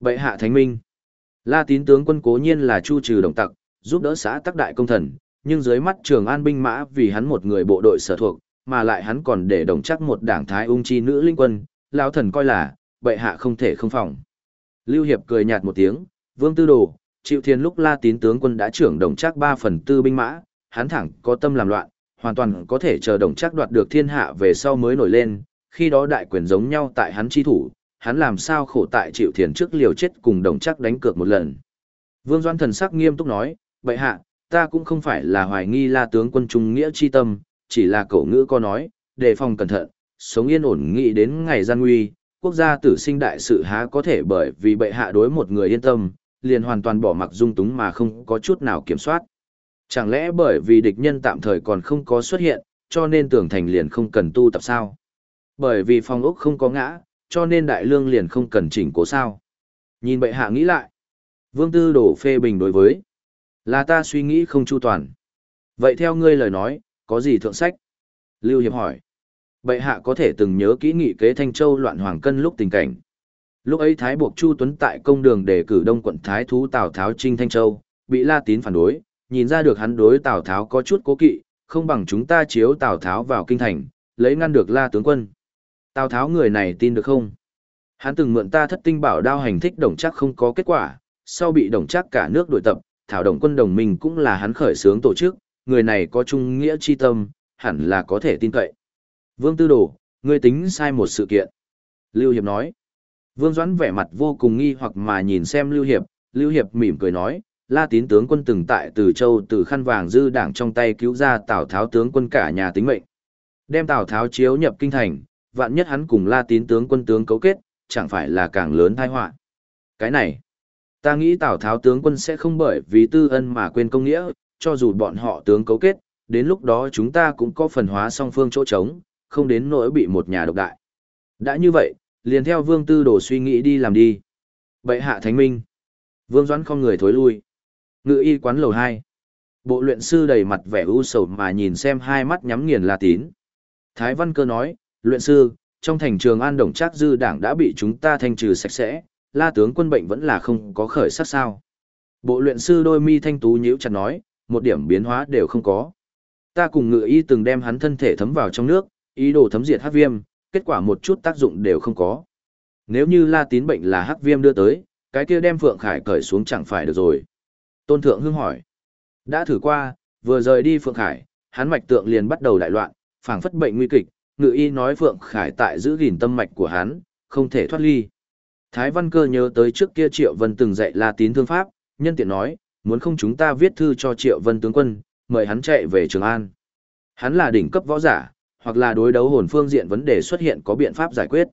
Bệ hạ thánh minh. La tín tướng quân cố nhiên là chu trừ động tặc, giúp đỡ xã tắc đại công thần, nhưng dưới mắt trường an binh mã vì hắn một người bộ đội sở thuộc, mà lại hắn còn để đồng chắc một đảng thái ung chi nữ linh quân, lão thần coi là, bệ hạ không thể không phòng. Lưu Hiệp cười nhạt một tiếng, vương tư đồ, chịu thiên lúc la tín tướng quân đã trưởng đồng chắc ba phần tư binh mã, hắn thẳng có tâm làm loạn, hoàn toàn có thể chờ đồng chắc đoạt được thiên hạ về sau mới nổi lên, khi đó đại quyền giống nhau tại hắn chi thủ, hắn làm sao khổ tại chịu thiền trước liều chết cùng đồng chắc đánh cược một lần. Vương Doan thần sắc nghiêm túc nói, bệ hạ, ta cũng không phải là hoài nghi la tướng quân trung nghĩa chi tâm, chỉ là cậu ngữ có nói, đề phòng cẩn thận, sống yên ổn nghĩ đến ngày gian nguy, quốc gia tử sinh đại sự há có thể bởi vì bệ hạ đối một người yên tâm, liền hoàn toàn bỏ mặc dung túng mà không có chút nào kiểm soát. Chẳng lẽ bởi vì địch nhân tạm thời còn không có xuất hiện, cho nên tưởng thành liền không cần tu tập sao? Bởi vì phong ốc không có ngã, cho nên đại lương liền không cần chỉnh cố sao? Nhìn bệ hạ nghĩ lại. Vương Tư đổ phê bình đối với. Là ta suy nghĩ không chu toàn. Vậy theo ngươi lời nói, có gì thượng sách? Lưu Hiệp hỏi. Bệ hạ có thể từng nhớ kỹ nghị kế Thanh Châu loạn hoàng cân lúc tình cảnh. Lúc ấy Thái buộc Chu Tuấn tại công đường để cử đông quận Thái thú Tào Tháo trinh Thanh Châu, bị La Tín phản đối, nhìn ra được hắn đối Tào Tháo có chút cố kỵ, không bằng chúng ta chiếu Tào Tháo vào kinh thành, lấy ngăn được La tướng quân. Tào Tháo người này tin được không? Hắn từng mượn ta thất tinh bảo đao hành thích đồng chắc không có kết quả, sau bị đồng chắc cả nước đội tập, Thảo đồng quân đồng minh cũng là hắn khởi xướng tổ chức, người này có trung nghĩa chi tâm, hẳn là có thể tin cậy. Vương Tư Đồ, ngươi tính sai một sự kiện. Lưu Hiệp nói. Vương Doãn vẻ mặt vô cùng nghi hoặc mà nhìn xem Lưu Hiệp, Lưu Hiệp mỉm cười nói, La Tín tướng quân từng tại Từ Châu từ khăn vàng dư đảng trong tay cứu ra Tào Tháo tướng quân cả nhà tính mệnh. Đem Tào Tháo chiếu nhập kinh thành, vạn nhất hắn cùng La Tín tướng quân tướng cấu kết, chẳng phải là càng lớn tai họa. Cái này, ta nghĩ Tào Tháo tướng quân sẽ không bởi vì tư ân mà quên công nghĩa, cho dù bọn họ tướng cấu kết, đến lúc đó chúng ta cũng có phần hóa song phương chỗ trống, không đến nỗi bị một nhà độc đại. Đã như vậy, liền theo Vương Tư Đồ suy nghĩ đi làm đi. Bệ hạ thánh minh. Vương Doãn không người thối lui. Ngự y quán lầu 2. Bộ luyện sư đầy mặt vẻ u sầu mà nhìn xem hai mắt nhắm nghiền La Tín. Thái Văn Cơ nói, luyện sư, trong thành trường An Đồng Trác Dư đảng đã bị chúng ta thanh trừ sạch sẽ, La tướng quân bệnh vẫn là không có khởi sắc sao. Bộ luyện sư đôi mi thanh tú nhíu chặt nói, một điểm biến hóa đều không có. Ta cùng ngự y từng đem hắn thân thể thấm vào trong nước, ý đồ thấm diệt hắc viêm, kết quả một chút tác dụng đều không có. Nếu như La Tín bệnh là hắc viêm đưa tới, cái kia đem Phượng Khải cởi xuống chẳng phải được rồi. Tôn Thượng Hưng hỏi. Đã thử qua, vừa rời đi Phượng Khải, hắn mạch tượng liền bắt đầu đại loạn, phảng phất bệnh nguy kịch, ngự y nói Phượng Khải tại giữ gìn tâm mạch của hắn, không thể thoát ly. Thái Văn Cơ nhớ tới trước kia Triệu Vân từng dạy La Tín thương pháp, nhân tiện nói, muốn không chúng ta viết thư cho Triệu Vân tướng quân, mời hắn chạy về Trường An. Hắn là đỉnh cấp võ giả, hoặc là đối đấu hồn phương diện vấn đề xuất hiện có biện pháp giải quyết.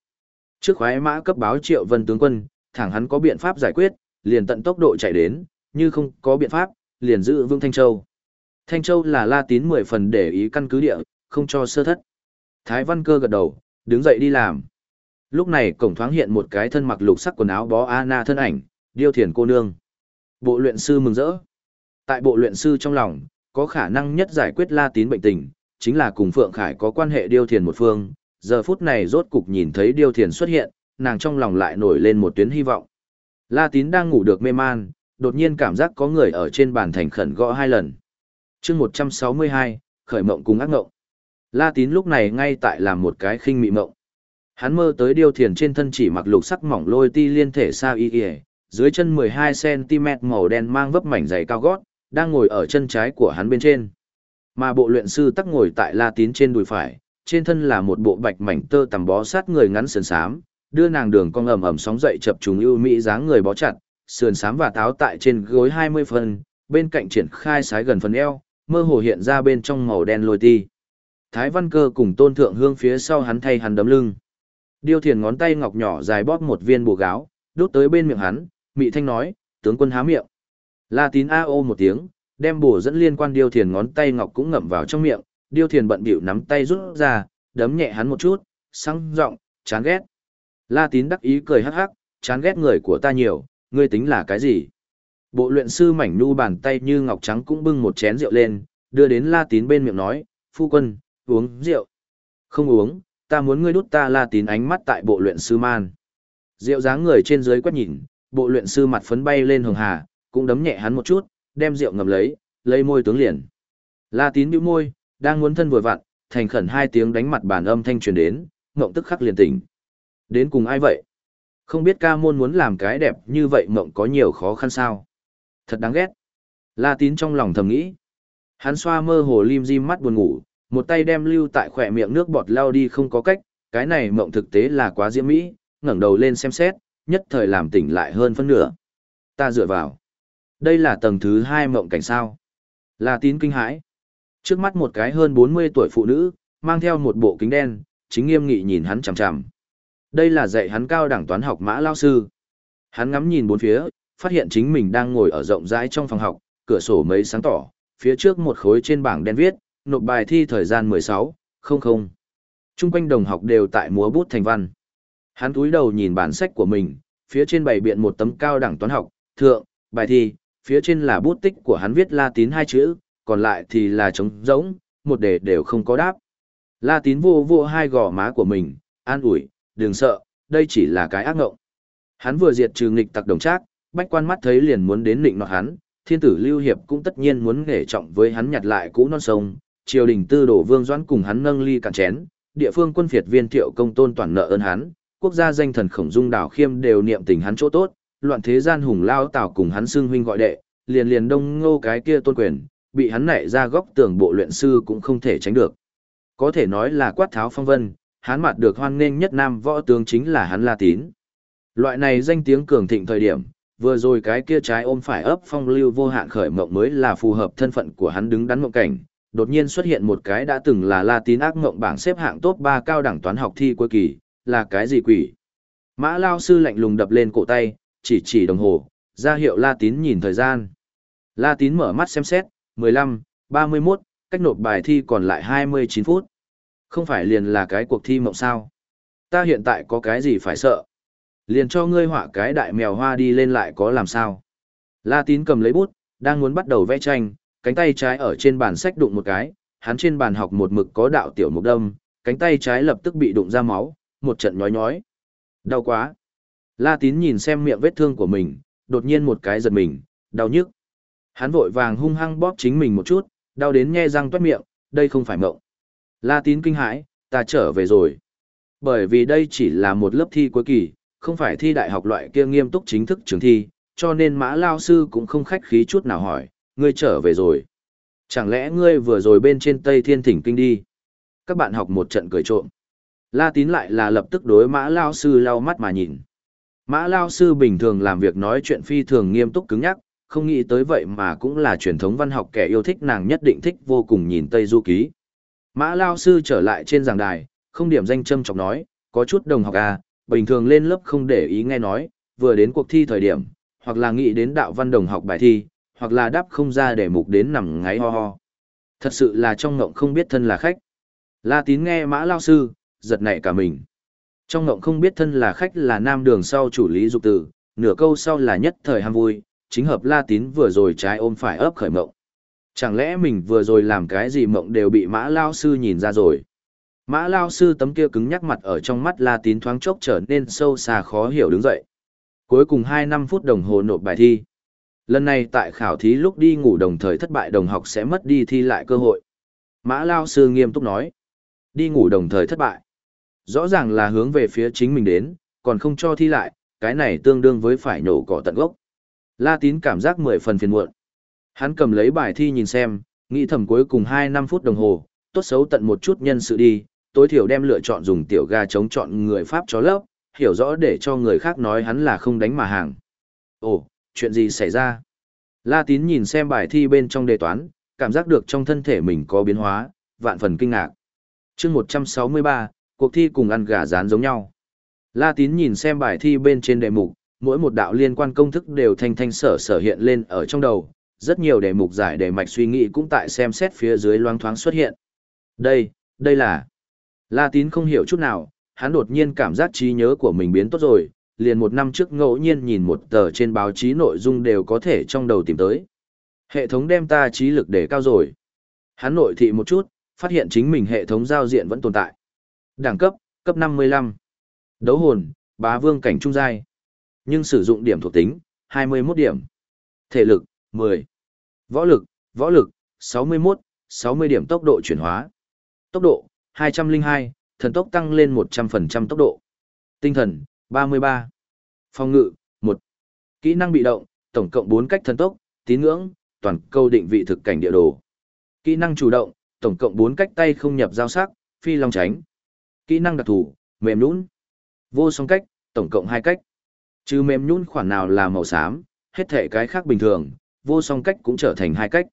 Trước khoái mã cấp báo Triệu Vân tướng quân, thẳng hắn có biện pháp giải quyết, liền tận tốc độ chạy đến, như không có biện pháp, liền giữ Vương Thanh Châu. Thanh Châu là La Tín mười phần để ý căn cứ địa, không cho sơ thất. Thái Văn Cơ gật đầu, đứng dậy đi làm. Lúc này cổng thoáng hiện một cái thân mặc lục sắc quần áo bó Anna thân ảnh, điêu thiền cô nương. Bộ luyện sư mừng rỡ. Tại bộ luyện sư trong lòng, có khả năng nhất giải quyết La Tín bệnh tình, chính là cùng Phượng Khải có quan hệ điêu thiền một phương. Giờ phút này rốt cục nhìn thấy điêu thiền xuất hiện, nàng trong lòng lại nổi lên một tuyến hy vọng. La Tín đang ngủ được mê man, đột nhiên cảm giác có người ở trên bàn thành khẩn gõ hai lần. chương 162, khởi mộng cùng ác mộng. La Tín lúc này ngay tại làm một cái khinh mị mộng. Hắn mơ tới điêu thiền trên thân chỉ mặc lục sắc mỏng lôi ti liên thể sa y y, dưới chân 12cm màu đen mang vấp mảnh giày cao gót, đang ngồi ở chân trái của hắn bên trên. Mà bộ luyện sư tắc ngồi tại La Tín trên đùi phải, trên thân là một bộ bạch mảnh tơ tằm bó sát người ngắn sườn xám, đưa nàng đường cong ẩm ẩm sóng dậy chập trùng ưu mỹ dáng người bó chặt, sườn xám và táo tại trên gối 20 phần, bên cạnh triển khai sái gần phần eo, mơ hồ hiện ra bên trong màu đen lôi ti. Thái Văn Cơ cùng Tôn Thượng Hương phía sau hắn thay hắn đấm lưng. Điêu Thiền ngón tay ngọc nhỏ dài bóp một viên bùa gáo, đút tới bên miệng hắn, mị thanh nói, tướng quân há miệng. La tín a ô một tiếng, đem bùa dẫn liên quan điêu thiền ngón tay ngọc cũng ngậm vào trong miệng, điêu thiền bận bịu nắm tay rút ra, đấm nhẹ hắn một chút, sang giọng, chán ghét. La tín đắc ý cười hắc hắc, chán ghét người của ta nhiều, ngươi tính là cái gì? Bộ luyện sư mảnh nu bàn tay như ngọc trắng cũng bưng một chén rượu lên, đưa đến La tín bên miệng nói, phu quân, uống rượu. Không uống, ta muốn ngươi đút ta La tín ánh mắt tại bộ luyện sư man. Rượu dáng người trên dưới quét nhìn, bộ luyện sư mặt phấn bay lên hường hà, cũng đấm nhẹ hắn một chút, đem rượu ngầm lấy, lấy môi tướng liền. La tín bĩu môi, đang muốn thân vừa vặn, thành khẩn hai tiếng đánh mặt bản âm thanh truyền đến, ngộng tức khắc liền tỉnh. Đến cùng ai vậy? Không biết ca môn muốn làm cái đẹp như vậy ngộng có nhiều khó khăn sao? Thật đáng ghét. La tín trong lòng thầm nghĩ. Hắn xoa mơ hồ lim dim mắt buồn ngủ, một tay đem lưu tại khỏe miệng nước bọt lao đi không có cách, cái này mộng thực tế là quá diễm mỹ, ngẩng đầu lên xem xét, nhất thời làm tỉnh lại hơn phân nửa. Ta dựa vào. Đây là tầng thứ hai mộng cảnh sao. Là tín kinh hãi. Trước mắt một cái hơn 40 tuổi phụ nữ, mang theo một bộ kính đen, chính nghiêm nghị nhìn hắn chằm chằm. Đây là dạy hắn cao đẳng toán học mã lao sư. Hắn ngắm nhìn bốn phía, phát hiện chính mình đang ngồi ở rộng rãi trong phòng học, cửa sổ mấy sáng tỏ, phía trước một khối trên bảng đen viết, nộp bài thi thời gian 16, không không. Trung quanh đồng học đều tại múa bút thành văn. Hắn túi đầu nhìn bản sách của mình, phía trên bày biện một tấm cao đẳng toán học, thượng, bài thi, phía trên là bút tích của hắn viết La Tín hai chữ, còn lại thì là trống rỗng, một đề đều không có đáp. La Tín vô vô hai gò má của mình, an ủi, đừng sợ, đây chỉ là cái ác ngộng. Hắn vừa diệt trừ nghịch tặc đồng trác, bách quan mắt thấy liền muốn đến định nọt hắn, thiên tử lưu hiệp cũng tất nhiên muốn nghề trọng với hắn nhặt lại cũ non sông, triều đình tư đổ vương doãn cùng hắn nâng ly cạn chén, địa phương quân phiệt viên thiệu công tôn toàn nợ ơn hắn, quốc gia danh thần khổng dung đảo khiêm đều niệm tình hắn chỗ tốt, loạn thế gian hùng lao tảo cùng hắn xưng huynh gọi đệ, liền liền đông ngô cái kia tôn quyền, bị hắn nảy ra góc tường bộ luyện sư cũng không thể tránh được. Có thể nói là quát tháo phong vân, hắn mặt được hoan nghênh nhất nam võ tướng chính là hắn La Tín. Loại này danh tiếng cường thịnh thời điểm, vừa rồi cái kia trái ôm phải ấp phong lưu vô hạn khởi mộng mới là phù hợp thân phận của hắn đứng đắn mộng cảnh. Đột nhiên xuất hiện một cái đã từng là La Tín ác ngộng bảng xếp hạng top 3 cao đẳng toán học thi cuối kỳ, là cái gì quỷ? Mã Lao sư lạnh lùng đập lên cổ tay, chỉ chỉ đồng hồ, ra hiệu La Tín nhìn thời gian. La Tín mở mắt xem xét, 15, 31, cách nộp bài thi còn lại 29 phút. Không phải liền là cái cuộc thi mộng sao? Ta hiện tại có cái gì phải sợ? Liền cho ngươi họa cái đại mèo hoa đi lên lại có làm sao? La Tín cầm lấy bút, đang muốn bắt đầu vẽ tranh, cánh tay trái ở trên bàn sách đụng một cái, hắn trên bàn học một mực có đạo tiểu mục đâm, cánh tay trái lập tức bị đụng ra máu, một trận nhói nhói. Đau quá. La Tín nhìn xem miệng vết thương của mình, đột nhiên một cái giật mình, đau nhức. Hắn vội vàng hung hăng bóp chính mình một chút, đau đến nhe răng toát miệng, đây không phải mộng. La tín kinh hãi, ta trở về rồi. Bởi vì đây chỉ là một lớp thi cuối kỳ, không phải thi đại học loại kia nghiêm túc chính thức trường thi, cho nên mã lao sư cũng không khách khí chút nào hỏi, ngươi trở về rồi. Chẳng lẽ ngươi vừa rồi bên trên Tây Thiên Thỉnh Kinh đi? Các bạn học một trận cười trộm. La tín lại là lập tức đối mã lao sư lau mắt mà nhìn. Mã lao sư bình thường làm việc nói chuyện phi thường nghiêm túc cứng nhắc, không nghĩ tới vậy mà cũng là truyền thống văn học kẻ yêu thích nàng nhất định thích vô cùng nhìn Tây Du Ký. Mã Lao Sư trở lại trên giảng đài, không điểm danh châm chọc nói, có chút đồng học à, bình thường lên lớp không để ý nghe nói, vừa đến cuộc thi thời điểm, hoặc là nghĩ đến đạo văn đồng học bài thi, hoặc là đáp không ra để mục đến nằm ngáy ho ho. Thật sự là trong ngộng không biết thân là khách. La tín nghe Mã Lao Sư, giật nảy cả mình. Trong ngộng không biết thân là khách là nam đường sau chủ lý dục tử, nửa câu sau là nhất thời ham vui, chính hợp La Tín vừa rồi trái ôm phải ấp khởi mộng. Chẳng lẽ mình vừa rồi làm cái gì mộng đều bị Mã Lao Sư nhìn ra rồi. Mã Lao Sư tấm kia cứng nhắc mặt ở trong mắt La Tín thoáng chốc trở nên sâu xa khó hiểu đứng dậy. Cuối cùng hai năm phút đồng hồ nộp bài thi. Lần này tại khảo thí lúc đi ngủ đồng thời thất bại đồng học sẽ mất đi thi lại cơ hội. Mã Lao Sư nghiêm túc nói. Đi ngủ đồng thời thất bại. Rõ ràng là hướng về phía chính mình đến, còn không cho thi lại, cái này tương đương với phải nhổ cỏ tận gốc. La Tín cảm giác mười phần phiền muộn. Hắn cầm lấy bài thi nhìn xem, nghĩ thầm cuối cùng hai năm phút đồng hồ, tốt xấu tận một chút nhân sự đi, tối thiểu đem lựa chọn dùng tiểu ga chống chọn người Pháp cho lớp, hiểu rõ để cho người khác nói hắn là không đánh mà hàng. Ồ, chuyện gì xảy ra? La Tín nhìn xem bài thi bên trong đề toán, cảm giác được trong thân thể mình có biến hóa, vạn phần kinh ngạc. chương 163, cuộc thi cùng ăn gà rán giống nhau. La Tín nhìn xem bài thi bên trên đề mục, mỗi một đạo liên quan công thức đều thanh thanh sở sở hiện lên ở trong đầu, rất nhiều đề mục giải đề mạch suy nghĩ cũng tại xem xét phía dưới loang thoáng xuất hiện. Đây, đây là... La Tín không hiểu chút nào, hắn đột nhiên cảm giác trí nhớ của mình biến tốt rồi, liền một năm trước ngẫu nhiên nhìn một tờ trên báo chí nội dung đều có thể trong đầu tìm tới. Hệ thống đem ta trí lực để cao rồi. Hắn nội thị một chút, phát hiện chính mình hệ thống giao diện vẫn tồn tại. Đẳng cấp, cấp 55. Đấu hồn, bá vương cảnh trung giai. Nhưng sử dụng điểm thuộc tính, 21 điểm. Thể lực, 10. Võ lực, võ lực, 61, 60 điểm tốc độ chuyển hóa. Tốc độ, 202, thần tốc tăng lên 100% tốc độ. Tinh thần, 33. Phòng ngự, 1. Kỹ năng bị động, tổng cộng 4 cách thần tốc, tín ngưỡng, toàn câu định vị thực cảnh địa đồ. Kỹ năng chủ động, tổng cộng 4 cách tay không nhập giao sắc, phi long tránh. Kỹ năng đặc thù, mềm nhũn. Vô song cách, tổng cộng 2 cách. Trừ mềm nhũn khoản nào là màu xám, hết thể cái khác bình thường, vô song cách cũng trở thành hai cách.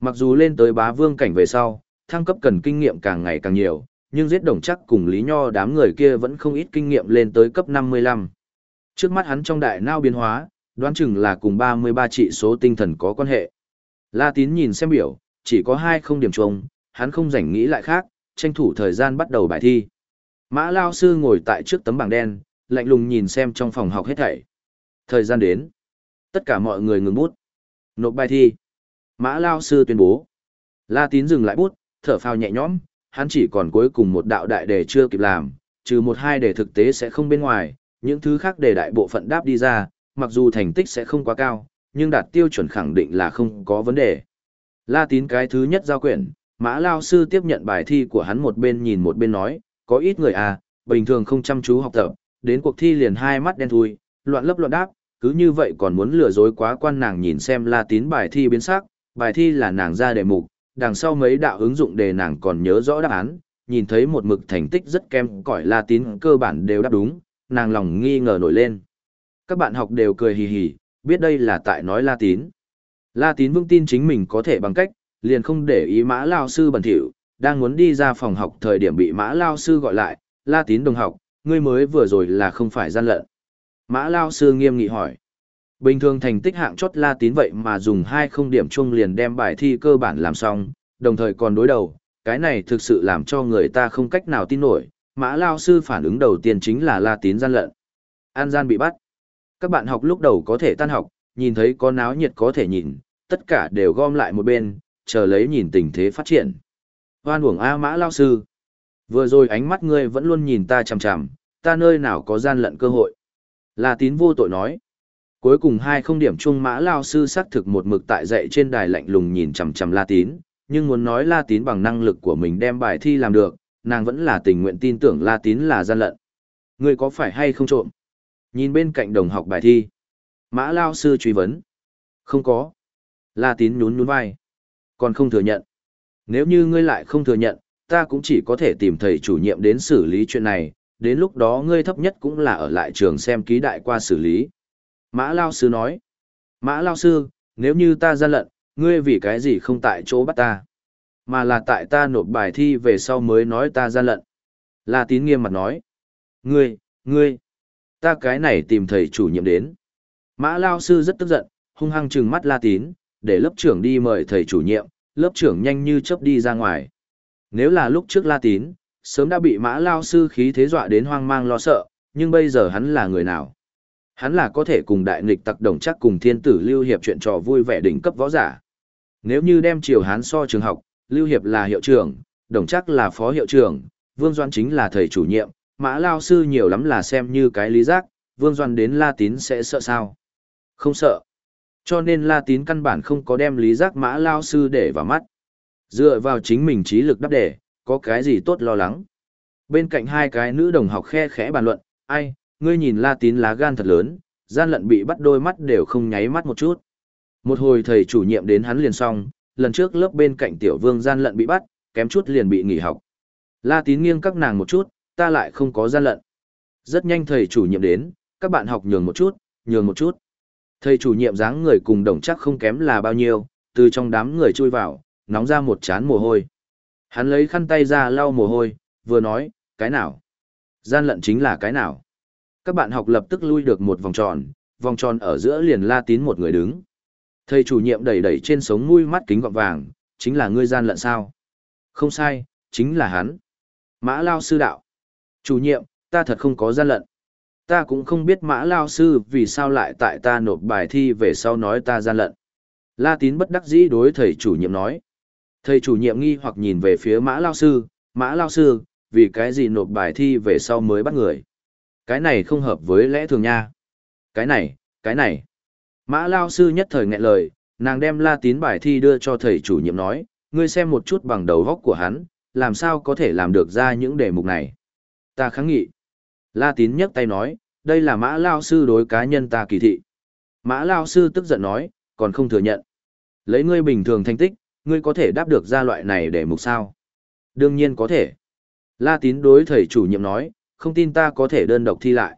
Mặc dù lên tới bá vương cảnh về sau, thăng cấp cần kinh nghiệm càng ngày càng nhiều, nhưng giết đồng chắc cùng Lý Nho đám người kia vẫn không ít kinh nghiệm lên tới cấp 55. Trước mắt hắn trong đại nao biến hóa, đoán chừng là cùng 33 trị số tinh thần có quan hệ. La Tín nhìn xem biểu, chỉ có hai không điểm trùng, hắn không rảnh nghĩ lại khác, tranh thủ thời gian bắt đầu bài thi. Mã Lao Sư ngồi tại trước tấm bảng đen, lạnh lùng nhìn xem trong phòng học hết thảy. Thời gian đến. Tất cả mọi người ngừng bút. Nộp bài thi. Mã Lao Sư tuyên bố. La Tín dừng lại bút, thở phào nhẹ nhõm, hắn chỉ còn cuối cùng một đạo đại đề chưa kịp làm, trừ một hai đề thực tế sẽ không bên ngoài, những thứ khác đề đại bộ phận đáp đi ra, mặc dù thành tích sẽ không quá cao, nhưng đạt tiêu chuẩn khẳng định là không có vấn đề. La Tín cái thứ nhất giao quyển, Mã Lao Sư tiếp nhận bài thi của hắn một bên nhìn một bên nói, có ít người à, bình thường không chăm chú học tập, đến cuộc thi liền hai mắt đen thui, loạn lấp loạn đáp, cứ như vậy còn muốn lừa dối quá quan nàng nhìn xem La Tín bài thi biến sắc, bài thi là nàng ra đề mục, đằng sau mấy đạo ứng dụng đề nàng còn nhớ rõ đáp án, nhìn thấy một mực thành tích rất kém cỏi La Tín cơ bản đều đáp đúng, nàng lòng nghi ngờ nổi lên. Các bạn học đều cười hì hì, biết đây là tại nói La Tín. La Tín vững tin chính mình có thể bằng cách, liền không để ý mã lao sư bẩn thỉu, đang muốn đi ra phòng học thời điểm bị mã lao sư gọi lại, La Tín đồng học, ngươi mới vừa rồi là không phải gian lận. Mã lao sư nghiêm nghị hỏi. Bình thường thành tích hạng chót La Tín vậy mà dùng hai không điểm chung liền đem bài thi cơ bản làm xong, đồng thời còn đối đầu, cái này thực sự làm cho người ta không cách nào tin nổi. Mã lao sư phản ứng đầu tiên chính là La Tín gian lận. An gian bị bắt. Các bạn học lúc đầu có thể tan học, nhìn thấy có náo nhiệt có thể nhìn, tất cả đều gom lại một bên, chờ lấy nhìn tình thế phát triển. Hoan uổng A mã lao sư. Vừa rồi ánh mắt ngươi vẫn luôn nhìn ta chằm chằm, ta nơi nào có gian lận cơ hội. La tín vô tội nói. Cuối cùng hai không điểm chung mã lao sư xác thực một mực tại dạy trên đài lạnh lùng nhìn chằm chằm La tín, nhưng muốn nói La tín bằng năng lực của mình đem bài thi làm được, nàng vẫn là tình nguyện tin tưởng La tín là gian lận. Ngươi có phải hay không trộm? Nhìn bên cạnh đồng học bài thi. Mã lao sư truy vấn. Không có. La tín nhún nhún vai. Còn không thừa nhận. Nếu như ngươi lại không thừa nhận, ta cũng chỉ có thể tìm thầy chủ nhiệm đến xử lý chuyện này, đến lúc đó ngươi thấp nhất cũng là ở lại trường xem ký đại qua xử lý. Mã Lao Sư nói, Mã Lao Sư, nếu như ta ra lận, ngươi vì cái gì không tại chỗ bắt ta, mà là tại ta nộp bài thi về sau mới nói ta ra lận. La Tín nghiêm mặt nói, ngươi, ngươi, ta cái này tìm thầy chủ nhiệm đến. Mã Lao Sư rất tức giận, hung hăng trừng mắt La Tín, để lớp trưởng đi mời thầy chủ nhiệm, lớp trưởng nhanh như chớp đi ra ngoài. Nếu là lúc trước La Tín, sớm đã bị mã lao sư khí thế dọa đến hoang mang lo sợ, nhưng bây giờ hắn là người nào? Hắn là có thể cùng đại nghịch tặc đồng chắc cùng thiên tử Lưu Hiệp chuyện trò vui vẻ đỉnh cấp võ giả. Nếu như đem triều hán so trường học, Lưu Hiệp là hiệu trưởng, đồng chắc là phó hiệu trưởng, Vương Doan chính là thầy chủ nhiệm, mã lao sư nhiều lắm là xem như cái lý giác, Vương Doan đến La Tín sẽ sợ sao? Không sợ. Cho nên La Tín căn bản không có đem lý giác mã lao sư để vào mắt. Dựa vào chính mình trí lực đắp để, có cái gì tốt lo lắng. Bên cạnh hai cái nữ đồng học khe khẽ bàn luận, ai, ngươi nhìn La Tín lá gan thật lớn, gian lận bị bắt đôi mắt đều không nháy mắt một chút. Một hồi thầy chủ nhiệm đến hắn liền xong, lần trước lớp bên cạnh tiểu vương gian lận bị bắt, kém chút liền bị nghỉ học. La Tín nghiêng các nàng một chút, ta lại không có gian lận. Rất nhanh thầy chủ nhiệm đến, các bạn học nhường một chút, nhường một chút. Thầy chủ nhiệm dáng người cùng đồng chắc không kém là bao nhiêu, từ trong đám người chui vào, nóng ra một chán mồ hôi. Hắn lấy khăn tay ra lau mồ hôi, vừa nói, cái nào? Gian lận chính là cái nào? Các bạn học lập tức lui được một vòng tròn, vòng tròn ở giữa liền la tín một người đứng. Thầy chủ nhiệm đẩy đẩy trên sống mũi mắt kính gọng vàng, chính là ngươi gian lận sao? Không sai, chính là hắn. Mã Lao sư đạo. Chủ nhiệm, ta thật không có gian lận. Ta cũng không biết Mã Lao sư vì sao lại tại ta nộp bài thi về sau nói ta gian lận. La tín bất đắc dĩ đối thầy chủ nhiệm nói. Thầy chủ nhiệm nghi hoặc nhìn về phía mã lao sư, mã lao sư, vì cái gì nộp bài thi về sau mới bắt người. Cái này không hợp với lẽ thường nha. Cái này, cái này. Mã Lao Sư nhất thời nghẹn lời, nàng đem La Tín bài thi đưa cho thầy chủ nhiệm nói, ngươi xem một chút bằng đầu góc của hắn, làm sao có thể làm được ra những đề mục này. Ta kháng nghị. La Tín nhấc tay nói, đây là Mã Lao Sư đối cá nhân ta kỳ thị. Mã Lao Sư tức giận nói, còn không thừa nhận. Lấy ngươi bình thường thành tích, ngươi có thể đáp được ra loại này để mục sao? Đương nhiên có thể. La Tín đối thầy chủ nhiệm nói, không tin ta có thể đơn độc thi lại.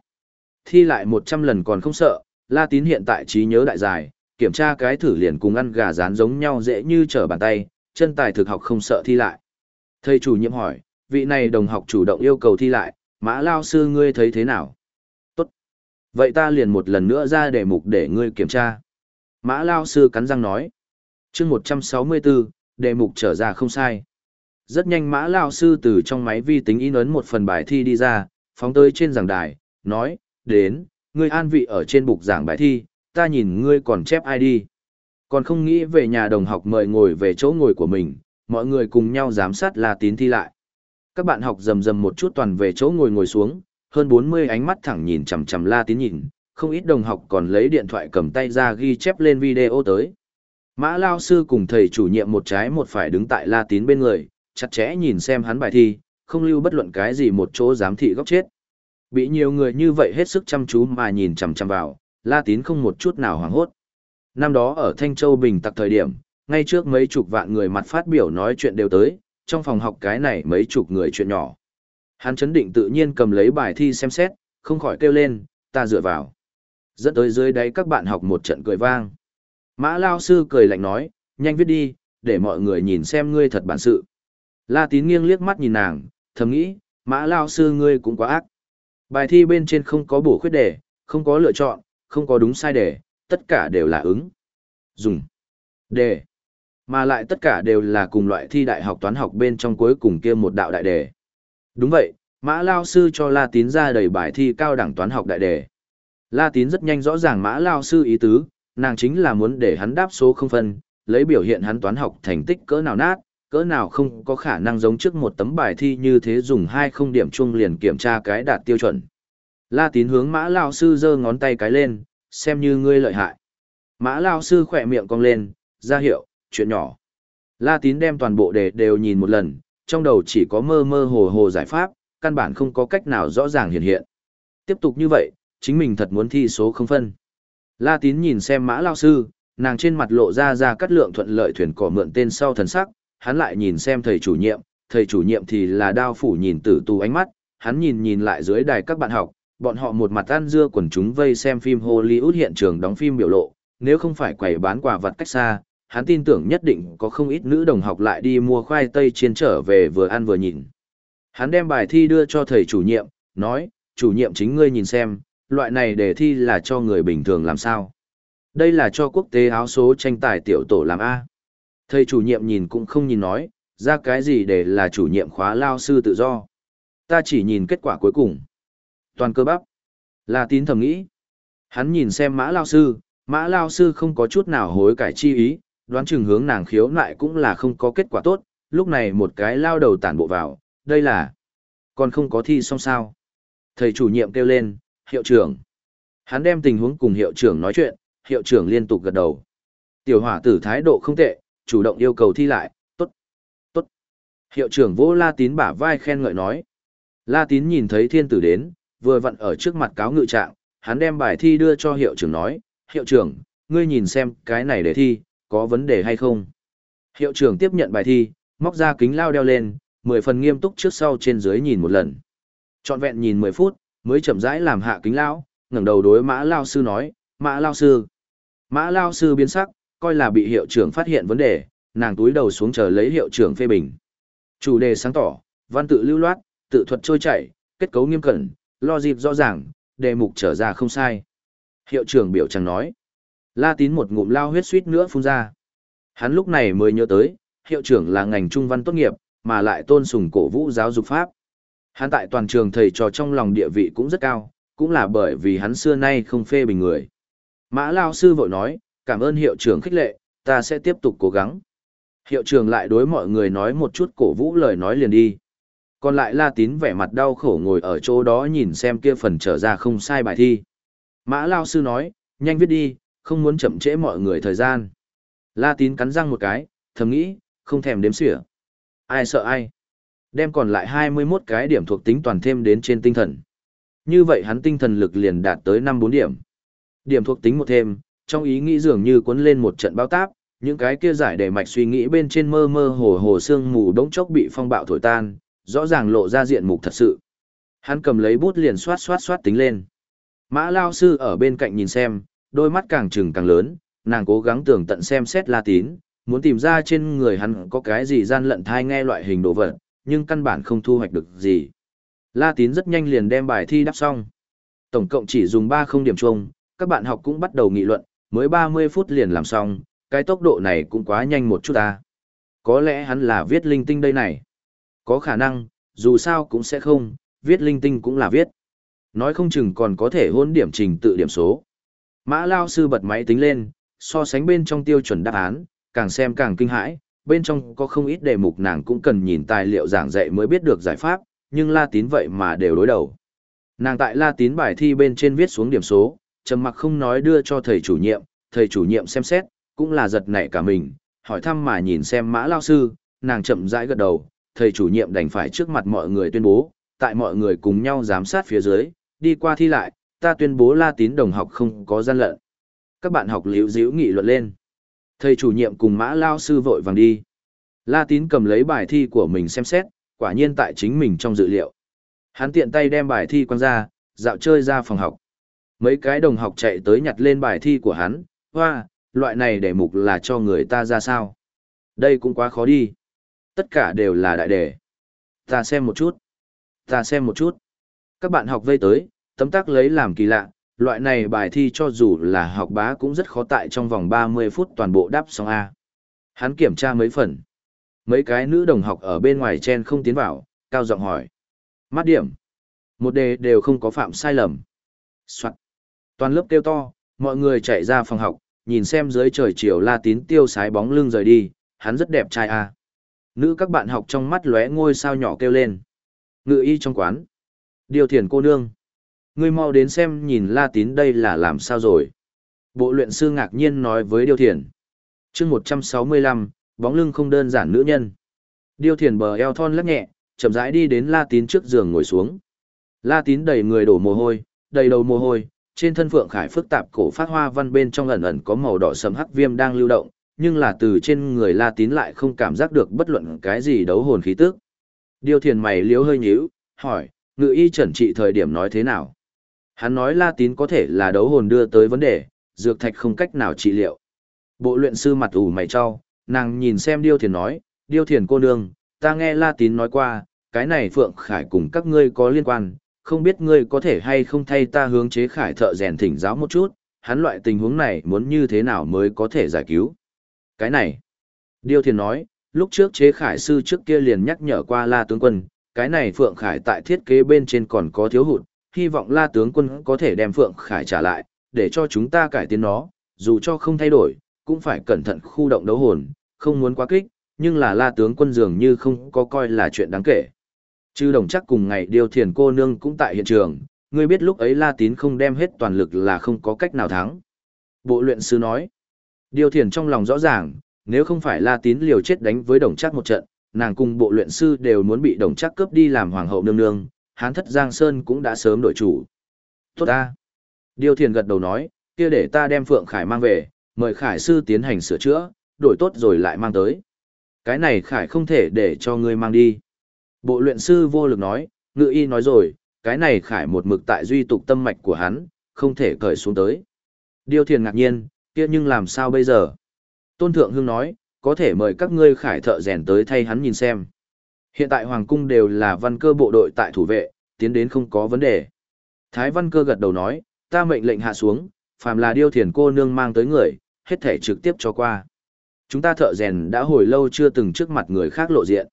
Thi lại 100 lần còn không sợ, La Tín hiện tại trí nhớ đại dài, kiểm tra cái thử liền cùng ăn gà rán giống nhau dễ như trở bàn tay, chân tài thực học không sợ thi lại. Thầy chủ nhiệm hỏi, vị này đồng học chủ động yêu cầu thi lại, mã lao sư ngươi thấy thế nào? Tốt. Vậy ta liền một lần nữa ra đề mục để ngươi kiểm tra. Mã lao sư cắn răng nói. chương 164, đề mục trở ra không sai. Rất nhanh mã lao sư từ trong máy vi tính in ấn một phần bài thi đi ra, phóng tới trên giảng đài, nói, đến, ngươi an vị ở trên bục giảng bài thi, ta nhìn ngươi còn chép ai đi. Còn không nghĩ về nhà đồng học mời ngồi về chỗ ngồi của mình, mọi người cùng nhau giám sát là Tín thi lại. Các bạn học rầm rầm một chút toàn về chỗ ngồi ngồi xuống, hơn 40 ánh mắt thẳng nhìn chằm chằm La Tín nhìn, không ít đồng học còn lấy điện thoại cầm tay ra ghi chép lên video tới. Mã Lao Sư cùng thầy chủ nhiệm một trái một phải đứng tại La Tín bên người, chặt chẽ nhìn xem hắn bài thi, không lưu bất luận cái gì một chỗ giám thị góc chết. Bị nhiều người như vậy hết sức chăm chú mà nhìn chằm chằm vào, La Tín không một chút nào hoảng hốt. Năm đó ở Thanh Châu Bình tặc thời điểm, ngay trước mấy chục vạn người mặt phát biểu nói chuyện đều tới, trong phòng học cái này mấy chục người chuyện nhỏ. Hắn chấn định tự nhiên cầm lấy bài thi xem xét, không khỏi kêu lên, ta dựa vào. Dẫn tới dưới đáy các bạn học một trận cười vang. Mã Lao Sư cười lạnh nói, nhanh viết đi, để mọi người nhìn xem ngươi thật bản sự. La Tín nghiêng liếc mắt nhìn nàng, thầm nghĩ, Mã Lao Sư ngươi cũng quá ác. Bài thi bên trên không có bổ khuyết đề, không có lựa chọn, không có đúng sai đề, tất cả đều là ứng. Dùng. Đề. Mà lại tất cả đều là cùng loại thi đại học toán học bên trong cuối cùng kia một đạo đại đề. Đúng vậy, Mã Lao Sư cho La Tín ra đầy bài thi cao đẳng toán học đại đề. La Tín rất nhanh rõ ràng Mã Lao Sư ý tứ, nàng chính là muốn để hắn đáp số không phân, lấy biểu hiện hắn toán học thành tích cỡ nào nát, cỡ nào không có khả năng giống trước một tấm bài thi như thế dùng hai không điểm chung liền kiểm tra cái đạt tiêu chuẩn. La tín hướng mã lao sư giơ ngón tay cái lên, xem như ngươi lợi hại. Mã lao sư khỏe miệng cong lên, ra hiệu, chuyện nhỏ. La tín đem toàn bộ đề đều nhìn một lần, trong đầu chỉ có mơ mơ hồ hồ giải pháp, căn bản không có cách nào rõ ràng hiện hiện. Tiếp tục như vậy, chính mình thật muốn thi số không phân. La tín nhìn xem mã lao sư, nàng trên mặt lộ ra ra cắt lượng thuận lợi thuyền cỏ mượn tên sau thần sắc, hắn lại nhìn xem thầy chủ nhiệm, thầy chủ nhiệm thì là đao phủ nhìn tử tù ánh mắt, hắn nhìn nhìn lại dưới đài các bạn học, bọn họ một mặt ăn dưa quần chúng vây xem phim Hollywood hiện trường đóng phim biểu lộ, nếu không phải quầy bán quà vật cách xa, hắn tin tưởng nhất định có không ít nữ đồng học lại đi mua khoai tây chiên trở về vừa ăn vừa nhìn. Hắn đem bài thi đưa cho thầy chủ nhiệm, nói, chủ nhiệm chính ngươi nhìn xem, loại này đề thi là cho người bình thường làm sao. Đây là cho quốc tế áo số tranh tài tiểu tổ làm A. Thầy chủ nhiệm nhìn cũng không nhìn nói, ra cái gì để là chủ nhiệm khóa lao sư tự do. Ta chỉ nhìn kết quả cuối cùng. Toàn cơ bắp. Là tín thầm nghĩ. Hắn nhìn xem mã lao sư, mã lao sư không có chút nào hối cải chi ý, đoán chừng hướng nàng khiếu nại cũng là không có kết quả tốt, lúc này một cái lao đầu tản bộ vào, đây là, còn không có thi xong sao. Thầy chủ nhiệm kêu lên, hiệu trưởng. Hắn đem tình huống cùng hiệu trưởng nói chuyện, hiệu trưởng liên tục gật đầu. Tiểu hỏa tử thái độ không tệ, chủ động yêu cầu thi lại, tốt, tốt. Hiệu trưởng vỗ La Tín bả vai khen ngợi nói. La Tín nhìn thấy thiên tử đến, vừa vặn ở trước mặt cáo ngự trạng, hắn đem bài thi đưa cho hiệu trưởng nói, hiệu trưởng, ngươi nhìn xem cái này để thi, có vấn đề hay không? Hiệu trưởng tiếp nhận bài thi, móc ra kính lao đeo lên, mười phần nghiêm túc trước sau trên dưới nhìn một lần. Trọn vẹn nhìn mười phút, mới chậm rãi làm hạ kính lao, ngẩng đầu đối mã lao sư nói, mã lao sư. Mã lao sư biến sắc, coi là bị hiệu trưởng phát hiện vấn đề, nàng túi đầu xuống chờ lấy hiệu trưởng phê bình. Chủ đề sáng tỏ, văn tự lưu loát, tự thuật trôi chảy, kết cấu nghiêm cẩn, lo dịp rõ ràng, đề mục trở ra không sai. Hiệu trưởng biểu chẳng nói. La tín một ngụm lao huyết suýt nữa phun ra. Hắn lúc này mới nhớ tới, hiệu trưởng là ngành trung văn tốt nghiệp, mà lại tôn sùng cổ vũ giáo dục pháp. Hắn tại toàn trường thầy trò trong lòng địa vị cũng rất cao, cũng là bởi vì hắn xưa nay không phê bình người. Mã Lao Sư vội nói, cảm ơn hiệu trưởng khích lệ, ta sẽ tiếp tục cố gắng. Hiệu trưởng lại đối mọi người nói một chút cổ vũ lời nói liền đi. Còn lại La Tín vẻ mặt đau khổ ngồi ở chỗ đó nhìn xem kia phần trở ra không sai bài thi. Mã Lao Sư nói, nhanh viết đi, không muốn chậm trễ mọi người thời gian. La Tín cắn răng một cái, thầm nghĩ, không thèm đếm xỉa. Ai sợ ai? Đem còn lại 21 cái điểm thuộc tính toàn thêm đến trên tinh thần. Như vậy hắn tinh thần lực liền đạt tới 5-4 điểm. Điểm thuộc tính một thêm, trong ý nghĩ dường như cuốn lên một trận bao táp, những cái kia giải để mạch suy nghĩ bên trên mơ mơ hồ hồ sương mù đống chốc bị phong bạo thổi tan, rõ ràng lộ ra diện mục thật sự. Hắn cầm lấy bút liền xoát xoát xoát tính lên. Mã Lao Sư ở bên cạnh nhìn xem, đôi mắt càng trừng càng lớn, nàng cố gắng tưởng tận xem xét La Tín, muốn tìm ra trên người hắn có cái gì gian lận thai nghe loại hình đồ vật, nhưng căn bản không thu hoạch được gì. La Tín rất nhanh liền đem bài thi đáp xong. Tổng cộng chỉ dùng 3 không điểm chung, các bạn học cũng bắt đầu nghị luận, mới 30 phút liền làm xong, cái tốc độ này cũng quá nhanh một chút ta. Có lẽ hắn là viết linh tinh đây này. Có khả năng, dù sao cũng sẽ không, viết linh tinh cũng là viết. Nói không chừng còn có thể hôn điểm trình tự điểm số. Mã Lao sư bật máy tính lên, so sánh bên trong tiêu chuẩn đáp án, càng xem càng kinh hãi, bên trong có không ít đề mục nàng cũng cần nhìn tài liệu giảng dạy mới biết được giải pháp, nhưng La Tín vậy mà đều đối đầu. Nàng tại La Tín bài thi bên trên viết xuống điểm số, trầm mặc không nói đưa cho thầy chủ nhiệm, thầy chủ nhiệm xem xét, cũng là giật nảy cả mình, hỏi thăm mà nhìn xem mã lao sư, nàng chậm rãi gật đầu, thầy chủ nhiệm đành phải trước mặt mọi người tuyên bố, tại mọi người cùng nhau giám sát phía dưới, đi qua thi lại, ta tuyên bố La Tín đồng học không có gian lận. Các bạn học liễu díu nghị luận lên. Thầy chủ nhiệm cùng mã lao sư vội vàng đi. La Tín cầm lấy bài thi của mình xem xét, quả nhiên tại chính mình trong dự liệu. Hắn tiện tay đem bài thi quăng ra, dạo chơi ra phòng học. Mấy cái đồng học chạy tới nhặt lên bài thi của hắn, hoa, loại này đề mục là cho người ta ra sao. Đây cũng quá khó đi. Tất cả đều là đại đề. Ta xem một chút. Ta xem một chút. Các bạn học vây tới, tấm tắc lấy làm kỳ lạ, loại này bài thi cho dù là học bá cũng rất khó tại trong vòng 30 phút toàn bộ đáp xong A. Hắn kiểm tra mấy phần. Mấy cái nữ đồng học ở bên ngoài chen không tiến vào, cao giọng hỏi. Mắt điểm. Một đề đều không có phạm sai lầm. Soạn. Toàn lớp kêu to, mọi người chạy ra phòng học, nhìn xem dưới trời chiều la tín tiêu sái bóng lưng rời đi, hắn rất đẹp trai à? Nữ các bạn học trong mắt lóe ngôi sao nhỏ kêu lên. Ngự y trong quán. Điều thiền cô nương. Ngươi mau đến xem nhìn la tín đây là làm sao rồi. Bộ luyện sư ngạc nhiên nói với Điêu Thiền. chương 165, bóng lưng không đơn giản nữ nhân. Điêu Thiền bờ eo thon lắc nhẹ, chậm rãi đi đến La Tín trước giường ngồi xuống. La Tín đầy người đổ mồ hôi, đầy đầu mồ hôi, trên thân phượng khải phức tạp cổ phát hoa văn bên trong ẩn ẩn có màu đỏ sẫm hắc viêm đang lưu động, nhưng là từ trên người La Tín lại không cảm giác được bất luận cái gì đấu hồn khí tức. Điêu Thiền mày liếu hơi nhíu, hỏi, ngự y chuẩn trị thời điểm nói thế nào? Hắn nói La Tín có thể là đấu hồn đưa tới vấn đề, dược thạch không cách nào trị liệu. Bộ luyện sư mặt ủ mày cho, nàng nhìn xem Điêu Thiền nói, Điêu Thiền cô nương, ta nghe La Tín nói qua, cái này Phượng Khải cùng các ngươi có liên quan, không biết ngươi có thể hay không thay ta hướng chế Khải thợ rèn thỉnh giáo một chút, hắn loại tình huống này muốn như thế nào mới có thể giải cứu. Cái này, Điêu Thiền nói, lúc trước chế Khải sư trước kia liền nhắc nhở qua La tướng quân, cái này Phượng Khải tại thiết kế bên trên còn có thiếu hụt, hy vọng La tướng quân có thể đem Phượng Khải trả lại, để cho chúng ta cải tiến nó, dù cho không thay đổi, cũng phải cẩn thận khu động đấu hồn, không muốn quá kích, nhưng là La tướng quân dường như không có coi là chuyện đáng kể. Chư đồng chắc cùng ngày điều thiền cô nương cũng tại hiện trường, ngươi biết lúc ấy La Tín không đem hết toàn lực là không có cách nào thắng. Bộ luyện sư nói, điều thiền trong lòng rõ ràng, nếu không phải La Tín liều chết đánh với đồng chắc một trận, nàng cùng bộ luyện sư đều muốn bị đồng chắc cướp đi làm hoàng hậu nương nương, hán thất Giang Sơn cũng đã sớm đổi chủ. Tốt ta. Điều thiền gật đầu nói, kia để ta đem Phượng Khải mang về, mời Khải sư tiến hành sửa chữa, đổi tốt rồi lại mang tới. Cái này Khải không thể để cho ngươi mang đi. Bộ luyện sư vô lực nói, ngự y nói rồi, cái này Khải một mực tại duy tục tâm mạch của hắn, không thể cởi xuống tới. Điêu thiền ngạc nhiên, kia nhưng làm sao bây giờ? Tôn Thượng Hương nói, có thể mời các ngươi Khải thợ rèn tới thay hắn nhìn xem. Hiện tại Hoàng Cung đều là văn cơ bộ đội tại thủ vệ, tiến đến không có vấn đề. Thái văn cơ gật đầu nói, ta mệnh lệnh hạ xuống, phàm là điêu thiền cô nương mang tới người, hết thể trực tiếp cho qua. Chúng ta thợ rèn đã hồi lâu chưa từng trước mặt người khác lộ diện.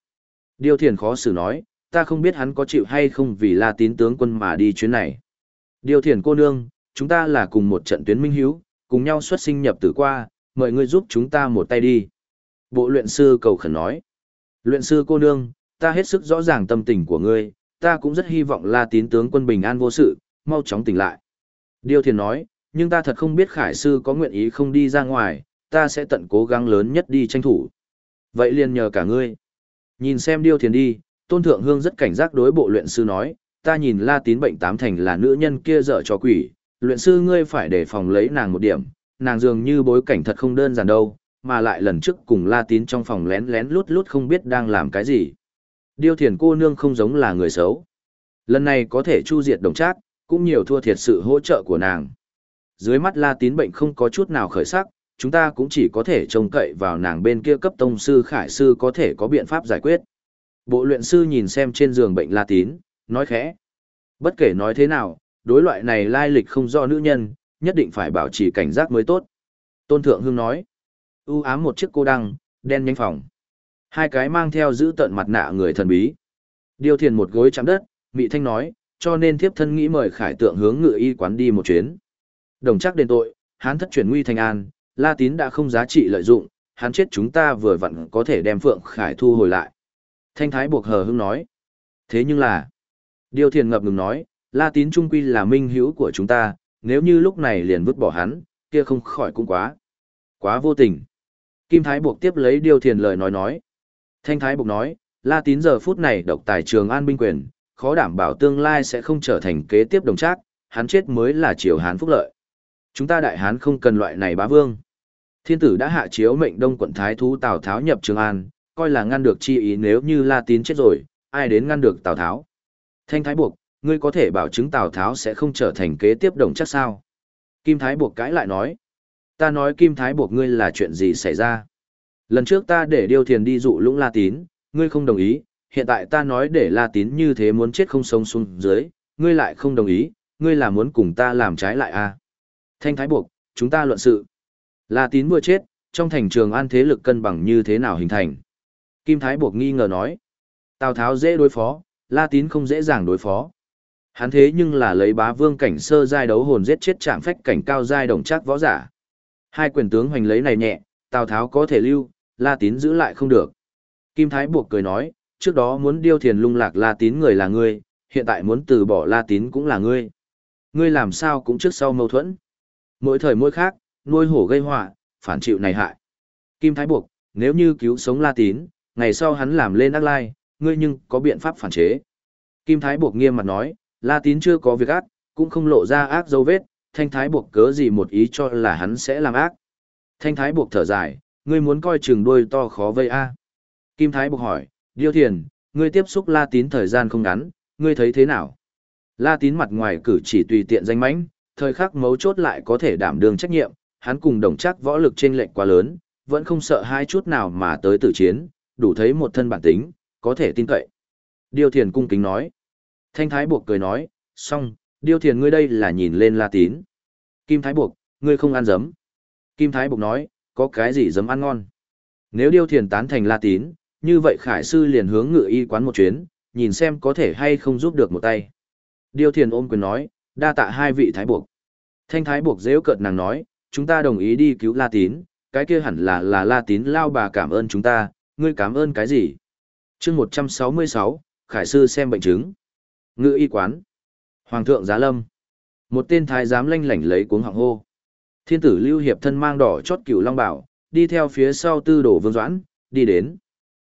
Điêu thiền khó xử nói, ta không biết hắn có chịu hay không vì là tín tướng quân mà đi chuyến này. Điêu thiền cô nương, chúng ta là cùng một trận tuyến minh hiếu, cùng nhau xuất sinh nhập tử qua, mời ngươi giúp chúng ta một tay đi. Bộ luyện sư cầu khẩn nói. Luyện sư cô nương, ta hết sức rõ ràng tâm tình của ngươi, ta cũng rất hy vọng la tín tướng quân bình an vô sự, mau chóng tỉnh lại. Điêu thiền nói, nhưng ta thật không biết khải sư có nguyện ý không đi ra ngoài, ta sẽ tận cố gắng lớn nhất đi tranh thủ. Vậy liền nhờ cả ngươi. Nhìn xem điêu thiền đi, tôn thượng hương rất cảnh giác đối bộ luyện sư nói, ta nhìn la tín bệnh tám thành là nữ nhân kia dở cho quỷ, luyện sư ngươi phải đề phòng lấy nàng một điểm, nàng dường như bối cảnh thật không đơn giản đâu, mà lại lần trước cùng la tín trong phòng lén lén lút lút không biết đang làm cái gì. Điêu thiền cô nương không giống là người xấu. Lần này có thể chu diệt đồng trác, cũng nhiều thua thiệt sự hỗ trợ của nàng. Dưới mắt la tín bệnh không có chút nào khởi sắc, chúng ta cũng chỉ có thể trông cậy vào nàng bên kia cấp tông sư khải sư có thể có biện pháp giải quyết. Bộ luyện sư nhìn xem trên giường bệnh la tín, nói khẽ. Bất kể nói thế nào, đối loại này lai lịch không do nữ nhân, nhất định phải bảo trì cảnh giác mới tốt. Tôn Thượng Hương nói. ưu ám một chiếc cô đăng, đen nhanh phòng. Hai cái mang theo giữ tận mặt nạ người thần bí. Điêu thiền một gối chạm đất, Mị Thanh nói, cho nên thiếp thân nghĩ mời khải tượng hướng ngự y quán đi một chuyến. Đồng chắc đền tội, hán thất chuyển nguy thành an, La Tín đã không giá trị lợi dụng, hắn chết chúng ta vừa vặn có thể đem Phượng Khải thu hồi lại. Thanh Thái buộc hờ hững nói. Thế nhưng là, Điều thiền ngập ngừng nói, La Tín trung quy là minh hữu của chúng ta, nếu như lúc này liền vứt bỏ hắn, kia không khỏi cũng quá. Quá vô tình. Kim Thái buộc tiếp lấy điều thiền lời nói nói. Thanh Thái buộc nói, La Tín giờ phút này độc tài trường an binh quyền, khó đảm bảo tương lai sẽ không trở thành kế tiếp đồng trác, hắn chết mới là triều hán phúc lợi. Chúng ta đại hán không cần loại này bá vương. Thiên tử đã hạ chiếu mệnh đông quận thái thú Tào Tháo nhập Trường An, coi là ngăn được chi ý nếu như La Tín chết rồi, ai đến ngăn được Tào Tháo. Thanh Thái buộc, ngươi có thể bảo chứng Tào Tháo sẽ không trở thành kế tiếp đồng chắc sao? Kim Thái buộc cãi lại nói. Ta nói Kim Thái buộc ngươi là chuyện gì xảy ra? Lần trước ta để điêu thiền đi dụ lũng La Tín, ngươi không đồng ý, hiện tại ta nói để La Tín như thế muốn chết không sống xuống dưới, ngươi lại không đồng ý, ngươi là muốn cùng ta làm trái lại à? Thanh Thái buộc, chúng ta luận sự. La Tín vừa chết, trong thành trường an thế lực cân bằng như thế nào hình thành? Kim Thái buộc nghi ngờ nói. Tào Tháo dễ đối phó, La Tín không dễ dàng đối phó. Hắn thế nhưng là lấy bá vương cảnh sơ giai đấu hồn giết chết trạng phách cảnh cao giai đồng chắc võ giả. Hai quyền tướng hoành lấy này nhẹ, Tào Tháo có thể lưu, La Tín giữ lại không được. Kim Thái buộc cười nói, trước đó muốn điêu thiền lung lạc La Tín người là ngươi, hiện tại muốn từ bỏ La Tín cũng là ngươi. Ngươi làm sao cũng trước sau mâu thuẫn. Mỗi thời mỗi khác, nuôi hổ gây họa, phản chịu này hại. Kim Thái buộc, nếu như cứu sống La Tín, ngày sau hắn làm lên ác lai, ngươi nhưng có biện pháp phản chế. Kim Thái buộc nghiêm mặt nói, La Tín chưa có việc ác, cũng không lộ ra ác dấu vết, Thanh Thái buộc cớ gì một ý cho là hắn sẽ làm ác. Thanh Thái buộc thở dài, ngươi muốn coi chừng đuôi to khó vây a. Kim Thái buộc hỏi, Điêu Thiền, ngươi tiếp xúc La Tín thời gian không ngắn, ngươi thấy thế nào? La Tín mặt ngoài cử chỉ tùy tiện danh mãnh, thời khắc mấu chốt lại có thể đảm đương trách nhiệm, hắn cùng đồng chắc võ lực trên lệnh quá lớn, vẫn không sợ hai chút nào mà tới tử chiến, đủ thấy một thân bản tính, có thể tin cậy. Điêu Thiền cung kính nói. Thanh Thái buộc cười nói, xong, Điêu Thiền ngươi đây là nhìn lên La Tín. Kim Thái buộc, ngươi không ăn dấm. Kim Thái buộc nói, có cái gì dấm ăn ngon. Nếu Điêu Thiền tán thành La Tín, như vậy Khải Sư liền hướng ngự y quán một chuyến, nhìn xem có thể hay không giúp được một tay. Điêu Thiền ôm quyền nói, đa tạ hai vị Thái buộc. Thanh Thái buộc dễ cợt nàng nói, chúng ta đồng ý đi cứu La Tín, cái kia hẳn là là La Tín lao bà cảm ơn chúng ta, ngươi cảm ơn cái gì? chương 166, Khải Sư xem bệnh chứng. Ngự y quán. Hoàng thượng giá lâm. Một tên thái giám lanh lảnh lấy cuống họng hô. Thiên tử lưu hiệp thân mang đỏ chót cửu long bảo, đi theo phía sau tư đổ vương doãn, đi đến.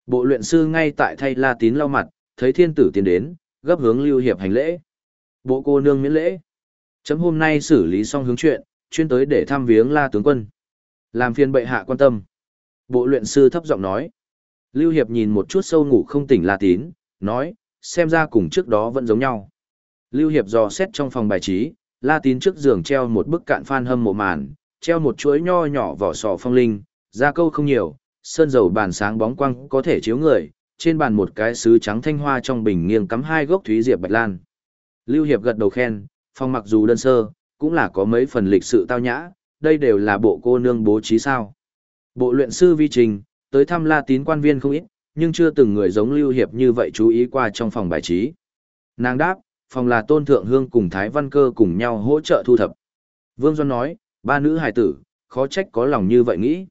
Bộ luyện sư ngay tại thay la tín lau mặt, thấy thiên tử tiến đến, gấp hướng lưu hiệp hành lễ. Bộ cô nương miễn lễ. Chấm hôm nay xử lý xong hướng chuyện, chuyên tới để thăm viếng la tướng quân. Làm phiền bệ hạ quan tâm. Bộ luyện sư thấp giọng nói. Lưu Hiệp nhìn một chút sâu ngủ không tỉnh La Tín, nói, xem ra cùng trước đó vẫn giống nhau. Lưu Hiệp dò xét trong phòng bài trí, La Tín trước giường treo một bức cạn phan hâm mộ màn, treo một chuỗi nho nhỏ vỏ sò phong linh, da câu không nhiều, sơn dầu bàn sáng bóng quang có thể chiếu người, trên bàn một cái sứ trắng thanh hoa trong bình nghiêng cắm hai gốc thúy diệp bạch lan. Lưu Hiệp gật đầu khen, phong mặc dù đơn sơ, cũng là có mấy phần lịch sự tao nhã, đây đều là bộ cô nương bố trí sao. Bộ luyện sư vi trình, tới thăm La Tín quan viên không ít, nhưng chưa từng người giống Lưu Hiệp như vậy chú ý qua trong phòng bài trí. Nàng đáp, phòng là Tôn Thượng Hương cùng Thái Văn Cơ cùng nhau hỗ trợ thu thập. Vương Doan nói, ba nữ hài tử, khó trách có lòng như vậy nghĩ.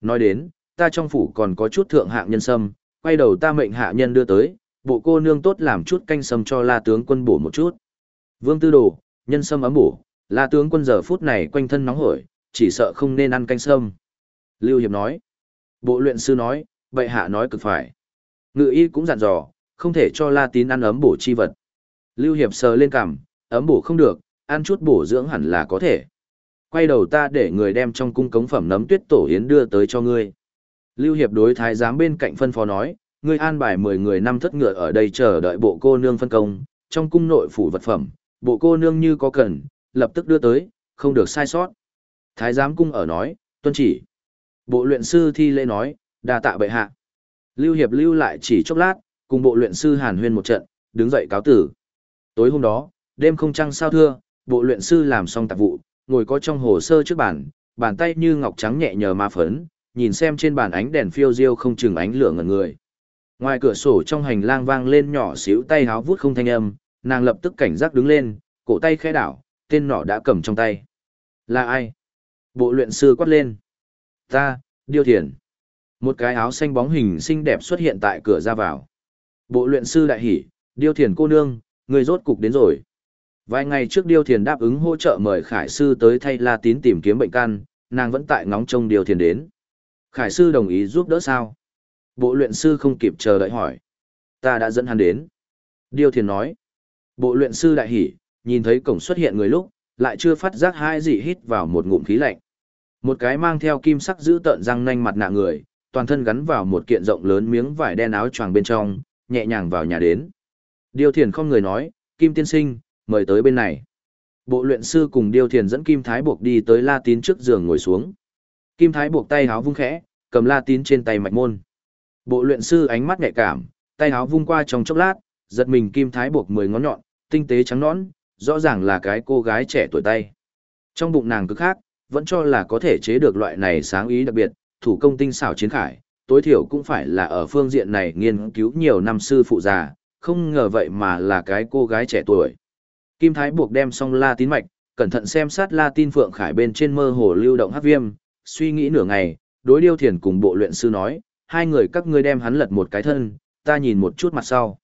Nói đến, ta trong phủ còn có chút thượng hạng nhân sâm, quay đầu ta mệnh hạ nhân đưa tới, bộ cô nương tốt làm chút canh sâm cho la tướng quân bổ một chút. Vương Tư Đồ, nhân sâm ấm bổ, La tướng quân giờ phút này quanh thân nóng hổi, chỉ sợ không nên ăn canh sâm. Lưu Hiệp nói. Bộ luyện sư nói, bệ hạ nói cực phải. Ngự y cũng dặn dò, không thể cho La Tín ăn ấm bổ chi vật. Lưu Hiệp sờ lên cằm, ấm bổ không được, ăn chút bổ dưỡng hẳn là có thể. Quay đầu ta để người đem trong cung cống phẩm nấm tuyết tổ yến đưa tới cho ngươi. Lưu Hiệp đối thái giám bên cạnh phân phó nói, ngươi an bài 10 người năm thất ngựa ở đây chờ đợi bộ cô nương phân công, trong cung nội phủ vật phẩm, bộ cô nương như có cần, lập tức đưa tới, không được sai sót. Thái giám cung ở nói, tuân chỉ. Bộ luyện sư thi lễ nói, đa tạ bệ hạ. Lưu Hiệp lưu lại chỉ chốc lát, cùng bộ luyện sư Hàn Huyên một trận, đứng dậy cáo tử. Tối hôm đó, đêm không trăng sao thưa, bộ luyện sư làm xong tạp vụ, ngồi có trong hồ sơ trước bàn, bàn tay như ngọc trắng nhẹ nhờ ma phấn, nhìn xem trên bàn ánh đèn phiêu diêu không chừng ánh lửa ngẩn người. Ngoài cửa sổ trong hành lang vang lên nhỏ xíu tay háo vút không thanh âm, nàng lập tức cảnh giác đứng lên, cổ tay khẽ đảo, tên nọ đã cầm trong tay. Là ai? Bộ luyện sư quát lên. Ta, Điêu Thiền. Một cái áo xanh bóng hình xinh đẹp xuất hiện tại cửa ra vào. Bộ luyện sư đại hỉ, Điêu Thiền cô nương, người rốt cục đến rồi. Vài ngày trước Điêu Thiền đáp ứng hỗ trợ mời Khải Sư tới thay La Tín tìm kiếm bệnh căn, nàng vẫn tại ngóng trông Điêu Thiền đến. Khải Sư đồng ý giúp đỡ sao? Bộ luyện sư không kịp chờ đợi hỏi. Ta đã dẫn hắn đến. Điêu Thiền nói. Bộ luyện sư đại hỉ, nhìn thấy cổng xuất hiện người lúc, lại chưa phát giác hai gì hít vào một ngụm khí lạnh. Một cái mang theo kim sắc giữ tợn răng nanh mặt nạ người, toàn thân gắn vào một kiện rộng lớn miếng vải đen áo choàng bên trong, nhẹ nhàng vào nhà đến. Điêu Thiền không người nói, Kim Tiên Sinh, mời tới bên này. Bộ luyện sư cùng Điêu Thiền dẫn Kim Thái buộc đi tới La Tín trước giường ngồi xuống. Kim Thái buộc tay háo vung khẽ, cầm La Tín trên tay mạch môn. Bộ luyện sư ánh mắt nhạy cảm, tay háo vung qua trong chốc lát, giật mình Kim Thái buộc mười ngón nhọn, tinh tế trắng nõn, rõ ràng là cái cô gái trẻ tuổi tay. Trong bụng nàng cực khác, vẫn cho là có thể chế được loại này sáng ý đặc biệt, thủ công tinh xảo chiến khải, tối thiểu cũng phải là ở phương diện này nghiên cứu nhiều năm sư phụ già, không ngờ vậy mà là cái cô gái trẻ tuổi. Kim Thái buộc đem xong la tín mạch, cẩn thận xem sát la tin phượng khải bên trên mơ hồ lưu động hắc viêm, suy nghĩ nửa ngày, đối điêu thiền cùng bộ luyện sư nói, hai người các ngươi đem hắn lật một cái thân, ta nhìn một chút mặt sau.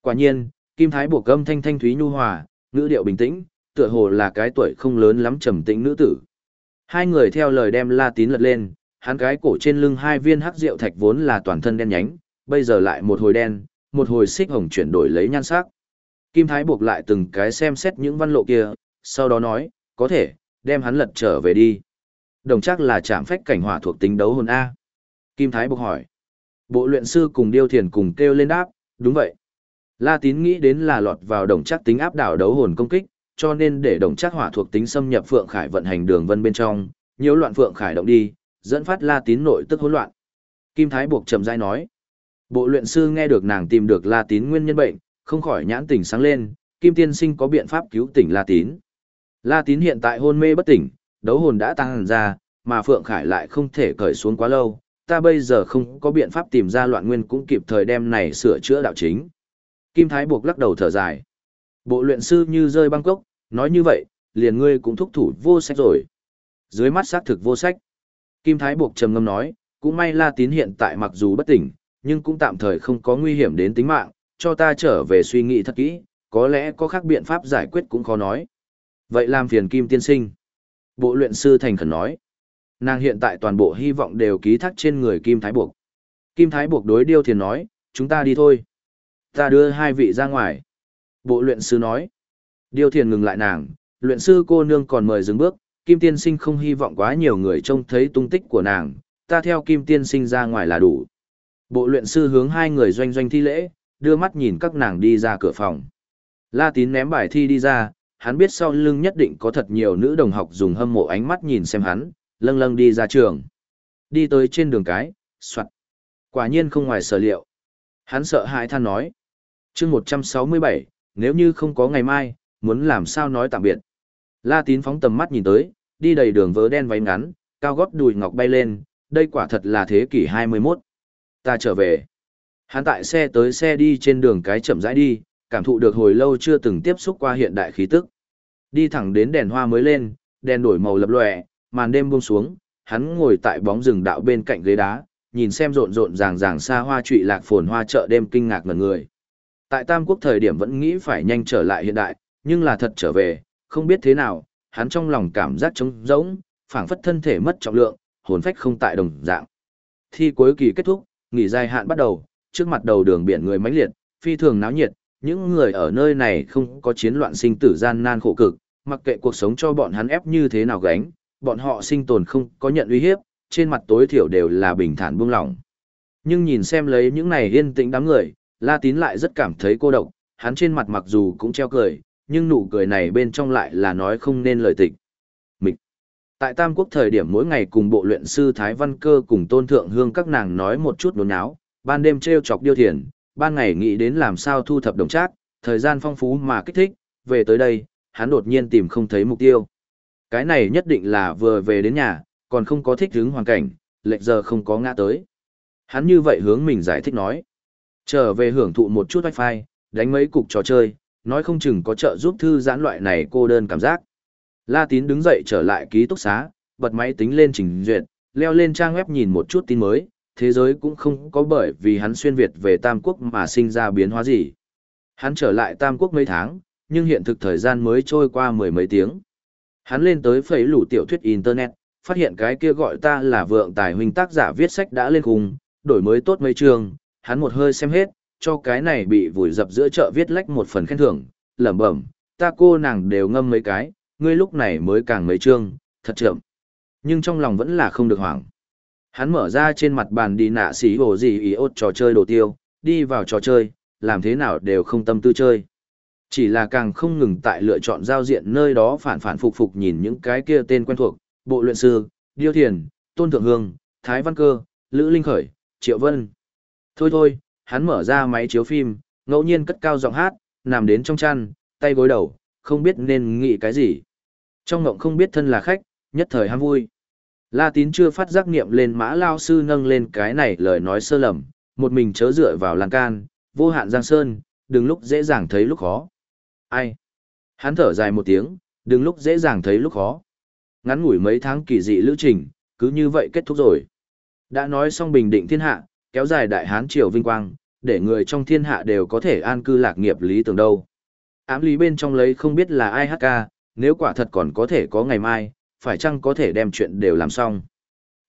Quả nhiên, Kim Thái buộc âm thanh thanh thúy nhu hòa, ngữ điệu bình tĩnh, tựa hồ là cái tuổi không lớn lắm trầm tĩnh nữ tử. Hai người theo lời đem La Tín lật lên, hắn cái cổ trên lưng hai viên hắc rượu thạch vốn là toàn thân đen nhánh, bây giờ lại một hồi đen, một hồi xích hồng chuyển đổi lấy nhan sắc. Kim Thái buộc lại từng cái xem xét những văn lộ kia, sau đó nói, có thể, đem hắn lật trở về đi. Đồng chắc là chạm phách cảnh hỏa thuộc tính đấu hồn A. Kim Thái buộc hỏi. Bộ luyện sư cùng điêu thiền cùng kêu lên đáp, đúng vậy. La tín nghĩ đến là lọt vào đồng chắc tính áp đảo đấu hồn công kích, cho nên để đồng chắc hỏa thuộc tính xâm nhập Phượng Khải vận hành đường vân bên trong, nhiễu loạn Phượng Khải động đi, dẫn phát La Tín nội tức hỗn loạn. Kim Thái buộc chậm rãi nói. Bộ luyện sư nghe được nàng tìm được La Tín nguyên nhân bệnh, không khỏi nhãn tỉnh sáng lên, Kim Tiên Sinh có biện pháp cứu tỉnh La Tín. La Tín hiện tại hôn mê bất tỉnh, đấu hồn đã tăng ra, mà Phượng Khải lại không thể cởi xuống quá lâu, ta bây giờ không có biện pháp tìm ra loạn nguyên cũng kịp thời đem này sửa chữa đạo chính. Kim Thái buộc lắc đầu thở dài. Bộ luyện sư như rơi băng cốc, nói như vậy, liền ngươi cũng thúc thủ vô sách rồi. Dưới mắt xác thực vô sách. Kim Thái buộc trầm ngâm nói, cũng may La Tín hiện tại mặc dù bất tỉnh, nhưng cũng tạm thời không có nguy hiểm đến tính mạng, cho ta trở về suy nghĩ thật kỹ, có lẽ có khác biện pháp giải quyết cũng khó nói. Vậy làm phiền Kim Tiên Sinh. Bộ luyện sư thành khẩn nói. Nàng hiện tại toàn bộ hy vọng đều ký thác trên người Kim Thái buộc. Kim Thái buộc đối điêu thiền nói, chúng ta đi thôi. Ta đưa hai vị ra ngoài. Bộ luyện sư nói. điều thiền ngừng lại nàng, luyện sư cô nương còn mời dừng bước, Kim Tiên Sinh không hy vọng quá nhiều người trông thấy tung tích của nàng, ta theo Kim Tiên Sinh ra ngoài là đủ. Bộ luyện sư hướng hai người doanh doanh thi lễ, đưa mắt nhìn các nàng đi ra cửa phòng. La Tín ném bài thi đi ra, hắn biết sau lưng nhất định có thật nhiều nữ đồng học dùng hâm mộ ánh mắt nhìn xem hắn, lâng lâng đi ra trường. Đi tới trên đường cái, soạn. Quả nhiên không ngoài sở liệu. Hắn sợ hãi than nói chương 167, nếu như không có ngày mai, muốn làm sao nói tạm biệt. La tín phóng tầm mắt nhìn tới, đi đầy đường vớ đen váy ngắn, cao gót đùi ngọc bay lên, đây quả thật là thế kỷ 21. Ta trở về. Hắn tại xe tới xe đi trên đường cái chậm rãi đi, cảm thụ được hồi lâu chưa từng tiếp xúc qua hiện đại khí tức. Đi thẳng đến đèn hoa mới lên, đèn đổi màu lập lòe, màn đêm buông xuống, hắn ngồi tại bóng rừng đạo bên cạnh ghế đá, nhìn xem rộn rộn ràng ràng xa hoa trụy lạc phồn hoa chợ đêm kinh ngạc ngẩn người. Tại Tam Quốc thời điểm vẫn nghĩ phải nhanh trở lại hiện đại, nhưng là thật trở về, không biết thế nào, hắn trong lòng cảm giác trống rỗng, phảng phất thân thể mất trọng lượng, hồn phách không tại đồng dạng. Thi cuối kỳ kết thúc, nghỉ dài hạn bắt đầu, trước mặt đầu đường biển người mãnh liệt, phi thường náo nhiệt, những người ở nơi này không có chiến loạn sinh tử gian nan khổ cực, mặc kệ cuộc sống cho bọn hắn ép như thế nào gánh, bọn họ sinh tồn không có nhận uy hiếp, trên mặt tối thiểu đều là bình thản buông lỏng. Nhưng nhìn xem lấy những này yên tĩnh đám người, La Tín lại rất cảm thấy cô độc, hắn trên mặt mặc dù cũng treo cười, nhưng nụ cười này bên trong lại là nói không nên lời tịch. Mịch. Tại Tam Quốc thời điểm mỗi ngày cùng bộ luyện sư Thái Văn Cơ cùng Tôn Thượng Hương các nàng nói một chút đồn áo, ban đêm treo chọc điêu thiền, ban ngày nghĩ đến làm sao thu thập đồng trác, thời gian phong phú mà kích thích, về tới đây, hắn đột nhiên tìm không thấy mục tiêu. Cái này nhất định là vừa về đến nhà, còn không có thích hứng hoàn cảnh, lệch giờ không có ngã tới. Hắn như vậy hướng mình giải thích nói. Trở về hưởng thụ một chút wifi, đánh mấy cục trò chơi, nói không chừng có trợ giúp thư giãn loại này cô đơn cảm giác. La Tín đứng dậy trở lại ký túc xá, bật máy tính lên trình duyệt, leo lên trang web nhìn một chút tin mới, thế giới cũng không có bởi vì hắn xuyên Việt về Tam Quốc mà sinh ra biến hóa gì. Hắn trở lại Tam Quốc mấy tháng, nhưng hiện thực thời gian mới trôi qua mười mấy tiếng. Hắn lên tới phẩy lũ tiểu thuyết Internet, phát hiện cái kia gọi ta là vượng tài huynh tác giả viết sách đã lên cùng, đổi mới tốt mấy chương, hắn một hơi xem hết, cho cái này bị vùi dập giữa chợ viết lách một phần khen thưởng, lẩm bẩm, ta cô nàng đều ngâm mấy cái, ngươi lúc này mới càng mấy chương, thật chậm. Nhưng trong lòng vẫn là không được hoảng. Hắn mở ra trên mặt bàn đi nạ xí hồ gì ý ốt trò chơi đồ tiêu, đi vào trò chơi, làm thế nào đều không tâm tư chơi. Chỉ là càng không ngừng tại lựa chọn giao diện nơi đó phản phản phục phục nhìn những cái kia tên quen thuộc, bộ luyện sư, điêu thiền, tôn thượng hương, thái văn cơ, lữ linh khởi, triệu vân. Thôi thôi, hắn mở ra máy chiếu phim, ngẫu nhiên cất cao giọng hát, nằm đến trong chăn, tay gối đầu, không biết nên nghĩ cái gì. Trong ngộng không biết thân là khách, nhất thời ham vui. La tín chưa phát giác niệm lên mã lao sư nâng lên cái này lời nói sơ lầm, một mình chớ dựa vào lan can, vô hạn giang sơn, đừng lúc dễ dàng thấy lúc khó. Ai? Hắn thở dài một tiếng, đừng lúc dễ dàng thấy lúc khó. Ngắn ngủi mấy tháng kỳ dị lữ trình, cứ như vậy kết thúc rồi. Đã nói xong bình định thiên hạ, kéo dài đại hán triều vinh quang, để người trong thiên hạ đều có thể an cư lạc nghiệp lý tưởng đâu. Ám lý bên trong lấy không biết là ai hát ca, nếu quả thật còn có thể có ngày mai, phải chăng có thể đem chuyện đều làm xong.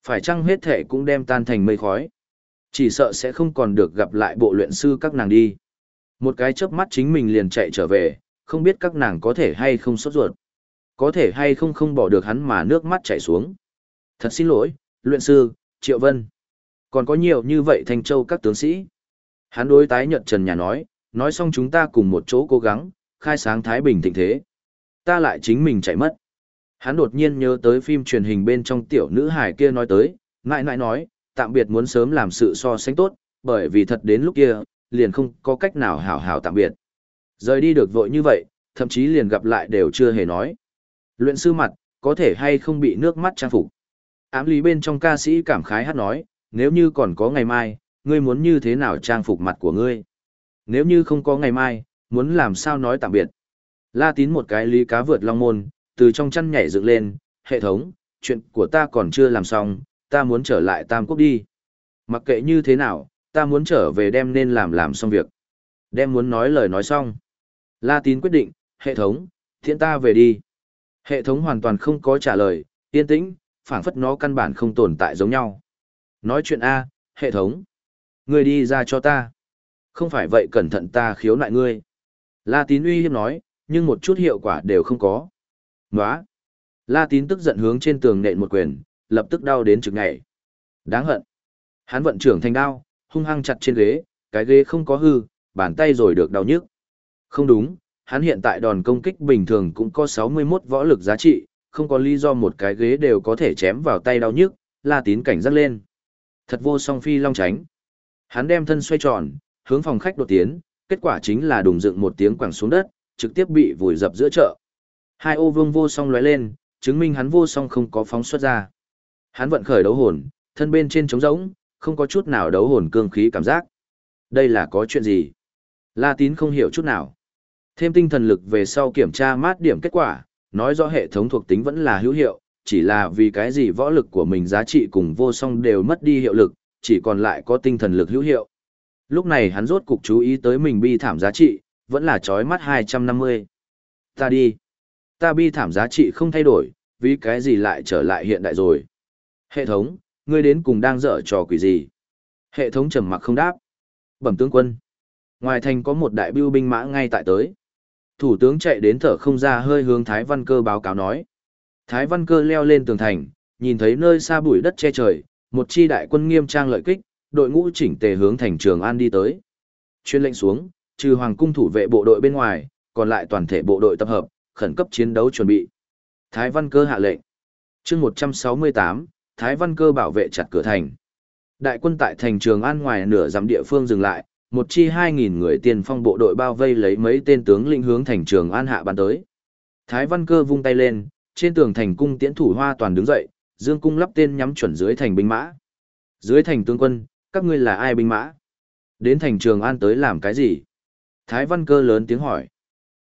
Phải chăng hết thể cũng đem tan thành mây khói. Chỉ sợ sẽ không còn được gặp lại bộ luyện sư các nàng đi. Một cái chớp mắt chính mình liền chạy trở về, không biết các nàng có thể hay không sốt ruột. Có thể hay không không bỏ được hắn mà nước mắt chảy xuống. Thật xin lỗi, luyện sư, Triệu Vân. Còn có nhiều như vậy thành châu các tướng sĩ. Hắn đối tái nhật trần nhà nói, nói xong chúng ta cùng một chỗ cố gắng, khai sáng Thái Bình thịnh thế. Ta lại chính mình chạy mất. Hắn đột nhiên nhớ tới phim truyền hình bên trong tiểu nữ hải kia nói tới, ngại ngại nói, tạm biệt muốn sớm làm sự so sánh tốt, bởi vì thật đến lúc kia, liền không có cách nào hảo hảo tạm biệt. Rời đi được vội như vậy, thậm chí liền gặp lại đều chưa hề nói. Luyện sư mặt, có thể hay không bị nước mắt trang phục. Ám lý bên trong ca sĩ cảm khái hát nói, nếu như còn có ngày mai, ngươi muốn như thế nào trang phục mặt của ngươi? Nếu như không có ngày mai, muốn làm sao nói tạm biệt? La tín một cái lý cá vượt long môn, từ trong chăn nhảy dựng lên, hệ thống, chuyện của ta còn chưa làm xong, ta muốn trở lại Tam Quốc đi. Mặc kệ như thế nào, ta muốn trở về đem nên làm làm xong việc. Đem muốn nói lời nói xong. La tín quyết định, hệ thống, thiện ta về đi. Hệ thống hoàn toàn không có trả lời, yên tĩnh, phảng phất nó căn bản không tồn tại giống nhau. Nói chuyện A, hệ thống. Ngươi đi ra cho ta. Không phải vậy cẩn thận ta khiếu nại ngươi. La tín uy hiếp nói, nhưng một chút hiệu quả đều không có. Nóa. La tín tức giận hướng trên tường nện một quyền, lập tức đau đến trực ngày. Đáng hận. Hắn vận trưởng thành đao, hung hăng chặt trên ghế, cái ghế không có hư, bàn tay rồi được đau nhức. Không đúng, hắn hiện tại đòn công kích bình thường cũng có 61 võ lực giá trị, không có lý do một cái ghế đều có thể chém vào tay đau nhức, La Tín cảnh giác lên. Thật vô song phi long tránh. Hắn đem thân xoay tròn, hướng phòng khách đột tiến, kết quả chính là đùng dựng một tiếng quẳng xuống đất, trực tiếp bị vùi dập giữa chợ. Hai ô vương vô song lóe lên, chứng minh hắn vô song không có phóng xuất ra. Hắn vận khởi đấu hồn, thân bên trên trống rỗng, không có chút nào đấu hồn cương khí cảm giác. Đây là có chuyện gì? La tín không hiểu chút nào. Thêm tinh thần lực về sau kiểm tra mát điểm kết quả, nói rõ hệ thống thuộc tính vẫn là hữu hiệu, chỉ là vì cái gì võ lực của mình giá trị cùng vô song đều mất đi hiệu lực, chỉ còn lại có tinh thần lực hữu hiệu. Lúc này hắn rốt cục chú ý tới mình bi thảm giá trị, vẫn là chói mắt 250. Ta đi. ta bi thảm giá trị không thay đổi, vì cái gì lại trở lại hiện đại rồi. Hệ thống, ngươi đến cùng đang dở trò quỷ gì? Hệ thống trầm mặc không đáp. Bẩm tướng quân. Ngoài thành có một đại bưu binh mã ngay tại tới. Thủ tướng chạy đến thở không ra hơi hướng Thái Văn Cơ báo cáo nói. Thái Văn Cơ leo lên tường thành, nhìn thấy nơi xa bụi đất che trời, một chi đại quân nghiêm trang lợi kích, đội ngũ chỉnh tề hướng thành Trường An đi tới. Chuyên lệnh xuống, trừ hoàng cung thủ vệ bộ đội bên ngoài, còn lại toàn thể bộ đội tập hợp, khẩn cấp chiến đấu chuẩn bị. Thái Văn Cơ hạ lệnh. Chương 168, Thái Văn Cơ bảo vệ chặt cửa thành. Đại quân tại thành Trường An ngoài nửa dặm địa phương dừng lại, một chi 2.000 người tiền phong bộ đội bao vây lấy mấy tên tướng lĩnh hướng thành Trường An hạ bàn tới. Thái Văn Cơ vung tay lên, trên tường thành cung tiễn thủ hoa toàn đứng dậy, dương cung lắp tên nhắm chuẩn dưới thành binh mã. Dưới thành tướng quân, các ngươi là ai binh mã? Đến thành Trường An tới làm cái gì? Thái Văn Cơ lớn tiếng hỏi.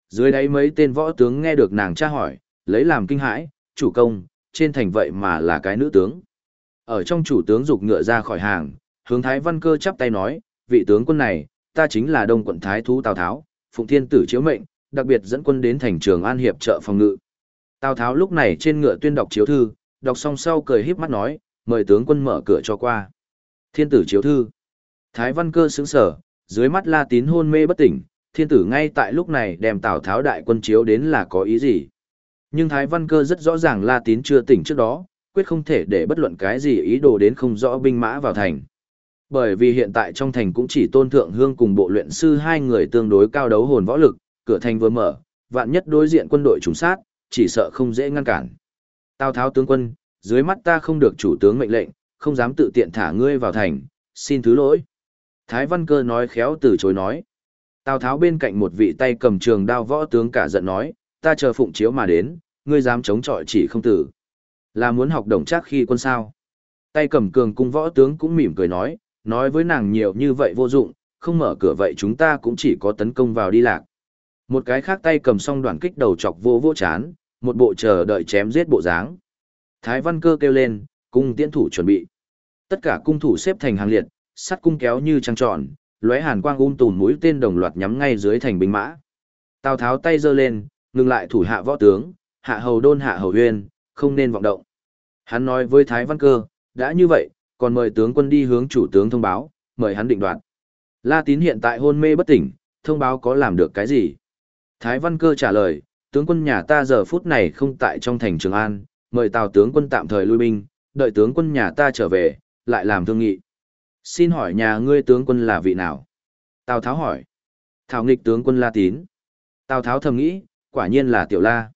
Dưới đáy mấy tên võ tướng nghe được nàng tra hỏi, lấy làm kinh hãi, chủ công, trên thành vậy mà là cái nữ tướng. Ở trong chủ tướng dục ngựa ra khỏi hàng, hướng Thái Văn Cơ chắp tay nói, vị tướng quân này, ta chính là đông quận Thái Thú Tào Tháo, Phụng Thiên Tử chiếu mệnh, đặc biệt dẫn quân đến thành trường An Hiệp trợ phòng ngự. Tào Tháo lúc này trên ngựa tuyên đọc chiếu thư, đọc xong sau cười híp mắt nói, mời tướng quân mở cửa cho qua. Thiên tử chiếu thư. Thái Văn Cơ sững sở, dưới mắt La Tín hôn mê bất tỉnh, thiên tử ngay tại lúc này đem Tào Tháo đại quân chiếu đến là có ý gì. Nhưng Thái Văn Cơ rất rõ ràng La Tín chưa tỉnh trước đó, quyết không thể để bất luận cái gì ý đồ đến không rõ binh mã vào thành. Bởi vì hiện tại trong thành cũng chỉ tôn thượng hương cùng bộ luyện sư hai người tương đối cao đấu hồn võ lực, cửa thành vừa mở, vạn nhất đối diện quân đội trùng sát, chỉ sợ không dễ ngăn cản. Tào Tháo tướng quân, dưới mắt ta không được chủ tướng mệnh lệnh, không dám tự tiện thả ngươi vào thành, xin thứ lỗi. Thái Văn Cơ nói khéo từ chối nói. Tào Tháo bên cạnh một vị tay cầm trường đao võ tướng cả giận nói, ta chờ phụng chiếu mà đến, ngươi dám chống chọi chỉ không tử. Là muốn học đồng chắc khi quân sao. Tay cầm cường cung võ tướng cũng mỉm cười nói, nói với nàng nhiều như vậy vô dụng, không mở cửa vậy chúng ta cũng chỉ có tấn công vào đi lạc. Một cái khác tay cầm song đoàn kích đầu chọc vô vô chán, một bộ chờ đợi chém giết bộ dáng. Thái văn cơ kêu lên, cung tiễn thủ chuẩn bị. Tất cả cung thủ xếp thành hàng liệt, sắt cung kéo như trăng tròn, lóe hàn quang um tùm mũi tên đồng loạt nhắm ngay dưới thành binh mã. Tào Tháo tay giơ lên, ngừng lại thủ hạ võ tướng, hạ hầu đôn hạ hầu huyên, không nên vọng động. Hắn nói với Thái Văn Cơ, đã như vậy, còn mời tướng quân đi hướng chủ tướng thông báo, mời hắn định đoạt. La Tín hiện tại hôn mê bất tỉnh, thông báo có làm được cái gì? Thái Văn Cơ trả lời, tướng quân nhà ta giờ phút này không tại trong thành Trường An, mời Tào tướng quân tạm thời lui binh, đợi tướng quân nhà ta trở về, lại làm thương nghị. Xin hỏi nhà ngươi tướng quân là vị nào? Tào Tháo hỏi. Thảo nghịch tướng quân La Tín. Tào Tháo thầm nghĩ, quả nhiên là Tiểu La.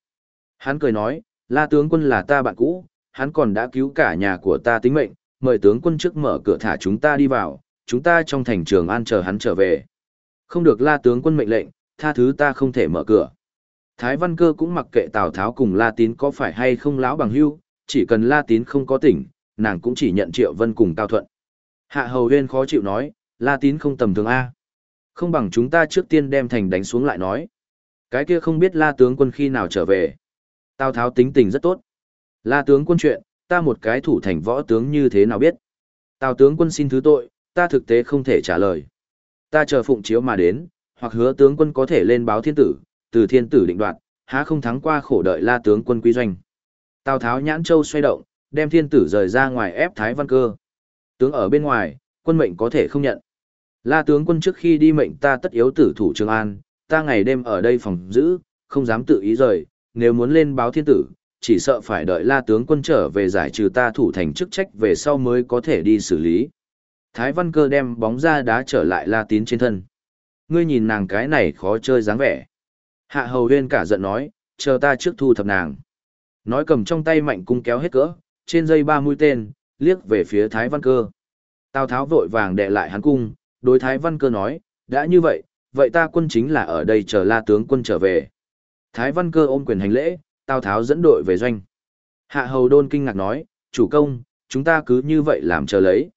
Hắn cười nói, La tướng quân là ta bạn cũ, hắn còn đã cứu cả nhà của ta tính mệnh, mời tướng quân trước mở cửa thả chúng ta đi vào, chúng ta trong thành trường an chờ hắn trở về. Không được La tướng quân mệnh lệnh, tha thứ ta không thể mở cửa. Thái Văn Cơ cũng mặc kệ Tào Tháo cùng La Tín có phải hay không lão bằng hưu, chỉ cần La Tín không có tỉnh, nàng cũng chỉ nhận Triệu Vân cùng Cao Thuận. Hạ Hầu Huyên khó chịu nói, La Tín không tầm thường A. Không bằng chúng ta trước tiên đem thành đánh xuống lại nói. Cái kia không biết La tướng quân khi nào trở về. Tào Tháo tính tình rất tốt. La tướng quân chuyện, ta một cái thủ thành võ tướng như thế nào biết. Tào tướng quân xin thứ tội, ta thực tế không thể trả lời. Ta chờ phụng chiếu mà đến, hoặc hứa tướng quân có thể lên báo thiên tử, từ thiên tử định đoạt, há không thắng qua khổ đợi la tướng quân quy doanh. Tào Tháo nhãn châu xoay động, đem thiên tử rời ra ngoài ép Thái Văn Cơ. Tướng ở bên ngoài, quân mệnh có thể không nhận. La tướng quân trước khi đi mệnh ta tất yếu tử thủ Trường An, ta ngày đêm ở đây phòng giữ, không dám tự ý rời, nếu muốn lên báo thiên tử, chỉ sợ phải đợi la tướng quân trở về giải trừ ta thủ thành chức trách về sau mới có thể đi xử lý. Thái Văn Cơ đem bóng ra đá trở lại la tín trên thân. Ngươi nhìn nàng cái này khó chơi dáng vẻ. Hạ hầu huyên cả giận nói, chờ ta trước thu thập nàng. Nói cầm trong tay mạnh cung kéo hết cỡ, trên dây ba mũi tên, liếc về phía Thái Văn Cơ. Tào Tháo vội vàng đệ lại hắn cung, đối Thái Văn Cơ nói, đã như vậy, vậy ta quân chính là ở đây chờ la tướng quân trở về. Thái Văn Cơ ôm quyền hành lễ, Tào Tháo dẫn đội về doanh. Hạ Hầu Đôn kinh ngạc nói, chủ công, chúng ta cứ như vậy làm chờ lấy.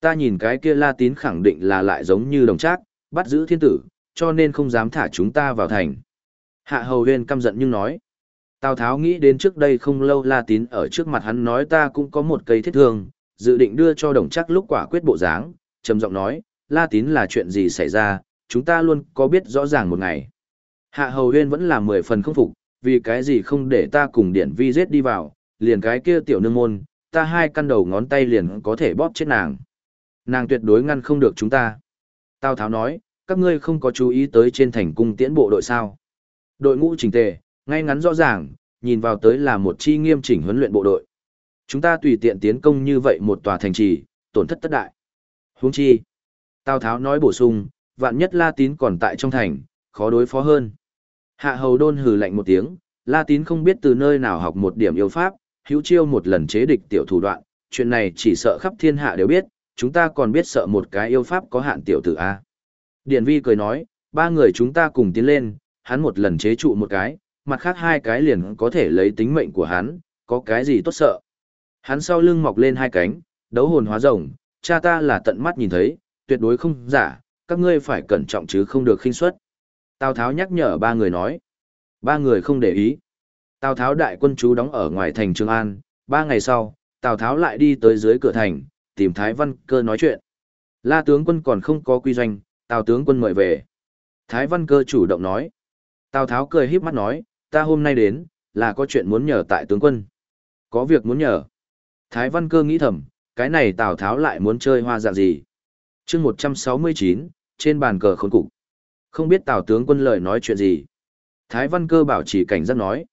Ta nhìn cái kia La Tín khẳng định là lại giống như đồng trác, bắt giữ thiên tử, cho nên không dám thả chúng ta vào thành. Hạ Hầu Huyên căm giận nhưng nói. Tào Tháo nghĩ đến trước đây không lâu La Tín ở trước mặt hắn nói ta cũng có một cây thiết thương, dự định đưa cho đồng chắc lúc quả quyết bộ dáng, trầm giọng nói, La Tín là chuyện gì xảy ra, chúng ta luôn có biết rõ ràng một ngày. Hạ Hầu Huyên vẫn là mười phần không phục, vì cái gì không để ta cùng điển vi giết đi vào, liền cái kia tiểu nương môn, ta hai căn đầu ngón tay liền có thể bóp chết nàng. Nàng tuyệt đối ngăn không được chúng ta. Tào Tháo nói, các ngươi không có chú ý tới trên thành cung tiễn bộ đội sao. Đội ngũ chỉnh tề, ngay ngắn rõ ràng, nhìn vào tới là một chi nghiêm chỉnh huấn luyện bộ đội. Chúng ta tùy tiện tiến công như vậy một tòa thành trì, tổn thất tất đại. Huống chi. Tào Tháo nói bổ sung, vạn nhất La Tín còn tại trong thành, khó đối phó hơn. Hạ hầu đôn hừ lạnh một tiếng, La Tín không biết từ nơi nào học một điểm yêu pháp, hữu chiêu một lần chế địch tiểu thủ đoạn, chuyện này chỉ sợ khắp thiên hạ đều biết, chúng ta còn biết sợ một cái yêu pháp có hạn tiểu tử A. Điển vi cười nói, ba người chúng ta cùng tiến lên, hắn một lần chế trụ một cái, mặt khác hai cái liền có thể lấy tính mệnh của hắn, có cái gì tốt sợ. Hắn sau lưng mọc lên hai cánh, đấu hồn hóa rồng, cha ta là tận mắt nhìn thấy, tuyệt đối không giả, các ngươi phải cẩn trọng chứ không được khinh suất. Tào Tháo nhắc nhở ba người nói. Ba người không để ý. Tào Tháo đại quân chú đóng ở ngoài thành Trường An, ba ngày sau, Tào Tháo lại đi tới dưới cửa thành, tìm Thái Văn Cơ nói chuyện. La tướng quân còn không có quy doanh, Tào tướng quân mời về. Thái Văn Cơ chủ động nói. Tào Tháo cười híp mắt nói, ta hôm nay đến, là có chuyện muốn nhờ tại tướng quân. Có việc muốn nhờ. Thái Văn Cơ nghĩ thầm, cái này Tào Tháo lại muốn chơi hoa dạng gì. chương 169, trên bàn cờ khốn cục. Không biết Tào tướng quân lời nói chuyện gì. Thái Văn Cơ bảo chỉ cảnh giác nói.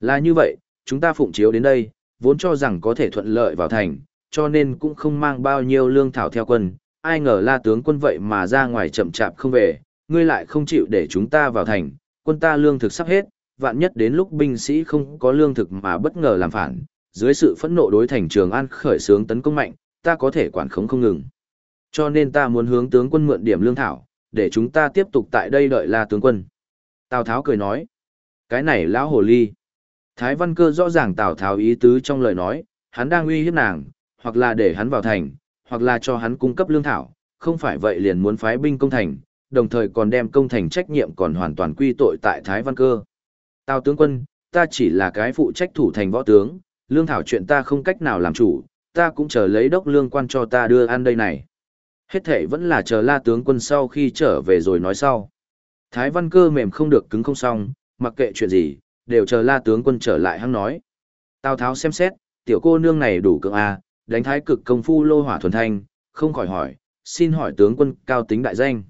Là như vậy, chúng ta phụng chiếu đến đây, vốn cho rằng có thể thuận lợi vào thành, cho nên cũng không mang bao nhiêu lương thảo theo quân. Ai ngờ la tướng quân vậy mà ra ngoài chậm chạp không về, ngươi lại không chịu để chúng ta vào thành, quân ta lương thực sắp hết, vạn nhất đến lúc binh sĩ không có lương thực mà bất ngờ làm phản, dưới sự phẫn nộ đối thành trường an khởi xướng tấn công mạnh, ta có thể quản khống không ngừng. Cho nên ta muốn hướng tướng quân mượn điểm lương thảo, để chúng ta tiếp tục tại đây đợi la tướng quân. Tào Tháo cười nói, cái này lão hồ ly. Thái Văn Cơ rõ ràng Tào Tháo ý tứ trong lời nói, hắn đang uy hiếp nàng, hoặc là để hắn vào thành, hoặc là cho hắn cung cấp lương thảo, không phải vậy liền muốn phái binh công thành, đồng thời còn đem công thành trách nhiệm còn hoàn toàn quy tội tại Thái Văn Cơ. Tào tướng quân, ta chỉ là cái phụ trách thủ thành võ tướng, lương thảo chuyện ta không cách nào làm chủ, ta cũng chờ lấy đốc lương quan cho ta đưa ăn đây này. Hết thể vẫn là chờ la tướng quân sau khi trở về rồi nói sau. Thái văn cơ mềm không được cứng không xong, mặc kệ chuyện gì, đều chờ la tướng quân trở lại hăng nói. Tào tháo xem xét, tiểu cô nương này đủ cường A, đánh thái cực công phu lô hỏa thuần thanh, không khỏi hỏi, xin hỏi tướng quân cao tính đại danh.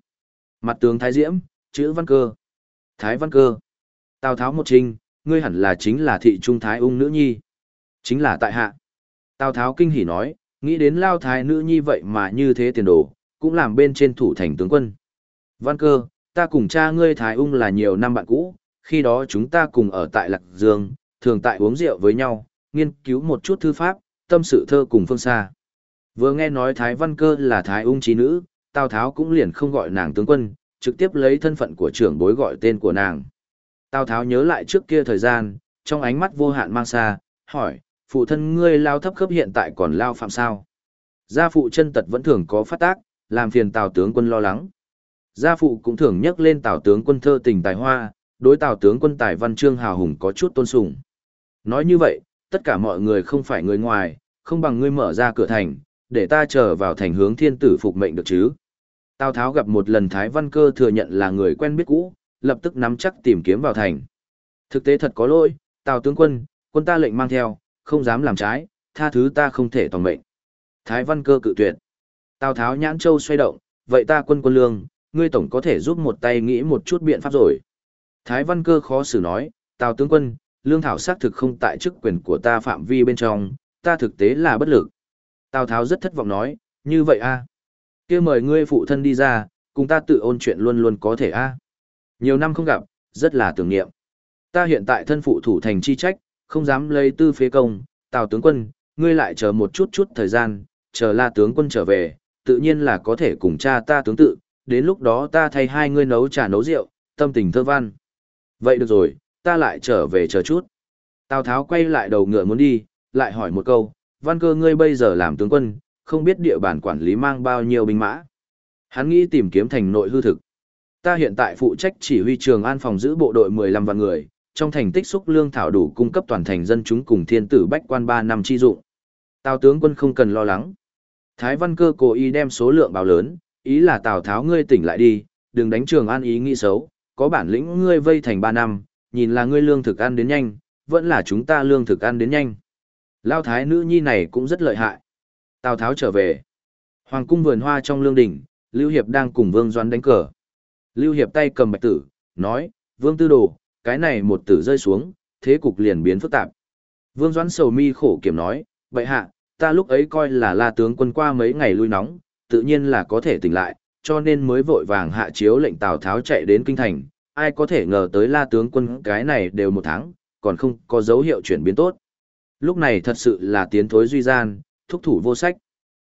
Mặt tướng Thái Diễm, chữ văn cơ. Thái văn cơ. Tào tháo một trinh, ngươi hẳn là chính là thị trung thái ung nữ nhi. Chính là tại hạ. Tào tháo kinh hỉ nói, nghĩ đến lao thái nữ nhi vậy mà như thế tiền đồ, cũng làm bên trên thủ thành tướng quân. Văn cơ, ta cùng cha ngươi thái ung là nhiều năm bạn cũ, khi đó chúng ta cùng ở tại Lạc Dương, thường tại uống rượu với nhau, nghiên cứu một chút thư pháp, tâm sự thơ cùng phương xa. Vừa nghe nói Thái Văn Cơ là Thái ung trí nữ, Tào Tháo cũng liền không gọi nàng tướng quân, trực tiếp lấy thân phận của trưởng bối gọi tên của nàng. Tào Tháo nhớ lại trước kia thời gian, trong ánh mắt vô hạn mang xa, hỏi, phụ thân ngươi lao thấp khớp hiện tại còn lao phạm sao? Gia phụ chân tật vẫn thường có phát tác, làm phiền Tào tướng quân lo lắng. Gia phụ cũng thường nhắc lên Tào tướng quân thơ tình tài hoa, đối Tào tướng quân tài văn chương hào hùng có chút tôn sùng. Nói như vậy, tất cả mọi người không phải người ngoài, không bằng ngươi mở ra cửa thành, để ta chờ vào thành hướng thiên tử phục mệnh được chứ. Tào Tháo gặp một lần Thái Văn Cơ thừa nhận là người quen biết cũ, lập tức nắm chắc tìm kiếm vào thành. Thực tế thật có lỗi, Tào tướng quân, quân ta lệnh mang theo, không dám làm trái, tha thứ ta không thể toàn mệnh. Thái Văn Cơ cự tuyệt. Tào Tháo nhãn châu xoay động, vậy ta quân quân lương, ngươi tổng có thể giúp một tay nghĩ một chút biện pháp rồi. Thái Văn Cơ khó xử nói, Tào tướng quân, lương thảo xác thực không tại chức quyền của ta phạm vi bên trong, ta thực tế là bất lực. Tào Tháo rất thất vọng nói, như vậy a kia mời ngươi phụ thân đi ra, cùng ta tự ôn chuyện luôn luôn có thể a Nhiều năm không gặp, rất là tưởng niệm. Ta hiện tại thân phụ thủ thành chi trách, không dám lấy tư phế công, Tào tướng quân, ngươi lại chờ một chút chút thời gian, chờ la tướng quân trở về, tự nhiên là có thể cùng cha ta tướng tự, đến lúc đó ta thay hai ngươi nấu trà nấu rượu, tâm tình thơ văn. Vậy được rồi, ta lại trở về chờ chút. Tào Tháo quay lại đầu ngựa muốn đi, lại hỏi một câu, văn cơ ngươi bây giờ làm tướng quân, không biết địa bàn quản lý mang bao nhiêu binh mã. Hắn nghĩ tìm kiếm thành nội hư thực. Ta hiện tại phụ trách chỉ huy trường an phòng giữ bộ đội 15 vạn người, trong thành tích xúc lương thảo đủ cung cấp toàn thành dân chúng cùng thiên tử bách quan 3 năm chi dụng. Tào tướng quân không cần lo lắng. Thái văn cơ cố ý đem số lượng báo lớn, ý là Tào Tháo ngươi tỉnh lại đi, đừng đánh trường an ý nghĩ xấu, có bản lĩnh ngươi vây thành 3 năm, nhìn là ngươi lương thực ăn đến nhanh, vẫn là chúng ta lương thực ăn đến nhanh. Lao thái nữ nhi này cũng rất lợi hại. Tào Tháo trở về. Hoàng cung vườn hoa trong lương đình, Lưu Hiệp đang cùng Vương Doan đánh cờ. Lưu Hiệp tay cầm bạch tử, nói, Vương Tư Đồ, cái này một tử rơi xuống, thế cục liền biến phức tạp. Vương Doãn sầu mi khổ kiểm nói, vậy hạ, ta lúc ấy coi là la tướng quân qua mấy ngày lui nóng, tự nhiên là có thể tỉnh lại, cho nên mới vội vàng hạ chiếu lệnh Tào Tháo chạy đến kinh thành, ai có thể ngờ tới la tướng quân cái này đều một tháng, còn không có dấu hiệu chuyển biến tốt. Lúc này thật sự là tiến thối duy gian, thúc thủ vô sách.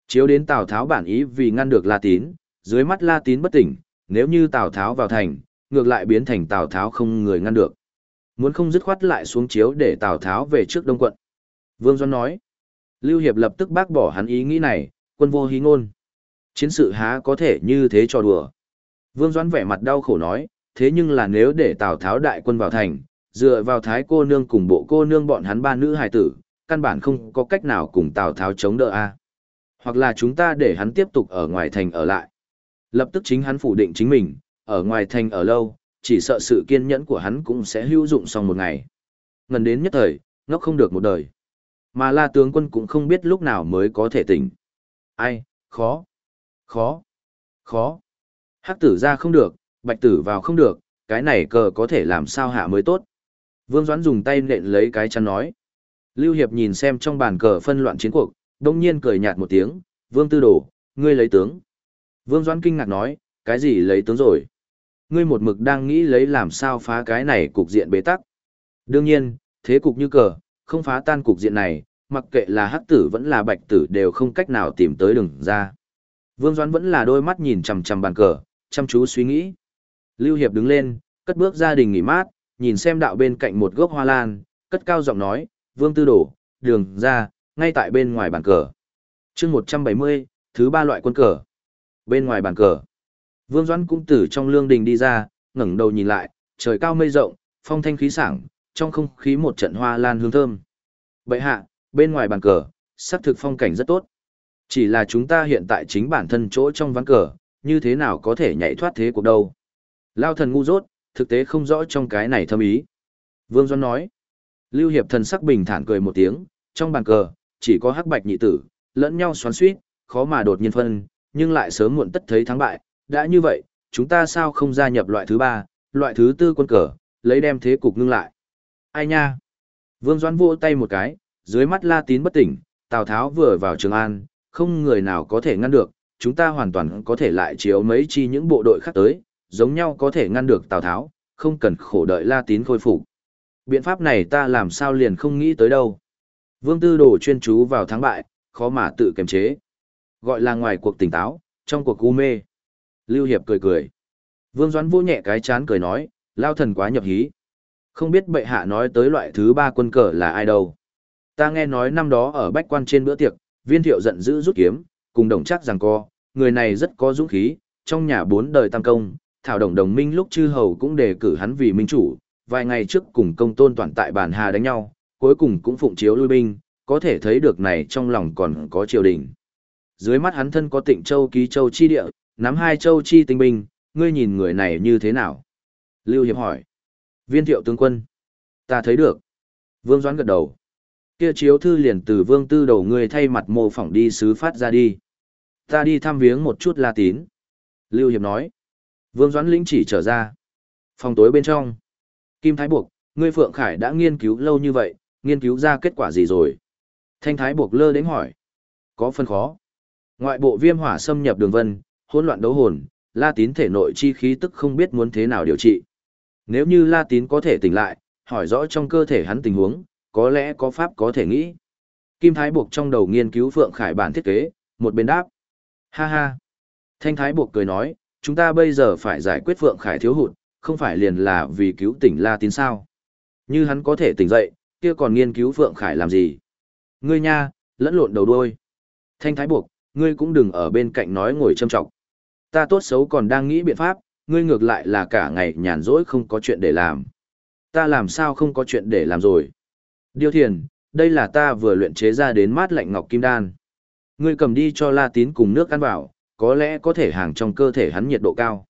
Chiếu đến Tào Tháo bản ý vì ngăn được La Tín, dưới mắt La Tín bất tỉnh, nếu như Tào Tháo vào thành, ngược lại biến thành Tào Tháo không người ngăn được. Muốn không dứt khoát lại xuống chiếu để Tào Tháo về trước Đông quận. Vương Doan nói. Lưu Hiệp lập tức bác bỏ hắn ý nghĩ này, quân vô hí ngôn. Chiến sự há có thể như thế cho đùa. Vương Doãn vẻ mặt đau khổ nói, thế nhưng là nếu để Tào Tháo đại quân vào thành, dựa vào thái cô nương cùng bộ cô nương bọn hắn ba nữ hài tử, căn bản không có cách nào cùng Tào Tháo chống đỡ a. Hoặc là chúng ta để hắn tiếp tục ở ngoài thành ở lại. Lập tức chính hắn phủ định chính mình, ở ngoài thành ở lâu, chỉ sợ sự kiên nhẫn của hắn cũng sẽ hữu dụng xong một ngày. Ngần đến nhất thời, ngốc không được một đời. Mà la tướng quân cũng không biết lúc nào mới có thể tỉnh. Ai, khó, khó, khó. Hắc tử ra không được, bạch tử vào không được, cái này cờ có thể làm sao hạ mới tốt. Vương Doãn dùng tay nện lấy cái chăn nói. Lưu Hiệp nhìn xem trong bàn cờ phân loạn chiến cuộc, đông nhiên cười nhạt một tiếng, Vương Tư Đồ, ngươi lấy tướng. Vương Doãn kinh ngạc nói, cái gì lấy tướng rồi? Ngươi một mực đang nghĩ lấy làm sao phá cái này cục diện bế tắc. Đương nhiên, thế cục như cờ, không phá tan cục diện này, mặc kệ là hắc tử vẫn là bạch tử đều không cách nào tìm tới đường ra. Vương Doãn vẫn là đôi mắt nhìn chằm chằm bàn cờ, chăm chú suy nghĩ. Lưu Hiệp đứng lên, cất bước ra đình nghỉ mát, nhìn xem đạo bên cạnh một gốc hoa lan, cất cao giọng nói, Vương Tư Đổ, đường ra, ngay tại bên ngoài bàn cờ. chương 170, thứ ba loại quân cờ. Bên ngoài bàn cờ, Vương Doãn cũng từ trong lương đình đi ra, ngẩng đầu nhìn lại, trời cao mây rộng, phong thanh khí sảng, trong không khí một trận hoa lan hương thơm. Bệ hạ, bên ngoài bàn cờ, sắc thực phong cảnh rất tốt. Chỉ là chúng ta hiện tại chính bản thân chỗ trong ván cờ, như thế nào có thể nhảy thoát thế cuộc đâu. Lao thần ngu dốt, thực tế không rõ trong cái này thâm ý. Vương Doãn nói, Lưu Hiệp thần sắc bình thản cười một tiếng, trong bàn cờ, chỉ có hắc bạch nhị tử, lẫn nhau xoắn suýt, khó mà đột nhiên phân, nhưng lại sớm muộn tất thấy thắng bại. Đã như vậy, chúng ta sao không gia nhập loại thứ ba, loại thứ tư quân cờ, lấy đem thế cục ngưng lại. Ai nha? Vương Doãn vỗ tay một cái, dưới mắt La Tín bất tỉnh, Tào Tháo vừa vào Trường An, không người nào có thể ngăn được, chúng ta hoàn toàn có thể lại chiếu mấy chi những bộ đội khác tới, giống nhau có thể ngăn được Tào Tháo, không cần khổ đợi La Tín khôi phục. Biện pháp này ta làm sao liền không nghĩ tới đâu. Vương Tư Đồ chuyên chú vào thắng bại, khó mà tự kiềm chế. Gọi là ngoài cuộc tỉnh táo, trong cuộc u mê. Lưu Hiệp cười cười. Vương Doãn vô nhẹ cái chán cười nói, lao thần quá nhập hí. Không biết bệ hạ nói tới loại thứ ba quân cờ là ai đâu. Ta nghe nói năm đó ở bách quan trên bữa tiệc, viên thiệu giận dữ rút kiếm, cùng đồng chắc rằng co, người này rất có dũng khí, trong nhà bốn đời tam công, thảo đồng đồng minh lúc chư hầu cũng đề cử hắn vì minh chủ, vài ngày trước cùng công tôn toàn tại bản hà đánh nhau, cuối cùng cũng phụng chiếu lui binh, có thể thấy được này trong lòng còn có triều đình. Dưới mắt hắn thân có tịnh châu ký châu chi địa, nắm hai châu chi tinh binh, ngươi nhìn người này như thế nào? Lưu Hiệp hỏi. Viên thiệu tướng quân. Ta thấy được. Vương Doãn gật đầu. Kia chiếu thư liền từ vương tư đầu ngươi thay mặt mô phỏng đi sứ phát ra đi. Ta đi thăm viếng một chút la tín. Lưu Hiệp nói. Vương Doãn lĩnh chỉ trở ra. Phòng tối bên trong. Kim Thái Buộc, ngươi Phượng Khải đã nghiên cứu lâu như vậy, nghiên cứu ra kết quả gì rồi? Thanh Thái Buộc lơ đến hỏi. Có phân khó. Ngoại bộ viêm hỏa xâm nhập đường vân, hỗn loạn đấu hồn, La Tín thể nội chi khí tức không biết muốn thế nào điều trị. Nếu như La Tín có thể tỉnh lại, hỏi rõ trong cơ thể hắn tình huống, có lẽ có pháp có thể nghĩ. Kim Thái buộc trong đầu nghiên cứu Phượng Khải bản thiết kế, một bên đáp. Ha ha. Thanh Thái buộc cười nói, chúng ta bây giờ phải giải quyết Phượng Khải thiếu hụt, không phải liền là vì cứu tỉnh La Tín sao. Như hắn có thể tỉnh dậy, kia còn nghiên cứu Phượng Khải làm gì? Ngươi nha, lẫn lộn đầu đuôi. Thanh Thái buộc, ngươi cũng đừng ở bên cạnh nói ngồi châm trọng. Ta tốt xấu còn đang nghĩ biện pháp, ngươi ngược lại là cả ngày nhàn rỗi không có chuyện để làm. Ta làm sao không có chuyện để làm rồi? Điêu thiền, đây là ta vừa luyện chế ra đến mát lạnh ngọc kim đan. Ngươi cầm đi cho La Tín cùng nước ăn vào, có lẽ có thể hàng trong cơ thể hắn nhiệt độ cao.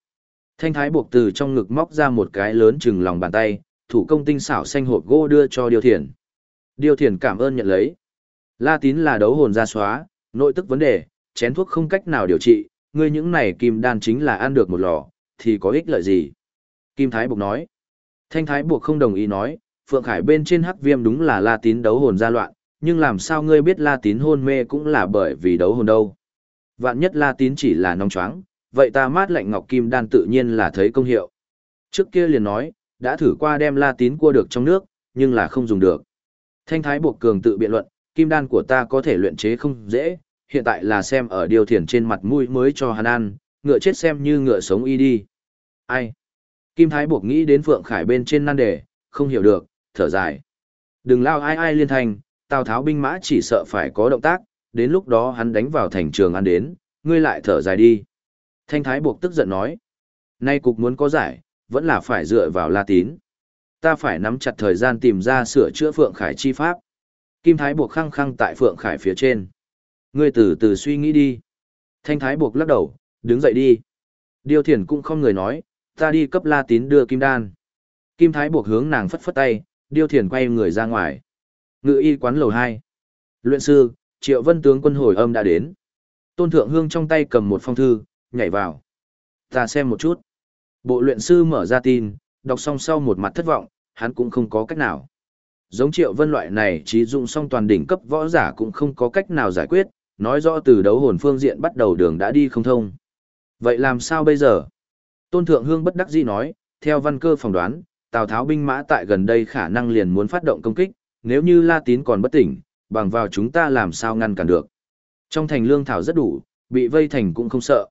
Thanh thái buộc từ trong ngực móc ra một cái lớn chừng lòng bàn tay, thủ công tinh xảo xanh hộp gỗ đưa cho Điêu Thiền. Điêu Thiền cảm ơn nhận lấy. La Tín là đấu hồn ra xóa, nội tức vấn đề, chén thuốc không cách nào điều trị, ngươi những này kim đan chính là ăn được một lò, thì có ích lợi gì? Kim Thái Buộc nói. Thanh Thái Buộc không đồng ý nói, Phượng Khải bên trên hắc viêm đúng là La Tín đấu hồn ra loạn, nhưng làm sao ngươi biết La Tín hôn mê cũng là bởi vì đấu hồn đâu? Vạn nhất La Tín chỉ là nóng choáng, vậy ta mát lạnh ngọc kim đan tự nhiên là thấy công hiệu. Trước kia liền nói, đã thử qua đem La Tín cua được trong nước, nhưng là không dùng được. Thanh Thái Buộc cường tự biện luận, kim đan của ta có thể luyện chế không dễ, hiện tại là xem ở điều thiền trên mặt mũi mới cho hắn ăn, ngựa chết xem như ngựa sống y đi. Ai? Kim Thái buộc nghĩ đến Phượng Khải bên trên nan đề, không hiểu được, thở dài. Đừng lao ai ai liên thành, Tào Tháo binh mã chỉ sợ phải có động tác, đến lúc đó hắn đánh vào thành trường ăn đến, ngươi lại thở dài đi. Thanh Thái buộc tức giận nói. Nay cục muốn có giải, vẫn là phải dựa vào La Tín. Ta phải nắm chặt thời gian tìm ra sửa chữa Phượng Khải chi pháp. Kim Thái buộc khăng khăng tại Phượng Khải phía trên. Ngươi từ từ suy nghĩ đi. Thanh Thái buộc lắc đầu, đứng dậy đi. Điều thiền cũng không người nói, ta đi cấp la tín đưa kim đan. Kim Thái buộc hướng nàng phất phất tay, điêu thiền quay người ra ngoài. Ngự y quán lầu 2. Luyện sư, triệu vân tướng quân hồi âm đã đến. Tôn thượng hương trong tay cầm một phong thư, nhảy vào. Ta xem một chút. Bộ luyện sư mở ra tin, đọc xong sau một mặt thất vọng, hắn cũng không có cách nào. Giống triệu vân loại này trí dụng xong toàn đỉnh cấp võ giả cũng không có cách nào giải quyết, nói rõ từ đấu hồn phương diện bắt đầu đường đã đi không thông. Vậy làm sao bây giờ? Tôn Thượng Hương bất đắc dĩ nói, theo văn cơ phỏng đoán, Tào Tháo binh mã tại gần đây khả năng liền muốn phát động công kích, nếu như La Tín còn bất tỉnh, bằng vào chúng ta làm sao ngăn cản được. Trong thành lương thảo rất đủ, bị vây thành cũng không sợ.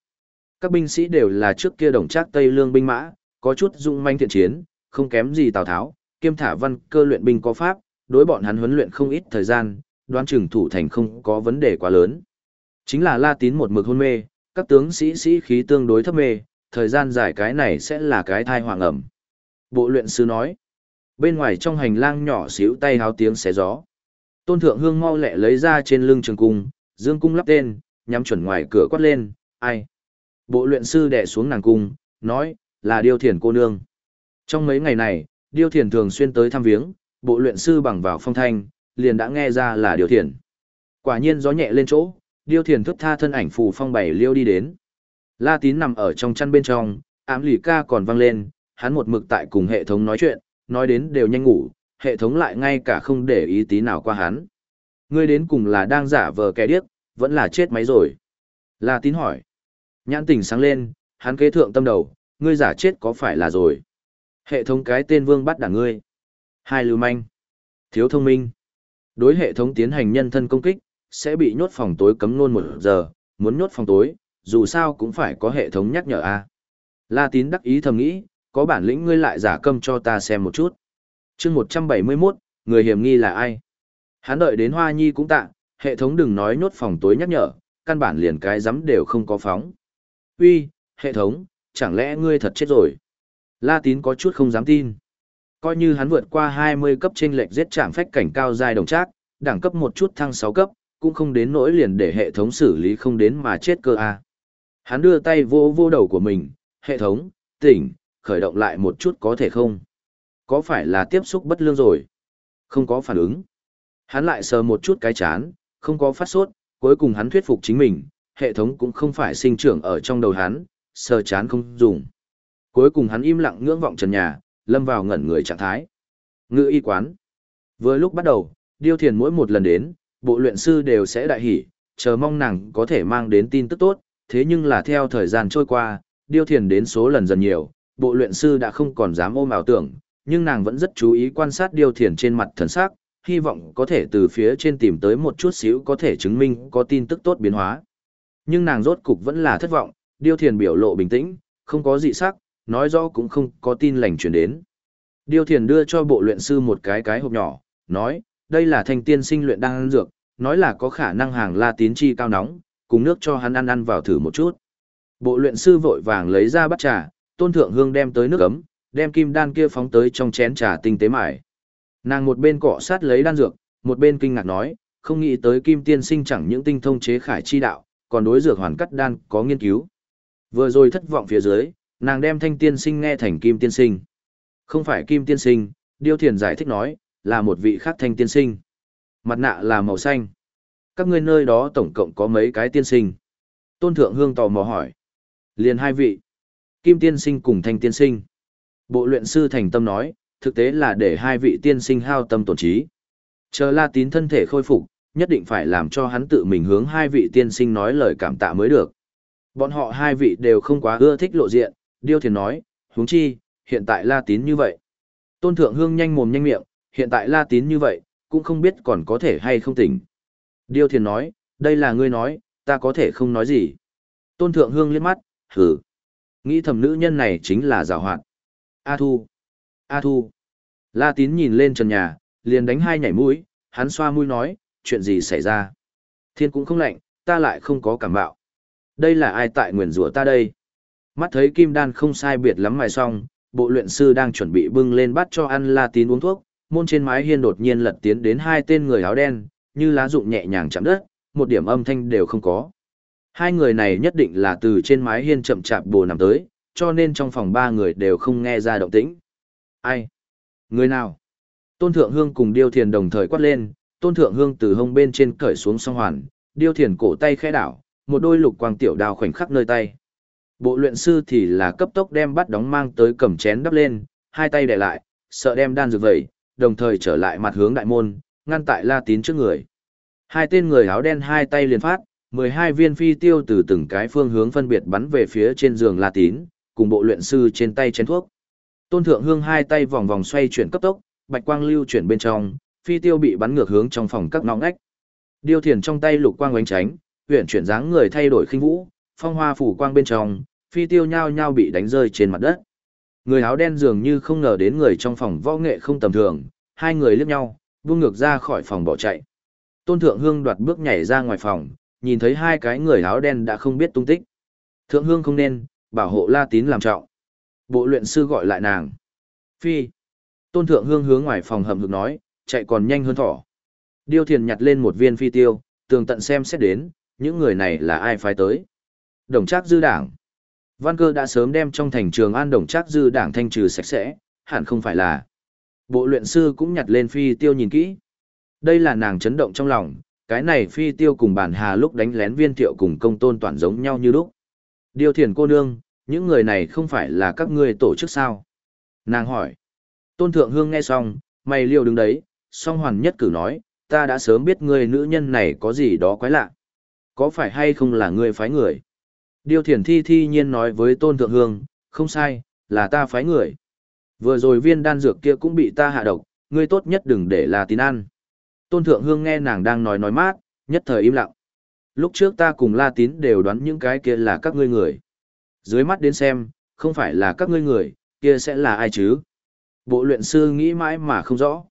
Các binh sĩ đều là trước kia đồng trác Tây lương binh mã, có chút dung manh thiện chiến, không kém gì Tào Tháo, kiêm thả văn cơ luyện binh có pháp, đối bọn hắn huấn luyện không ít thời gian, đoán chừng thủ thành không có vấn đề quá lớn. Chính là La Tín một mực hôn mê, các tướng sĩ sĩ khí tương đối thấp mê, thời gian dài cái này sẽ là cái thai hoàng ẩm. Bộ luyện sư nói, bên ngoài trong hành lang nhỏ xíu tay háo tiếng xé gió. Tôn thượng hương mau lẹ lấy ra trên lưng trường cung, dương cung lắp tên, nhắm chuẩn ngoài cửa quát lên, ai? Bộ luyện sư đè xuống nàng cung, nói, là điêu thiền cô nương. Trong mấy ngày này, điêu thiền thường xuyên tới thăm viếng, bộ luyện sư bằng vào phong thanh, liền đã nghe ra là điêu thiền. Quả nhiên gió nhẹ lên chỗ, điêu thiền thức tha thân ảnh phù phong bảy liêu đi đến. La tín nằm ở trong chăn bên trong, ám lì ca còn vang lên, hắn một mực tại cùng hệ thống nói chuyện, nói đến đều nhanh ngủ, hệ thống lại ngay cả không để ý tí nào qua hắn. Ngươi đến cùng là đang giả vờ kẻ điếc, vẫn là chết máy rồi. La tín hỏi. Nhãn tình sáng lên, hắn kế thượng tâm đầu, ngươi giả chết có phải là rồi. Hệ thống cái tên vương bắt đảng ngươi. Hai lưu manh. Thiếu thông minh. Đối hệ thống tiến hành nhân thân công kích, sẽ bị nhốt phòng tối cấm nôn một giờ, muốn nhốt phòng tối, dù sao cũng phải có hệ thống nhắc nhở a. La Tín đắc ý thầm nghĩ, có bản lĩnh ngươi lại giả câm cho ta xem một chút chương 171, người hiểm nghi là ai? Hắn đợi đến Hoa Nhi cũng tạ, hệ thống đừng nói nhốt phòng tối nhắc nhở, căn bản liền cái rắm đều không có phóng. Uy, hệ thống, chẳng lẽ ngươi thật chết rồi? La Tín có chút không dám tin. Coi như hắn vượt qua 20 cấp trên lệch giết chạm phách cảnh cao dài đồng trác, đẳng cấp một chút thăng sáu cấp, cũng không đến nỗi liền để hệ thống xử lý không đến mà chết cơ a. Hắn đưa tay vô vô đầu của mình, hệ thống, tỉnh, khởi động lại một chút có thể không? Có phải là tiếp xúc bất lương rồi? Không có phản ứng. Hắn lại sờ một chút cái chán, không có phát sốt, cuối cùng hắn thuyết phục chính mình, hệ thống cũng không phải sinh trưởng ở trong đầu hắn, sờ chán không dùng. Cuối cùng hắn im lặng ngưỡng vọng trần nhà, lâm vào ngẩn người trạng thái. Ngự y quán. Vừa lúc bắt đầu, điêu thiền mỗi một lần đến, bộ luyện sư đều sẽ đại hỉ, chờ mong nàng có thể mang đến tin tức tốt, thế nhưng là theo thời gian trôi qua, điêu thiền đến số lần dần nhiều, bộ luyện sư đã không còn dám ôm ảo tưởng, nhưng nàng vẫn rất chú ý quan sát điều thiền trên mặt thần sắc, hy vọng có thể từ phía trên tìm tới một chút xíu có thể chứng minh có tin tức tốt biến hóa. Nhưng nàng rốt cục vẫn là thất vọng, điều thiền biểu lộ bình tĩnh, không có dị sắc, nói rõ cũng không có tin lành truyền đến. điều thiền đưa cho bộ luyện sư một cái cái hộp nhỏ, nói, đây là thanh tiên sinh luyện đan dược, nói là có khả năng hàng la tín chi cao nóng, cùng nước cho hắn ăn ăn vào thử một chút. Bộ luyện sư vội vàng lấy ra bát trà, tôn thượng hương đem tới nước ấm, đem kim đan kia phóng tới trong chén trà tinh tế mải. Nàng một bên cọ sát lấy đan dược, một bên kinh ngạc nói, không nghĩ tới kim tiên sinh chẳng những tinh thông chế khải chi đạo, còn đối dược hoàn cắt đan có nghiên cứu. Vừa rồi thất vọng phía dưới, nàng đem thanh tiên sinh nghe thành kim tiên sinh. Không phải kim tiên sinh, Điêu Thiền giải thích nói, là một vị khác thanh tiên sinh. Mặt nạ là màu xanh. Các ngươi nơi đó tổng cộng có mấy cái tiên sinh? Tôn Thượng Hương tò mò hỏi. Liền hai vị. Kim tiên sinh cùng thanh tiên sinh. Bộ luyện sư thành tâm nói, thực tế là để hai vị tiên sinh hao tâm tổn trí. Chờ La Tín thân thể khôi phục, nhất định phải làm cho hắn tự mình hướng hai vị tiên sinh nói lời cảm tạ mới được. Bọn họ hai vị đều không quá ưa thích lộ diện, Điêu Thiền nói, huống chi, hiện tại La Tín như vậy. Tôn Thượng Hương nhanh mồm nhanh miệng, hiện tại La Tín như vậy, cũng không biết còn có thể hay không tỉnh. Điêu Thiền nói, đây là ngươi nói, ta có thể không nói gì. Tôn Thượng Hương liếc mắt, hử. Nghĩ thầm nữ nhân này chính là rào hoạt. A Thu. A Thu. La Tín nhìn lên trần nhà, liền đánh hai nhảy mũi, hắn xoa mũi nói, chuyện gì xảy ra. Thiên cũng không lạnh, ta lại không có cảm bạo. Đây là ai tại nguyền rủa ta đây? Mắt thấy kim đan không sai biệt lắm mài xong, bộ luyện sư đang chuẩn bị bưng lên bắt cho ăn La Tín uống thuốc, môn trên mái hiên đột nhiên lật tiến đến hai tên người áo đen, như lá rụng nhẹ nhàng chạm đất, một điểm âm thanh đều không có. Hai người này nhất định là từ trên mái hiên chậm chạp bồ nằm tới, cho nên trong phòng ba người đều không nghe ra động tĩnh. Ai? Người nào? Tôn Thượng Hương cùng Điêu Thiền đồng thời quát lên, Tôn Thượng Hương từ hông bên trên cởi xuống song hoàn, Điêu Thiền cổ tay khẽ đảo, một đôi lục quang tiểu đao khoảnh khắc nơi tay. Bộ luyện sư thì là cấp tốc đem bắt đóng mang tới cầm chén đắp lên, hai tay để lại, sợ đem đan dược vẩy, đồng thời trở lại mặt hướng đại môn, ngăn tại La Tín trước người. Hai tên người áo đen hai tay liền phát, 12 viên phi tiêu từ từng cái phương hướng phân biệt bắn về phía trên giường La Tín, cùng bộ luyện sư trên tay chén thuốc. Tôn Thượng Hương hai tay vòng vòng xoay chuyển cấp tốc, bạch quang lưu chuyển bên trong, phi tiêu bị bắn ngược hướng trong phòng các nóng ngách. Điêu Thiền trong tay lục quang oánh tránh, huyền chuyển dáng người thay đổi khinh vũ, phong hoa phủ quang bên trong, phi tiêu nhao nhao bị đánh rơi trên mặt đất. Người áo đen dường như không ngờ đến người trong phòng võ nghệ không tầm thường, hai người liếc nhau, buông ngược ra khỏi phòng bỏ chạy. Tôn Thượng Hương đoạt bước nhảy ra ngoài phòng, nhìn thấy hai cái người áo đen đã không biết tung tích. Thượng Hương không nên, bảo hộ La Tín làm trọng. Bộ luyện sư gọi lại nàng. Phi. Tôn Thượng Hương hướng ngoài phòng hầm hực nói, chạy còn nhanh hơn thỏ. Điêu Thiền nhặt lên một viên phi tiêu, tường tận xem xét đến, những người này là ai phái tới. Đồng Trác Dư Đảng. Văn cơ đã sớm đem trong thành trường an Đồng Trác Dư Đảng thanh trừ sạch sẽ, hẳn không phải là. Bộ luyện sư cũng nhặt lên phi tiêu nhìn kỹ. Đây là nàng chấn động trong lòng, cái này phi tiêu cùng bản hà lúc đánh lén viên thiệu cùng công tôn toàn giống nhau như lúc. Điêu thiền cô nương, những người này không phải là các ngươi tổ chức sao? Nàng hỏi. Tôn thượng hương nghe xong, mày liều đứng đấy, song hoàn nhất cử nói, ta đã sớm biết người nữ nhân này có gì đó quái lạ. Có phải hay không là ngươi phái người? Điêu thiền thi thi nhiên nói với tôn thượng hương, không sai, là ta phái người. Vừa rồi viên đan dược kia cũng bị ta hạ độc, ngươi tốt nhất đừng để là tín ăn. Tôn Thượng Hương nghe nàng đang nói nói mát, nhất thời im lặng. Lúc trước ta cùng La Tín đều đoán những cái kia là các ngươi người. Dưới mắt đến xem, không phải là các ngươi người, kia sẽ là ai chứ? Bộ luyện sư nghĩ mãi mà không rõ.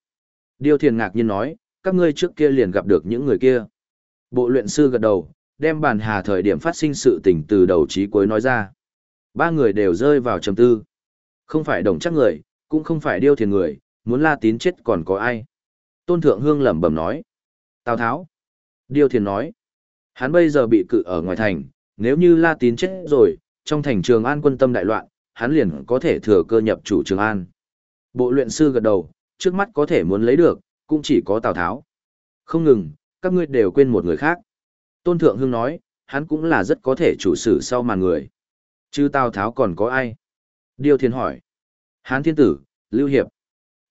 Điêu Thiền ngạc nhiên nói, các ngươi trước kia liền gặp được những người kia. Bộ luyện sư gật đầu, đem bàn hà thời điểm phát sinh sự tình từ đầu chí cuối nói ra. Ba người đều rơi vào trầm tư. Không phải đồng chắc người, cũng không phải điêu thiền người, muốn la tín chết còn có ai. Tôn Thượng Hương lẩm bẩm nói. Tào Tháo. Điêu thiền nói. Hắn bây giờ bị cự ở ngoài thành, nếu như la tín chết rồi, trong thành trường an quân tâm đại loạn, hắn liền có thể thừa cơ nhập chủ trường an. Bộ luyện sư gật đầu, trước mắt có thể muốn lấy được, cũng chỉ có Tào Tháo. Không ngừng, các ngươi đều quên một người khác. Tôn Thượng Hương nói, hắn cũng là rất có thể chủ sử sau màn người. Chứ Tào Tháo còn có ai? Điều Thiên hỏi. Hán Thiên Tử, Lưu Hiệp.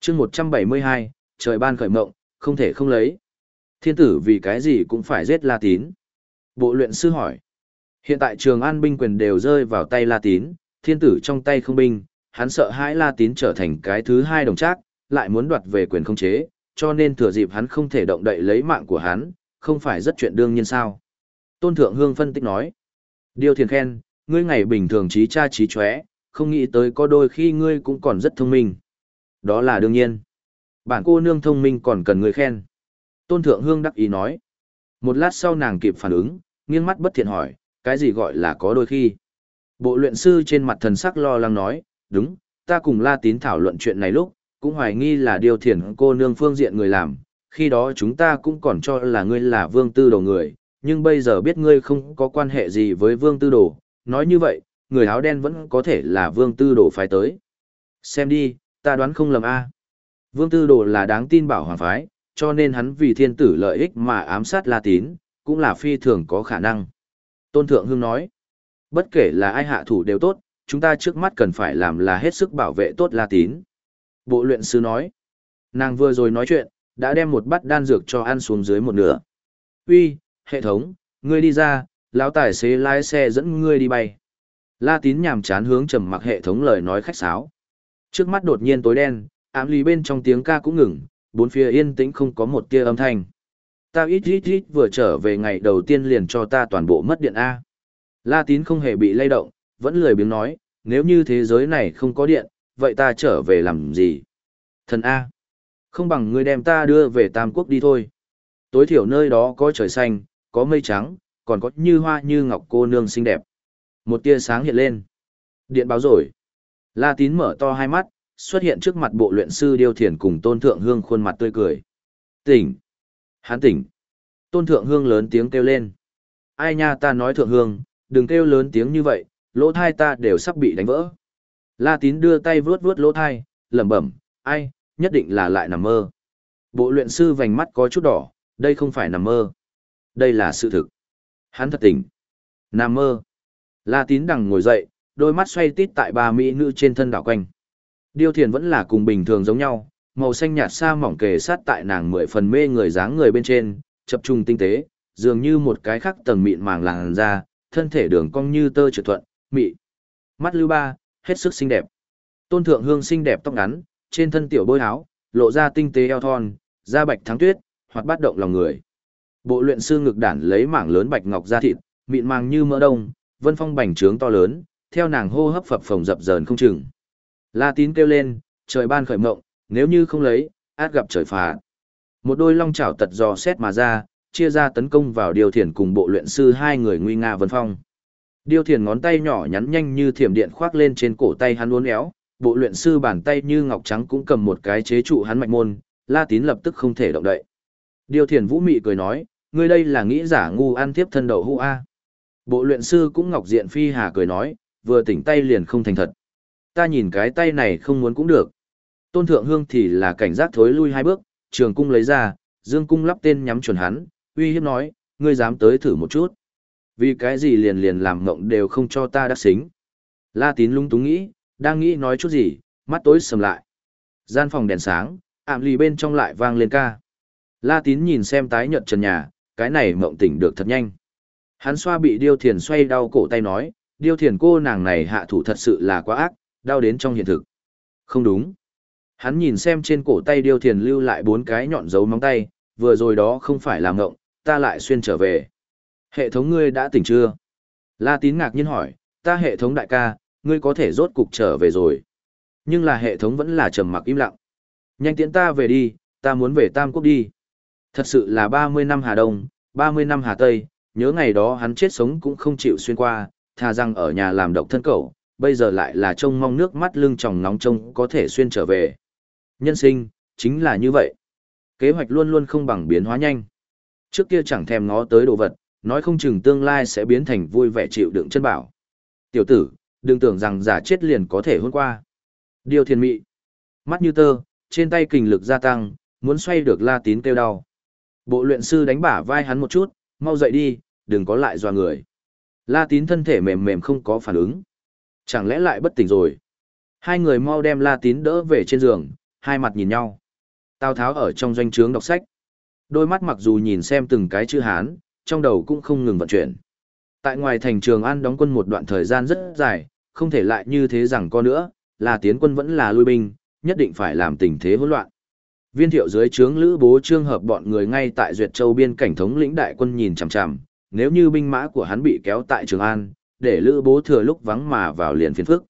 chương 172, trời ban khởi mộng, không thể không lấy. Thiên Tử vì cái gì cũng phải giết La Tín. Bộ luyện sư hỏi. Hiện tại trường an binh quyền đều rơi vào tay La Tín, Thiên Tử trong tay không binh, hắn sợ hãi La Tín trở thành cái thứ hai đồng trác, lại muốn đoạt về quyền không chế, cho nên thừa dịp hắn không thể động đậy lấy mạng của hắn, không phải rất chuyện đương nhiên sao. Tôn Thượng Hương phân tích nói. Điều thiền khen, ngươi ngày bình thường trí cha trí chóe, không nghĩ tới có đôi khi ngươi cũng còn rất thông minh. Đó là đương nhiên. Bản cô nương thông minh còn cần người khen. Tôn Thượng Hương đắc ý nói. Một lát sau nàng kịp phản ứng, nghiêng mắt bất thiện hỏi, cái gì gọi là có đôi khi. Bộ luyện sư trên mặt thần sắc lo lắng nói, đúng, ta cùng La Tín thảo luận chuyện này lúc, cũng hoài nghi là điều thiền cô nương phương diện người làm, khi đó chúng ta cũng còn cho là ngươi là vương tư đồ người, nhưng bây giờ biết ngươi không có quan hệ gì với vương tư đồ, nói như vậy, người áo đen vẫn có thể là vương tư đồ phái tới. Xem đi, ta đoán không lầm a. Vương Tư Đồ là đáng tin bảo hoàng phái, cho nên hắn vì thiên tử lợi ích mà ám sát La Tín, cũng là phi thường có khả năng. Tôn Thượng Hương nói, bất kể là ai hạ thủ đều tốt, chúng ta trước mắt cần phải làm là hết sức bảo vệ tốt La Tín. Bộ luyện sư nói, nàng vừa rồi nói chuyện, đã đem một bát đan dược cho ăn xuống dưới một nửa. Uy, hệ thống, ngươi đi ra, lão tài xế lái xe dẫn ngươi đi bay. La Tín nhàm chán hướng trầm mặc hệ thống lời nói khách sáo. Trước mắt đột nhiên tối đen, ám lý bên trong tiếng ca cũng ngừng, bốn phía yên tĩnh không có một tia âm thanh. Ta ít ít ít vừa trở về ngày đầu tiên liền cho ta toàn bộ mất điện A. La Tín không hề bị lay động, vẫn lười biếng nói, nếu như thế giới này không có điện, vậy ta trở về làm gì? Thần A. Không bằng ngươi đem ta đưa về Tam Quốc đi thôi. Tối thiểu nơi đó có trời xanh, có mây trắng, còn có như hoa như ngọc cô nương xinh đẹp. Một tia sáng hiện lên. Điện báo rồi. La Tín mở to hai mắt, xuất hiện trước mặt bộ luyện sư Điêu Thiền cùng Tôn Thượng Hương khuôn mặt tươi cười. Tỉnh! Hán tỉnh! Tôn Thượng Hương lớn tiếng kêu lên. Ai nha ta nói Thượng Hương, đừng kêu lớn tiếng như vậy, lỗ thai ta đều sắp bị đánh vỡ. La Tín đưa tay vuốt vuốt lỗ thai, lẩm bẩm, ai, nhất định là lại nằm mơ. Bộ luyện sư vành mắt có chút đỏ, đây không phải nằm mơ. Đây là sự thực. Hắn thật tỉnh. Nằm mơ. La Tín đằng ngồi dậy, đôi mắt xoay tít tại ba mỹ nữ trên thân đảo quanh. Điêu thiền vẫn là cùng bình thường giống nhau, màu xanh nhạt xa mỏng kề sát tại nàng mười phần mê người dáng người bên trên, chập trung tinh tế, dường như một cái khắc tầng mịn màng làn da, thân thể đường cong như tơ trượt thuận, mị. Mắt lưu ba, hết sức xinh đẹp. Tôn thượng hương xinh đẹp tóc ngắn, trên thân tiểu bôi áo, lộ ra tinh tế eo thon, da bạch thắng tuyết, hoặc bắt động lòng người. Bộ luyện sư ngực đản lấy mảng lớn bạch ngọc da thịt, mịn màng như mỡ đông, vân phong bành trướng to lớn, theo nàng hô hấp phập phồng dập dờn không chừng. La tín kêu lên, trời ban khởi mộng, nếu như không lấy, át gặp trời phạt. Một đôi long chảo tật dò xét mà ra, chia ra tấn công vào điều thiền cùng bộ luyện sư hai người nguy nga vân phong. Điều thiền ngón tay nhỏ nhắn nhanh như thiểm điện khoác lên trên cổ tay hắn uốn éo, bộ luyện sư bàn tay như ngọc trắng cũng cầm một cái chế trụ hắn mạnh môn, La Tín lập tức không thể động đậy. Điều thiền vũ mị cười nói, ngươi đây là nghĩ giả ngu ăn tiếp thân đầu hũ a. Bộ luyện sư cũng ngọc diện phi hà cười nói, vừa tỉnh tay liền không thành thật. Ta nhìn cái tay này không muốn cũng được. Tôn thượng hương thì là cảnh giác thối lui hai bước, trường cung lấy ra, dương cung lắp tên nhắm chuẩn hắn, uy hiếp nói, ngươi dám tới thử một chút. Vì cái gì liền liền làm ngộng đều không cho ta đắc xính. La tín lung túng nghĩ, đang nghĩ nói chút gì, mắt tối sầm lại. Gian phòng đèn sáng, ảm lì bên trong lại vang lên ca. La tín nhìn xem tái nhợt trần nhà, cái này mộng tỉnh được thật nhanh. Hắn xoa bị điêu thiền xoay đau cổ tay nói, điêu thiền cô nàng này hạ thủ thật sự là quá ác, đau đến trong hiện thực. Không đúng. Hắn nhìn xem trên cổ tay điêu thiền lưu lại bốn cái nhọn dấu móng tay, vừa rồi đó không phải là ngộng, ta lại xuyên trở về. Hệ thống ngươi đã tỉnh chưa? La tín ngạc nhiên hỏi, ta hệ thống đại ca, ngươi có thể rốt cục trở về rồi. Nhưng là hệ thống vẫn là trầm mặc im lặng. Nhanh tiễn ta về đi, ta muốn về Tam Quốc đi. Thật sự là 30 năm Hà Đông, 30 năm Hà Tây, nhớ ngày đó hắn chết sống cũng không chịu xuyên qua, thà rằng ở nhà làm độc thân cậu, bây giờ lại là trông mong nước mắt lưng tròng nóng trông có thể xuyên trở về. Nhân sinh, chính là như vậy. Kế hoạch luôn luôn không bằng biến hóa nhanh. Trước kia chẳng thèm ngó tới đồ vật, nói không chừng tương lai sẽ biến thành vui vẻ chịu đựng chân bảo. Tiểu tử, đừng tưởng rằng giả chết liền có thể hôn qua. Điều thiền mị. Mắt như tơ, trên tay kình lực gia tăng, muốn xoay được la tín kêu đau. Bộ luyện sư đánh bả vai hắn một chút, mau dậy đi, đừng có lại dọa người. La tín thân thể mềm mềm không có phản ứng. Chẳng lẽ lại bất tỉnh rồi? Hai người mau đem La tín đỡ về trên giường, hai mặt nhìn nhau. Tào Tháo ở trong doanh trướng đọc sách. Đôi mắt mặc dù nhìn xem từng cái chữ Hán, trong đầu cũng không ngừng vận chuyển. Tại ngoài thành trường An đóng quân một đoạn thời gian rất dài, không thể lại như thế rằng có nữa, là tiến quân vẫn là lui binh, nhất định phải làm tình thế hỗn loạn. Viên thiệu dưới trướng lữ bố trương hợp bọn người ngay tại Duyệt Châu biên cảnh thống lĩnh đại quân nhìn chằm chằm, nếu như binh mã của hắn bị kéo tại Trường An, để lữ bố thừa lúc vắng mà vào liền phiền phức.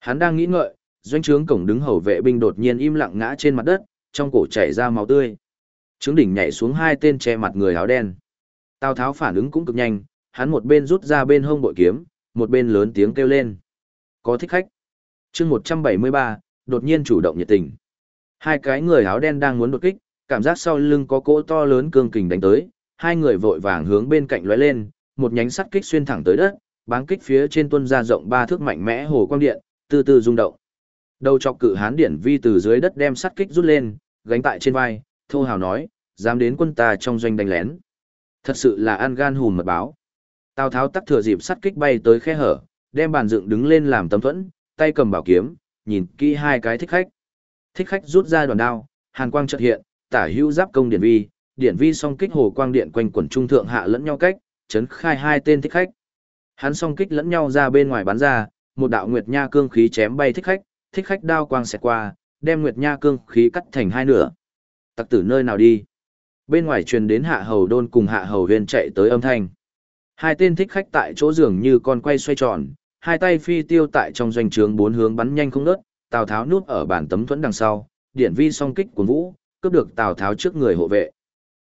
Hắn đang nghĩ ngợi, doanh trướng cổng đứng hầu vệ binh đột nhiên im lặng ngã trên mặt đất, trong cổ chảy ra máu tươi. Trướng đỉnh nhảy xuống hai tên che mặt người áo đen. Tào Tháo phản ứng cũng cực nhanh, hắn một bên rút ra bên hông bội kiếm, một bên lớn tiếng kêu lên. Có thích khách. chương 173, đột nhiên chủ động nhiệt tình. Hai cái người áo đen đang muốn đột kích, cảm giác sau lưng có cỗ to lớn cương kình đánh tới, hai người vội vàng hướng bên cạnh lóe lên, một nhánh sắt kích xuyên thẳng tới đất, báng kích phía trên tuân ra rộng ba thước mạnh mẽ hồ quang điện, từ từ rung động. Đầu chọc cự hán điển vi từ dưới đất đem sắt kích rút lên, gánh tại trên vai, thô hào nói, dám đến quân ta trong doanh đánh lén. Thật sự là ăn gan hùm mật báo. Tào Tháo tắc thừa dịp sắt kích bay tới khe hở, đem bàn dựng đứng lên làm tấm thuẫn, tay cầm bảo kiếm, nhìn kỹ hai cái thích khách. Thích khách rút ra đoàn đao, hàn quang chợt hiện, tả hữu giáp công điển vi, điển vi song kích hồ quang điện quanh quần trung thượng hạ lẫn nhau cách, chấn khai hai tên thích khách. Hắn song kích lẫn nhau ra bên ngoài bắn ra, một đạo nguyệt nha cương khí chém bay thích khách, thích khách đao quang xẹt qua, đem nguyệt nha cương khí cắt thành hai nửa. Tặc tử nơi nào đi? Bên ngoài truyền đến hạ hầu đôn cùng hạ hầu huyền chạy tới âm thanh. Hai tên thích khách tại chỗ giường như con quay xoay tròn, hai tay phi tiêu tại trong doanh trướng bốn hướng bắn nhanh không ngớt, Tào Tháo núp ở bản tấm thuẫn đằng sau, điển vi song kích của Vũ, cướp được Tào Tháo trước người hộ vệ.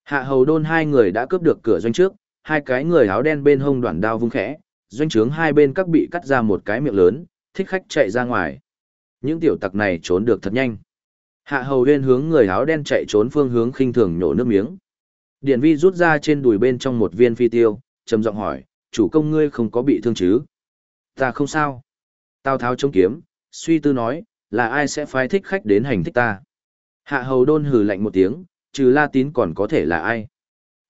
Hạ hầu đôn hai người đã cướp được cửa doanh trước, hai cái người áo đen bên hông đoạn đao vung khẽ, doanh trướng hai bên các bị cắt ra một cái miệng lớn, thích khách chạy ra ngoài. Những tiểu tặc này trốn được thật nhanh. Hạ hầu huyên hướng người áo đen chạy trốn phương hướng khinh thường nhổ nước miếng. Điển vi rút ra trên đùi bên trong một viên phi tiêu, trầm giọng hỏi, chủ công ngươi không có bị thương chứ? Ta không sao. Tào tháo chống kiếm, suy tư nói, là ai sẽ phái thích khách đến hành thích ta? Hạ hầu đôn hừ lạnh một tiếng, trừ la tín còn có thể là ai?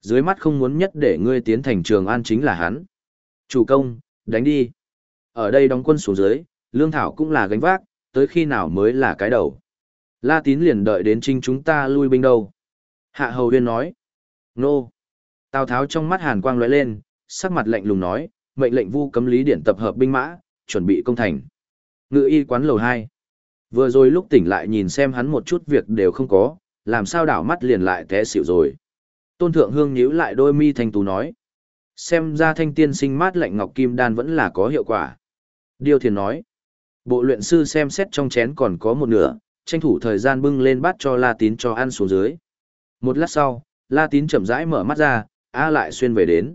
Dưới mắt không muốn nhất để ngươi tiến thành trường an chính là hắn. Chủ công, đánh đi. Ở đây đóng quân xuống dưới, lương thảo cũng là gánh vác, tới khi nào mới là cái đầu. La tín liền đợi đến trinh chúng ta lui binh đâu. Hạ hầu huyên nói. Nô. Tào tháo trong mắt hàn quang lóe lên, sắc mặt lạnh lùng nói, mệnh lệnh vu cấm lý điển tập hợp binh mã, chuẩn bị công thành. Ngự y quán lầu 2. Vừa rồi lúc tỉnh lại nhìn xem hắn một chút việc đều không có, làm sao đảo mắt liền lại té xỉu rồi. Tôn thượng hương nhíu lại đôi mi thanh tú nói. Xem ra thanh tiên sinh mát lạnh ngọc kim đan vẫn là có hiệu quả. Điều thiền nói. Bộ luyện sư xem xét trong chén còn có một nửa, tranh thủ thời gian bưng lên bát cho La Tín cho ăn xuống dưới. Một lát sau, La Tín chậm rãi mở mắt ra, A lại xuyên về đến.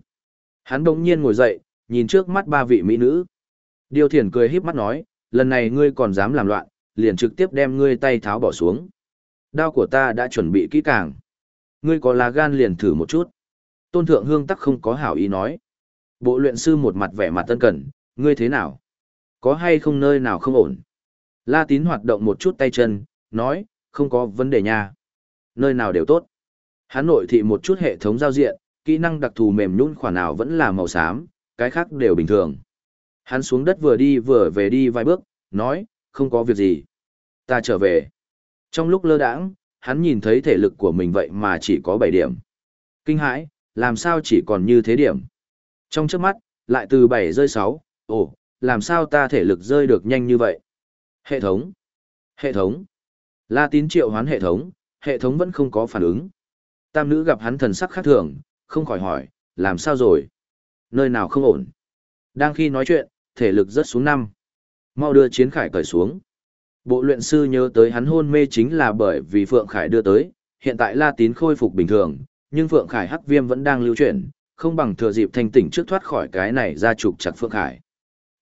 Hắn đông nhiên ngồi dậy, nhìn trước mắt ba vị mỹ nữ. Điều Thiển cười híp mắt nói, lần này ngươi còn dám làm loạn, liền trực tiếp đem ngươi tay tháo bỏ xuống. Đao của ta đã chuẩn bị kỹ càng. Ngươi có là gan liền thử một chút. Tôn thượng hương tắc không có hảo ý nói. Bộ luyện sư một mặt vẻ mặt tân cẩn, ngươi thế nào? Có hay không nơi nào không ổn? La tín hoạt động một chút tay chân, nói, không có vấn đề nha. Nơi nào đều tốt. Hắn nội thị một chút hệ thống giao diện, kỹ năng đặc thù mềm nhũn khoản nào vẫn là màu xám, cái khác đều bình thường. Hắn xuống đất vừa đi vừa về đi vài bước, nói, không có việc gì. Ta trở về. Trong lúc lơ đãng, hắn nhìn thấy thể lực của mình vậy mà chỉ có 7 điểm. Kinh hãi, làm sao chỉ còn như thế điểm. Trong trước mắt, lại từ 7 rơi 6, ồ, làm sao ta thể lực rơi được nhanh như vậy? Hệ thống. Hệ thống. La tín triệu hoán hệ thống, hệ thống vẫn không có phản ứng. Tam nữ gặp hắn thần sắc khác thường, không khỏi hỏi, làm sao rồi? Nơi nào không ổn? Đang khi nói chuyện, thể lực rất xuống năm. Mau đưa chiến khải cởi xuống. Bộ luyện sư nhớ tới hắn hôn mê chính là bởi vì Phượng Khải đưa tới, hiện tại La Tín khôi phục bình thường, nhưng Phượng Khải hắc viêm vẫn đang lưu chuyển, không bằng thừa dịp thanh tỉnh trước thoát khỏi cái này ra trục chặt Phượng Khải.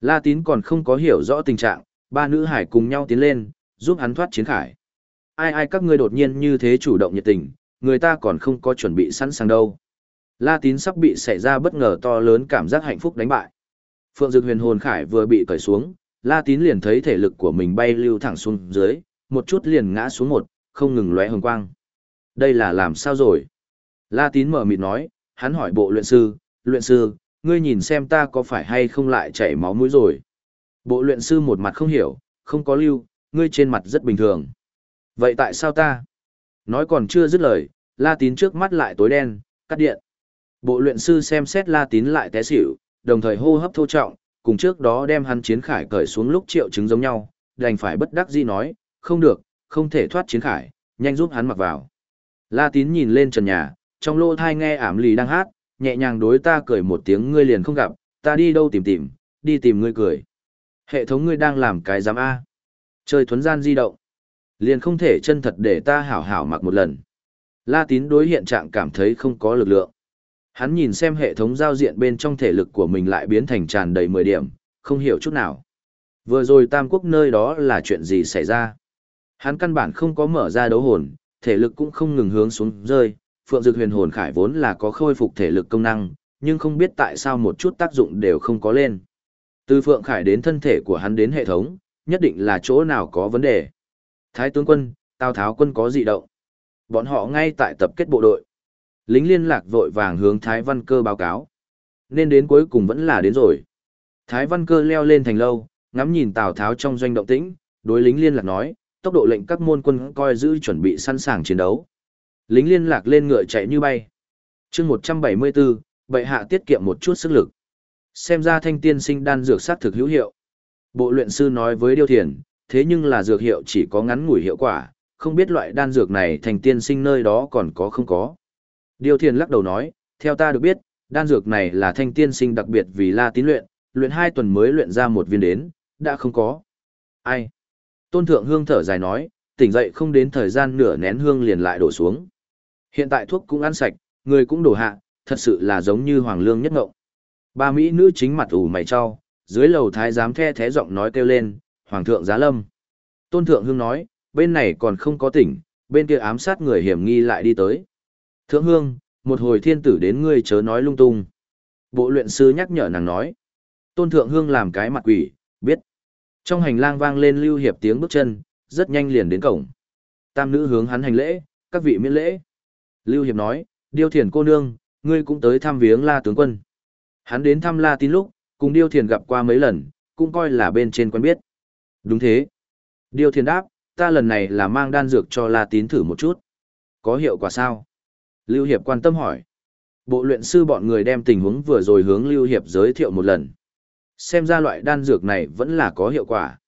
La Tín còn không có hiểu rõ tình trạng, ba nữ hải cùng nhau tiến lên, giúp hắn thoát chiến khải. Ai ai các ngươi đột nhiên như thế chủ động nhiệt tình, người ta còn không có chuẩn bị sẵn sàng đâu. La Tín sắp bị xảy ra bất ngờ to lớn cảm giác hạnh phúc đánh bại. Phượng Dực Huyền Hồn Khải vừa bị cởi xuống, La Tín liền thấy thể lực của mình bay lưu thẳng xuống dưới, một chút liền ngã xuống một, không ngừng lóe hồng quang. Đây là làm sao rồi? La Tín mở mịt nói, hắn hỏi bộ luyện sư, luyện sư, ngươi nhìn xem ta có phải hay không lại chảy máu mũi rồi. Bộ luyện sư một mặt không hiểu, không có lưu, ngươi trên mặt rất bình thường. Vậy tại sao ta? Nói còn chưa dứt lời, La Tín trước mắt lại tối đen, cắt điện. Bộ luyện sư xem xét La Tín lại té xỉu, đồng thời hô hấp thô trọng, cùng trước đó đem hắn chiến khải cởi xuống lúc triệu chứng giống nhau, đành phải bất đắc dĩ nói, không được, không thể thoát chiến khải, nhanh giúp hắn mặc vào. La Tín nhìn lên trần nhà, trong lô thai nghe ảm lì đang hát, nhẹ nhàng đối ta cười một tiếng ngươi liền không gặp, ta đi đâu tìm tìm, đi tìm ngươi cười. Hệ thống ngươi đang làm cái giám A. Chơi thuấn gian di động. Liền không thể chân thật để ta hảo hảo mặc một lần. La tín đối hiện trạng cảm thấy không có lực lượng. Hắn nhìn xem hệ thống giao diện bên trong thể lực của mình lại biến thành tràn đầy 10 điểm, không hiểu chút nào. Vừa rồi Tam Quốc nơi đó là chuyện gì xảy ra. Hắn căn bản không có mở ra đấu hồn, thể lực cũng không ngừng hướng xuống rơi, Phượng Dực Huyền Hồn Khải vốn là có khôi phục thể lực công năng, nhưng không biết tại sao một chút tác dụng đều không có lên. Từ Phượng Khải đến thân thể của hắn đến hệ thống, nhất định là chỗ nào có vấn đề. Thái tướng quân, Tào Tháo quân có dị động. Bọn họ ngay tại tập kết bộ đội. Lính liên lạc vội vàng hướng Thái Văn Cơ báo cáo. Nên đến cuối cùng vẫn là đến rồi. Thái Văn Cơ leo lên thành lâu, ngắm nhìn Tào Tháo trong doanh động tĩnh, đối lính liên lạc nói, tốc độ lệnh các môn quân coi giữ chuẩn bị sẵn sàng chiến đấu. Lính liên lạc lên ngựa chạy như bay. chương 174, bệ hạ tiết kiệm một chút sức lực. Xem ra thanh tiên sinh đan dược sát thực hữu hiệu. Bộ luyện sư nói với Điêu Thiền, thế nhưng là dược hiệu chỉ có ngắn ngủi hiệu quả, không biết loại đan dược này thành tiên sinh nơi đó còn có không có. Điêu Thiền lắc đầu nói, theo ta được biết, đan dược này là thanh tiên sinh đặc biệt vì la tín luyện, luyện hai tuần mới luyện ra một viên đến, đã không có. Ai? Tôn Thượng Hương thở dài nói, tỉnh dậy không đến thời gian nửa nén hương liền lại đổ xuống. Hiện tại thuốc cũng ăn sạch, người cũng đổ hạ, thật sự là giống như hoàng lương nhất ngộng. Ba mỹ nữ chính mặt ủ mày cho, dưới lầu thái giám the thế giọng nói kêu lên, hoàng thượng giá lâm. Tôn Thượng Hương nói, bên này còn không có tỉnh, bên kia ám sát người hiểm nghi lại đi tới. Thượng Hương, một hồi thiên tử đến ngươi chớ nói lung tung. Bộ luyện sư nhắc nhở nàng nói. Tôn Thượng Hương làm cái mặt quỷ, biết. Trong hành lang vang lên lưu hiệp tiếng bước chân, rất nhanh liền đến cổng. Tam nữ hướng hắn hành lễ, các vị miễn lễ. Lưu hiệp nói, điêu thiền cô nương, ngươi cũng tới thăm viếng la tướng quân. Hắn đến thăm la tín lúc, cùng điêu thiền gặp qua mấy lần, cũng coi là bên trên quen biết. Đúng thế. Điêu thiền đáp, ta lần này là mang đan dược cho la tín thử một chút. Có hiệu quả sao? Lưu hiệp quan tâm hỏi. Bộ luyện sư bọn người đem tình huống vừa rồi hướng Lưu hiệp giới thiệu một lần. Xem ra loại đan dược này vẫn là có hiệu quả.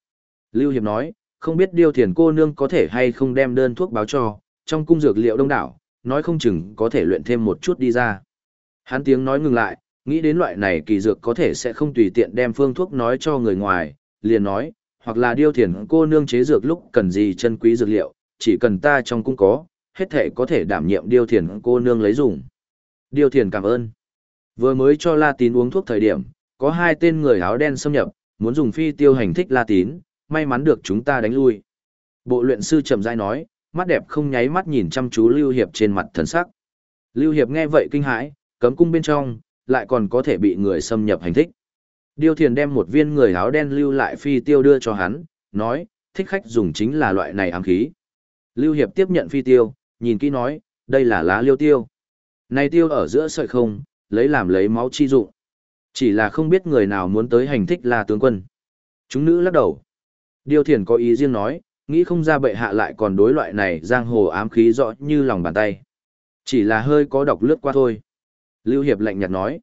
Lưu Hiệp nói, không biết điêu thiền cô nương có thể hay không đem đơn thuốc báo cho, trong cung dược liệu đông đảo, nói không chừng có thể luyện thêm một chút đi ra. Hắn tiếng nói ngừng lại, nghĩ đến loại này kỳ dược có thể sẽ không tùy tiện đem phương thuốc nói cho người ngoài, liền nói, hoặc là điêu thiền cô nương chế dược lúc cần gì chân quý dược liệu, chỉ cần ta trong cung có, hết thể có thể đảm nhiệm điêu thiền cô nương lấy dùng. Điêu thiền cảm ơn. Vừa mới cho La Tín uống thuốc thời điểm, có hai tên người áo đen xâm nhập, muốn dùng phi tiêu hành thích La Tín, may mắn được chúng ta đánh lui. Bộ luyện sư chậm rãi nói, mắt đẹp không nháy mắt nhìn chăm chú Lưu Hiệp trên mặt thần sắc. Lưu Hiệp nghe vậy kinh hãi, cấm cung bên trong, lại còn có thể bị người xâm nhập hành thích. Điêu Thiền đem một viên người áo đen lưu lại phi tiêu đưa cho hắn, nói, thích khách dùng chính là loại này ám khí. Lưu Hiệp tiếp nhận phi tiêu, nhìn kỹ nói, đây là lá liêu tiêu. Này tiêu ở giữa sợi không, lấy làm lấy máu chi dụng. Chỉ là không biết người nào muốn tới hành thích là tướng quân. Chúng nữ lắc đầu. Điêu thiền có ý riêng nói, nghĩ không ra bệ hạ lại còn đối loại này giang hồ ám khí rõ như lòng bàn tay. Chỉ là hơi có độc lướt qua thôi. Lưu Hiệp lạnh nhạt nói.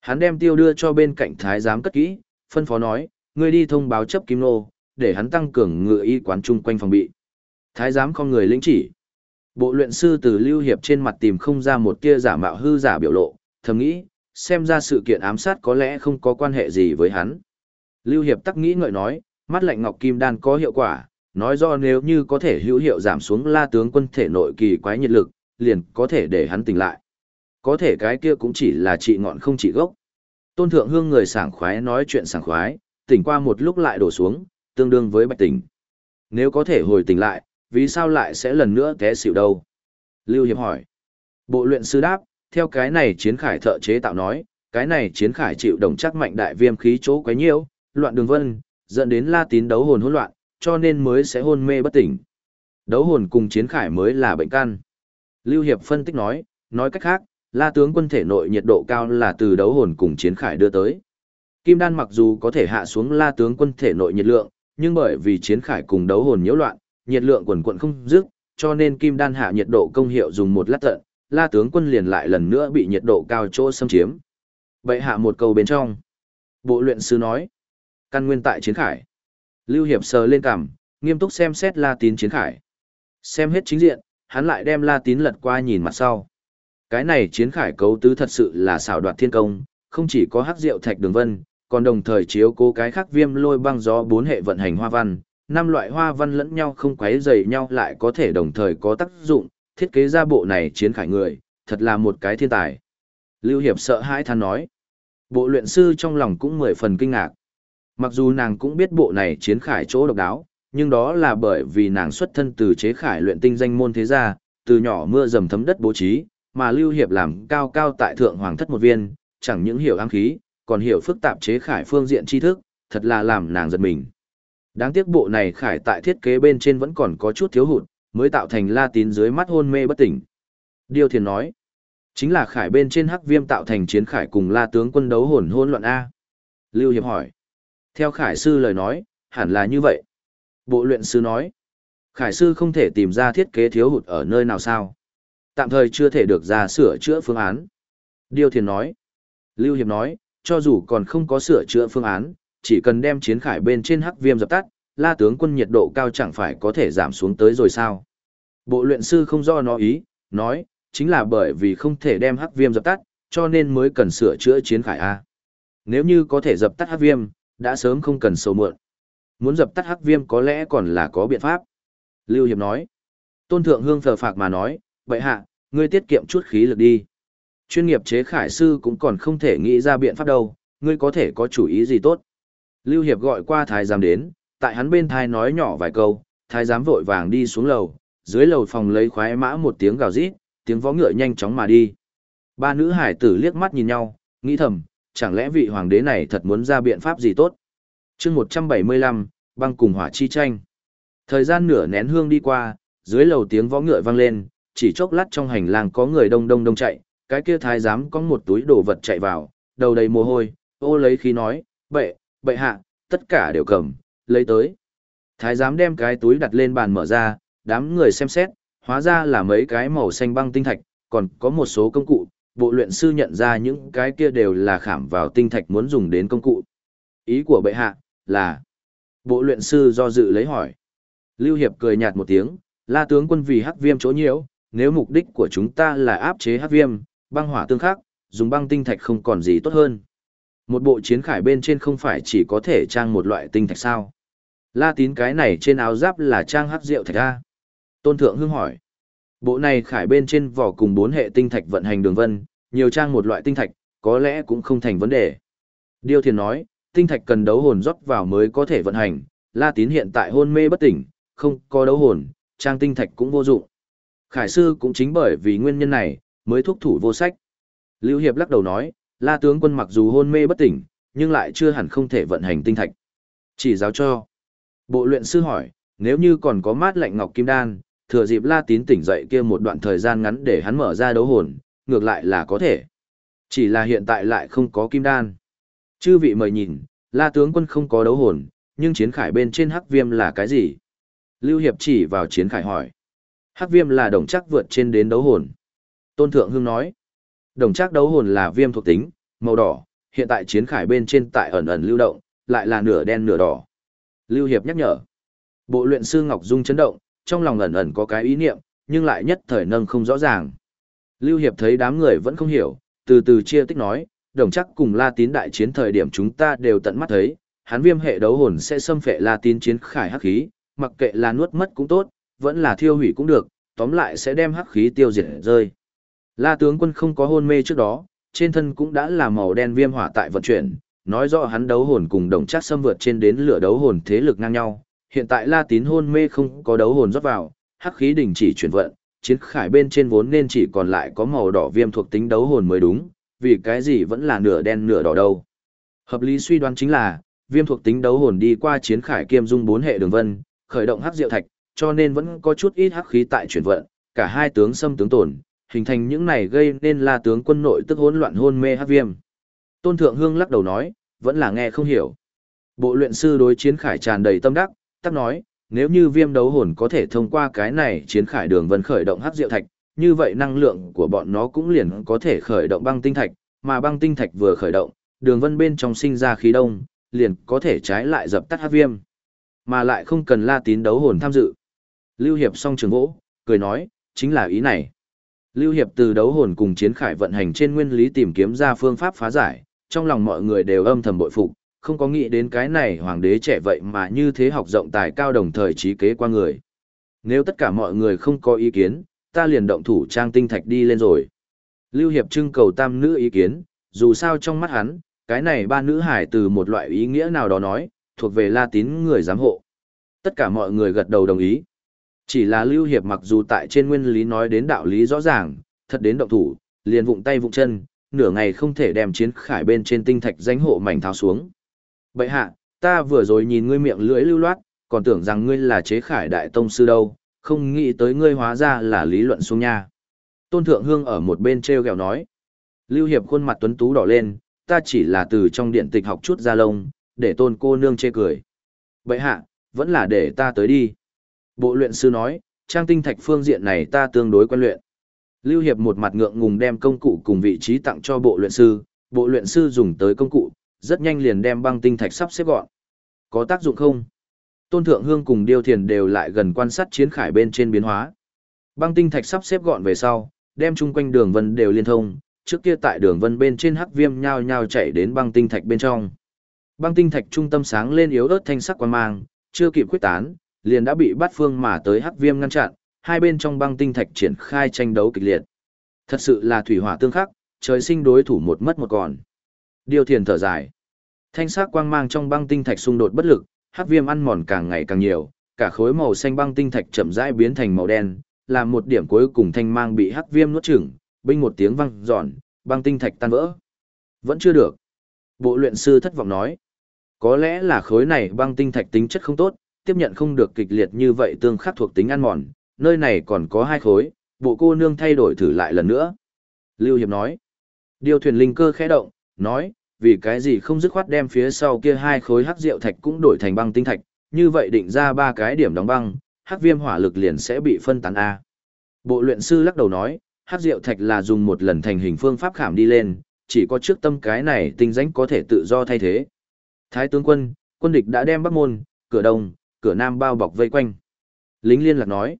Hắn đem tiêu đưa cho bên cạnh thái giám cất kỹ, phân phó nói, ngươi đi thông báo chấp kim nô, để hắn tăng cường ngựa y quán chung quanh phòng bị. Thái giám không người lĩnh chỉ. Bộ luyện sư từ Lưu Hiệp trên mặt tìm không ra một tia giả mạo hư giả biểu lộ, thầm nghĩ, xem ra sự kiện ám sát có lẽ không có quan hệ gì với hắn. Lưu Hiệp tắc nghĩ ngợi nói, mắt lạnh ngọc kim đan có hiệu quả, nói do nếu như có thể hữu hiệu giảm xuống la tướng quân thể nội kỳ quái nhiệt lực, liền có thể để hắn tỉnh lại. Có thể cái kia cũng chỉ là trị ngọn không trị gốc. Tôn thượng hương người sảng khoái nói chuyện sảng khoái, tỉnh qua một lúc lại đổ xuống, tương đương với bạch tỉnh. Nếu có thể hồi tỉnh lại, vì sao lại sẽ lần nữa té xỉu đâu? Lưu Hiệp hỏi. Bộ luyện sư đáp, theo cái này chiến khải thợ chế tạo nói, cái này chiến khải chịu đồng chắc mạnh đại viêm khí chỗ quấy nhiễu, loạn đường vân, dẫn đến la tín đấu hồn hỗn loạn, cho nên mới sẽ hôn mê bất tỉnh. Đấu hồn cùng chiến khải mới là bệnh căn. Lưu Hiệp phân tích nói, nói cách khác, la tướng quân thể nội nhiệt độ cao là từ đấu hồn cùng chiến khải đưa tới. Kim đan mặc dù có thể hạ xuống la tướng quân thể nội nhiệt lượng, nhưng bởi vì chiến khải cùng đấu hồn nhiễu loạn, nhiệt lượng quần quận không dứt, cho nên kim đan hạ nhiệt độ công hiệu dùng một lát tận, la tướng quân liền lại lần nữa bị nhiệt độ cao chỗ xâm chiếm. Vậy hạ một câu bên trong. Bộ luyện sư nói. Căn nguyên tại chiến khải. Lưu Hiệp sờ lên cằm, nghiêm túc xem xét la tín chiến khải. Xem hết chính diện, hắn lại đem la tín lật qua nhìn mặt sau. Cái này chiến khải cấu tứ thật sự là xảo đoạt thiên công, không chỉ có hắc rượu thạch đường vân, còn đồng thời chiếu cố cái khắc viêm lôi băng gió bốn hệ vận hành hoa văn, năm loại hoa văn lẫn nhau không quấy rầy nhau lại có thể đồng thời có tác dụng, thiết kế ra bộ này chiến khải người, thật là một cái thiên tài. Lưu Hiệp sợ hãi than nói. Bộ luyện sư trong lòng cũng mười phần kinh ngạc. Mặc dù nàng cũng biết bộ này chiến khải chỗ độc đáo, nhưng đó là bởi vì nàng xuất thân từ chế khải luyện tinh danh môn thế gia, từ nhỏ mưa dầm thấm đất bố trí, mà Lưu Hiệp làm cao cao tại thượng hoàng thất một viên, chẳng những hiểu ám khí, còn hiểu phức tạp chế khải phương diện tri thức, thật là làm nàng giật mình. Đáng tiếc bộ này khải tại thiết kế bên trên vẫn còn có chút thiếu hụt, mới tạo thành la tín dưới mắt hôn mê bất tỉnh. Điều thiền nói, chính là khải bên trên hắc viêm tạo thành chiến khải cùng la tướng quân đấu hồn hôn loạn A. Lưu Hiệp hỏi, theo khải sư lời nói, hẳn là như vậy. Bộ luyện sư nói, khải sư không thể tìm ra thiết kế thiếu hụt ở nơi nào sao. Tạm thời chưa thể được ra sửa chữa phương án. Điều thiền nói, Lưu Hiệp nói, cho dù còn không có sửa chữa phương án, chỉ cần đem chiến khải bên trên hắc viêm dập tắt, la tướng quân nhiệt độ cao chẳng phải có thể giảm xuống tới rồi sao. Bộ luyện sư không do nó ý, nói, chính là bởi vì không thể đem hắc viêm dập tắt, cho nên mới cần sửa chữa chiến khải A. Nếu như có thể dập tắt hắc viêm, đã sớm không cần sầu muộn. Muốn dập tắt hắc viêm có lẽ còn là có biện pháp. Lưu Hiệp nói, tôn thượng hương thờ phạc mà nói, vậy hạ, ngươi tiết kiệm chút khí lực đi. Chuyên nghiệp chế khải sư cũng còn không thể nghĩ ra biện pháp đâu, ngươi có thể có chủ ý gì tốt. Lưu Hiệp gọi qua thái giám đến, tại hắn bên Thái nói nhỏ vài câu, thái giám vội vàng đi xuống lầu, dưới lầu phòng lấy khoái mã một tiếng gào rít, tiếng vó ngựa nhanh chóng mà đi. Ba nữ hải tử liếc mắt nhìn nhau, nghĩ thầm, chẳng lẽ vị hoàng đế này thật muốn ra biện pháp gì tốt. chương 175, băng cùng hỏa chi tranh. Thời gian nửa nén hương đi qua, dưới lầu tiếng võ ngựa vang lên, chỉ chốc lát trong hành lang có người đông đông đông chạy, cái kia thái giám có một túi đồ vật chạy vào, đầu đầy mồ hôi, ô lấy khí nói, bệ, bệ hạ, tất cả đều cầm, lấy tới. Thái giám đem cái túi đặt lên bàn mở ra, đám người xem xét, hóa ra là mấy cái màu xanh băng tinh thạch, còn có một số công cụ, bộ luyện sư nhận ra những cái kia đều là khảm vào tinh thạch muốn dùng đến công cụ. Ý của bệ hạ, là... Bộ luyện sư do dự lấy hỏi. Lưu Hiệp cười nhạt một tiếng, la tướng quân vì hắc viêm chỗ nhiễu, nếu mục đích của chúng ta là áp chế hắc viêm, băng hỏa tương khắc, dùng băng tinh thạch không còn gì tốt hơn. Một bộ chiến khải bên trên không phải chỉ có thể trang một loại tinh thạch sao. La tín cái này trên áo giáp là trang hắc rượu thạch A. Tôn Thượng Hưng hỏi. Bộ này khải bên trên vỏ cùng bốn hệ tinh thạch vận hành đường vân, nhiều trang một loại tinh thạch, có lẽ cũng không thành vấn đề. Điêu Thiền nói, tinh thạch cần đấu hồn rót vào mới có thể vận hành, La Tín hiện tại hôn mê bất tỉnh, không có đấu hồn, trang tinh thạch cũng vô dụng. Khải sư cũng chính bởi vì nguyên nhân này, mới thúc thủ vô sách. Lưu Hiệp lắc đầu nói, La tướng quân mặc dù hôn mê bất tỉnh, nhưng lại chưa hẳn không thể vận hành tinh thạch. Chỉ giáo cho. Bộ luyện sư hỏi, nếu như còn có mát lạnh ngọc kim đan, thừa dịp La Tín tỉnh dậy kia một đoạn thời gian ngắn để hắn mở ra đấu hồn, ngược lại là có thể. Chỉ là hiện tại lại không có kim đan. Chư vị mời nhìn, La tướng quân không có đấu hồn, nhưng chiến khải bên trên hắc viêm là cái gì? Lưu Hiệp chỉ vào chiến khải hỏi. Hắc viêm là đồng chắc vượt trên đến đấu hồn. Tôn Thượng Hưng nói. Đồng chắc đấu hồn là viêm thuộc tính, màu đỏ, hiện tại chiến khải bên trên tại ẩn ẩn lưu động, lại là nửa đen nửa đỏ. Lưu Hiệp nhắc nhở. Bộ luyện sư Ngọc Dung chấn động, trong lòng ẩn ẩn có cái ý niệm, nhưng lại nhất thời nâng không rõ ràng. Lưu Hiệp thấy đám người vẫn không hiểu, từ từ chia tích nói, đồng chắc cùng La Tín đại chiến thời điểm chúng ta đều tận mắt thấy, hắn viêm hệ đấu hồn sẽ xâm phệ La Tín chiến khải hắc khí, mặc kệ là nuốt mất cũng tốt, vẫn là thiêu hủy cũng được, tóm lại sẽ đem hắc khí tiêu diệt rơi. La tướng quân không có hôn mê trước đó, trên thân cũng đã là màu đen viêm hỏa tại vận chuyển, nói rõ hắn đấu hồn cùng đồng chắc xâm vượt trên đến lửa đấu hồn thế lực ngang nhau. Hiện tại La Tín hôn mê không có đấu hồn rót vào, hắc khí đình chỉ chuyển vận, chiến khải bên trên vốn nên chỉ còn lại có màu đỏ viêm thuộc tính đấu hồn mới đúng, vì cái gì vẫn là nửa đen nửa đỏ đâu. Hợp lý suy đoán chính là, viêm thuộc tính đấu hồn đi qua chiến khải kiêm dung bốn hệ đường vân, khởi động hắc diệu thạch, cho nên vẫn có chút ít hắc khí tại chuyển vận, cả hai tướng xâm tướng tổn, hình thành những này gây nên là tướng quân nội tức hỗn loạn hôn mê hắc viêm. Tôn Thượng Hương lắc đầu nói, vẫn là nghe không hiểu. Bộ luyện sư đối chiến khải tràn đầy tâm đắc, tắc nói, nếu như viêm đấu hồn có thể thông qua cái này chiến khải đường vân khởi động hắc diệu thạch, như vậy năng lượng của bọn nó cũng liền có thể khởi động băng tinh thạch, mà băng tinh thạch vừa khởi động, đường vân bên trong sinh ra khí đông, liền có thể trái lại dập tắt hắc viêm, mà lại không cần La Tín đấu hồn tham dự. Lưu Hiệp song trường gỗ, cười nói, chính là ý này. Lưu Hiệp từ đấu hồn cùng chiến khải vận hành trên nguyên lý tìm kiếm ra phương pháp phá giải, trong lòng mọi người đều âm thầm bội phục, không có nghĩ đến cái này hoàng đế trẻ vậy mà như thế học rộng tài cao đồng thời trí kế qua người. Nếu tất cả mọi người không có ý kiến, ta liền động thủ trang tinh thạch đi lên rồi. Lưu Hiệp trưng cầu tam nữ ý kiến, dù sao trong mắt hắn, cái này ba nữ hải từ một loại ý nghĩa nào đó nói, thuộc về la tín người giám hộ. Tất cả mọi người gật đầu đồng ý. Chỉ là Lưu Hiệp mặc dù tại trên nguyên lý nói đến đạo lý rõ ràng, thật đến động thủ, liền vụng tay vụng chân, nửa ngày không thể đem chiến khải bên trên tinh thạch danh hộ mảnh tháo xuống. Bậy hạ, ta vừa rồi nhìn ngươi miệng lưỡi lưu loát, còn tưởng rằng ngươi là chế khải đại tông sư đâu, không nghĩ tới ngươi hóa ra là lý luận xuống nha. Tôn Thượng Hương ở một bên treo gẹo nói. Lưu Hiệp khuôn mặt tuấn tú đỏ lên, ta chỉ là từ trong điện tịch học chút ra lông, để tôn cô nương chê cười. Bậy hạ, vẫn là để ta tới đi. Bộ luyện sư nói, trang tinh thạch phương diện này ta tương đối quen luyện. Lưu Hiệp một mặt ngượng ngùng đem công cụ cùng vị trí tặng cho bộ luyện sư, bộ luyện sư dùng tới công cụ, rất nhanh liền đem băng tinh thạch sắp xếp gọn. Có tác dụng không? Tôn Thượng Hương cùng Điêu Thiền đều lại gần quan sát chiến khải bên trên biến hóa. Băng tinh thạch sắp xếp gọn về sau, đem chung quanh đường vân đều liên thông, trước kia tại đường vân bên trên hắc viêm nhao nhao chạy đến băng tinh thạch bên trong. Băng tinh thạch trung tâm sáng lên yếu ớt thanh sắc quan mang, chưa kịp quyết tán, liền đã bị bắt phương mà tới hắc viêm ngăn chặn, hai bên trong băng tinh thạch triển khai tranh đấu kịch liệt. Thật sự là thủy hỏa tương khắc, trời sinh đối thủ một mất một còn. Điều thiền thở dài. Thanh sắc quang mang trong băng tinh thạch xung đột bất lực, hắc viêm ăn mòn càng ngày càng nhiều, cả khối màu xanh băng tinh thạch chậm rãi biến thành màu đen, làm một điểm cuối cùng thanh mang bị hắc viêm nuốt chửng, binh một tiếng vang giòn, băng tinh thạch tan vỡ. Vẫn chưa được. Bộ luyện sư thất vọng nói. Có lẽ là khối này băng tinh thạch tính chất không tốt, tiếp nhận không được kịch liệt như vậy tương khắc thuộc tính ăn mòn, nơi này còn có hai khối, bộ cô nương thay đổi thử lại lần nữa. Lưu Hiệp nói. Điều thuyền linh cơ khẽ động, nói, vì cái gì không dứt khoát đem phía sau kia hai khối hắc rượu thạch cũng đổi thành băng tinh thạch, như vậy định ra ba cái điểm đóng băng, hắc viêm hỏa lực liền sẽ bị phân tán A. Bộ luyện sư lắc đầu nói, hắc rượu thạch là dùng một lần thành hình phương pháp khảm đi lên, chỉ có trước tâm cái này tinh danh có thể tự do thay thế. Thái tướng quân, quân địch đã đem Bắc Môn, cửa Đông, cửa Nam bao bọc vây quanh. Lính liên lạc nói.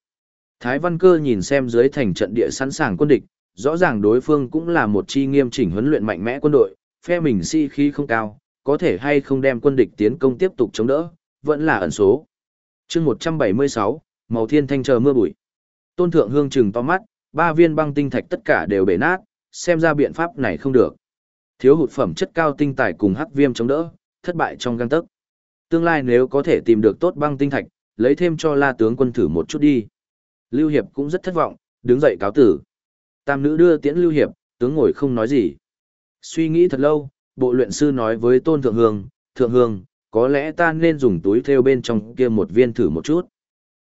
Thái Văn Cơ nhìn xem dưới thành trận địa sẵn sàng quân địch, rõ ràng đối phương cũng là một chi nghiêm chỉnh huấn luyện mạnh mẽ quân đội, phe mình si khí không cao, có thể hay không đem quân địch tiến công tiếp tục chống đỡ, vẫn là ẩn số. chương 176, Màu Thiên Thanh chờ mưa bụi. Tôn Thượng Hương trừng to mắt, ba viên băng tinh thạch tất cả đều bể nát, xem ra biện pháp này không được. Thiếu hụt phẩm chất cao tinh tài cùng hắc viêm chống đỡ, thất bại trong găng tấc. Tương lai nếu có thể tìm được tốt băng tinh thạch, lấy thêm cho La tướng quân thử một chút đi. Lưu Hiệp cũng rất thất vọng, đứng dậy cáo tử. Tam nữ đưa tiễn Lưu Hiệp, tướng ngồi không nói gì. Suy nghĩ thật lâu, bộ luyện sư nói với Tôn Thượng Hương, Thượng Hương, có lẽ ta nên dùng túi theo bên trong kia một viên thử một chút.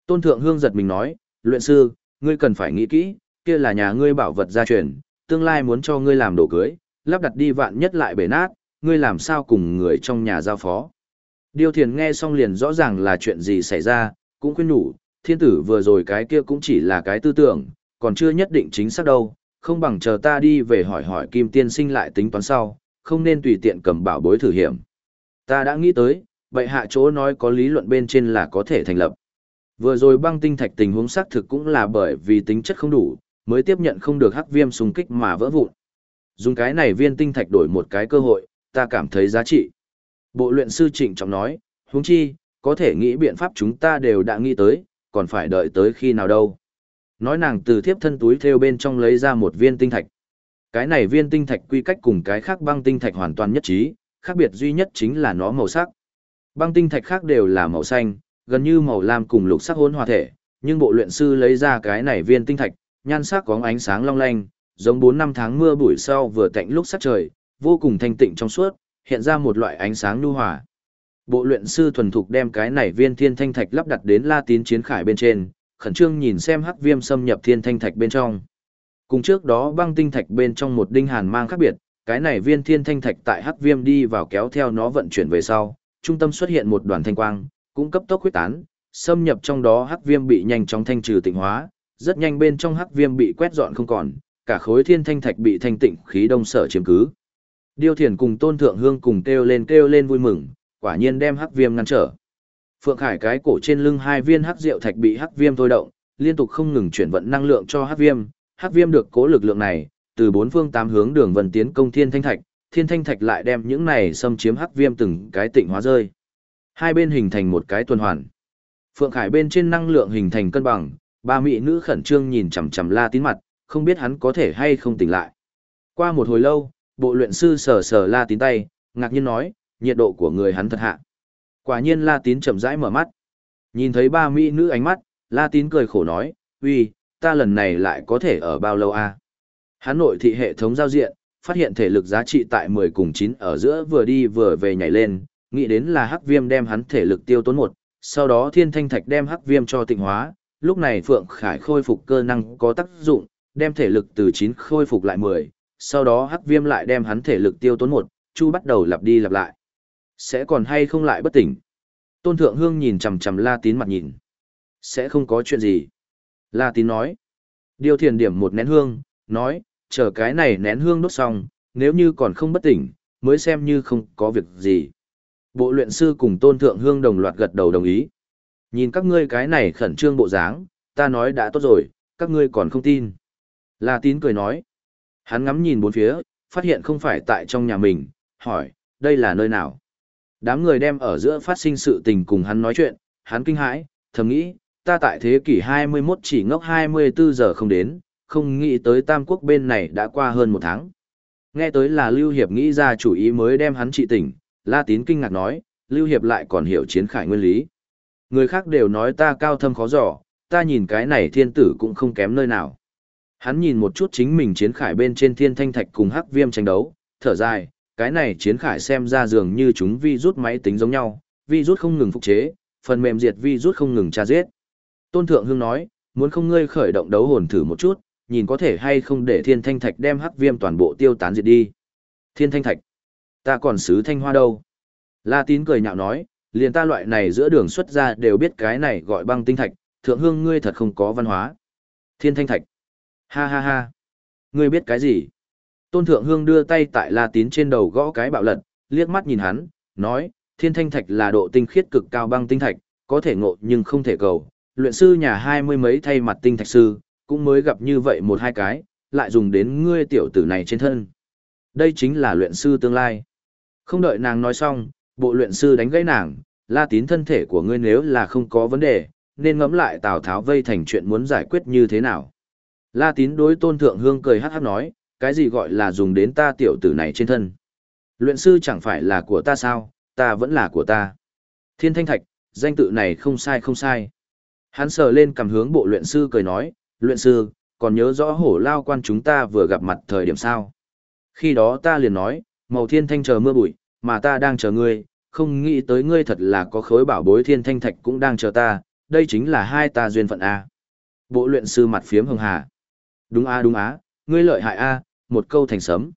Tôn Thượng Hương giật mình nói, luyện sư, ngươi cần phải nghĩ kỹ, kia là nhà ngươi bảo vật gia truyền, tương lai muốn cho ngươi làm đồ cưới, lắp đặt đi vạn nhất lại bể nát, ngươi làm sao cùng người trong nhà giao phó. Điêu thiền nghe xong liền rõ ràng là chuyện gì xảy ra, cũng khuyên nhủ, thiên tử vừa rồi cái kia cũng chỉ là cái tư tưởng, còn chưa nhất định chính xác đâu, không bằng chờ ta đi về hỏi hỏi kim tiên sinh lại tính toán sau, không nên tùy tiện cầm bảo bối thử hiểm. Ta đã nghĩ tới, vậy hạ chỗ nói có lý luận bên trên là có thể thành lập. Vừa rồi băng tinh thạch tình huống xác thực cũng là bởi vì tính chất không đủ, mới tiếp nhận không được hắc viêm xung kích mà vỡ vụn. Dùng cái này viên tinh thạch đổi một cái cơ hội, ta cảm thấy giá trị. Bộ luyện sư trịnh trọng nói, huống chi, có thể nghĩ biện pháp chúng ta đều đã nghĩ tới, còn phải đợi tới khi nào đâu. Nói nàng từ thiếp thân túi theo bên trong lấy ra một viên tinh thạch. Cái này viên tinh thạch quy cách cùng cái khác băng tinh thạch hoàn toàn nhất trí, khác biệt duy nhất chính là nó màu sắc. Băng tinh thạch khác đều là màu xanh, gần như màu lam cùng lục sắc hỗn hòa thể, nhưng bộ luyện sư lấy ra cái này viên tinh thạch, nhan sắc có ánh sáng long lanh, giống 4 năm tháng mưa buổi sau vừa tạnh lúc sắc trời, vô cùng thanh tịnh trong suốt, hiện ra một loại ánh sáng nhu hòa. Bộ luyện sư thuần thục đem cái này viên thiên thanh thạch lắp đặt đến La Tín chiến khải bên trên, khẩn trương nhìn xem hắc viêm xâm nhập thiên thanh thạch bên trong. Cùng trước đó băng tinh thạch bên trong một đinh hàn mang khác biệt, cái này viên thiên thanh thạch tại hắc viêm đi vào kéo theo nó vận chuyển về sau, trung tâm xuất hiện một đoàn thanh quang, cũng cấp tốc huyết tán, xâm nhập trong đó hắc viêm bị nhanh chóng thanh trừ tịnh hóa, rất nhanh bên trong hắc viêm bị quét dọn không còn, cả khối thiên thanh thạch bị thanh tịnh khí đông sở chiếm cứ. Điêu Thiền cùng Tôn Thượng Hương cùng kêu lên kêu lên vui mừng, quả nhiên đem hắc viêm ngăn trở. Phượng Khải cái cổ trên lưng hai viên hắc diệu thạch bị hắc viêm thôi động, liên tục không ngừng chuyển vận năng lượng cho hắc viêm, hắc viêm được cố lực lượng này, từ bốn phương tám hướng đường vần tiến công thiên thanh thạch, thiên thanh thạch lại đem những này xâm chiếm hắc viêm từng cái tịnh hóa rơi. Hai bên hình thành một cái tuần hoàn. Phượng Khải bên trên năng lượng hình thành cân bằng, ba mỹ nữ khẩn trương nhìn chằm chằm La Tín mặt, không biết hắn có thể hay không tỉnh lại. Qua một hồi lâu, bộ luyện sư sờ sờ La Tín tay, ngạc nhiên nói, nhiệt độ của người hắn thật hạ. Quả nhiên La Tín chậm rãi mở mắt. Nhìn thấy ba mỹ nữ ánh mắt, La Tín cười khổ nói, uy, ta lần này lại có thể ở bao lâu a? À? Hắn nội thị hệ thống giao diện, phát hiện thể lực giá trị tại 10 cùng 9 ở giữa vừa đi vừa về nhảy lên, nghĩ đến là hắc viêm đem hắn thể lực tiêu tốn một, sau đó thiên thanh thạch đem hắc viêm cho tịnh hóa, lúc này Phượng Khải khôi phục cơ năng có tác dụng, đem thể lực từ 9 khôi phục lại 10, sau đó hắc viêm lại đem hắn thể lực tiêu tốn một, chu bắt đầu lặp đi lặp lại. Sẽ còn hay không lại bất tỉnh. Tôn Thượng Hương nhìn chằm chằm La Tín mặt nhìn. Sẽ không có chuyện gì. La Tín nói. Điều thiền điểm một nén hương, nói, chờ cái này nén hương đốt xong, nếu như còn không bất tỉnh, mới xem như không có việc gì. Bộ luyện sư cùng Tôn Thượng Hương đồng loạt gật đầu đồng ý. Nhìn các ngươi cái này khẩn trương bộ dáng, ta nói đã tốt rồi, các ngươi còn không tin. La Tín cười nói. Hắn ngắm nhìn bốn phía, phát hiện không phải tại trong nhà mình, hỏi, đây là nơi nào? Đám người đem ở giữa phát sinh sự tình cùng hắn nói chuyện, hắn kinh hãi, thầm nghĩ, ta tại thế kỷ 21 chỉ ngốc 24 giờ không đến, không nghĩ tới Tam Quốc bên này đã qua hơn một tháng. Nghe tới là Lưu Hiệp nghĩ ra chủ ý mới đem hắn trị tỉnh, La Tín kinh ngạc nói, Lưu Hiệp lại còn hiểu chiến khải nguyên lý. Người khác đều nói ta cao thâm khó dò, ta nhìn cái này thiên tử cũng không kém nơi nào. Hắn nhìn một chút chính mình chiến khải bên trên thiên thanh thạch cùng hắc viêm tranh đấu, thở dài, cái này chiến khải xem ra dường như chúng vi rút máy tính giống nhau, vi rút không ngừng phục chế, phần mềm diệt vi rút không ngừng tra giết. Tôn Thượng Hương nói, muốn không ngươi khởi động đấu hồn thử một chút, nhìn có thể hay không để thiên thanh thạch đem hắc viêm toàn bộ tiêu tán diệt đi. Thiên thanh thạch, ta còn xứ thanh hoa đâu. La tín cười nhạo nói, liền ta loại này giữa đường xuất ra đều biết cái này gọi băng tinh thạch, thượng hương ngươi thật không có văn hóa. Thiên thanh thạch, ha ha ha, ngươi biết cái gì? Tôn Thượng Hương đưa tay tại La Tín trên đầu gõ cái bạo lật, liếc mắt nhìn hắn, nói, thiên thanh thạch là độ tinh khiết cực cao băng tinh thạch, có thể ngộ nhưng không thể cầu. Luyện sư nhà hai mươi mấy thay mặt tinh thạch sư, cũng mới gặp như vậy một hai cái, lại dùng đến ngươi tiểu tử này trên thân. Đây chính là luyện sư tương lai. Không đợi nàng nói xong, bộ luyện sư đánh gãy nàng, la tín thân thể của ngươi nếu là không có vấn đề, nên ngẫm lại Tào Tháo vây thành chuyện muốn giải quyết như thế nào. La tín đối tôn thượng hương cười hát hát nói, cái gì gọi là dùng đến ta tiểu tử này trên thân. Luyện sư chẳng phải là của ta sao, ta vẫn là của ta. Thiên thanh thạch, danh tự này không sai không sai. Hắn sờ lên cầm hướng bộ luyện sư cười nói, luyện sư, còn nhớ rõ hổ lao quan chúng ta vừa gặp mặt thời điểm sao. Khi đó ta liền nói, màu thiên thanh chờ mưa bụi, mà ta đang chờ ngươi, không nghĩ tới ngươi thật là có khối bảo bối thiên thanh thạch cũng đang chờ ta, đây chính là hai ta duyên phận A. Bộ luyện sư mặt phiếm hồng hà. Đúng A đúng á, ngươi lợi hại A, một câu thành sấm.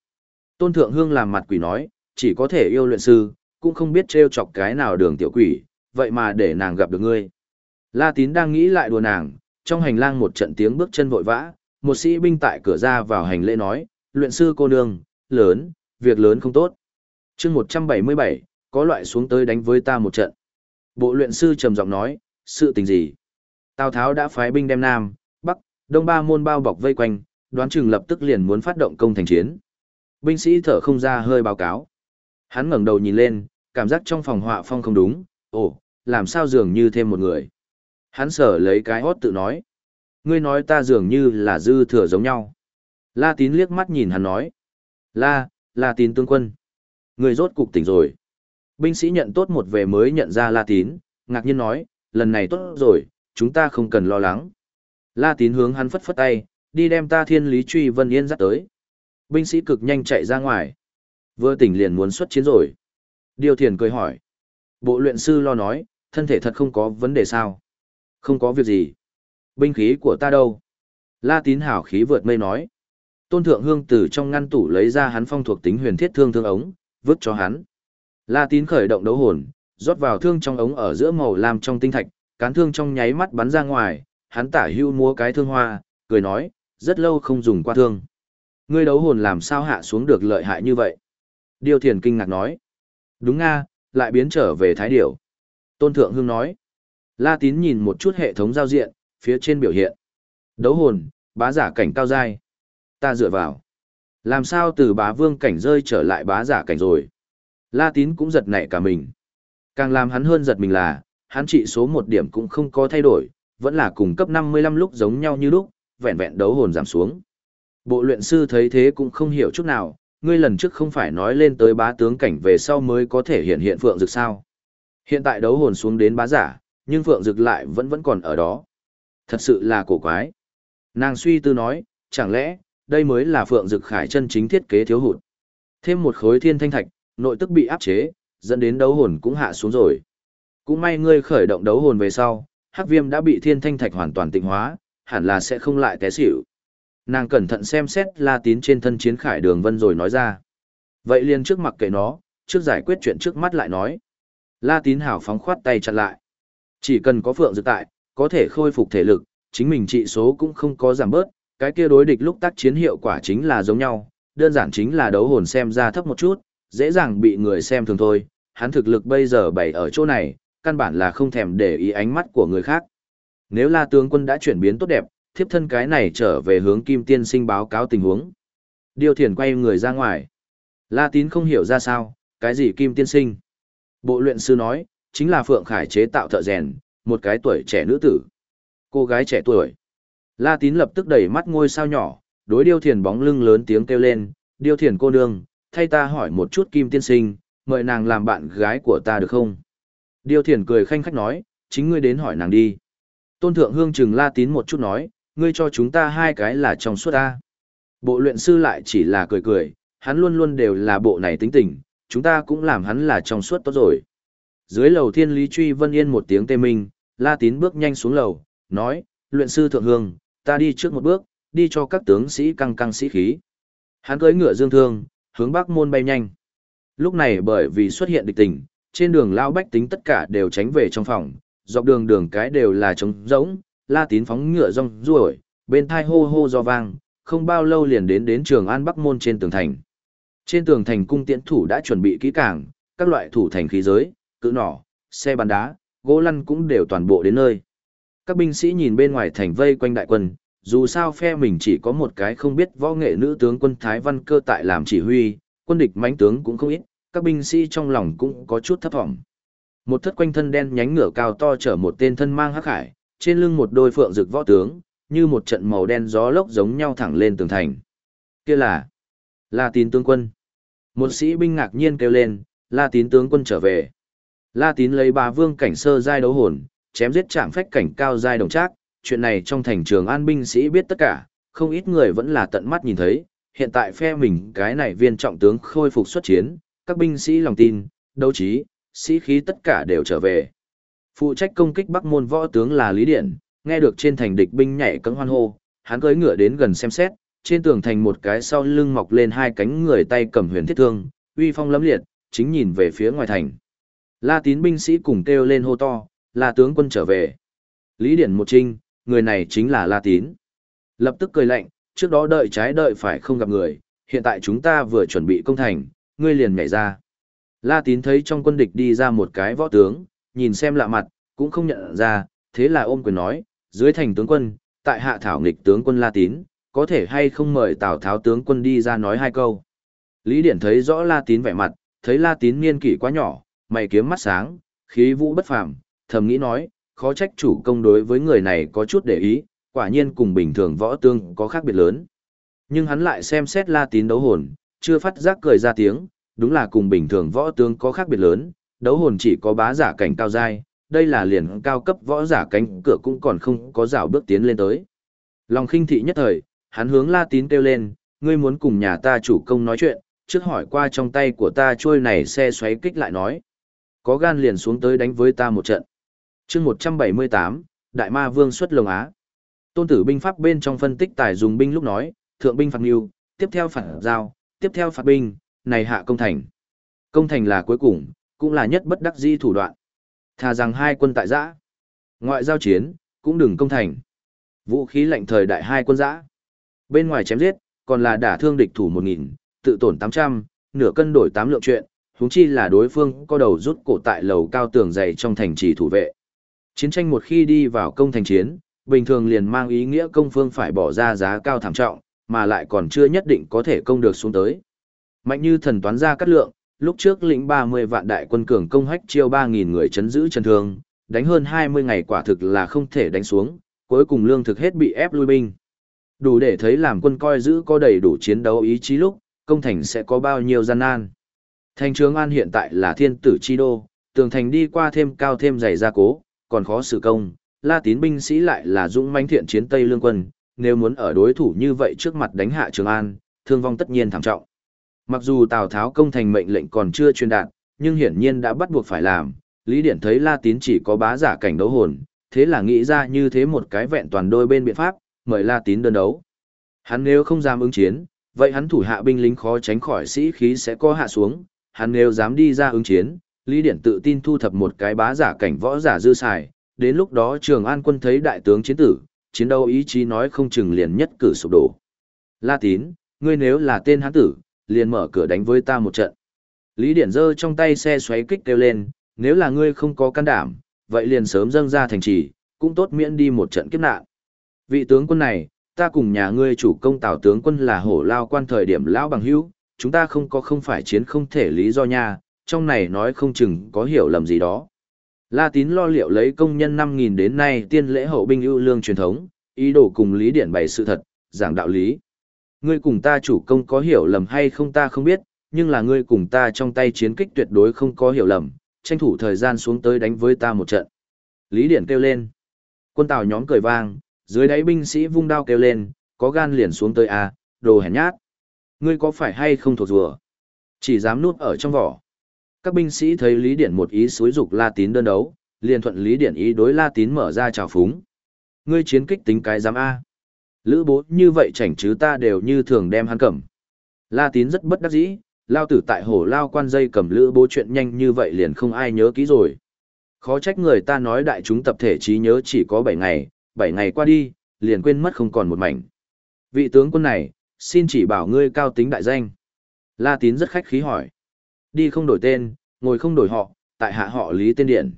Tôn Thượng Hương làm mặt quỷ nói, chỉ có thể yêu luyện sư, cũng không biết trêu chọc cái nào đường tiểu quỷ, vậy mà để nàng gặp được ngươi. La Tín đang nghĩ lại đùa nàng, trong hành lang một trận tiếng bước chân vội vã, một sĩ binh tại cửa ra vào hành lễ nói, luyện sư cô nương, lớn, việc lớn không tốt. chương 177, có loại xuống tới đánh với ta một trận. Bộ luyện sư trầm giọng nói, sự tình gì? Tào Tháo đã phái binh đem Nam, Bắc, Đông ba môn bao bọc vây quanh, đoán chừng lập tức liền muốn phát động công thành chiến. Binh sĩ thở không ra hơi báo cáo. Hắn ngẩng đầu nhìn lên, cảm giác trong phòng họa phong không đúng, ồ, làm sao dường như thêm một người. Hắn sở lấy cái hót tự nói. Ngươi nói ta dường như là dư thừa giống nhau. La tín liếc mắt nhìn hắn nói. La, La tín tương quân. Người rốt cục tỉnh rồi. Binh sĩ nhận tốt một về mới nhận ra La tín, ngạc nhiên nói, lần này tốt rồi, chúng ta không cần lo lắng. La tín hướng hắn phất phất tay, đi đem ta thiên lý truy vân yên dắt tới. Binh sĩ cực nhanh chạy ra ngoài. Vừa tỉnh liền muốn xuất chiến rồi. Điều thiền cười hỏi. Bộ luyện sư lo nói, thân thể thật không có vấn đề sao. Không có việc gì. Binh khí của ta đâu? La tín hảo khí vượt mây nói. Tôn thượng hương từ trong ngăn tủ lấy ra hắn phong thuộc tính huyền thiết thương thương ống, vứt cho hắn. La tín khởi động đấu hồn, rót vào thương trong ống ở giữa màu lam trong tinh thạch, cán thương trong nháy mắt bắn ra ngoài, hắn tả hưu múa cái thương hoa, cười nói, rất lâu không dùng qua thương. Ngươi đấu hồn làm sao hạ xuống được lợi hại như vậy? Điều thiền kinh ngạc nói. Đúng nga, lại biến trở về thái điểu. Tôn thượng hương nói. La tín nhìn một chút hệ thống giao diện, phía trên biểu hiện. Đấu hồn, bá giả cảnh cao dai. Ta dựa vào. Làm sao từ bá vương cảnh rơi trở lại bá giả cảnh rồi? La tín cũng giật nảy cả mình. Càng làm hắn hơn giật mình là, hắn trị số một điểm cũng không có thay đổi, vẫn là cùng cấp 55 lúc giống nhau như lúc, vẹn vẹn đấu hồn giảm xuống. Bộ luyện sư thấy thế cũng không hiểu chút nào, ngươi lần trước không phải nói lên tới bá tướng cảnh về sau mới có thể hiện hiện phượng dực sao. Hiện tại đấu hồn xuống đến bá giả, nhưng phượng dực lại vẫn vẫn còn ở đó. Thật sự là cổ quái. Nàng suy tư nói, chẳng lẽ, đây mới là phượng dực khải chân chính thiết kế thiếu hụt. Thêm một khối thiên thanh thạch, nội tức bị áp chế, dẫn đến đấu hồn cũng hạ xuống rồi. Cũng may ngươi khởi động đấu hồn về sau, hắc viêm đã bị thiên thanh thạch hoàn toàn tịnh hóa, hẳn là sẽ không lại té xỉu. Nàng cẩn thận xem xét La Tín trên thân chiến khải đường vân rồi nói ra. Vậy liền trước mặt kệ nó, trước giải quyết chuyện trước mắt lại nói. La Tín hào phóng khoát tay chặn lại. Chỉ cần có phượng dược tại, có thể khôi phục thể lực, chính mình trị số cũng không có giảm bớt, cái kia đối địch lúc tác chiến hiệu quả chính là giống nhau, đơn giản chính là đấu hồn xem ra thấp một chút, dễ dàng bị người xem thường thôi, hắn thực lực bây giờ bày ở chỗ này, căn bản là không thèm để ý ánh mắt của người khác. Nếu La tướng quân đã chuyển biến tốt đẹp, thiếp thân cái này trở về hướng Kim Tiên Sinh báo cáo tình huống. Điêu Thiền quay người ra ngoài. La Tín không hiểu ra sao, cái gì Kim Tiên Sinh? Bộ luyện sư nói, chính là Phượng Khải chế tạo thợ rèn, một cái tuổi trẻ nữ tử. Cô gái trẻ tuổi. La Tín lập tức đẩy mắt ngôi sao nhỏ, đối Điêu Thiền bóng lưng lớn tiếng kêu lên, Điêu Thiền cô nương, thay ta hỏi một chút Kim Tiên Sinh, mời nàng làm bạn gái của ta được không? Điêu Thiền cười khanh khách nói, chính ngươi đến hỏi nàng đi. Tôn Thượng Hương chừng La Tín một chút nói, ngươi cho chúng ta hai cái là trong suốt ta. Bộ luyện sư lại chỉ là cười cười, hắn luôn luôn đều là bộ này tính tình, chúng ta cũng làm hắn là trong suốt tốt rồi. Dưới lầu thiên lý truy vân yên một tiếng tê minh, La Tín bước nhanh xuống lầu, nói, luyện sư thượng hương, ta đi trước một bước, đi cho các tướng sĩ căng căng sĩ khí. Hắn cưỡi ngựa dương thương, hướng bắc môn bay nhanh. Lúc này bởi vì xuất hiện địch tình, trên đường lao bách tính tất cả đều tránh về trong phòng, dọc đường đường cái đều là trống rỗng, la tín phóng ngựa rong ruổi, bên thai hô hô do vang, không bao lâu liền đến đến trường An Bắc Môn trên tường thành. Trên tường thành cung tiễn thủ đã chuẩn bị kỹ càng, các loại thủ thành khí giới, cự nỏ, xe bắn đá, gỗ lăn cũng đều toàn bộ đến nơi. Các binh sĩ nhìn bên ngoài thành vây quanh đại quân, dù sao phe mình chỉ có một cái không biết võ nghệ nữ tướng quân Thái Văn Cơ tại làm chỉ huy, quân địch mãnh tướng cũng không ít, các binh sĩ trong lòng cũng có chút thấp vọng. Một thất quanh thân đen nhánh ngựa cao to chở một tên thân mang hắc hải, trên lưng một đôi phượng rực võ tướng, như một trận màu đen gió lốc giống nhau thẳng lên tường thành. Kia là La Tín tướng quân. Một sĩ binh ngạc nhiên kêu lên, La Tín tướng quân trở về. La Tín lấy bà vương cảnh sơ giai đấu hồn, chém giết chạm phách cảnh cao giai đồng trác, chuyện này trong thành trường an binh sĩ biết tất cả, không ít người vẫn là tận mắt nhìn thấy, hiện tại phe mình cái này viên trọng tướng khôi phục xuất chiến, các binh sĩ lòng tin, đấu trí, sĩ khí tất cả đều trở về. Phụ trách công kích Bắc môn võ tướng là Lý Điện, nghe được trên thành địch binh nhảy cẫng hoan hô, hắn cưỡi ngựa đến gần xem xét, trên tường thành một cái sau lưng mọc lên hai cánh người tay cầm huyền thiết thương, uy phong lẫm liệt, chính nhìn về phía ngoài thành. La Tín binh sĩ cùng kêu lên hô to, "La tướng quân trở về." Lý Điển một trinh, người này chính là La Tín. Lập tức cười lạnh, trước đó đợi trái đợi phải không gặp người, hiện tại chúng ta vừa chuẩn bị công thành, ngươi liền nhảy ra. La Tín thấy trong quân địch đi ra một cái võ tướng, nhìn xem lạ mặt, cũng không nhận ra, thế là ôm quyền nói, dưới thành tướng quân, tại hạ thảo nghịch tướng quân La Tín, có thể hay không mời Tào Tháo tướng quân đi ra nói hai câu. Lý Điển thấy rõ La Tín vẻ mặt, thấy La Tín niên kỷ quá nhỏ, mày kiếm mắt sáng, khí vũ bất phàm, thầm nghĩ nói, khó trách chủ công đối với người này có chút để ý, quả nhiên cùng bình thường võ tương có khác biệt lớn. Nhưng hắn lại xem xét La Tín đấu hồn, chưa phát giác cười ra tiếng, đúng là cùng bình thường võ tướng có khác biệt lớn, đấu hồn chỉ có bá giả cảnh cao giai, đây là liền cao cấp võ giả cánh cửa cũng còn không có rào bước tiến lên tới. Lòng khinh thị nhất thời, hắn hướng La Tín kêu lên, ngươi muốn cùng nhà ta chủ công nói chuyện, trước hỏi qua trong tay của ta trôi này xe xoáy kích lại nói. Có gan liền xuống tới đánh với ta một trận. chương 178, Đại Ma Vương xuất lồng Á. Tôn tử binh pháp bên trong phân tích tài dùng binh lúc nói, thượng binh phạt nghiêu, tiếp theo phạt giao, tiếp theo phạt binh, này hạ công thành. Công thành là cuối cùng, cũng là nhất bất đắc di thủ đoạn. Thà rằng hai quân tại giã. Ngoại giao chiến, cũng đừng công thành. Vũ khí lạnh thời đại hai quân giã. Bên ngoài chém giết, còn là đả thương địch thủ một nghìn tự tổn tám trăm nửa cân đổi tám lượng chuyện, huống chi là đối phương có đầu rút cổ tại lầu cao tường dày trong thành trì thủ vệ. Chiến tranh một khi đi vào công thành chiến, bình thường liền mang ý nghĩa công phương phải bỏ ra giá cao thảm trọng, mà lại còn chưa nhất định có thể công được xuống tới. Mạnh như thần toán ra cắt lượng, lúc trước lĩnh 30 vạn đại quân cường công hách chiêu 3.000 người chấn giữ chân thương, đánh hơn 20 ngày quả thực là không thể đánh xuống, cuối cùng lương thực hết bị ép lui binh. Đủ để thấy làm quân coi giữ có đầy đủ chiến đấu ý chí lúc, công thành sẽ có bao nhiêu gian nan. Thành Trường An hiện tại là thiên tử chi đô, tường thành đi qua thêm cao thêm dày gia cố, còn khó xử công, La Tín binh sĩ lại là dũng mãnh thiện chiến Tây Lương quân, nếu muốn ở đối thủ như vậy trước mặt đánh hạ Trường An, thương vong tất nhiên thảm trọng. Mặc dù Tào Tháo công thành mệnh lệnh còn chưa truyền đạt, nhưng hiển nhiên đã bắt buộc phải làm. Lý Điển thấy La Tín chỉ có bá giả cảnh đấu hồn, thế là nghĩ ra như thế một cái vẹn toàn đôi bên biện pháp, mời La Tín đơn đấu. Hắn nếu không dám ứng chiến, vậy hắn thủ hạ binh lính khó tránh khỏi sĩ khí sẽ co hạ xuống, hắn nếu dám đi ra ứng chiến, Lý Điển tự tin thu thập một cái bá giả cảnh võ giả dư xài, đến lúc đó Trường An quân thấy đại tướng chiến tử, chiến đấu ý chí nói không chừng liền nhất cử sụp đổ. La Tín, ngươi nếu là tên hắn tử, liền mở cửa đánh với ta một trận. Lý Điển giơ trong tay xe xoáy kích kêu lên, nếu là ngươi không có can đảm, vậy liền sớm dâng ra thành trì, cũng tốt miễn đi một trận kiếp nạn. Vị tướng quân này, ta cùng nhà ngươi chủ công tào tướng quân là hổ lao quan thời điểm lão bằng hữu, chúng ta không có không phải chiến không thể lý do nha, trong này nói không chừng có hiểu lầm gì đó. La Tín lo liệu lấy công nhân 5.000 đến nay tiên lễ hậu binh ưu lương truyền thống, ý đồ cùng Lý Điển bày sự thật, giảng đạo lý. Ngươi cùng ta chủ công có hiểu lầm hay không ta không biết, nhưng là ngươi cùng ta trong tay chiến kích tuyệt đối không có hiểu lầm, tranh thủ thời gian xuống tới đánh với ta một trận. Lý Điển kêu lên. Quân tàu nhóm cười vang, dưới đáy binh sĩ vung đao kêu lên, có gan liền xuống tới à? đồ hèn nhát. Ngươi có phải hay không thuộc rùa? Chỉ dám nuốt ở trong vỏ. Các binh sĩ thấy Lý Điển một ý xối dục La Tín đơn đấu, liền thuận Lý Điển ý đối La Tín mở ra trào phúng. Ngươi chiến kích tính cái dám a. Lữ bố như vậy chảnh chứ ta đều như thường đem hắn cầm. La Tín rất bất đắc dĩ, lao tử tại hồ lao quan dây cầm lữ bố chuyện nhanh như vậy liền không ai nhớ kỹ rồi. Khó trách người ta nói đại chúng tập thể trí nhớ chỉ có 7 ngày, 7 ngày qua đi, liền quên mất không còn một mảnh. Vị tướng quân này, xin chỉ bảo ngươi cao tính đại danh. La Tín rất khách khí hỏi. Đi không đổi tên, ngồi không đổi họ, tại hạ họ Lý Tên Điện.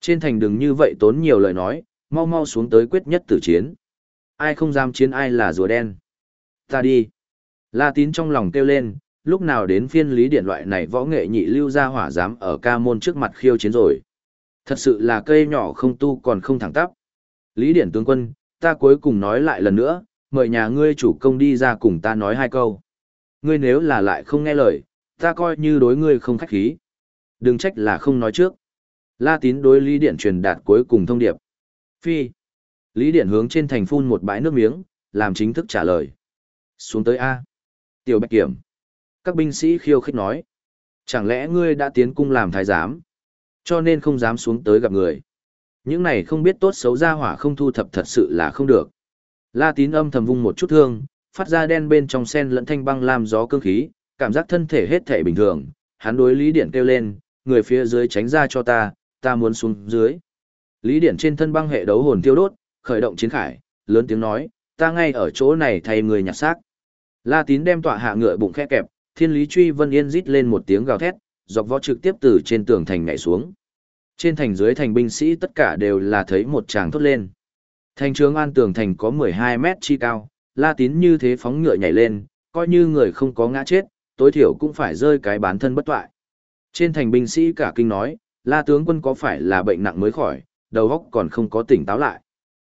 Trên thành đừng như vậy tốn nhiều lời nói, mau mau xuống tới quyết nhất tử chiến. Ai không dám chiến ai là rùa đen. Ta đi. La Tín trong lòng kêu lên, lúc nào đến phiên Lý Điện loại này võ nghệ nhị lưu ra hỏa dám ở ca môn trước mặt khiêu chiến rồi. Thật sự là cây nhỏ không tu còn không thẳng tắp. Lý Điện tướng quân, ta cuối cùng nói lại lần nữa, mời nhà ngươi chủ công đi ra cùng ta nói hai câu. Ngươi nếu là lại không nghe lời, ta coi như đối ngươi không khách khí. Đừng trách là không nói trước. La tín đối Lý Điện truyền đạt cuối cùng thông điệp. Phi. Lý Điển hướng trên thành phun một bãi nước miếng, làm chính thức trả lời. Xuống tới A. Tiểu Bạch Kiểm. Các binh sĩ khiêu khích nói. Chẳng lẽ ngươi đã tiến cung làm thái giám? Cho nên không dám xuống tới gặp người. Những này không biết tốt xấu ra hỏa không thu thập thật sự là không được. La tín âm thầm vung một chút thương, phát ra đen bên trong sen lẫn thanh băng làm gió cương khí, cảm giác thân thể hết thể bình thường. Hắn đối Lý Điển kêu lên, người phía dưới tránh ra cho ta, ta muốn xuống dưới. Lý Điển trên thân băng hệ đấu hồn tiêu đốt, khởi động chiến khải, lớn tiếng nói, ta ngay ở chỗ này thay người nhặt xác. La tín đem tọa hạ ngựa bụng khẽ kẹp, thiên lý truy vân yên rít lên một tiếng gào thét, dọc võ trực tiếp từ trên tường thành nhảy xuống. Trên thành dưới thành binh sĩ tất cả đều là thấy một tràng thốt lên. Thành trướng an tường thành có 12 mét chi cao, la tín như thế phóng ngựa nhảy lên, coi như người không có ngã chết, tối thiểu cũng phải rơi cái bán thân bất toại. Trên thành binh sĩ cả kinh nói, la tướng quân có phải là bệnh nặng mới khỏi, đầu óc còn không có tỉnh táo lại.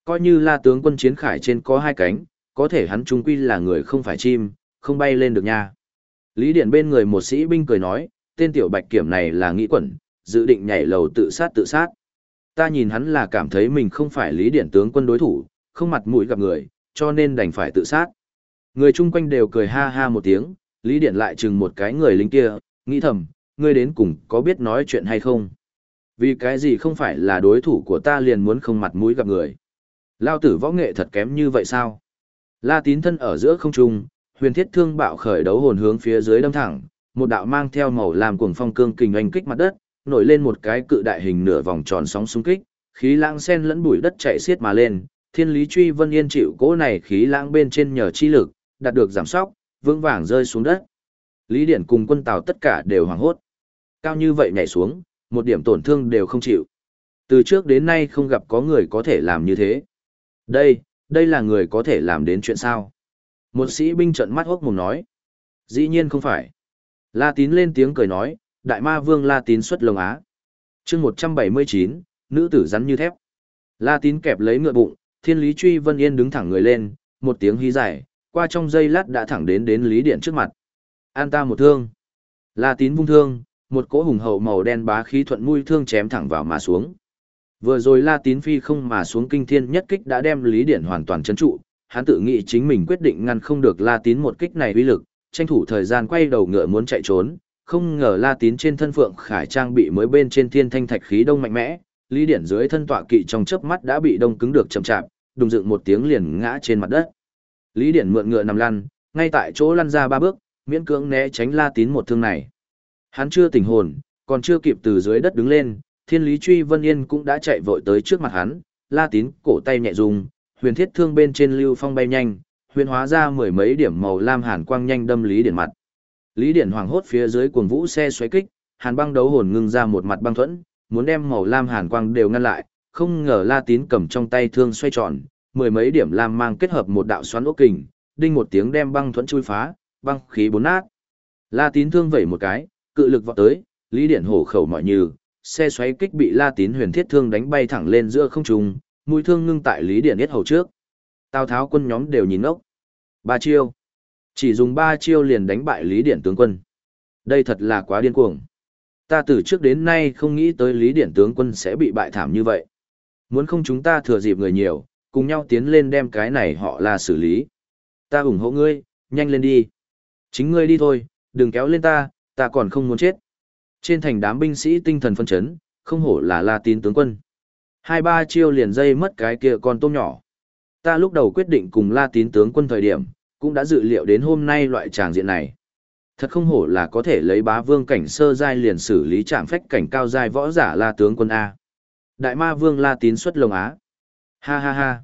Coi như la tướng quân chiến khải trên có hai cánh, có thể hắn trung quy là người không phải chim, không bay lên được nha. Lý Điện bên người một sĩ binh cười nói, tên tiểu bạch kiểm này là nghĩ quẩn, dự định nhảy lầu tự sát tự sát. Ta nhìn hắn là cảm thấy mình không phải lý điển tướng quân đối thủ, không mặt mũi gặp người, cho nên đành phải tự sát. Người chung quanh đều cười ha ha một tiếng, lý điển lại chừng một cái người lính kia, nghĩ thầm, ngươi đến cùng có biết nói chuyện hay không? Vì cái gì không phải là đối thủ của ta liền muốn không mặt mũi gặp người. Lao tử võ nghệ thật kém như vậy sao? La tín thân ở giữa không trung, huyền thiết thương bạo khởi đấu hồn hướng phía dưới đâm thẳng, một đạo mang theo màu làm cuồng phong cương kình oanh kích mặt đất, nổi lên một cái cự đại hình nửa vòng tròn sóng xung kích, khí lãng sen lẫn bụi đất chạy xiết mà lên, thiên lý truy vân yên chịu cỗ này khí lãng bên trên nhờ chi lực, đạt được giảm sóc, vững vàng rơi xuống đất. Lý Điển cùng quân Tàu tất cả đều hoảng hốt. Cao như vậy nhảy xuống, một điểm tổn thương đều không chịu. Từ trước đến nay không gặp có người có thể làm như thế. Đây, đây là người có thể làm đến chuyện sao? Một sĩ binh trận mắt hốc mồm nói. Dĩ nhiên không phải. La Tín lên tiếng cười nói, Đại Ma Vương La Tín xuất lồng á. chương 179, nữ tử rắn như thép. La Tín kẹp lấy ngựa bụng, thiên lý truy vân yên đứng thẳng người lên, một tiếng hí dài, qua trong giây lát đã thẳng đến đến Lý Điện trước mặt. An ta một thương. La Tín vung thương, một cỗ hùng hậu màu đen bá khí thuận mũi thương chém thẳng vào mà xuống. Vừa rồi La Tín phi không mà xuống kinh thiên nhất kích đã đem Lý Điện hoàn toàn chấn trụ, hắn tự nghĩ chính mình quyết định ngăn không được La Tín một kích này uy lực, tranh thủ thời gian quay đầu ngựa muốn chạy trốn, không ngờ La Tín trên thân Phượng Khải trang bị mới bên trên thiên thanh thạch khí đông mạnh mẽ, Lý Điển dưới thân tọa kỵ trong chớp mắt đã bị đông cứng được chậm chạp, đùng dựng một tiếng liền ngã trên mặt đất. Lý Điển mượn ngựa nằm lăn, ngay tại chỗ lăn ra ba bước, miễn cưỡng né tránh La Tín một thương này. Hắn chưa tỉnh hồn, còn chưa kịp từ dưới đất đứng lên, Thiên Lý Truy Vân Yên cũng đã chạy vội tới trước mặt hắn, La Tín cổ tay nhẹ rung, huyền thiết thương bên trên lưu phong bay nhanh, huyền hóa ra mười mấy điểm màu lam hàn quang nhanh đâm Lý Điển mặt. Lý Điển hoàng hốt phía dưới cuồng vũ xe xoáy kích, hàn băng đấu hồn ngưng ra một mặt băng thuẫn, muốn đem màu lam hàn quang đều ngăn lại, không ngờ La Tín cầm trong tay thương xoay tròn, mười mấy điểm lam mang kết hợp một đạo xoắn ốc kình, đinh một tiếng đem băng thuẫn chui phá, băng khí bốn nát. La Tín thương vẩy một cái, cự lực vọt tới, Lý Điển hổ khẩu mọi như, xe xoáy kích bị La Tín huyền thiết thương đánh bay thẳng lên giữa không trung, mũi thương ngưng tại Lý Điển yết hầu trước. Tào Tháo quân nhóm đều nhìn ốc. Ba chiêu. Chỉ dùng ba chiêu liền đánh bại Lý Điển tướng quân. Đây thật là quá điên cuồng. Ta từ trước đến nay không nghĩ tới Lý Điển tướng quân sẽ bị bại thảm như vậy. Muốn không chúng ta thừa dịp người nhiều, cùng nhau tiến lên đem cái này họ là xử lý. Ta ủng hộ ngươi, nhanh lên đi. Chính ngươi đi thôi, đừng kéo lên ta, ta còn không muốn chết. Trên thành đám binh sĩ tinh thần phân chấn, không hổ là La Tín tướng quân. Hai ba chiêu liền dây mất cái kia con tôm nhỏ. Ta lúc đầu quyết định cùng La Tín tướng quân thời điểm, cũng đã dự liệu đến hôm nay loại tràng diện này. Thật không hổ là có thể lấy bá vương cảnh sơ giai liền xử lý trạm phách cảnh cao giai võ giả La tướng quân A. Đại ma vương La Tín xuất lồng Á. Ha ha ha.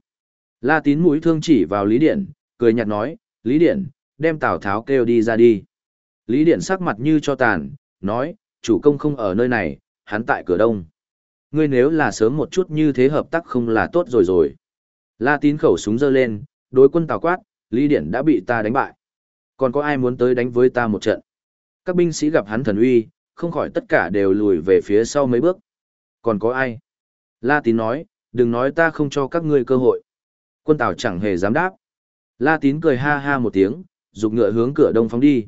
La Tín mũi thương chỉ vào Lý Điện, cười nhạt nói, Lý Điện, đem Tào Tháo kêu đi ra đi. Lý Điện sắc mặt như cho tàn, nói, chủ công không ở nơi này, hắn tại cửa đông. Ngươi nếu là sớm một chút như thế hợp tác không là tốt rồi rồi. La Tín khẩu súng giơ lên, đối quân Tào quát, Lý Điển đã bị ta đánh bại. Còn có ai muốn tới đánh với ta một trận? Các binh sĩ gặp hắn thần uy, không khỏi tất cả đều lùi về phía sau mấy bước. Còn có ai? La Tín nói, đừng nói ta không cho các ngươi cơ hội. Quân Tào chẳng hề dám đáp. La Tín cười ha ha một tiếng, dục ngựa hướng cửa đông phóng đi.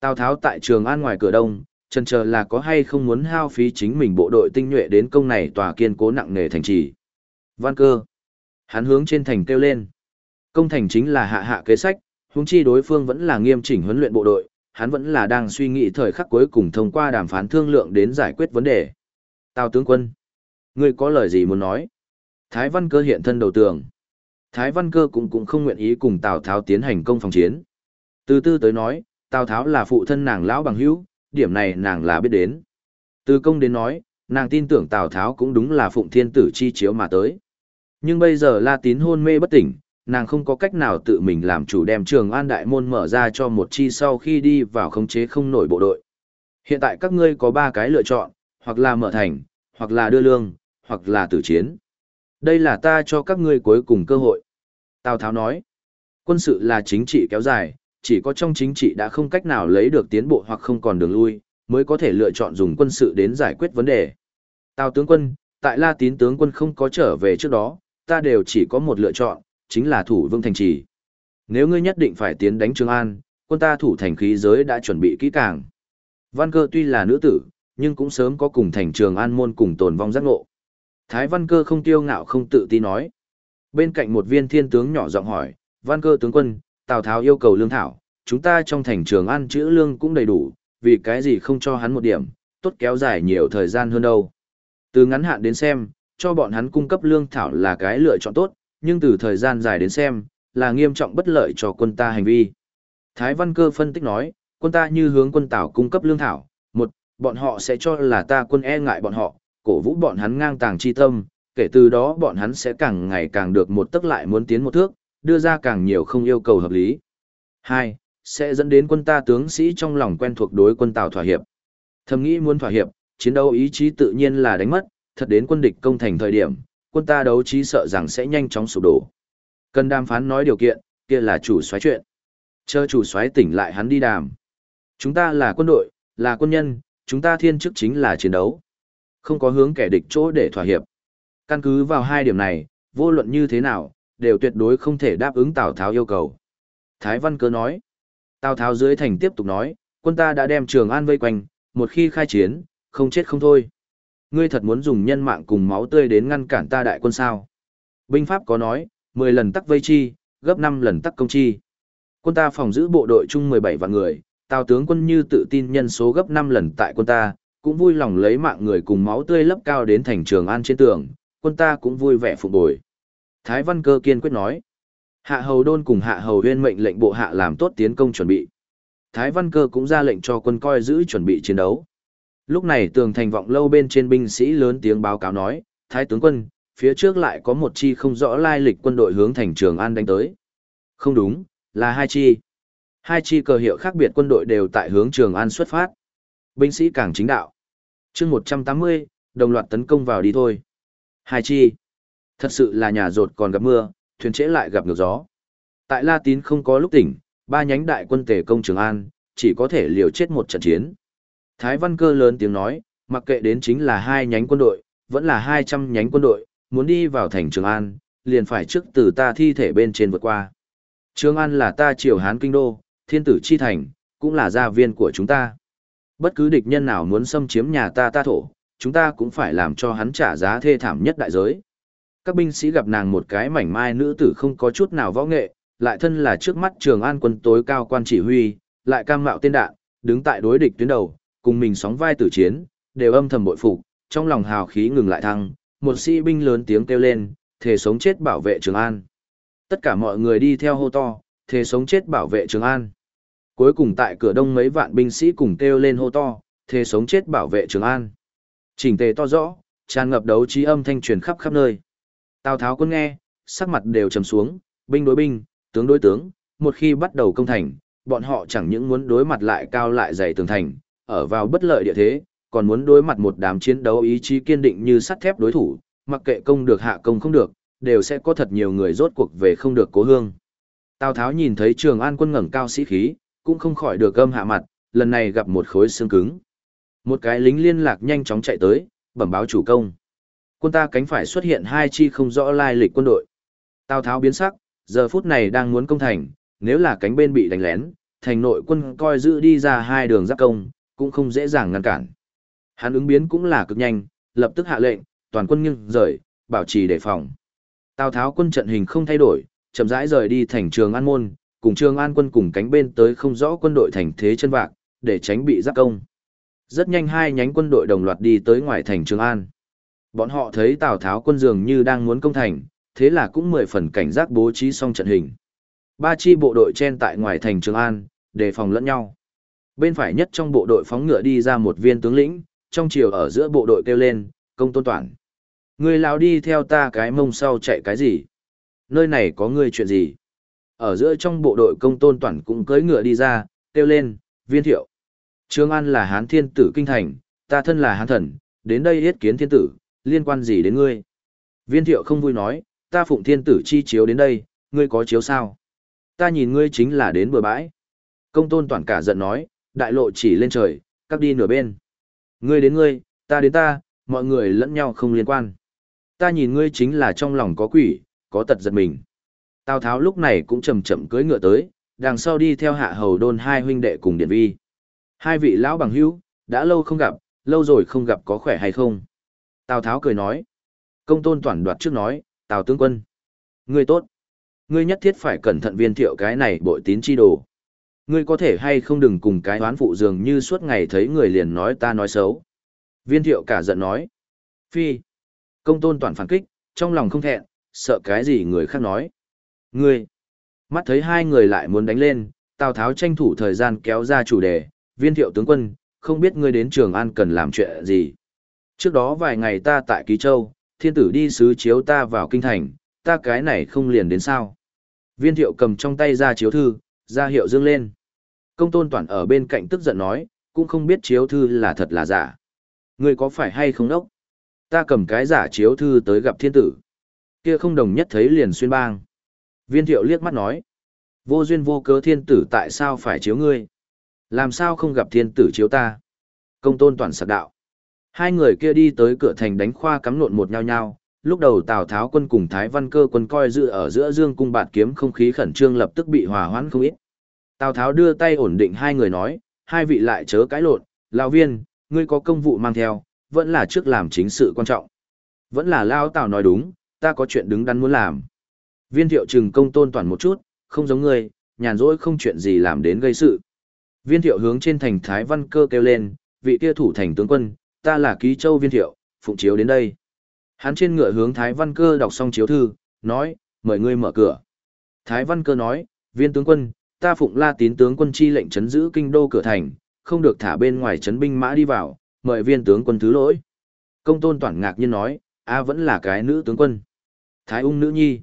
Tào Tháo tại trường an ngoài cửa đông, trần chờ là có hay không muốn hao phí chính mình bộ đội tinh nhuệ đến công này tòa kiên cố nặng nề thành trì. Văn cơ. Hắn hướng trên thành kêu lên. Công thành chính là hạ hạ kế sách, huống chi đối phương vẫn là nghiêm chỉnh huấn luyện bộ đội, hắn vẫn là đang suy nghĩ thời khắc cuối cùng thông qua đàm phán thương lượng đến giải quyết vấn đề. Tào tướng quân, ngươi có lời gì muốn nói? Thái Văn Cơ hiện thân đầu tường. Thái Văn Cơ cũng cũng không nguyện ý cùng Tào Tháo tiến hành công phòng chiến. Từ tư tới nói, Tào Tháo là phụ thân nàng lão bằng hữu, điểm này nàng là biết đến. Từ công đến nói, nàng tin tưởng Tào Tháo cũng đúng là phụng thiên tử chi chiếu mà tới. Nhưng bây giờ La Tín hôn mê bất tỉnh, nàng không có cách nào tự mình làm chủ đem trường an đại môn mở ra cho một chi sau khi đi vào khống chế không nổi bộ đội. Hiện tại các ngươi có ba cái lựa chọn, hoặc là mở thành, hoặc là đưa lương, hoặc là tử chiến. Đây là ta cho các ngươi cuối cùng cơ hội. Tào Tháo nói, quân sự là chính trị kéo dài, chỉ có trong chính trị đã không cách nào lấy được tiến bộ hoặc không còn đường lui, mới có thể lựa chọn dùng quân sự đến giải quyết vấn đề. Tào tướng quân, tại La Tín tướng quân không có trở về trước đó, ta đều chỉ có một lựa chọn, chính là thủ vương thành trì. Nếu ngươi nhất định phải tiến đánh Trường An, quân ta thủ thành khí giới đã chuẩn bị kỹ càng. Văn cơ tuy là nữ tử, nhưng cũng sớm có cùng thành Trường An môn cùng tồn vong giác ngộ. Thái văn cơ không tiêu ngạo không tự ti nói. Bên cạnh một viên thiên tướng nhỏ giọng hỏi, văn cơ tướng quân, Tào Tháo yêu cầu lương thảo, chúng ta trong thành Trường ăn chữ lương cũng đầy đủ, vì cái gì không cho hắn một điểm, tốt kéo dài nhiều thời gian hơn đâu. Từ ngắn hạn đến xem, cho bọn hắn cung cấp lương thảo là cái lựa chọn tốt, nhưng từ thời gian dài đến xem, là nghiêm trọng bất lợi cho quân ta hành vi. Thái Văn Cơ phân tích nói, quân ta như hướng quân tào cung cấp lương thảo, một, bọn họ sẽ cho là ta quân e ngại bọn họ, cổ vũ bọn hắn ngang tàng chi tâm, kể từ đó bọn hắn sẽ càng ngày càng được một tức lại muốn tiến một thước, đưa ra càng nhiều không yêu cầu hợp lý. Hai, sẽ dẫn đến quân ta tướng sĩ trong lòng quen thuộc đối quân Tào thỏa hiệp. Thầm nghĩ muốn thỏa hiệp, chiến đấu ý chí tự nhiên là đánh mất, thật đến quân địch công thành thời điểm, quân ta đấu trí sợ rằng sẽ nhanh chóng sụp đổ. Cần đàm phán nói điều kiện, kia là chủ soái chuyện. Chờ chủ soái tỉnh lại hắn đi đàm. Chúng ta là quân đội, là quân nhân, chúng ta thiên chức chính là chiến đấu. Không có hướng kẻ địch chỗ để thỏa hiệp. Căn cứ vào hai điểm này, vô luận như thế nào, đều tuyệt đối không thể đáp ứng Tào Tháo yêu cầu. Thái Văn Cơ nói. Tào Tháo dưới thành tiếp tục nói, quân ta đã đem Trường An vây quanh, một khi khai chiến, không chết không thôi ngươi thật muốn dùng nhân mạng cùng máu tươi đến ngăn cản ta đại quân sao. Binh pháp có nói, 10 lần tắc vây chi, gấp 5 lần tắc công chi. Quân ta phòng giữ bộ đội chung 17 vạn người, Tào tướng quân như tự tin nhân số gấp 5 lần tại quân ta, cũng vui lòng lấy mạng người cùng máu tươi lấp cao đến thành trường an trên tường, quân ta cũng vui vẻ phục bồi. Thái Văn Cơ kiên quyết nói. Hạ hầu đôn cùng hạ hầu huyên mệnh lệnh bộ hạ làm tốt tiến công chuẩn bị. Thái Văn Cơ cũng ra lệnh cho quân coi giữ chuẩn bị chiến đấu. Lúc này tường thành vọng lâu bên trên binh sĩ lớn tiếng báo cáo nói, Thái tướng quân, phía trước lại có một chi không rõ lai lịch quân đội hướng thành Trường An đánh tới. Không đúng, là hai chi. Hai chi cờ hiệu khác biệt quân đội đều tại hướng Trường An xuất phát. Binh sĩ càng chính đạo. chương 180, đồng loạt tấn công vào đi thôi. Hai chi. Thật sự là nhà rột còn gặp mưa, thuyền trễ lại gặp ngược gió. Tại La Tín không có lúc tỉnh, ba nhánh đại quân tề công Trường An, chỉ có thể liều chết một trận chiến. Thái Văn Cơ lớn tiếng nói, mặc kệ đến chính là hai nhánh quân đội, vẫn là 200 nhánh quân đội, muốn đi vào thành Trường An, liền phải trước từ ta thi thể bên trên vượt qua. Trường An là ta triều Hán kinh đô, thiên tử chi thành, cũng là gia viên của chúng ta. Bất cứ địch nhân nào muốn xâm chiếm nhà ta ta thổ, chúng ta cũng phải làm cho hắn trả giá thê thảm nhất đại giới. Các binh sĩ gặp nàng một cái mảnh mai nữ tử không có chút nào võ nghệ, lại thân là trước mắt trường an quân tối cao quan chỉ huy, lại cam mạo tên đạn, đứng tại đối địch tuyến đầu, cùng mình sóng vai tử chiến, đều âm thầm bội phục, trong lòng hào khí ngừng lại thăng, một sĩ binh lớn tiếng kêu lên, thề sống chết bảo vệ Trường An. Tất cả mọi người đi theo hô to, thề sống chết bảo vệ Trường An. Cuối cùng tại cửa đông mấy vạn binh sĩ cùng kêu lên hô to, thề sống chết bảo vệ Trường An. Chỉnh tề to rõ, tràn ngập đấu trí âm thanh truyền khắp khắp nơi. Tào Tháo quân nghe, sắc mặt đều trầm xuống, binh đối binh, tướng đối tướng, một khi bắt đầu công thành, bọn họ chẳng những muốn đối mặt lại cao lại dày tường thành, ở vào bất lợi địa thế, còn muốn đối mặt một đám chiến đấu ý chí kiên định như sắt thép đối thủ, mặc kệ công được hạ công không được, đều sẽ có thật nhiều người rốt cuộc về không được cố hương. Tào Tháo nhìn thấy Trường An quân ngẩng cao sĩ khí, cũng không khỏi được gâm hạ mặt, lần này gặp một khối xương cứng. Một cái lính liên lạc nhanh chóng chạy tới, bẩm báo chủ công. Quân ta cánh phải xuất hiện hai chi không rõ lai lịch quân đội. Tào Tháo biến sắc, giờ phút này đang muốn công thành, nếu là cánh bên bị đánh lén, thành nội quân coi giữ đi ra hai đường giáp công, cũng không dễ dàng ngăn cản. Hắn ứng biến cũng là cực nhanh, lập tức hạ lệnh, toàn quân nghiêng rời, bảo trì đề phòng. Tào Tháo quân trận hình không thay đổi, chậm rãi rời đi thành Trường An môn, cùng Trường An quân cùng cánh bên tới không rõ quân đội thành thế chân vạc, để tránh bị giáp công. Rất nhanh hai nhánh quân đội đồng loạt đi tới ngoài thành Trường An. Bọn họ thấy Tào Tháo quân dường như đang muốn công thành, thế là cũng mười phần cảnh giác bố trí xong trận hình. Ba chi bộ đội chen tại ngoài thành Trường An, đề phòng lẫn nhau. Bên phải nhất trong bộ đội phóng ngựa đi ra một viên tướng lĩnh, trong chiều ở giữa bộ đội kêu lên, công tôn toàn. Người Lào đi theo ta cái mông sau chạy cái gì? Nơi này có người chuyện gì? Ở giữa trong bộ đội công tôn toàn cũng cưỡi ngựa đi ra, kêu lên, viên thiệu. Trương An là hán thiên tử kinh thành, ta thân là hán thần, đến đây yết kiến thiên tử, liên quan gì đến ngươi? Viên thiệu không vui nói, ta phụng thiên tử chi chiếu đến đây, ngươi có chiếu sao? Ta nhìn ngươi chính là đến bừa bãi. Công tôn toàn cả giận nói, đại lộ chỉ lên trời, các đi nửa bên. Ngươi đến ngươi, ta đến ta, mọi người lẫn nhau không liên quan. Ta nhìn ngươi chính là trong lòng có quỷ, có tật giật mình. Tào Tháo lúc này cũng chậm chậm cưỡi ngựa tới, đằng sau đi theo hạ hầu đôn hai huynh đệ cùng điện vi. Hai vị lão bằng hữu, đã lâu không gặp, lâu rồi không gặp có khỏe hay không? Tào Tháo cười nói. Công tôn toàn đoạt trước nói, Tào tướng quân. Ngươi tốt. Ngươi nhất thiết phải cẩn thận viên thiệu cái này bội tín chi đồ. Ngươi có thể hay không đừng cùng cái đoán phụ dường như suốt ngày thấy người liền nói ta nói xấu. Viên thiệu cả giận nói. Phi. Công tôn toàn phản kích, trong lòng không thẹn, sợ cái gì người khác nói. Ngươi. Mắt thấy hai người lại muốn đánh lên, Tào Tháo tranh thủ thời gian kéo ra chủ đề. Viên thiệu tướng quân, không biết ngươi đến Trường An cần làm chuyện gì. Trước đó vài ngày ta tại Ký Châu, thiên tử đi sứ chiếu ta vào kinh thành, ta cái này không liền đến sao. Viên thiệu cầm trong tay ra chiếu thư, ra hiệu dương lên. Công tôn toàn ở bên cạnh tức giận nói, cũng không biết chiếu thư là thật là giả. Ngươi có phải hay không đốc? Ta cầm cái giả chiếu thư tới gặp thiên tử. Kia không đồng nhất thấy liền xuyên bang. Viên thiệu liếc mắt nói. Vô duyên vô cớ thiên tử tại sao phải chiếu ngươi? Làm sao không gặp thiên tử chiếu ta? Công tôn toàn sạc đạo. Hai người kia đi tới cửa thành đánh khoa cắm nộn một nhau nhau, lúc đầu Tào Tháo quân cùng Thái Văn Cơ quân coi dự ở giữa Dương cung bạt kiếm không khí khẩn trương lập tức bị hòa hoãn không ít. Tào Tháo đưa tay ổn định hai người nói, hai vị lại chớ cãi lộn, lão viên, ngươi có công vụ mang theo, vẫn là trước làm chính sự quan trọng. Vẫn là Lao Tào nói đúng, ta có chuyện đứng đắn muốn làm. Viên thiệu trừng công tôn toàn một chút, không giống ngươi, nhàn rỗi không chuyện gì làm đến gây sự. Viên thiệu hướng trên thành Thái Văn Cơ kêu lên, vị kia thủ thành tướng quân, ta là ký châu viên thiệu, phụng chiếu đến đây. Hắn trên ngựa hướng Thái Văn Cơ đọc xong chiếu thư, nói, mời ngươi mở cửa. Thái Văn Cơ nói, viên tướng quân, ta phụng la tín tướng quân chi lệnh chấn giữ kinh đô cửa thành, không được thả bên ngoài chấn binh mã đi vào, mời viên tướng quân thứ lỗi. Công tôn toàn ngạc nhiên nói, a vẫn là cái nữ tướng quân. Thái ung nữ nhi.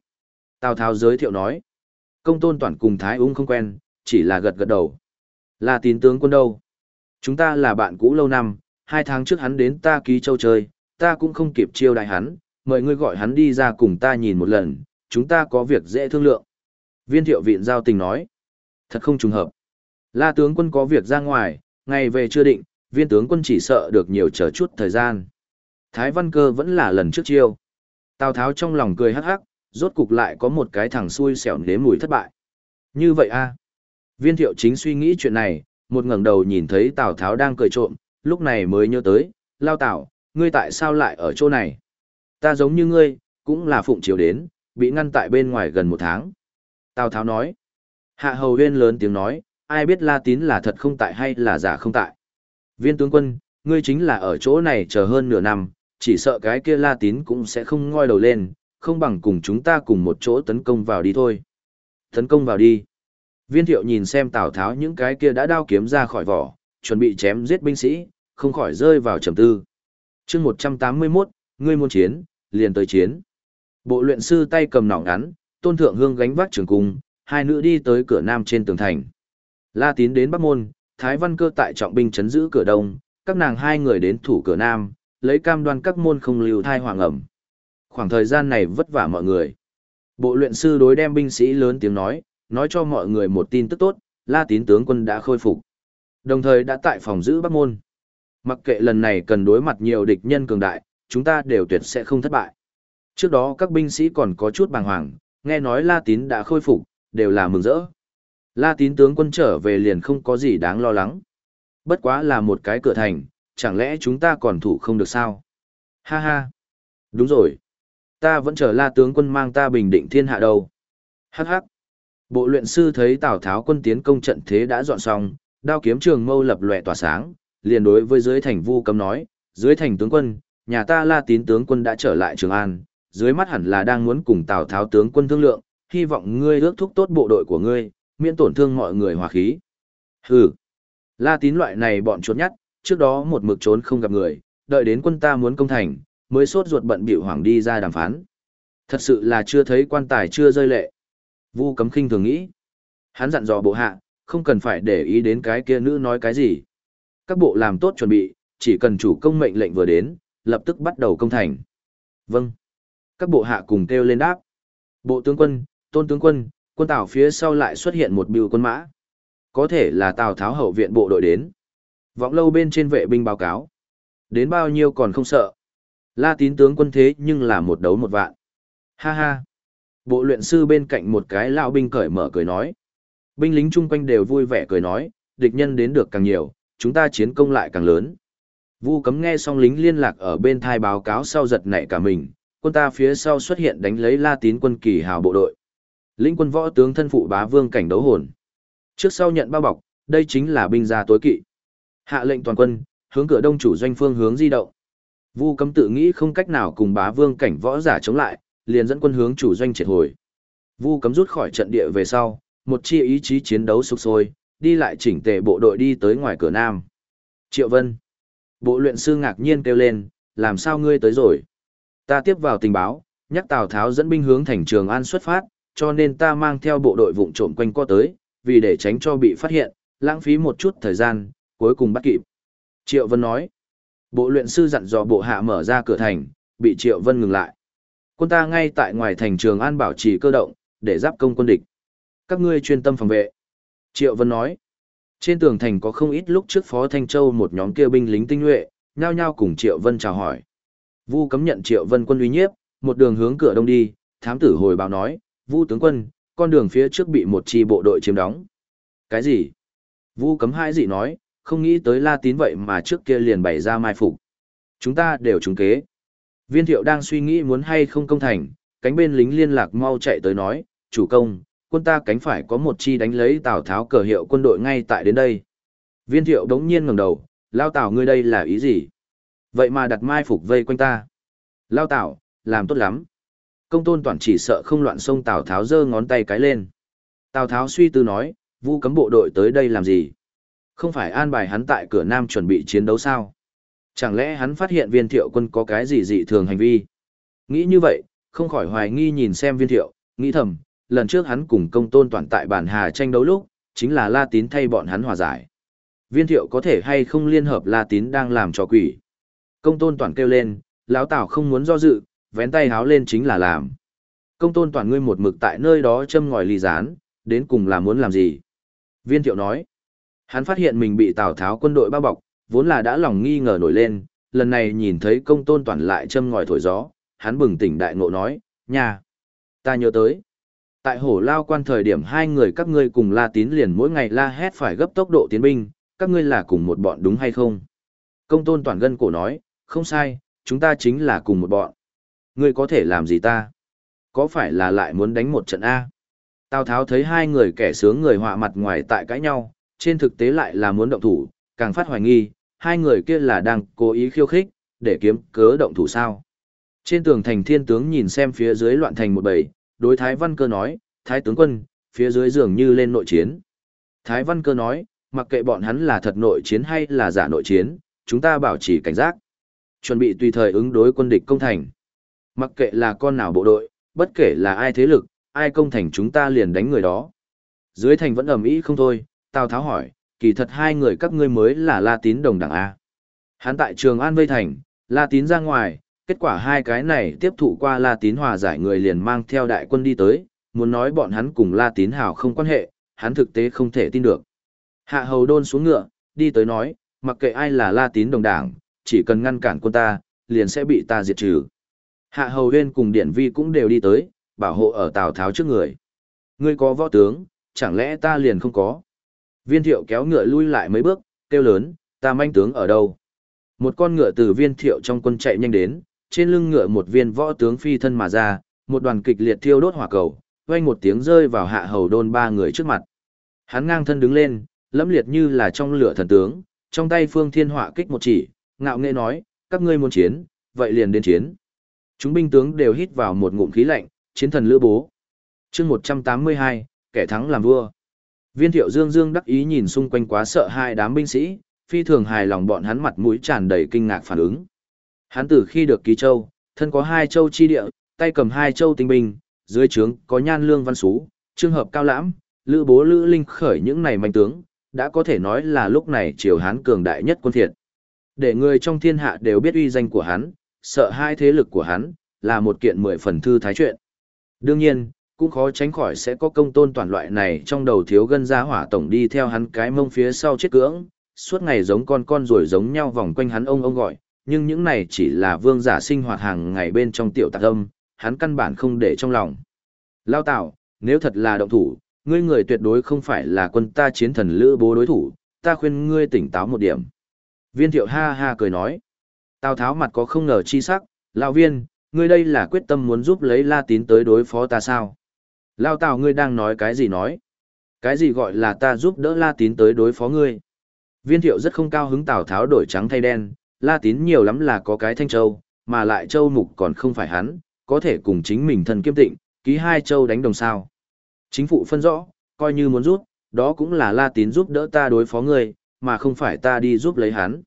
Tào Tháo giới thiệu nói, công tôn toàn cùng Thái ung không quen, chỉ là gật gật đầu. La tín tướng quân đâu? Chúng ta là bạn cũ lâu năm, hai tháng trước hắn đến ta ký châu chơi, ta cũng không kịp chiêu đại hắn, mời ngươi gọi hắn đi ra cùng ta nhìn một lần, chúng ta có việc dễ thương lượng. Viên thiệu viện giao tình nói, thật không trùng hợp. La tướng quân có việc ra ngoài, ngày về chưa định, viên tướng quân chỉ sợ được nhiều chờ chút thời gian. Thái văn cơ vẫn là lần trước chiêu. Tào Tháo trong lòng cười hắc hắc, rốt cục lại có một cái thằng xui xẻo nếm mùi thất bại. Như vậy a Viên thiệu chính suy nghĩ chuyện này, một ngẩng đầu nhìn thấy Tào Tháo đang cười trộm, lúc này mới nhớ tới, lao Tào, ngươi tại sao lại ở chỗ này? Ta giống như ngươi, cũng là phụng chiều đến, bị ngăn tại bên ngoài gần một tháng. Tào Tháo nói. Hạ hầu huyên lớn tiếng nói, ai biết La Tín là thật không tại hay là giả không tại. Viên tướng quân, ngươi chính là ở chỗ này chờ hơn nửa năm, chỉ sợ cái kia La Tín cũng sẽ không ngoi đầu lên, không bằng cùng chúng ta cùng một chỗ tấn công vào đi thôi. Tấn công vào đi. Viên thiệu nhìn xem Tào Tháo những cái kia đã đao kiếm ra khỏi vỏ, chuẩn bị chém giết binh sĩ, không khỏi rơi vào trầm tư. chương 181, ngươi muốn chiến, liền tới chiến. Bộ luyện sư tay cầm nỏ ngắn, tôn thượng hương gánh vác trường cung, hai nữ đi tới cửa nam trên tường thành. La tín đến Bắc Môn, Thái Văn cơ tại trọng binh chấn giữ cửa đông, các nàng hai người đến thủ cửa nam, lấy cam đoan các môn không lưu thai hoàng ẩm. Khoảng thời gian này vất vả mọi người. Bộ luyện sư đối đem binh sĩ lớn tiếng nói, nói cho mọi người một tin tức tốt, La tín tướng quân đã khôi phục. Đồng thời đã tại phòng giữ Bắc Môn. Mặc kệ lần này cần đối mặt nhiều địch nhân cường đại, chúng ta đều tuyệt sẽ không thất bại. Trước đó các binh sĩ còn có chút bàng hoàng, nghe nói La Tín đã khôi phục, đều là mừng rỡ. La Tín tướng quân trở về liền không có gì đáng lo lắng. Bất quá là một cái cửa thành, chẳng lẽ chúng ta còn thủ không được sao? Ha ha. Đúng rồi. Ta vẫn chờ La tướng quân mang ta bình định thiên hạ đâu. Hắc hắc. Bộ luyện sư thấy Tào Tháo quân tiến công trận thế đã dọn xong, đao kiếm trường mâu lập lòe tỏa sáng, liền đối với dưới thành vu cấm nói, dưới thành tướng quân, nhà ta La Tín tướng quân đã trở lại Trường An, dưới mắt hẳn là đang muốn cùng Tào Tháo tướng quân thương lượng, hy vọng ngươi ước thúc tốt bộ đội của ngươi, miễn tổn thương mọi người hòa khí. Hừ. La Tín loại này bọn trốn nhắt, trước đó một mực trốn không gặp người, đợi đến quân ta muốn công thành, mới sốt ruột bận bịu hoàng đi ra đàm phán. Thật sự là chưa thấy quan tài chưa rơi lệ. Vu Cấm Khinh thường nghĩ. Hắn dặn dò bộ hạ, không cần phải để ý đến cái kia nữ nói cái gì. Các bộ làm tốt chuẩn bị, chỉ cần chủ công mệnh lệnh vừa đến, lập tức bắt đầu công thành. Vâng. Các bộ hạ cùng kêu lên đáp. Bộ tướng quân, tôn tướng quân, quân tào phía sau lại xuất hiện một biểu quân mã. Có thể là Tào Tháo hậu viện bộ đội đến. Vọng lâu bên trên vệ binh báo cáo. Đến bao nhiêu còn không sợ. La tín tướng quân thế nhưng là một đấu một vạn. Ha ha. Bộ luyện sư bên cạnh một cái lão binh cởi mở cười nói. Binh lính chung quanh đều vui vẻ cười nói, địch nhân đến được càng nhiều, chúng ta chiến công lại càng lớn. Vu cấm nghe xong lính liên lạc ở bên thai báo cáo sau giật nảy cả mình, quân ta phía sau xuất hiện đánh lấy la tín quân kỳ hào bộ đội. Lĩnh quân võ tướng thân phụ bá vương cảnh đấu hồn. Trước sau nhận bao bọc, đây chính là binh gia tối kỵ. Hạ lệnh toàn quân, hướng cửa đông chủ doanh phương hướng di động. Vu cấm tự nghĩ không cách nào cùng bá vương cảnh võ giả chống lại, liền dẫn quân hướng chủ doanh triệt hồi. Vu cấm rút khỏi trận địa về sau, một chi ý chí chiến đấu sục sôi, đi lại chỉnh tề bộ đội đi tới ngoài cửa nam. Triệu Vân. Bộ luyện sư ngạc nhiên kêu lên, làm sao ngươi tới rồi? Ta tiếp vào tình báo, nhắc Tào Tháo dẫn binh hướng thành Trường An xuất phát, cho nên ta mang theo bộ đội vụng trộm quanh co tới, vì để tránh cho bị phát hiện, lãng phí một chút thời gian, cuối cùng bắt kịp. Triệu Vân nói. Bộ luyện sư dặn dò bộ hạ mở ra cửa thành, bị Triệu Vân ngừng lại. Quân ta ngay tại ngoài thành Trường An bảo trì cơ động, để giáp công quân địch. Các ngươi chuyên tâm phòng vệ. Triệu Vân nói. Trên tường thành có không ít lúc trước Phó Thanh Châu một nhóm kia binh lính tinh nhuệ, nhao nhao cùng Triệu Vân chào hỏi. Vu cấm nhận Triệu Vân quân uy nhiếp, một đường hướng cửa đông đi, thám tử hồi báo nói, Vu tướng quân, con đường phía trước bị một chi bộ đội chiếm đóng. Cái gì? Vu cấm hai dị nói, không nghĩ tới La Tín vậy mà trước kia liền bày ra mai phục. Chúng ta đều trúng kế. Viên thiệu đang suy nghĩ muốn hay không công thành, cánh bên lính liên lạc mau chạy tới nói, chủ công, quân ta cánh phải có một chi đánh lấy Tào Tháo cờ hiệu quân đội ngay tại đến đây. Viên thiệu đống nhiên ngẩng đầu, lao Tào ngươi đây là ý gì? Vậy mà đặt mai phục vây quanh ta. Lao Tào, làm tốt lắm. Công tôn toàn chỉ sợ không loạn sông Tào Tháo giơ ngón tay cái lên. Tào Tháo suy tư nói, vu cấm bộ đội tới đây làm gì? Không phải an bài hắn tại cửa Nam chuẩn bị chiến đấu sao? Chẳng lẽ hắn phát hiện viên thiệu quân có cái gì dị thường hành vi? Nghĩ như vậy, không khỏi hoài nghi nhìn xem viên thiệu, nghĩ thầm, lần trước hắn cùng công tôn toàn tại bản hà tranh đấu lúc, chính là La Tín thay bọn hắn hòa giải. Viên thiệu có thể hay không liên hợp La Tín đang làm trò quỷ. Công tôn toàn kêu lên, lão tảo không muốn do dự, vén tay háo lên chính là làm. Công tôn toàn ngươi một mực tại nơi đó châm ngòi ly rán, đến cùng là muốn làm gì? Viên thiệu nói, hắn phát hiện mình bị Tào Tháo quân đội bao bọc, vốn là đã lòng nghi ngờ nổi lên, lần này nhìn thấy công tôn toàn lại châm ngòi thổi gió, hắn bừng tỉnh đại ngộ nói, nhà, ta nhớ tới. Tại hổ lao quan thời điểm hai người các ngươi cùng la tín liền mỗi ngày la hét phải gấp tốc độ tiến binh, các ngươi là cùng một bọn đúng hay không? Công tôn toàn gân cổ nói, không sai, chúng ta chính là cùng một bọn. Ngươi có thể làm gì ta? Có phải là lại muốn đánh một trận A? Tào Tháo thấy hai người kẻ sướng người họa mặt ngoài tại cãi nhau, trên thực tế lại là muốn động thủ, càng phát hoài nghi, hai người kia là đang cố ý khiêu khích, để kiếm cớ động thủ sao. Trên tường thành thiên tướng nhìn xem phía dưới loạn thành một bầy, đối Thái Văn Cơ nói, Thái tướng quân, phía dưới dường như lên nội chiến. Thái Văn Cơ nói, mặc kệ bọn hắn là thật nội chiến hay là giả nội chiến, chúng ta bảo trì cảnh giác. Chuẩn bị tùy thời ứng đối quân địch công thành. Mặc kệ là con nào bộ đội, bất kể là ai thế lực, ai công thành chúng ta liền đánh người đó. Dưới thành vẫn ầm ĩ không thôi, Tào Tháo hỏi, kỳ thật hai người các ngươi mới là La Tín đồng đảng A. Hắn tại trường An Vây Thành, La Tín ra ngoài, kết quả hai cái này tiếp thụ qua La Tín hòa giải người liền mang theo đại quân đi tới, muốn nói bọn hắn cùng La Tín hào không quan hệ, hắn thực tế không thể tin được. Hạ hầu đôn xuống ngựa, đi tới nói, mặc kệ ai là La Tín đồng đảng, chỉ cần ngăn cản quân ta, liền sẽ bị ta diệt trừ. Hạ hầu huyên cùng điển vi cũng đều đi tới, bảo hộ ở Tào Tháo trước người. Ngươi có võ tướng, chẳng lẽ ta liền không có? Viên thiệu kéo ngựa lui lại mấy bước, kêu lớn, ta manh tướng ở đâu? Một con ngựa từ viên thiệu trong quân chạy nhanh đến, trên lưng ngựa một viên võ tướng phi thân mà ra, một đoàn kịch liệt thiêu đốt hỏa cầu, vang một tiếng rơi vào hạ hầu đôn ba người trước mặt. Hắn ngang thân đứng lên, lẫm liệt như là trong lửa thần tướng, trong tay phương thiên hỏa kích một chỉ, ngạo nghễ nói, các ngươi muốn chiến, vậy liền đến chiến. Chúng binh tướng đều hít vào một ngụm khí lạnh, chiến thần lữ bố. chương 182, kẻ thắng làm vua. Viên thiệu dương dương đắc ý nhìn xung quanh quá sợ hai đám binh sĩ, phi thường hài lòng bọn hắn mặt mũi tràn đầy kinh ngạc phản ứng. Hắn từ khi được ký châu, thân có hai châu chi địa, tay cầm hai châu tinh binh, dưới trướng có nhan lương văn sú, trường hợp cao lãm, lữ bố lữ linh khởi những này mạnh tướng, đã có thể nói là lúc này triều hán cường đại nhất quân thiệt. Để người trong thiên hạ đều biết uy danh của hắn, sợ hai thế lực của hắn, là một kiện mười phần thư thái chuyện. Đương nhiên, cũng khó tránh khỏi sẽ có công tôn toàn loại này trong đầu thiếu gân ra hỏa tổng đi theo hắn cái mông phía sau chết cưỡng, suốt ngày giống con con rồi giống nhau vòng quanh hắn ông ông gọi, nhưng những này chỉ là vương giả sinh hoạt hàng ngày bên trong tiểu tạc âm, hắn căn bản không để trong lòng. Lao tạo, nếu thật là động thủ, ngươi người tuyệt đối không phải là quân ta chiến thần lữ bố đối thủ, ta khuyên ngươi tỉnh táo một điểm. Viên thiệu ha ha cười nói. Tào tháo mặt có không ngờ chi sắc, lão viên, ngươi đây là quyết tâm muốn giúp lấy la tín tới đối phó ta sao? Lao tào ngươi đang nói cái gì nói? Cái gì gọi là ta giúp đỡ la tín tới đối phó ngươi? Viên thiệu rất không cao hứng tào tháo đổi trắng thay đen, la tín nhiều lắm là có cái thanh châu, mà lại châu mục còn không phải hắn, có thể cùng chính mình thân kiêm tịnh, ký hai châu đánh đồng sao. Chính phủ phân rõ, coi như muốn rút, đó cũng là la tín giúp đỡ ta đối phó người, mà không phải ta đi giúp lấy hắn.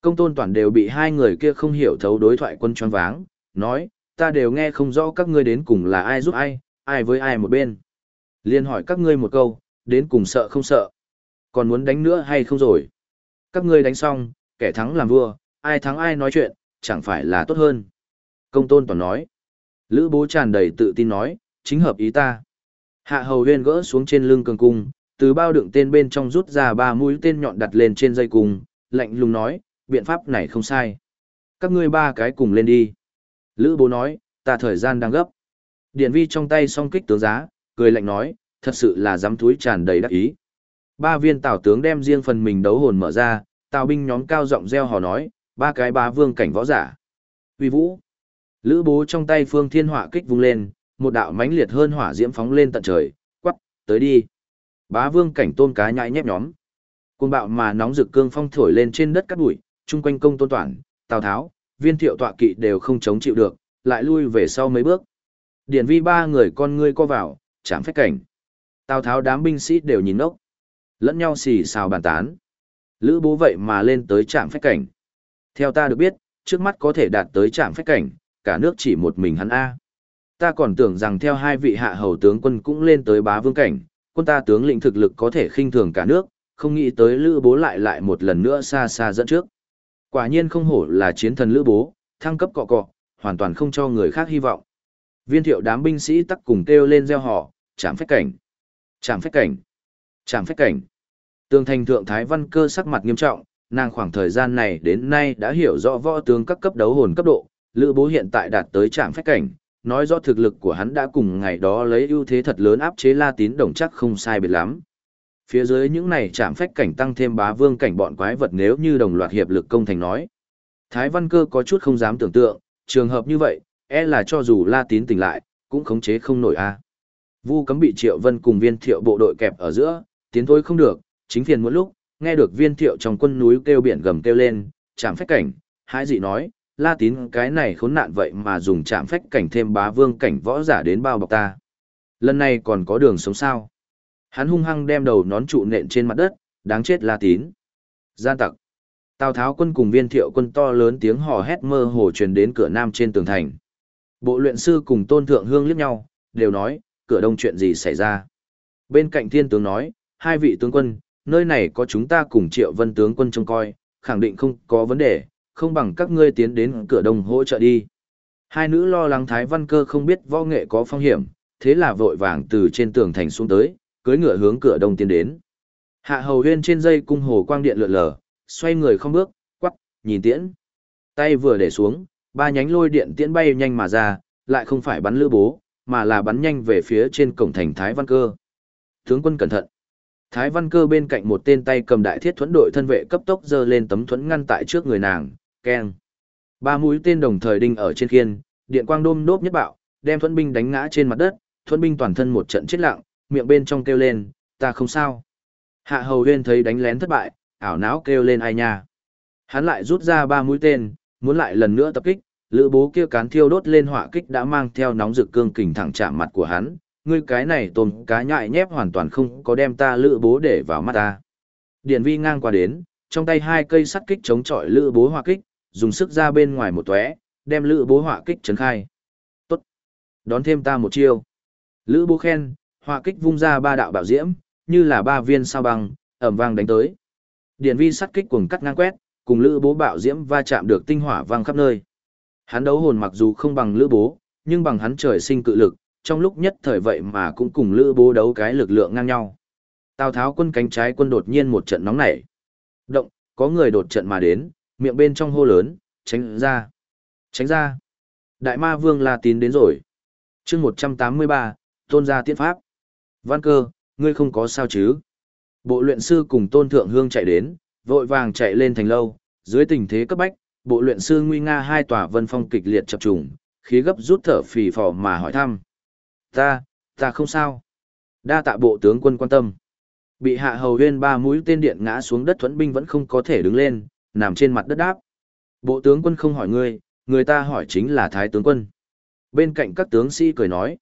Công tôn toàn đều bị hai người kia không hiểu thấu đối thoại quân choáng váng, nói, ta đều nghe không rõ các ngươi đến cùng là ai giúp ai, ai với ai một bên. Liên hỏi các ngươi một câu, đến cùng sợ không sợ. Còn muốn đánh nữa hay không rồi. Các ngươi đánh xong, kẻ thắng làm vua, ai thắng ai nói chuyện, chẳng phải là tốt hơn. Công tôn toàn nói. Lữ bố tràn đầy tự tin nói, chính hợp ý ta. Hạ hầu huyên gỡ xuống trên lưng cường cung, từ bao đựng tên bên trong rút ra ba mũi tên nhọn đặt lên trên dây cung, lạnh lùng nói, biện pháp này không sai. Các ngươi ba cái cùng lên đi. Lữ bố nói, ta thời gian đang gấp. Điện vi trong tay song kích tướng giá, cười lạnh nói, thật sự là dám túi tràn đầy đắc ý. Ba viên tào tướng đem riêng phần mình đấu hồn mở ra, tào binh nhóm cao giọng reo hò nói, ba cái ba vương cảnh võ giả. Uy vũ. Lữ bố trong tay phương thiên hỏa kích vung lên, một đạo mãnh liệt hơn hỏa diễm phóng lên tận trời, quắc, tới đi. Bá vương cảnh tôn cá nhãi nhép nhóm. Cuồng bạo mà nóng rực cương phong thổi lên trên đất cát bụi, chung quanh công tôn toản, tào tháo, viên thiệu tọa kỵ đều không chống chịu được, lại lui về sau mấy bước. Điển vi ba người con ngươi co vào, chạm phách cảnh. Tào tháo đám binh sĩ đều nhìn ốc. Lẫn nhau xì xào bàn tán. Lữ bố vậy mà lên tới trạm phách cảnh. Theo ta được biết, trước mắt có thể đạt tới trạm phách cảnh, cả nước chỉ một mình hắn A. Ta còn tưởng rằng theo hai vị hạ hầu tướng quân cũng lên tới bá vương cảnh, quân ta tướng lĩnh thực lực có thể khinh thường cả nước, không nghĩ tới lữ bố lại lại một lần nữa xa xa dẫn trước. Quả nhiên không hổ là chiến thần lữ bố, thăng cấp cọ cọ, hoàn toàn không cho người khác hy vọng. Viên thiệu đám binh sĩ tắc cùng kêu lên gieo họ, chạm phách cảnh, chạm phách cảnh, chạm phách cảnh. Tường thành thượng Thái Văn cơ sắc mặt nghiêm trọng, nàng khoảng thời gian này đến nay đã hiểu rõ võ tướng các cấp đấu hồn cấp độ, lữ bố hiện tại đạt tới trạng phách cảnh, nói rõ thực lực của hắn đã cùng ngày đó lấy ưu thế thật lớn áp chế la tín đồng chắc không sai biệt lắm. Phía dưới những này chạm phách cảnh tăng thêm bá vương cảnh bọn quái vật nếu như đồng loạt hiệp lực công thành nói. Thái văn cơ có chút không dám tưởng tượng, trường hợp như vậy, e là cho dù la tín tỉnh lại, cũng khống chế không nổi a. Vu cấm bị triệu vân cùng viên thiệu bộ đội kẹp ở giữa, tiến thôi không được, chính phiền muốn lúc, nghe được viên thiệu trong quân núi kêu biển gầm kêu lên, chạm phách cảnh, hãi dị nói, la tín cái này khốn nạn vậy mà dùng chạm phách cảnh thêm bá vương cảnh võ giả đến bao bọc ta. Lần này còn có đường sống sao. Hắn hung hăng đem đầu nón trụ nện trên mặt đất, đáng chết la tín. Gian tặc. Tào Tháo quân cùng viên thiệu quân to lớn tiếng hò hét mơ hồ truyền đến cửa nam trên tường thành. Bộ luyện sư cùng tôn thượng hương liếc nhau, đều nói, cửa đông chuyện gì xảy ra. Bên cạnh thiên tướng nói, hai vị tướng quân, nơi này có chúng ta cùng triệu vân tướng quân trông coi, khẳng định không có vấn đề, không bằng các ngươi tiến đến cửa đông hỗ trợ đi. Hai nữ lo lắng Thái Văn Cơ không biết võ nghệ có phong hiểm, thế là vội vàng từ trên tường thành xuống tới, cưới ngựa hướng cửa đông tiến đến. Hạ hầu huyên trên dây cung hồ quang điện lượn lờ, xoay người không bước, quắc, nhìn tiễn. Tay vừa để xuống, ba nhánh lôi điện tiễn bay nhanh mà ra, lại không phải bắn lữ bố, mà là bắn nhanh về phía trên cổng thành Thái Văn Cơ. Tướng quân cẩn thận. Thái Văn Cơ bên cạnh một tên tay cầm đại thiết thuẫn đội thân vệ cấp tốc giơ lên tấm thuẫn ngăn tại trước người nàng, keng. Ba mũi tên đồng thời đinh ở trên khiên, điện quang đôm đốp nhất bạo, đem thuẫn binh đánh ngã trên mặt đất, thuẫn binh toàn thân một trận chết lặng, miệng bên trong kêu lên, ta không sao. Hạ hầu huyên thấy đánh lén thất bại, ảo não kêu lên ai nha. Hắn lại rút ra ba mũi tên, muốn lại lần nữa tập kích, lữ bố kia cán thiêu đốt lên hỏa kích đã mang theo nóng rực cương kình thẳng chạm mặt của hắn. Ngươi cái này tôm cá nhại nhép hoàn toàn không có đem ta lữ bố để vào mắt ta. Điển vi ngang qua đến, trong tay hai cây sắt kích chống chọi lữ bố hỏa kích, dùng sức ra bên ngoài một tóe, đem lữ bố hỏa kích trấn khai. Tốt. Đón thêm ta một chiêu. Lữ bố khen, hỏa kích vung ra ba đạo bảo diễm, như là ba viên sao băng, ẩm vang đánh tới. Điển vi sắt kích cuồng cắt ngang quét, cùng lữ bố bạo diễm va chạm được tinh hỏa vang khắp nơi. Hắn đấu hồn mặc dù không bằng lữ bố, nhưng bằng hắn trời sinh cự lực, trong lúc nhất thời vậy mà cũng cùng lữ bố đấu cái lực lượng ngang nhau. Tào Tháo quân cánh trái quân đột nhiên một trận nóng nảy. Động, có người đột trận mà đến, miệng bên trong hô lớn, tránh ra, tránh ra. Đại ma vương La Tín đến rồi. chương 183, tôn gia tiết pháp. Văn cơ, ngươi không có sao chứ? Bộ luyện sư cùng tôn thượng hương chạy đến, vội vàng chạy lên thành lâu, dưới tình thế cấp bách, bộ luyện sư nguy nga hai tòa vân phong kịch liệt chập trùng, khí gấp rút thở phì phò mà hỏi thăm. Ta, ta không sao. Đa tạ bộ tướng quân quan tâm. Bị hạ hầu huyên ba mũi tên điện ngã xuống đất thuẫn binh vẫn không có thể đứng lên, nằm trên mặt đất đáp. Bộ tướng quân không hỏi ngươi, người ta hỏi chính là thái tướng quân. Bên cạnh các tướng sĩ cười nói.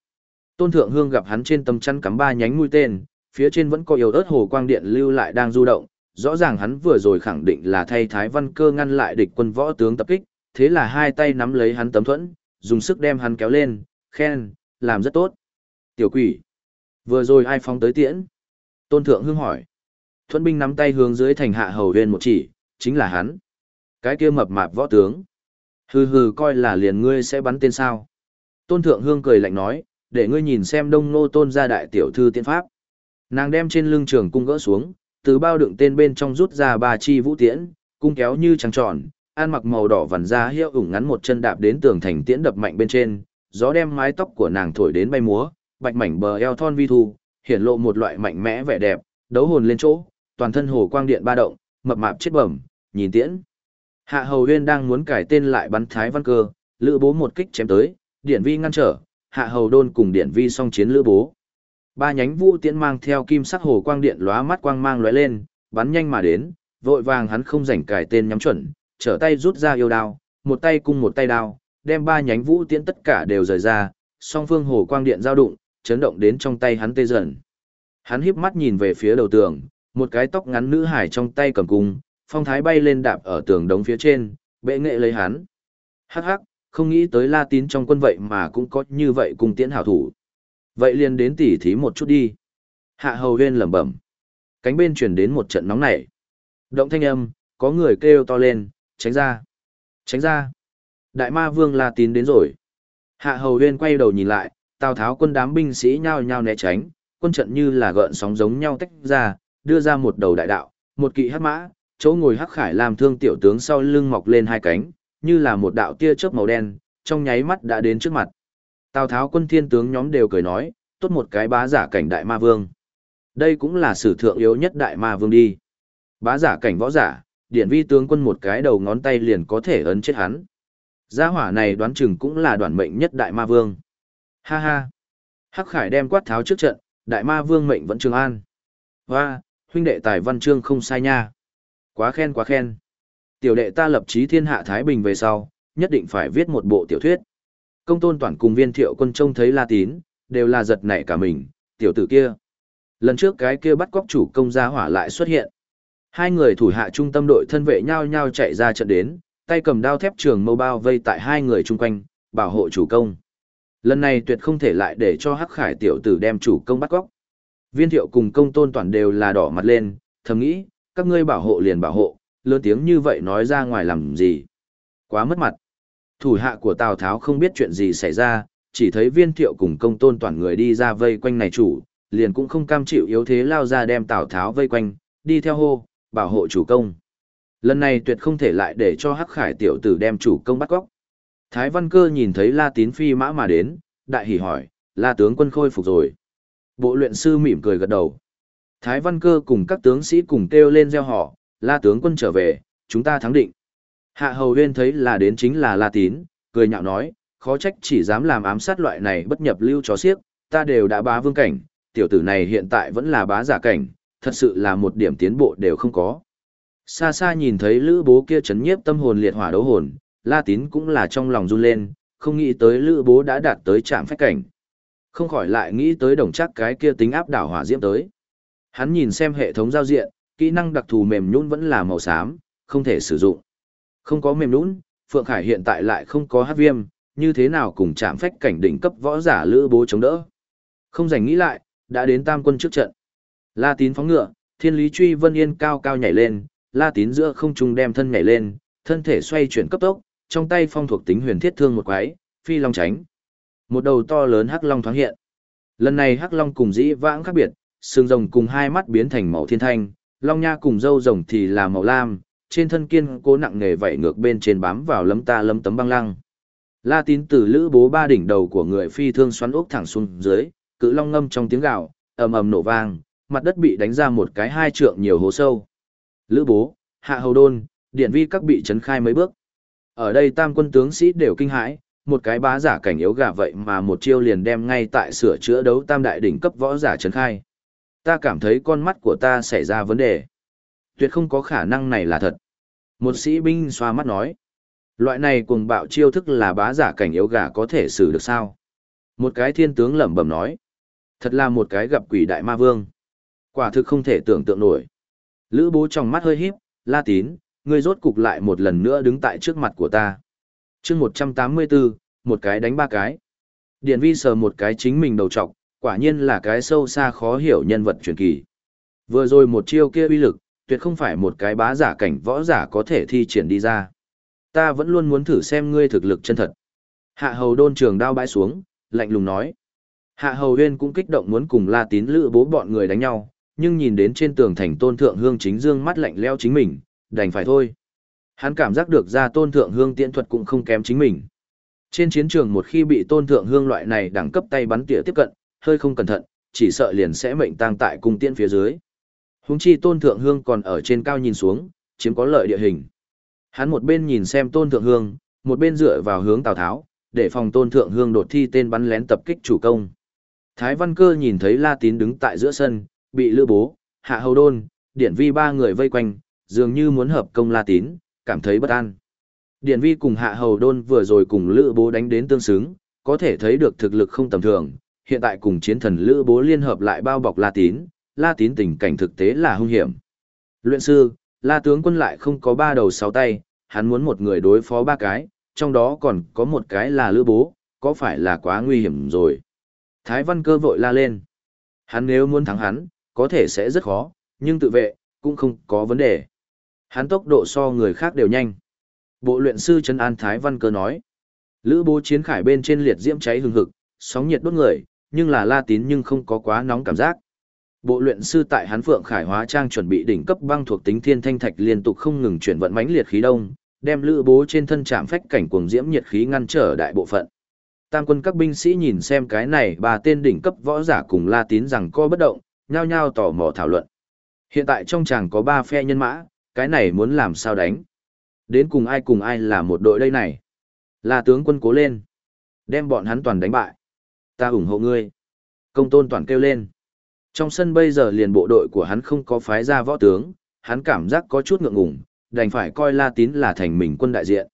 Tôn thượng hương gặp hắn trên tầm chăn cắm ba nhánh mũi tên, phía trên vẫn có yếu ớt hồ quang điện lưu lại đang du động, rõ ràng hắn vừa rồi khẳng định là thay Thái Văn Cơ ngăn lại địch quân võ tướng tập kích, thế là hai tay nắm lấy hắn tấm thuẫn, dùng sức đem hắn kéo lên, khen, làm rất tốt. Tiểu quỷ, vừa rồi ai phóng tới tiễn? Tôn Thượng Hương hỏi. Thuẫn binh nắm tay hướng dưới thành hạ hầu huyên một chỉ, chính là hắn. Cái kia mập mạp võ tướng. Hừ hừ coi là liền ngươi sẽ bắn tên sao. Tôn Thượng Hương cười lạnh nói, để ngươi nhìn xem đông nô tôn gia đại tiểu thư tiên pháp. Nàng đem trên lưng trường cung gỡ xuống, từ bao đựng tên bên trong rút ra ba chi vũ tiễn, cung kéo như trăng tròn, ăn mặc màu đỏ vằn ra hiệu ủng ngắn một chân đạp đến tường thành tiễn đập mạnh bên trên, gió đem mái tóc của nàng thổi đến bay múa, bạch mảnh bờ eo thon vi thu, hiển lộ một loại mạnh mẽ vẻ đẹp, đấu hồn lên chỗ, toàn thân hồ quang điện ba động, mập mạp chết bẩm, nhìn tiễn. Hạ Hầu Huyên đang muốn cải tên lại bắn Thái Văn Cơ, Lữ Bố một kích chém tới, Điện Vi ngăn trở, Hạ Hầu Đôn cùng Điện Vi song chiến Lữ Bố. Ba nhánh vũ tiễn mang theo kim sắc hồ quang điện lóa mắt quang mang lóe lên, bắn nhanh mà đến, vội vàng hắn không rảnh cải tên nhắm chuẩn, trở tay rút ra yêu đao, một tay cung một tay đao, đem ba nhánh vũ tiễn tất cả đều rời ra, song phương hồ quang điện giao đụng, chấn động đến trong tay hắn tê dần. Hắn híp mắt nhìn về phía đầu tường, một cái tóc ngắn nữ hải trong tay cầm cung, phong thái bay lên đạp ở tường đống phía trên, bệ nghệ lấy hắn. Hắc hắc, không nghĩ tới La Tín trong quân vậy mà cũng có như vậy cùng tiễn hảo thủ. Vậy liền đến tỉ thí một chút đi. Hạ hầu huyên lẩm bẩm. Cánh bên truyền đến một trận nóng nảy. Động thanh âm, có người kêu to lên, tránh ra. Tránh ra. Đại ma vương La Tín đến rồi. Hạ hầu huyên quay đầu nhìn lại, Tào Tháo quân đám binh sĩ nhao nhao né tránh, quân trận như là gợn sóng giống nhau tách ra, đưa ra một đầu đại đạo, một kỵ hắc mã, chỗ ngồi hắc khải làm thương tiểu tướng sau lưng mọc lên hai cánh, như là một đạo tia chớp màu đen, trong nháy mắt đã đến trước mặt. Tào Tháo quân thiên tướng nhóm đều cười nói, tốt một cái bá giả cảnh đại ma vương. Đây cũng là sử thượng yếu nhất đại ma vương đi. Bá giả cảnh võ giả, điển vi tướng quân một cái đầu ngón tay liền có thể ấn chết hắn. Gia hỏa này đoán chừng cũng là đoàn mệnh nhất đại ma vương. Ha ha. Hắc Khải đem quát tháo trước trận, đại ma vương mệnh vẫn trường an. Hoa, huynh đệ tài văn chương không sai nha. Quá khen quá khen. Tiểu đệ ta lập chí thiên hạ Thái Bình về sau, nhất định phải viết một bộ tiểu thuyết. Công tôn toàn cùng viên thiệu quân trông thấy La Tín, đều là giật nảy cả mình, tiểu tử kia. Lần trước cái kia bắt cóc chủ công gia hỏa lại xuất hiện. Hai người thủ hạ trung tâm đội thân vệ nhau nhau chạy ra trận đến, tay cầm đao thép trường mâu bao vây tại hai người chung quanh, bảo hộ chủ công. Lần này tuyệt không thể lại để cho Hắc Khải tiểu tử đem chủ công bắt cóc. Viên thiệu cùng công tôn toàn đều là đỏ mặt lên, thầm nghĩ, các ngươi bảo hộ liền bảo hộ, lớn tiếng như vậy nói ra ngoài làm gì. Quá mất mặt. Thủ hạ của Tào Tháo không biết chuyện gì xảy ra, chỉ thấy viên thiệu cùng công tôn toàn người đi ra vây quanh này chủ, liền cũng không cam chịu yếu thế lao ra đem Tào Tháo vây quanh, đi theo hô, bảo hộ chủ công. Lần này tuyệt không thể lại để cho Hắc Khải tiểu tử đem chủ công bắt cóc. Thái Văn Cơ nhìn thấy La Tín phi mã mà đến, đại hỉ hỏi, La tướng quân khôi phục rồi. Bộ luyện sư mỉm cười gật đầu. Thái Văn Cơ cùng các tướng sĩ cùng kêu lên gieo họ, La tướng quân trở về, chúng ta thắng định. Hạ Hầu Huyên thấy là đến chính là La Tín, cười nhạo nói, khó trách chỉ dám làm ám sát loại này bất nhập lưu chó xiếc, ta đều đã bá vương cảnh, tiểu tử này hiện tại vẫn là bá giả cảnh, thật sự là một điểm tiến bộ đều không có. Xa xa nhìn thấy lữ bố kia chấn nhiếp tâm hồn liệt hỏa đấu hồn, La Tín cũng là trong lòng run lên, không nghĩ tới lữ bố đã đạt tới trạm phách cảnh. Không khỏi lại nghĩ tới đồng chắc cái kia tính áp đảo hỏa diễm tới. Hắn nhìn xem hệ thống giao diện, kỹ năng đặc thù mềm nhũn vẫn là màu xám, không thể sử dụng. Không có mềm nhũn, Phượng Khải hiện tại lại không có hát viêm, như thế nào cùng chạm phách cảnh đỉnh cấp võ giả lữ bố chống đỡ. Không dành nghĩ lại, đã đến tam quân trước trận. La Tín phóng ngựa, Thiên Lý Truy Vân Yên cao cao nhảy lên, La Tín giữa không trung đem thân nhảy lên, thân thể xoay chuyển cấp tốc, trong tay phong thuộc tính huyền thiết thương một quái, phi long tránh. Một đầu to lớn hắc long thoáng hiện. Lần này hắc long cùng dĩ vãng khác biệt, xương rồng cùng hai mắt biến thành màu thiên thanh, long nha cùng râu rồng thì là màu lam, trên thân kiên cố nặng nề vảy ngược bên trên bám vào lấm ta lấm tấm băng lăng. La tín từ lữ bố ba đỉnh đầu của người phi thương xoắn ốc thẳng xuống dưới, cự long ngâm trong tiếng gạo, ầm ầm nổ vang, mặt đất bị đánh ra một cái hai trượng nhiều hố sâu. Lữ bố, hạ hầu đôn, điện vi các bị chấn khai mấy bước. Ở đây tam quân tướng sĩ đều kinh hãi, một cái bá giả cảnh yếu gà vậy mà một chiêu liền đem ngay tại sửa chữa đấu tam đại đỉnh cấp võ giả chấn khai. Ta cảm thấy con mắt của ta xảy ra vấn đề. Tuyệt không có khả năng này là thật. Một sĩ binh xoa mắt nói. Loại này cuồng bạo chiêu thức là bá giả cảnh yếu gà có thể xử được sao? Một cái thiên tướng lẩm bẩm nói. Thật là một cái gặp quỷ đại ma vương. Quả thực không thể tưởng tượng nổi. Lữ bố trong mắt hơi híp, la tín, ngươi rốt cục lại một lần nữa đứng tại trước mặt của ta. chương 184, một cái đánh ba cái. Điện vi sờ một cái chính mình đầu trọc, quả nhiên là cái sâu xa khó hiểu nhân vật truyền kỳ. Vừa rồi một chiêu kia uy lực, tuyệt không phải một cái bá giả cảnh võ giả có thể thi triển đi ra. Ta vẫn luôn muốn thử xem ngươi thực lực chân thật. Hạ hầu đôn trường đao bãi xuống, lạnh lùng nói. Hạ hầu huyên cũng kích động muốn cùng la tín lự bố bọn người đánh nhau, nhưng nhìn đến trên tường thành tôn thượng hương chính dương mắt lạnh leo chính mình, đành phải thôi. Hắn cảm giác được ra tôn thượng hương tiễn thuật cũng không kém chính mình. Trên chiến trường một khi bị tôn thượng hương loại này đẳng cấp tay bắn tỉa tiếp cận, hơi không cẩn thận, chỉ sợ liền sẽ mệnh tang tại cung tiễn phía dưới. Húng chi tôn thượng hương còn ở trên cao nhìn xuống, chiếm có lợi địa hình. Hắn một bên nhìn xem tôn thượng hương, một bên dựa vào hướng Tào Tháo, để phòng tôn thượng hương đột thi tên bắn lén tập kích chủ công. Thái Văn Cơ nhìn thấy La Tín đứng tại giữa sân, bị lữ bố, hạ hầu đôn, điển vi ba người vây quanh, dường như muốn hợp công La Tín, cảm thấy bất an. Điển vi cùng hạ hầu đôn vừa rồi cùng lữ bố đánh đến tương xứng, có thể thấy được thực lực không tầm thường, hiện tại cùng chiến thần lữ bố liên hợp lại bao bọc La Tín, La Tín tình cảnh thực tế là hung hiểm. Luyện sư, La tướng quân lại không có ba đầu sáu tay, hắn muốn một người đối phó ba cái, trong đó còn có một cái là lữ bố, có phải là quá nguy hiểm rồi. Thái văn cơ vội la lên. Hắn nếu muốn thắng hắn, có thể sẽ rất khó, nhưng tự vệ, cũng không có vấn đề. Hắn tốc độ so người khác đều nhanh. Bộ luyện sư Trấn An Thái Văn Cơ nói. Lữ bố chiến khải bên trên liệt diễm cháy hừng hực, sóng nhiệt đốt người, nhưng là la tín nhưng không có quá nóng cảm giác. Bộ luyện sư tại hắn phượng khải hóa trang chuẩn bị đỉnh cấp băng thuộc tính thiên thanh thạch liên tục không ngừng chuyển vận mãnh liệt khí đông, đem lữ bố trên thân chạm phách cảnh cuồng diễm nhiệt khí ngăn trở đại bộ phận. Tam quân các binh sĩ nhìn xem cái này bà tên đỉnh cấp võ giả cùng la tín rằng co bất động, nhao nhao tò mò thảo luận. Hiện tại trong chàng có ba phe nhân mã, cái này muốn làm sao đánh. Đến cùng ai cùng ai là một đội đây này. Là tướng quân cố lên. Đem bọn hắn toàn đánh bại. Ta ủng hộ ngươi. Công tôn toàn kêu lên. Trong sân bây giờ liền bộ đội của hắn không có phái ra võ tướng, hắn cảm giác có chút ngượng ngùng, đành phải coi La Tín là thành mình quân đại diện.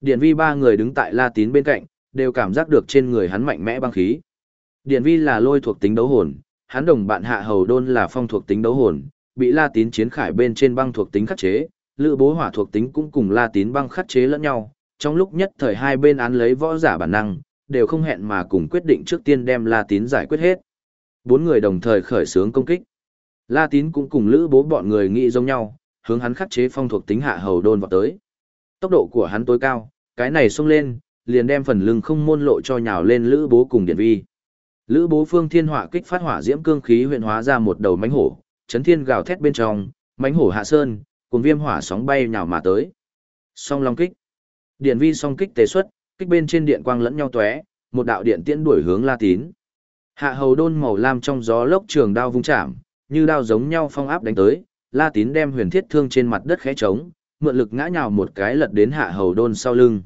Điển vi ba người đứng tại La Tín bên cạnh, đều cảm giác được trên người hắn mạnh mẽ băng khí. Điển vi là lôi thuộc tính đấu hồn, hắn đồng bạn hạ hầu đôn là phong thuộc tính đấu hồn, bị La Tín chiến khải bên trên băng thuộc tính khắc chế, lữ bố hỏa thuộc tính cũng cùng La Tín băng khắc chế lẫn nhau, trong lúc nhất thời hai bên án lấy võ giả bản năng, đều không hẹn mà cùng quyết định trước tiên đem La Tín giải quyết hết. Bốn người đồng thời khởi xướng công kích. La Tín cũng cùng lữ bố bọn người nghĩ giống nhau, hướng hắn khắc chế phong thuộc tính hạ hầu đôn vào tới. Tốc độ của hắn tối cao, cái này xông lên, liền đem phần lưng không môn lộ cho nhào lên lữ bố cùng Điển vi. Lữ bố phương thiên hỏa kích phát hỏa diễm cương khí huyện hóa ra một đầu mãnh hổ, chấn thiên gào thét bên trong, mánh hổ hạ sơn, cùng viêm hỏa sóng bay nhào mà tới. Song long kích. Điện vi song kích tế xuất, kích bên trên điện quang lẫn nhau tóe, một đạo điện tiễn đuổi hướng La Tín. Hạ hầu đôn màu lam trong gió lốc trường đao vung chạm, như đao giống nhau phong áp đánh tới, La Tín đem huyền thiết thương trên mặt đất khẽ trống, mượn lực ngã nhào một cái lật đến hạ hầu đôn sau lưng.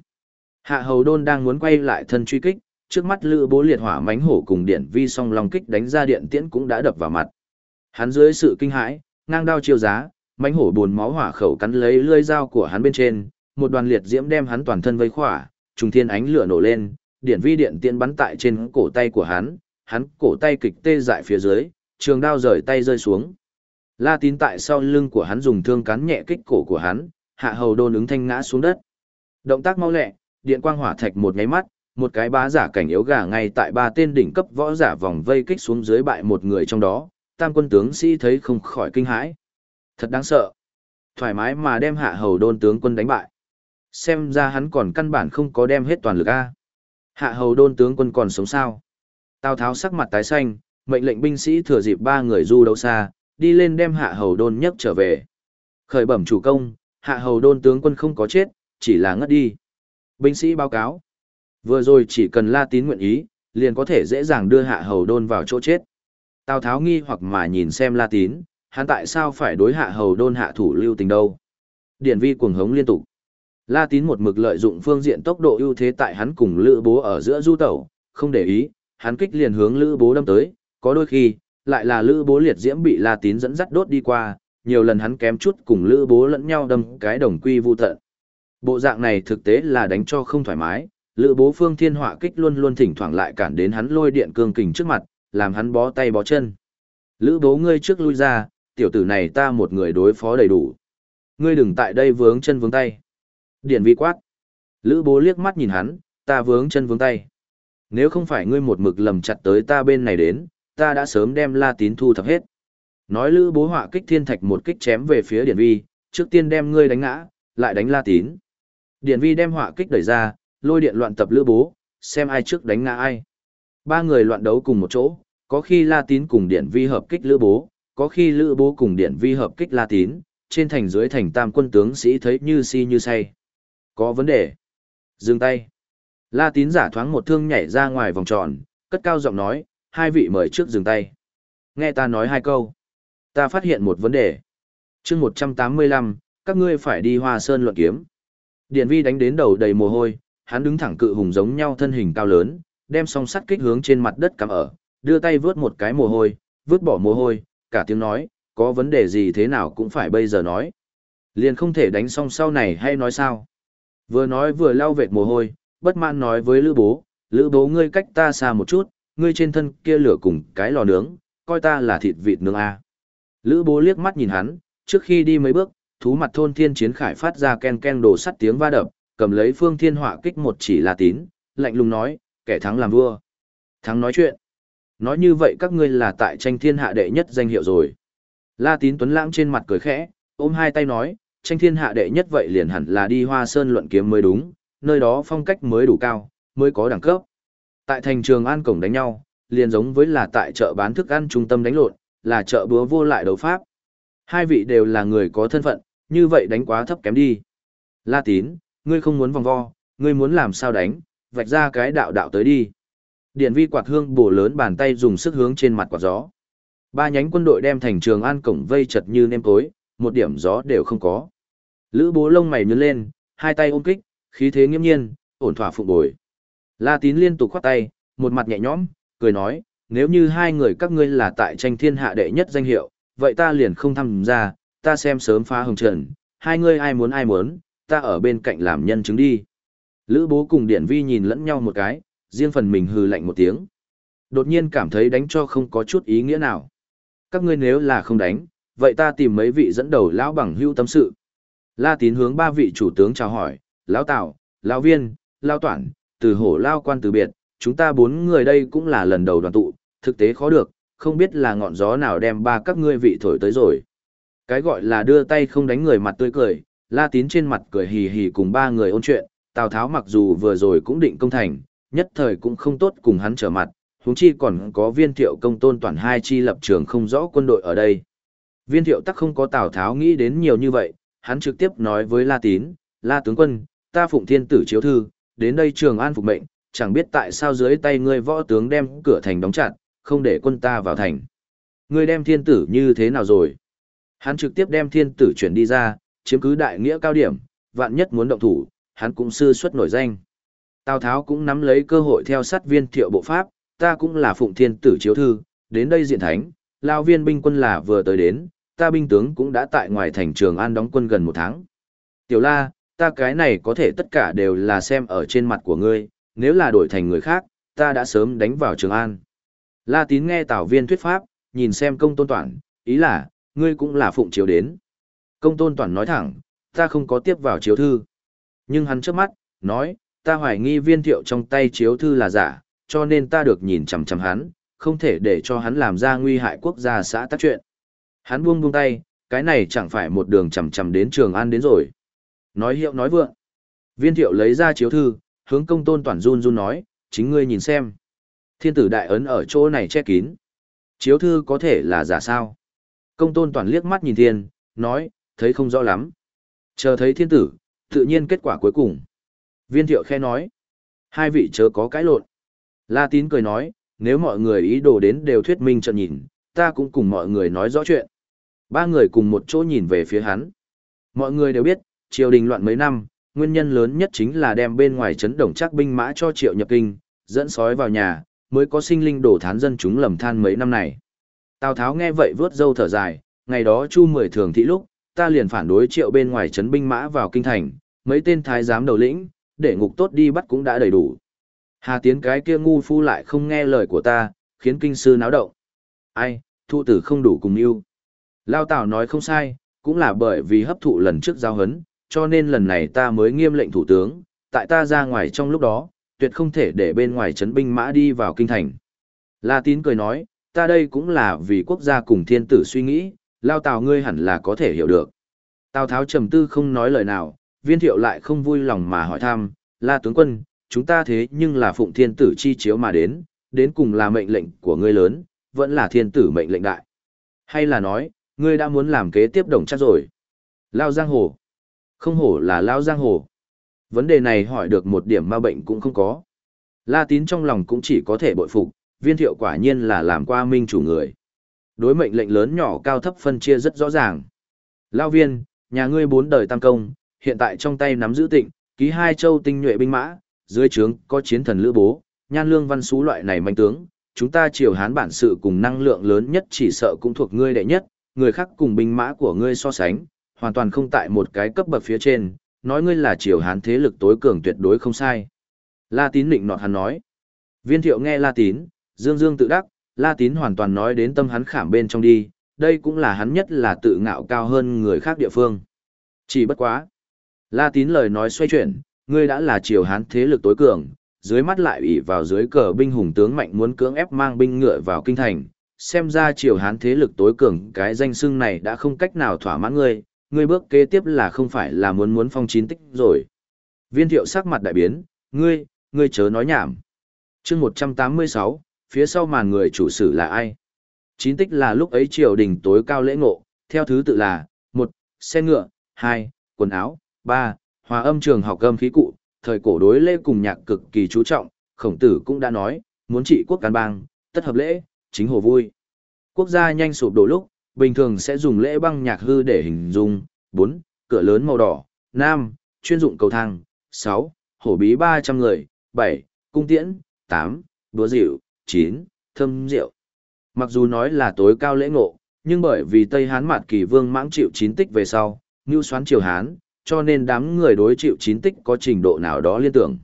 Hạ hầu đôn đang muốn quay lại thân truy kích, trước mắt lữ bố liệt hỏa mánh hổ cùng điện vi song long kích đánh ra điện tiễn cũng đã đập vào mặt. Hắn dưới sự kinh hãi, ngang đao chiêu giá, mánh hổ buồn máu hỏa khẩu cắn lấy lưỡi dao của hắn bên trên, một đoàn liệt diễm đem hắn toàn thân vây khỏa, trùng thiên ánh lửa nổ lên, điện vi điện tiên bắn tại trên cổ tay của hắn, hắn cổ tay kịch tê dại phía dưới, trường đao rời tay rơi xuống. La tín tại sau lưng của hắn dùng thương cắn nhẹ kích cổ của hắn, hạ hầu đôn ứng thanh ngã xuống đất. Động tác mau lẹ, điện quang hỏa thạch một nháy mắt, một cái bá giả cảnh yếu gà ngay tại ba tên đỉnh cấp võ giả vòng vây kích xuống dưới bại một người trong đó, tam quân tướng sĩ thấy không khỏi kinh hãi. Thật đáng sợ. Thoải mái mà đem hạ hầu đôn tướng quân đánh bại. Xem ra hắn còn căn bản không có đem hết toàn lực A. Hạ hầu đôn tướng quân còn sống sao. Tào tháo sắc mặt tái xanh, mệnh lệnh binh sĩ thừa dịp ba người du đấu xa, đi lên đem hạ hầu đôn nhấc trở về. Khởi bẩm chủ công, hạ hầu đôn tướng quân không có chết, chỉ là ngất đi. Binh sĩ báo cáo. Vừa rồi chỉ cần la tín nguyện ý, liền có thể dễ dàng đưa hạ hầu đôn vào chỗ chết. Tào Tháo nghi hoặc mà nhìn xem la tín, hắn tại sao phải đối hạ hầu đôn hạ thủ lưu tình đâu. Điển vi cuồng hống liên tục. La tín một mực lợi dụng phương diện tốc độ ưu thế tại hắn cùng lữ bố ở giữa du tẩu, không để ý, hắn kích liền hướng lữ bố đâm tới, có đôi khi, lại là lữ bố liệt diễm bị la tín dẫn dắt đốt đi qua, nhiều lần hắn kém chút cùng lữ bố lẫn nhau đâm cái đồng quy vu tận. Bộ dạng này thực tế là đánh cho không thoải mái, lữ bố phương thiên họa kích luôn luôn thỉnh thoảng lại cản đến hắn lôi điện cương kình trước mặt, làm hắn bó tay bó chân. Lữ bố ngươi trước lui ra, tiểu tử này ta một người đối phó đầy đủ. Ngươi đừng tại đây vướng chân vướng tay. Điển vi quát. Lữ bố liếc mắt nhìn hắn, ta vướng chân vướng tay. Nếu không phải ngươi một mực lầm chặt tới ta bên này đến, ta đã sớm đem la tín thu thập hết. Nói lữ bố họa kích thiên thạch một kích chém về phía điển vi, trước tiên đem ngươi đánh ngã, lại đánh la tín. Điển vi đem họa kích đẩy ra, lôi điện loạn tập lữ bố, xem ai trước đánh ngã ai. Ba người loạn đấu cùng một chỗ, có khi la tín cùng Điện vi hợp kích lữ bố, có khi lữ bố cùng Điện vi hợp kích la tín, trên thành dưới thành tam quân tướng sĩ thấy như si như say. Có vấn đề. Dừng tay. La tín giả thoáng một thương nhảy ra ngoài vòng tròn, cất cao giọng nói, hai vị mời trước dừng tay. Nghe ta nói hai câu. Ta phát hiện một vấn đề. chương 185, các ngươi phải đi hoa sơn luận kiếm. Điện vi đánh đến đầu đầy mồ hôi, hắn đứng thẳng cự hùng giống nhau thân hình cao lớn, đem song sắt kích hướng trên mặt đất cắm ở, đưa tay vớt một cái mồ hôi, vứt bỏ mồ hôi, cả tiếng nói, có vấn đề gì thế nào cũng phải bây giờ nói. Liền không thể đánh xong sau này hay nói sao. Vừa nói vừa lau vệt mồ hôi, bất mãn nói với Lữ bố, Lữ bố ngươi cách ta xa một chút, ngươi trên thân kia lửa cùng cái lò nướng, coi ta là thịt vịt nướng à. Lữ bố liếc mắt nhìn hắn, trước khi đi mấy bước, thú mặt thôn thiên chiến khải phát ra ken ken đồ sắt tiếng va đập, cầm lấy phương thiên họa kích một chỉ là tín, lạnh lùng nói, kẻ thắng làm vua. Thắng nói chuyện. Nói như vậy các ngươi là tại tranh thiên hạ đệ nhất danh hiệu rồi. La tín tuấn lãng trên mặt cười khẽ, ôm hai tay nói, tranh thiên hạ đệ nhất vậy liền hẳn là đi hoa sơn luận kiếm mới đúng, nơi đó phong cách mới đủ cao, mới có đẳng cấp. Tại thành trường an cổng đánh nhau, liền giống với là tại chợ bán thức ăn trung tâm đánh lộn, là chợ búa vô lại đấu pháp. Hai vị đều là người có thân phận, như vậy đánh quá thấp kém đi. La tín, ngươi không muốn vòng vo, ngươi muốn làm sao đánh, vạch ra cái đạo đạo tới đi. Điện vi quạt hương bổ lớn bàn tay dùng sức hướng trên mặt quạt gió. Ba nhánh quân đội đem thành trường an cổng vây chật như nêm tối, một điểm gió đều không có. Lữ bố lông mày nhướng lên, hai tay ôm kích, khí thế nghiêm nhiên, ổn thỏa phụng bồi. La tín liên tục khoát tay, một mặt nhẹ nhõm, cười nói, nếu như hai người các ngươi là tại tranh thiên hạ đệ nhất danh hiệu, vậy ta liền không tham gia, ta xem sớm phá hồng trần, hai ngươi ai muốn ai muốn, ta ở bên cạnh làm nhân chứng đi. Lữ bố cùng Điển Vi nhìn lẫn nhau một cái, riêng phần mình hừ lạnh một tiếng. Đột nhiên cảm thấy đánh cho không có chút ý nghĩa nào. Các ngươi nếu là không đánh, vậy ta tìm mấy vị dẫn đầu lão bằng hưu tâm sự. La tín hướng ba vị chủ tướng chào hỏi, lão Tào, lão Viên, lão Toản, từ hổ lao quan từ biệt, chúng ta bốn người đây cũng là lần đầu đoàn tụ, thực tế khó được, không biết là ngọn gió nào đem ba các ngươi vị thổi tới rồi. Cái gọi là đưa tay không đánh người mặt tươi cười, La Tín trên mặt cười hì hì cùng ba người ôn chuyện, Tào Tháo mặc dù vừa rồi cũng định công thành, nhất thời cũng không tốt cùng hắn trở mặt, huống chi còn có viên thiệu công tôn toàn hai chi lập trường không rõ quân đội ở đây. Viên thiệu tắc không có Tào Tháo nghĩ đến nhiều như vậy, hắn trực tiếp nói với La Tín, La tướng quân, ta phụng thiên tử chiếu thư, đến đây trường an phục mệnh, chẳng biết tại sao dưới tay ngươi võ tướng đem cửa thành đóng chặt, không để quân ta vào thành. Ngươi đem thiên tử như thế nào rồi? Hắn trực tiếp đem thiên tử chuyển đi ra, chiếm cứ đại nghĩa cao điểm, vạn nhất muốn động thủ, hắn cũng sư xuất nổi danh. Tào Tháo cũng nắm lấy cơ hội theo sát viên thiệu bộ pháp, ta cũng là phụng thiên tử chiếu thư, đến đây diện thánh, lao viên binh quân là vừa tới đến, ta binh tướng cũng đã tại ngoài thành trường an đóng quân gần một tháng. Tiểu la, ta cái này có thể tất cả đều là xem ở trên mặt của ngươi, nếu là đổi thành người khác, ta đã sớm đánh vào trường an. La tín nghe tào viên thuyết pháp, nhìn xem công tôn toàn, ý là, ngươi cũng là phụng chiếu đến. Công tôn toàn nói thẳng, ta không có tiếp vào chiếu thư. Nhưng hắn trước mắt, nói, ta hoài nghi viên thiệu trong tay chiếu thư là giả, cho nên ta được nhìn chằm chằm hắn, không thể để cho hắn làm ra nguy hại quốc gia xã tác chuyện. Hắn buông buông tay, cái này chẳng phải một đường chằm chằm đến trường an đến rồi. Nói hiệu nói vượng. Viên thiệu lấy ra chiếu thư, hướng công tôn toàn run run nói, chính ngươi nhìn xem. Thiên tử đại ấn ở chỗ này che kín. Chiếu thư có thể là giả sao? Công tôn toàn liếc mắt nhìn thiên, nói, thấy không rõ lắm. Chờ thấy thiên tử, tự nhiên kết quả cuối cùng. Viên thiệu khe nói, hai vị chớ có cãi lộn. La tín cười nói, nếu mọi người ý đồ đến đều thuyết minh trận nhìn, ta cũng cùng mọi người nói rõ chuyện. Ba người cùng một chỗ nhìn về phía hắn. Mọi người đều biết, triều đình loạn mấy năm, nguyên nhân lớn nhất chính là đem bên ngoài chấn động chắc binh mã cho triệu nhập kinh, dẫn sói vào nhà, mới có sinh linh đổ thán dân chúng lầm than mấy năm này. Tào Tháo nghe vậy vớt dâu thở dài, ngày đó chu mười thường thị lúc, ta liền phản đối triệu bên ngoài chấn binh mã vào kinh thành, mấy tên thái giám đầu lĩnh, để ngục tốt đi bắt cũng đã đầy đủ. Hà Tiến cái kia ngu phu lại không nghe lời của ta, khiến kinh sư náo động. Ai, thụ tử không đủ cùng yêu. Lao Tào nói không sai, cũng là bởi vì hấp thụ lần trước giao hấn, cho nên lần này ta mới nghiêm lệnh thủ tướng, tại ta ra ngoài trong lúc đó, tuyệt không thể để bên ngoài chấn binh mã đi vào kinh thành. La Tín cười nói, ta đây cũng là vì quốc gia cùng thiên tử suy nghĩ, lao tào ngươi hẳn là có thể hiểu được. Tào Tháo trầm tư không nói lời nào, viên thiệu lại không vui lòng mà hỏi thăm, la tướng quân, chúng ta thế nhưng là phụng thiên tử chi chiếu mà đến, đến cùng là mệnh lệnh của ngươi lớn, vẫn là thiên tử mệnh lệnh đại. Hay là nói, ngươi đã muốn làm kế tiếp đồng chắc rồi. Lao giang hồ. Không hổ là Lao giang hồ. Vấn đề này hỏi được một điểm ma bệnh cũng không có. La tín trong lòng cũng chỉ có thể bội phục, viên thiệu quả nhiên là làm qua minh chủ người. Đối mệnh lệnh lớn nhỏ cao thấp phân chia rất rõ ràng. Lao viên, nhà ngươi bốn đời tam công, hiện tại trong tay nắm giữ tịnh, ký hai châu tinh nhuệ binh mã, dưới trướng có chiến thần lữ bố, nhan lương văn xú loại này manh tướng, chúng ta triều hán bản sự cùng năng lượng lớn nhất chỉ sợ cũng thuộc ngươi đệ nhất, người khác cùng binh mã của ngươi so sánh, hoàn toàn không tại một cái cấp bậc phía trên, nói ngươi là triều hán thế lực tối cường tuyệt đối không sai. La tín định nọt hắn nói. Viên thiệu nghe La tín, dương dương tự đắc, La tín hoàn toàn nói đến tâm hắn khảm bên trong đi, đây cũng là hắn nhất là tự ngạo cao hơn người khác địa phương. Chỉ bất quá. La tín lời nói xoay chuyển, ngươi đã là triều hán thế lực tối cường, dưới mắt lại ủy vào dưới cờ binh hùng tướng mạnh muốn cưỡng ép mang binh ngựa vào kinh thành, xem ra triều hán thế lực tối cường cái danh xưng này đã không cách nào thỏa mãn ngươi, ngươi bước kế tiếp là không phải là muốn muốn phong chín tích rồi. Viên thiệu sắc mặt đại biến, ngươi, ngươi chớ nói nhảm. chương 186, phía sau màn người chủ sử là ai? Chín tích là lúc ấy triều đình tối cao lễ ngộ, theo thứ tự là, một xe ngựa, hai quần áo, ba hòa âm trường học âm khí cụ, thời cổ đối lễ cùng nhạc cực kỳ chú trọng, khổng tử cũng đã nói, muốn trị quốc cán bang, tất hợp lễ, chính hồ vui. Quốc gia nhanh sụp đổ lúc, bình thường sẽ dùng lễ băng nhạc hư để hình dung. 4. Cửa lớn màu đỏ. 5. Chuyên dụng cầu thang. 6. Hổ bí 300 người. 7. Cung tiễn. 8. Đúa rượu. 9. Thâm rượu. Mặc dù nói là tối cao lễ ngộ, nhưng bởi vì Tây Hán Mạt Kỳ Vương mãng chịu chín tích về sau, như xoán triều Hán, cho nên đám người đối chịu chín tích có trình độ nào đó liên tưởng.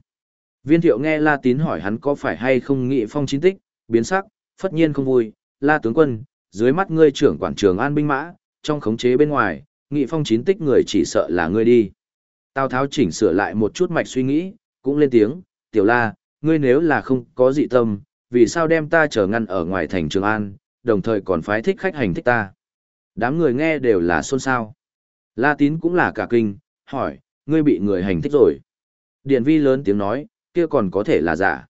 Viên thiệu nghe La Tín hỏi hắn có phải hay không nghị phong chín tích, biến sắc, phất nhiên không vui, La tướng quân, dưới mắt ngươi trưởng quản trường an binh mã, trong khống chế bên ngoài, nghị phong chín tích người chỉ sợ là ngươi đi. Tào Tháo chỉnh sửa lại một chút mạch suy nghĩ, cũng lên tiếng, tiểu la, ngươi nếu là không có dị tâm, vì sao đem ta trở ngăn ở ngoài thành Trường An, đồng thời còn phái thích khách hành thích ta. Đám người nghe đều là xôn xao. La tín cũng là cả kinh, hỏi, ngươi bị người hành thích rồi. Điển vi lớn tiếng nói, kia còn có thể là giả.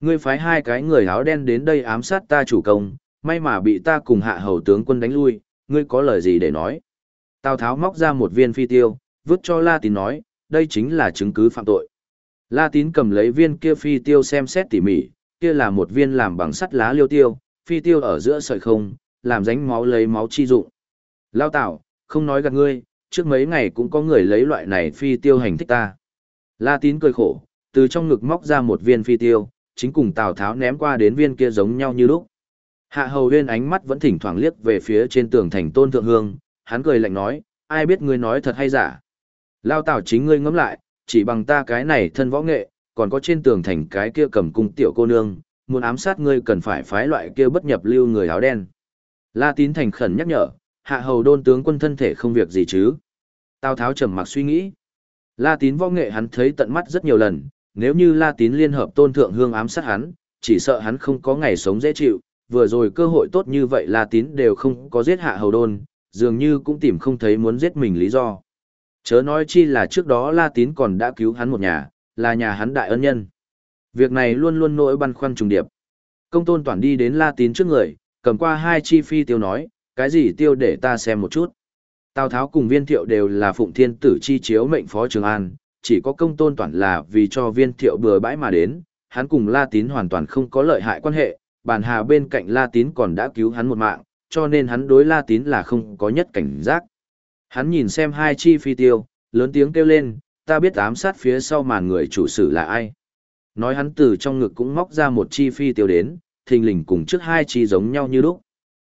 Ngươi phái hai cái người áo đen đến đây ám sát ta chủ công, may mà bị ta cùng hạ hầu tướng quân đánh lui, ngươi có lời gì để nói. Tào Tháo móc ra một viên phi tiêu, vứt cho La Tín nói, đây chính là chứng cứ phạm tội. La Tín cầm lấy viên kia phi tiêu xem xét tỉ mỉ, kia là một viên làm bằng sắt lá liêu tiêu, phi tiêu ở giữa sợi không, làm ránh máu lấy máu chi dụng. Lao Tào, không nói gạt ngươi, trước mấy ngày cũng có người lấy loại này phi tiêu hành thích ta. La Tín cười khổ, từ trong ngực móc ra một viên phi tiêu, chính cùng Tào Tháo ném qua đến viên kia giống nhau như lúc. Hạ hầu huyên ánh mắt vẫn thỉnh thoảng liếc về phía trên tường thành tôn thượng hương, hắn cười lạnh nói, ai biết ngươi nói thật hay giả. Lao tào chính ngươi ngẫm lại, chỉ bằng ta cái này thân võ nghệ, còn có trên tường thành cái kia cầm cung tiểu cô nương, muốn ám sát ngươi cần phải phái loại kia bất nhập lưu người áo đen. La tín thành khẩn nhắc nhở, hạ hầu đôn tướng quân thân thể không việc gì chứ. Tào tháo trầm mặc suy nghĩ. La tín võ nghệ hắn thấy tận mắt rất nhiều lần, nếu như La tín liên hợp tôn thượng hương ám sát hắn, chỉ sợ hắn không có ngày sống dễ chịu, vừa rồi cơ hội tốt như vậy La Tín đều không có giết hạ hầu đôn, dường như cũng tìm không thấy muốn giết mình lý do. Chớ nói chi là trước đó La Tín còn đã cứu hắn một nhà, là nhà hắn đại ân nhân. Việc này luôn luôn nỗi băn khoăn trùng điệp. Công tôn toàn đi đến La Tín trước người, cầm qua hai chi phi tiêu nói, cái gì tiêu để ta xem một chút. Tào Tháo cùng viên thiệu đều là phụng thiên tử chi chiếu mệnh phó trường an, chỉ có công tôn toàn là vì cho viên thiệu bừa bãi mà đến, hắn cùng La Tín hoàn toàn không có lợi hại quan hệ, bản hà bên cạnh La Tín còn đã cứu hắn một mạng, cho nên hắn đối La Tín là không có nhất cảnh giác. Hắn nhìn xem hai chi phi tiêu, lớn tiếng kêu lên, ta biết ám sát phía sau màn người chủ sử là ai. Nói hắn từ trong ngực cũng móc ra một chi phi tiêu đến, thình lình cùng trước hai chi giống nhau như lúc.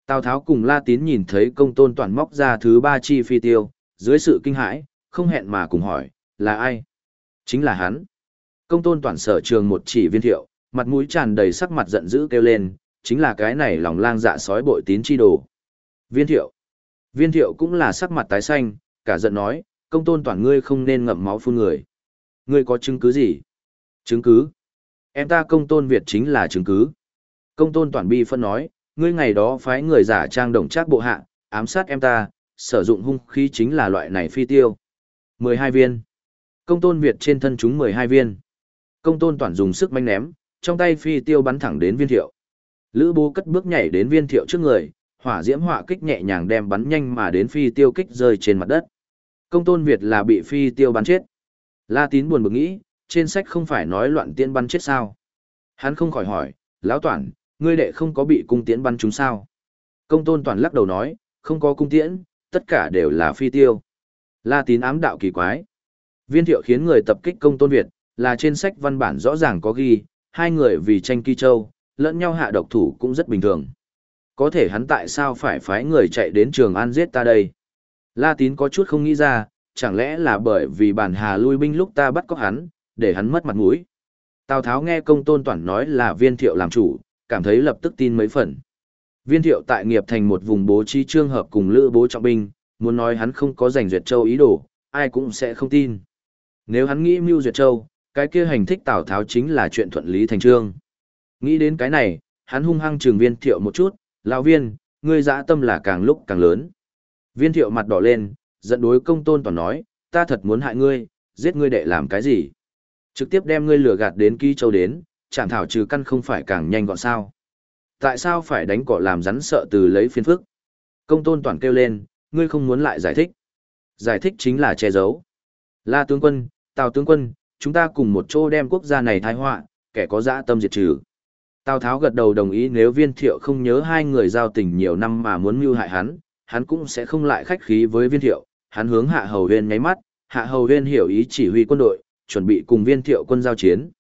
Tào Tháo cùng La Tín nhìn thấy công tôn toàn móc ra thứ ba chi phi tiêu, dưới sự kinh hãi, không hẹn mà cùng hỏi, là ai? Chính là hắn. Công tôn toàn sở trường một chỉ viên thiệu, mặt mũi tràn đầy sắc mặt giận dữ kêu lên, chính là cái này lòng lang dạ sói bội tín chi đồ. Viên thiệu. Viên thiệu cũng là sắc mặt tái xanh, cả giận nói, công tôn toàn ngươi không nên ngậm máu phun người. Ngươi có chứng cứ gì? Chứng cứ? Em ta công tôn Việt chính là chứng cứ. Công tôn toàn bi phân nói, ngươi ngày đó phái người giả trang đồng trác bộ hạ, ám sát em ta, sử dụng hung khí chính là loại này phi tiêu. 12 viên. Công tôn Việt trên thân chúng 12 viên. Công tôn toàn dùng sức manh ném, trong tay phi tiêu bắn thẳng đến viên thiệu. Lữ bố cất bước nhảy đến viên thiệu trước người, hỏa diễm hỏa kích nhẹ nhàng đem bắn nhanh mà đến phi tiêu kích rơi trên mặt đất. Công tôn Việt là bị phi tiêu bắn chết. La tín buồn bực nghĩ, trên sách không phải nói loạn tiên bắn chết sao. Hắn không khỏi hỏi, lão toàn, ngươi đệ không có bị cung tiễn bắn chúng sao. Công tôn toàn lắc đầu nói, không có cung tiễn, tất cả đều là phi tiêu. La tín ám đạo kỳ quái. Viên thiệu khiến người tập kích công tôn Việt, là trên sách văn bản rõ ràng có ghi, hai người vì tranh kỳ châu, lẫn nhau hạ độc thủ cũng rất bình thường. Có thể hắn tại sao phải phái người chạy đến Trường An giết ta đây? La Tín có chút không nghĩ ra, chẳng lẽ là bởi vì bản hà lui binh lúc ta bắt cóc hắn, để hắn mất mặt mũi. Tào Tháo nghe công tôn toàn nói là viên thiệu làm chủ, cảm thấy lập tức tin mấy phần. Viên thiệu tại nghiệp thành một vùng bố trí trương hợp cùng lữ bố trọng binh, muốn nói hắn không có giành duyệt châu ý đồ, ai cũng sẽ không tin. Nếu hắn nghĩ mưu duyệt châu, cái kia hành thích Tào Tháo chính là chuyện thuận lý thành trương. Nghĩ đến cái này, hắn hung hăng trường viên thiệu một chút, lão viên, ngươi dã tâm là càng lúc càng lớn. Viên thiệu mặt đỏ lên, giận đối công tôn toàn nói, ta thật muốn hại ngươi, giết ngươi để làm cái gì? Trực tiếp đem ngươi lừa gạt đến ký châu đến, Chạm thảo trừ căn không phải càng nhanh gọn sao. Tại sao phải đánh cỏ làm rắn sợ từ lấy phiên phức? Công tôn toàn kêu lên, ngươi không muốn lại giải thích. Giải thích chính là che giấu. La tướng quân, Tào tướng quân, chúng ta cùng một chỗ đem quốc gia này thái họa, kẻ có dã tâm diệt trừ. Tào Tháo gật đầu đồng ý nếu viên thiệu không nhớ hai người giao tình nhiều năm mà muốn mưu hại hắn, hắn cũng sẽ không lại khách khí với viên thiệu, hắn hướng hạ hầu huyên nháy mắt, hạ hầu huyên hiểu ý chỉ huy quân đội, chuẩn bị cùng viên thiệu quân giao chiến.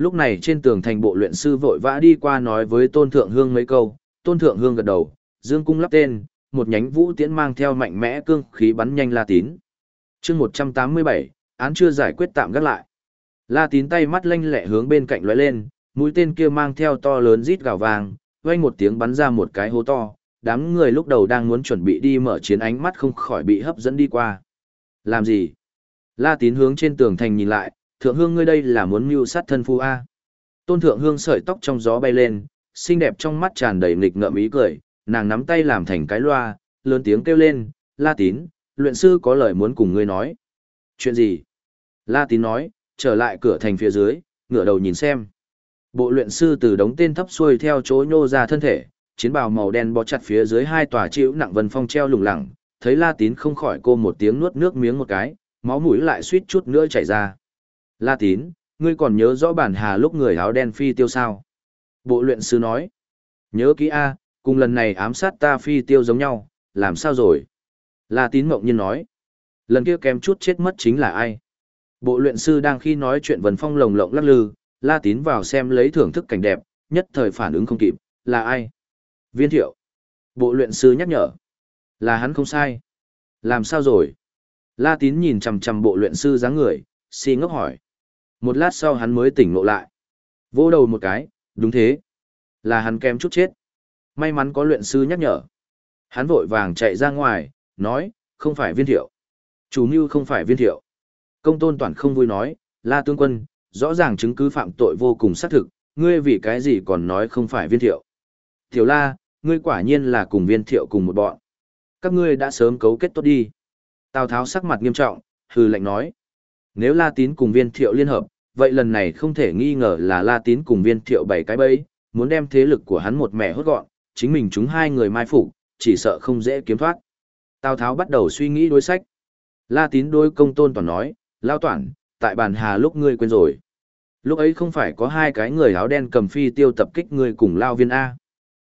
Lúc này trên tường thành bộ luyện sư vội vã đi qua nói với Tôn Thượng Hương mấy câu, Tôn Thượng Hương gật đầu, dương cung lắp tên, một nhánh vũ tiễn mang theo mạnh mẽ cương khí bắn nhanh La Tín. chương 187, án chưa giải quyết tạm gác lại. La Tín tay mắt lanh lẹ hướng bên cạnh lóe lên, mũi tên kia mang theo to lớn rít gào vàng, vang một tiếng bắn ra một cái hố to, đám người lúc đầu đang muốn chuẩn bị đi mở chiến ánh mắt không khỏi bị hấp dẫn đi qua. Làm gì? La tín hướng trên tường thành nhìn lại, thượng hương ngươi đây là muốn mưu sát thân phu A. Tôn thượng hương sợi tóc trong gió bay lên, xinh đẹp trong mắt tràn đầy nghịch ngợm ý cười, nàng nắm tay làm thành cái loa, lớn tiếng kêu lên, La tín, luyện sư có lời muốn cùng ngươi nói. Chuyện gì? La tín nói, trở lại cửa thành phía dưới, ngửa đầu nhìn xem. Bộ luyện sư từ đống tên thấp xuôi theo chỗ nhô ra thân thể, chiến bào màu đen bó chặt phía dưới hai tòa chịu nặng vân phong treo lủng lẳng, thấy La Tín không khỏi cô một tiếng nuốt nước miếng một cái, máu mũi lại suýt chút nữa chảy ra. La Tín, ngươi còn nhớ rõ bản hà lúc người áo đen phi tiêu sao? Bộ luyện sư nói, nhớ kỹ A, cùng lần này ám sát ta phi tiêu giống nhau, làm sao rồi? La Tín mộng nhiên nói, lần kia kém chút chết mất chính là ai? Bộ luyện sư đang khi nói chuyện vần phong lồng lộng lắc lư, La Tín vào xem lấy thưởng thức cảnh đẹp, nhất thời phản ứng không kịp, là ai? Viên thiệu. Bộ luyện sư nhắc nhở. Là hắn không sai. Làm sao rồi? La tín nhìn chằm chằm bộ luyện sư dáng người, si ngốc hỏi. Một lát sau hắn mới tỉnh ngộ lại. Vỗ đầu một cái, đúng thế. Là hắn kém chút chết. May mắn có luyện sư nhắc nhở. Hắn vội vàng chạy ra ngoài, nói, không phải viên thiệu. Chủ mưu không phải viên thiệu. Công tôn toàn không vui nói, la tướng quân, rõ ràng chứng cứ phạm tội vô cùng xác thực, ngươi vì cái gì còn nói không phải viên thiệu. Tiểu la, ngươi quả nhiên là cùng viên thiệu cùng một bọn. Các ngươi đã sớm cấu kết tốt đi. Tào Tháo sắc mặt nghiêm trọng, hừ lạnh nói. Nếu La Tín cùng viên thiệu liên hợp, vậy lần này không thể nghi ngờ là La Tín cùng viên thiệu bảy cái bẫy, muốn đem thế lực của hắn một mẻ hốt gọn, chính mình chúng hai người mai phục, chỉ sợ không dễ kiếm thoát. Tào Tháo bắt đầu suy nghĩ đối sách. La Tín đối công tôn toàn nói, lao Toản, tại bàn hà lúc ngươi quên rồi. Lúc ấy không phải có hai cái người áo đen cầm phi tiêu tập kích ngươi cùng lao viên A.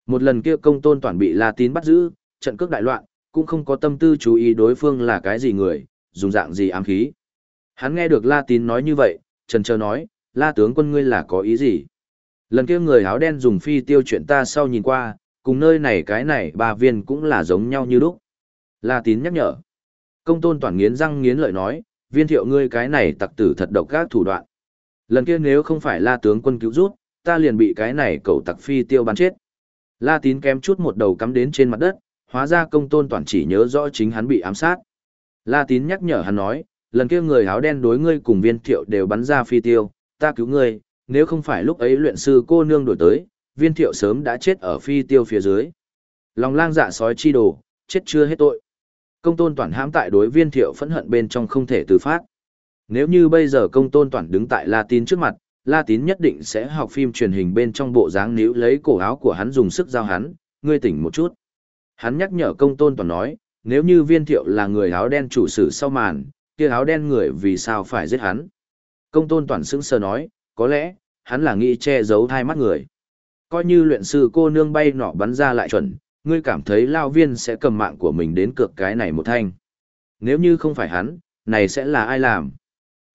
Một lần kia công tôn toàn bị La Tín bắt giữ, trận cước đại loạn, cũng không có tâm tư chú ý đối phương là cái gì người, dùng dạng gì ám khí. Hắn nghe được La Tín nói như vậy, trần chờ nói, La tướng quân ngươi là có ý gì? Lần kia người áo đen dùng phi tiêu chuyện ta sau nhìn qua, cùng nơi này cái này ba viên cũng là giống nhau như lúc. La Tín nhắc nhở. Công tôn toàn nghiến răng nghiến lợi nói, viên thiệu ngươi cái này tặc tử thật độc các thủ đoạn. Lần kia nếu không phải La tướng quân cứu rút, ta liền bị cái này cầu tặc phi tiêu bắn chết. La tín kém chút một đầu cắm đến trên mặt đất, hóa ra công tôn toàn chỉ nhớ rõ chính hắn bị ám sát. La tín nhắc nhở hắn nói, lần kia người áo đen đối ngươi cùng viên thiệu đều bắn ra phi tiêu, ta cứu ngươi, nếu không phải lúc ấy luyện sư cô nương đổi tới, viên thiệu sớm đã chết ở phi tiêu phía dưới. Lòng lang dạ sói chi đồ, chết chưa hết tội. Công tôn toàn hãm tại đối viên thiệu phẫn hận bên trong không thể từ phát. Nếu như bây giờ công tôn toàn đứng tại La tín trước mặt, La Tín nhất định sẽ học phim truyền hình bên trong bộ dáng níu lấy cổ áo của hắn dùng sức giao hắn, ngươi tỉnh một chút. Hắn nhắc nhở công tôn toàn nói, nếu như viên thiệu là người áo đen chủ sử sau màn, kia áo đen người vì sao phải giết hắn. Công tôn toàn sững sờ nói, có lẽ, hắn là nghĩ che giấu hai mắt người. Coi như luyện sư cô nương bay nọ bắn ra lại chuẩn, ngươi cảm thấy lao viên sẽ cầm mạng của mình đến cược cái này một thanh. Nếu như không phải hắn, này sẽ là ai làm?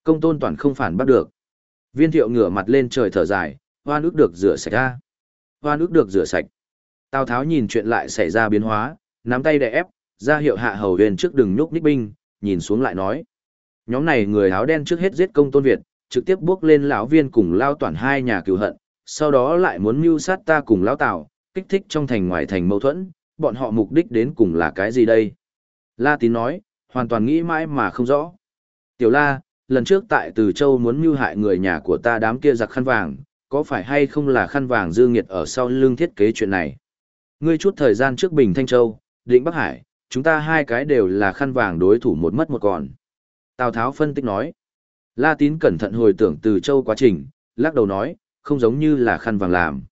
Công tôn toàn không phản bắt được. Viên thiệu ngửa mặt lên trời thở dài, hoan ước được rửa sạch ra. Hoan ước được rửa sạch. Tào Tháo nhìn chuyện lại xảy ra biến hóa, nắm tay đè ép, ra hiệu hạ hầu huyền trước đừng nhúc ních binh, nhìn xuống lại nói. Nhóm này người áo đen trước hết giết công tôn Việt, trực tiếp bước lên lão viên cùng lao toàn hai nhà cựu hận, sau đó lại muốn mưu sát ta cùng lão Tào, kích thích trong thành ngoài thành mâu thuẫn, bọn họ mục đích đến cùng là cái gì đây? La Tín nói, hoàn toàn nghĩ mãi mà không rõ. Tiểu La, lần trước tại Từ Châu muốn mưu hại người nhà của ta đám kia giặc khăn vàng, có phải hay không là khăn vàng dư nghiệt ở sau lưng thiết kế chuyện này? Ngươi chút thời gian trước Bình Thanh Châu, Định Bắc Hải, chúng ta hai cái đều là khăn vàng đối thủ một mất một còn. Tào Tháo phân tích nói. La Tín cẩn thận hồi tưởng Từ Châu quá trình, lắc đầu nói, không giống như là khăn vàng làm.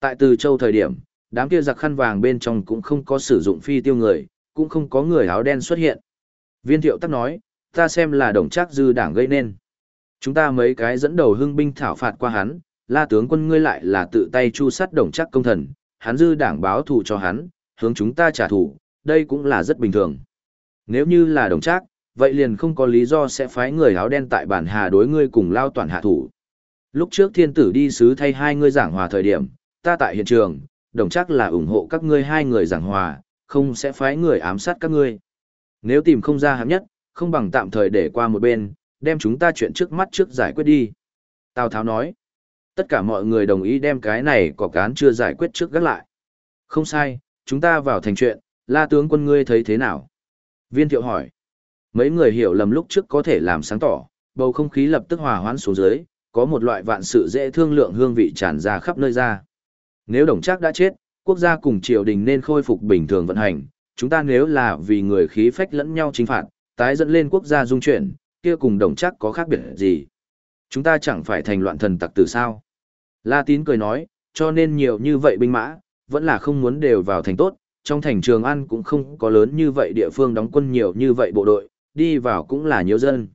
Tại Từ Châu thời điểm, đám kia giặc khăn vàng bên trong cũng không có sử dụng phi tiêu người, cũng không có người áo đen xuất hiện. Viên thiệu tắc nói, ta xem là đồng trác dư đảng gây nên. Chúng ta mấy cái dẫn đầu hưng binh thảo phạt qua hắn, la tướng quân ngươi lại là tự tay chu sát đồng trác công thần, hắn dư đảng báo thù cho hắn, hướng chúng ta trả thù, đây cũng là rất bình thường. Nếu như là đồng trác, vậy liền không có lý do sẽ phái người áo đen tại bản hà đối ngươi cùng lao toàn hạ thủ. Lúc trước thiên tử đi sứ thay hai ngươi giảng hòa thời điểm, ta tại hiện trường, đồng chắc là ủng hộ các ngươi hai người giảng hòa, không sẽ phái người ám sát các ngươi. Nếu tìm không ra hạng nhất, không bằng tạm thời để qua một bên, đem chúng ta chuyện trước mắt trước giải quyết đi. Tào Tháo nói, tất cả mọi người đồng ý đem cái này có cán chưa giải quyết trước gác lại. Không sai, chúng ta vào thành chuyện, la tướng quân ngươi thấy thế nào? Viên thiệu hỏi, mấy người hiểu lầm lúc trước có thể làm sáng tỏ, bầu không khí lập tức hòa hoãn xuống dưới, có một loại vạn sự dễ thương lượng hương vị tràn ra khắp nơi ra. Nếu đồng trác đã chết, quốc gia cùng triều đình nên khôi phục bình thường vận hành, chúng ta nếu là vì người khí phách lẫn nhau chính phạt, tái dẫn lên quốc gia dung chuyển, kia cùng đồng trác có khác biệt gì? Chúng ta chẳng phải thành loạn thần tặc từ sao? La Tín cười nói, cho nên nhiều như vậy binh mã, vẫn là không muốn đều vào thành tốt, trong thành Trường An cũng không có lớn như vậy địa phương đóng quân nhiều như vậy bộ đội, đi vào cũng là nhiều dân.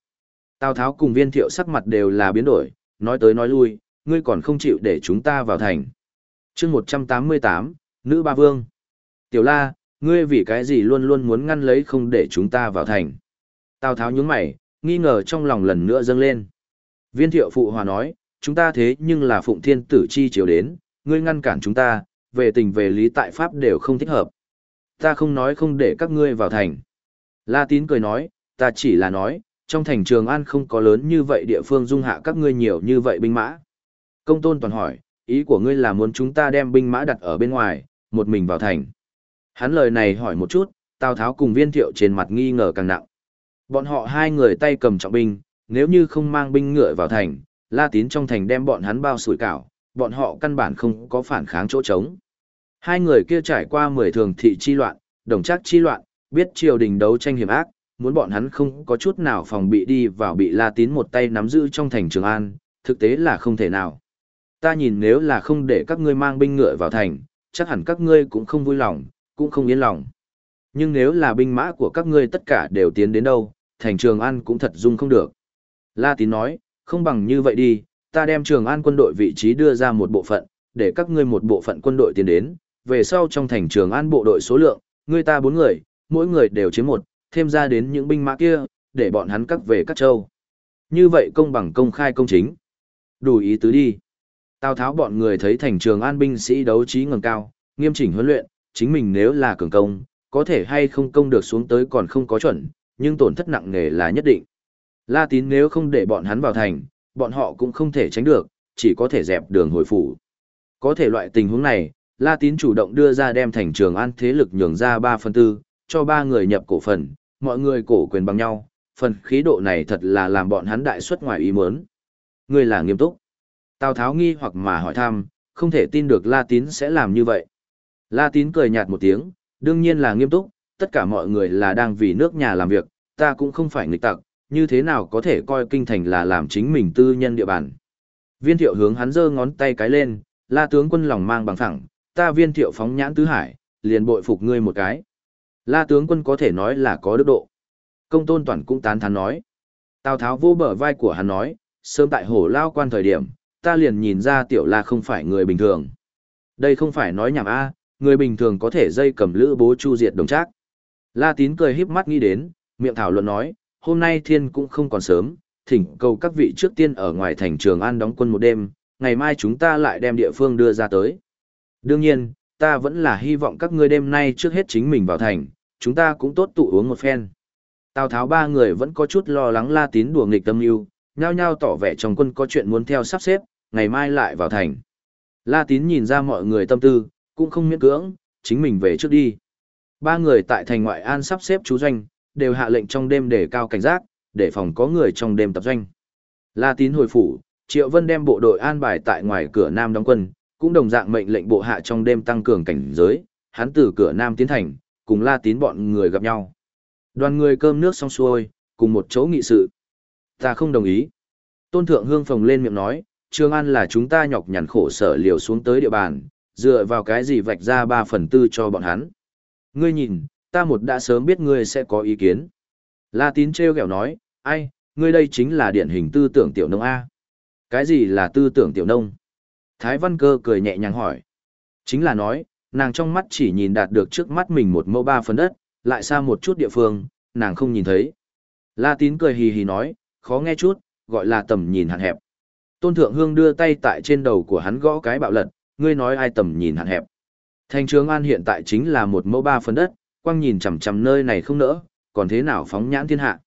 Tào Tháo cùng viên thiệu sắc mặt đều là biến đổi, nói tới nói lui, ngươi còn không chịu để chúng ta vào thành. Chương một trăm tám mươi tám nữ ba vương. Tiểu la ngươi vì cái gì luôn luôn muốn ngăn lấy không để chúng ta vào thành? Tào tháo nhướng mày nghi ngờ trong lòng lần nữa dâng lên. Viên thiệu phụ hòa nói chúng ta thế nhưng là phụng thiên tử chi chiều đến ngươi ngăn cản chúng ta về tình về lý tại pháp đều không thích hợp. Ta không nói không để các ngươi vào thành. La tín cười nói ta chỉ là nói trong thành trường an không có lớn như vậy địa phương dung hạ các ngươi nhiều như vậy binh mã công tôn toàn hỏi Ý của ngươi là muốn chúng ta đem binh mã đặt ở bên ngoài, một mình vào thành. Hắn lời này hỏi một chút, Tào Tháo cùng viên thiệu trên mặt nghi ngờ càng nặng. Bọn họ hai người tay cầm trọng binh, nếu như không mang binh ngựa vào thành, La Tín trong thành đem bọn hắn bao sủi cảo, bọn họ căn bản không có phản kháng chỗ trống. Hai người kia trải qua mười thường thị chi loạn, đồng trác chi loạn, biết triều đình đấu tranh hiểm ác, muốn bọn hắn không có chút nào phòng bị đi vào bị La Tín một tay nắm giữ trong thành Trường An, thực tế là không thể nào. Ta nhìn nếu là không để các ngươi mang binh ngựa vào thành, chắc hẳn các ngươi cũng không vui lòng, cũng không yên lòng. Nhưng nếu là binh mã của các ngươi tất cả đều tiến đến đâu, thành Trường An cũng thật dung không được. La Tín nói, không bằng như vậy đi, ta đem Trường An quân đội vị trí đưa ra một bộ phận, để các ngươi một bộ phận quân đội tiến đến, về sau trong thành Trường An bộ đội số lượng, ngươi ta bốn người, mỗi người đều chiếm một, thêm ra đến những binh mã kia, để bọn hắn cắt về các châu. Như vậy công bằng công khai công chính. Đủ ý tứ đi. Tào Tháo bọn người thấy thành trường an binh sĩ đấu trí ngầm cao, nghiêm chỉnh huấn luyện, chính mình nếu là cường công, có thể hay không công được xuống tới còn không có chuẩn, nhưng tổn thất nặng nề là nhất định. La Tín nếu không để bọn hắn vào thành, bọn họ cũng không thể tránh được, chỉ có thể dẹp đường hồi phủ. Có thể loại tình huống này, La Tín chủ động đưa ra đem thành trường an thế lực nhường ra 3 phần tư, cho ba người nhập cổ phần, mọi người cổ quyền bằng nhau, phần khí độ này thật là làm bọn hắn đại suất ngoài ý muốn. Người là nghiêm túc. Tào Tháo nghi hoặc mà hỏi thăm, không thể tin được La Tín sẽ làm như vậy. La Tín cười nhạt một tiếng, đương nhiên là nghiêm túc, tất cả mọi người là đang vì nước nhà làm việc, ta cũng không phải nghịch tặc, như thế nào có thể coi kinh thành là làm chính mình tư nhân địa bàn. Viên thiệu hướng hắn giơ ngón tay cái lên, la tướng quân lòng mang bằng thẳng, ta viên thiệu phóng nhãn tứ hải, liền bội phục ngươi một cái. La tướng quân có thể nói là có đức độ. Công tôn toàn cũng tán thán nói. Tào tháo vô bờ vai của hắn nói, sớm tại hổ lao quan thời điểm, ta liền nhìn ra tiểu la không phải người bình thường. Đây không phải nói nhảm a, người bình thường có thể dây cầm lữ bố chu diệt đồng trác. La tín cười híp mắt nghĩ đến, miệng thảo luận nói, hôm nay thiên cũng không còn sớm, thỉnh cầu các vị trước tiên ở ngoài thành trường an đóng quân một đêm, ngày mai chúng ta lại đem địa phương đưa ra tới. Đương nhiên, ta vẫn là hy vọng các ngươi đêm nay trước hết chính mình vào thành, chúng ta cũng tốt tụ uống một phen. Tào Tháo ba người vẫn có chút lo lắng La Tín đùa nghịch tâm yêu, nhao nhao tỏ vẻ trong quân có chuyện muốn theo sắp xếp, ngày mai lại vào thành. La Tín nhìn ra mọi người tâm tư, cũng không miễn cưỡng, chính mình về trước đi. Ba người tại thành ngoại an sắp xếp chú doanh, đều hạ lệnh trong đêm để cao cảnh giác, để phòng có người trong đêm tập doanh. La Tín hồi phủ, Triệu Vân đem bộ đội an bài tại ngoài cửa Nam đóng quân, cũng đồng dạng mệnh lệnh bộ hạ trong đêm tăng cường cảnh giới, hắn từ cửa Nam tiến thành, cùng La Tín bọn người gặp nhau. Đoàn người cơm nước xong xuôi, cùng một chỗ nghị sự. Ta không đồng ý. Tôn Thượng Hương phồng lên miệng nói, Trường An là chúng ta nhọc nhằn khổ sở liều xuống tới địa bàn, dựa vào cái gì vạch ra ba phần tư cho bọn hắn. Ngươi nhìn, ta một đã sớm biết ngươi sẽ có ý kiến. La Tín treo kẹo nói, ai, ngươi đây chính là điển hình tư tưởng tiểu nông A. Cái gì là tư tưởng tiểu nông? Thái Văn Cơ cười nhẹ nhàng hỏi. Chính là nói, nàng trong mắt chỉ nhìn đạt được trước mắt mình một mẫu ba phần đất, lại xa một chút địa phương, nàng không nhìn thấy. La Tín cười hì hì nói, khó nghe chút, gọi là tầm nhìn hạn hẹp. Tôn Thượng Hương đưa tay tại trên đầu của hắn gõ cái bạo lật, ngươi nói ai tầm nhìn hạn hẹp. Thành Trường An hiện tại chính là một mẫu ba phần đất, quang nhìn chằm chằm nơi này không nỡ, còn thế nào phóng nhãn thiên hạ.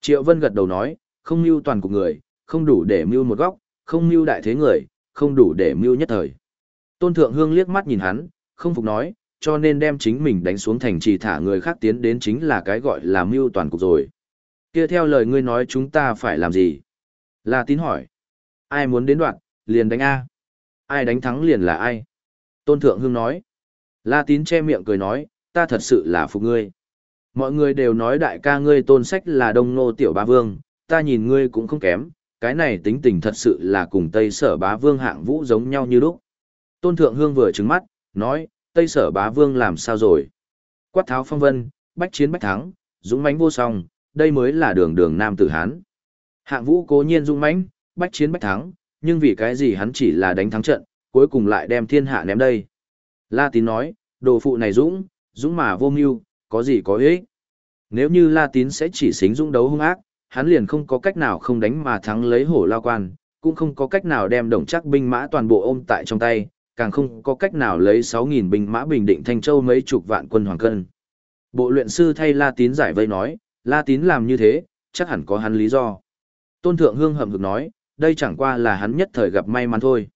Triệu Vân gật đầu nói, không mưu toàn cục người, không đủ để mưu một góc, không mưu đại thế người, không đủ để mưu nhất thời. Tôn Thượng Hương liếc mắt nhìn hắn, không phục nói, cho nên đem chính mình đánh xuống thành trì thả người khác tiến đến chính là cái gọi là mưu toàn cục rồi. Kia theo lời ngươi nói chúng ta phải làm gì? La tín hỏi. Ai muốn đến đoạn, liền đánh A. Ai đánh thắng liền là ai? Tôn Thượng Hương nói. La tín che miệng cười nói, ta thật sự là phục ngươi. Mọi người đều nói đại ca ngươi tôn sách là đông nô tiểu ba vương, ta nhìn ngươi cũng không kém, cái này tính tình thật sự là cùng Tây sở bá vương hạng vũ giống nhau như lúc. Tôn Thượng Hương vừa trứng mắt, nói, Tây sở bá vương làm sao rồi? Quát tháo phong vân, bách chiến bách thắng, dũng mãnh vô song, đây mới là đường đường nam tử Hán. Hạng vũ cố nhiên dũng mãnh, bách chiến bách thắng, nhưng vì cái gì hắn chỉ là đánh thắng trận, cuối cùng lại đem thiên hạ ném đây. La tín nói, đồ phụ này dũng, dũng mà vô mưu, có gì có ích. Nếu như La tín sẽ chỉ xính dũng đấu hung ác, hắn liền không có cách nào không đánh mà thắng lấy hổ lao quan, cũng không có cách nào đem đồng chắc binh mã toàn bộ ôm tại trong tay, càng không có cách nào lấy 6.000 binh mã bình định Thanh Châu mấy chục vạn quân hoàng cân. Bộ luyện sư thay La Tín giải vây nói, La Tín làm như thế, chắc hẳn có hắn lý do. Tôn Thượng Hương hậm hực nói, đây chẳng qua là hắn nhất thời gặp may mắn thôi.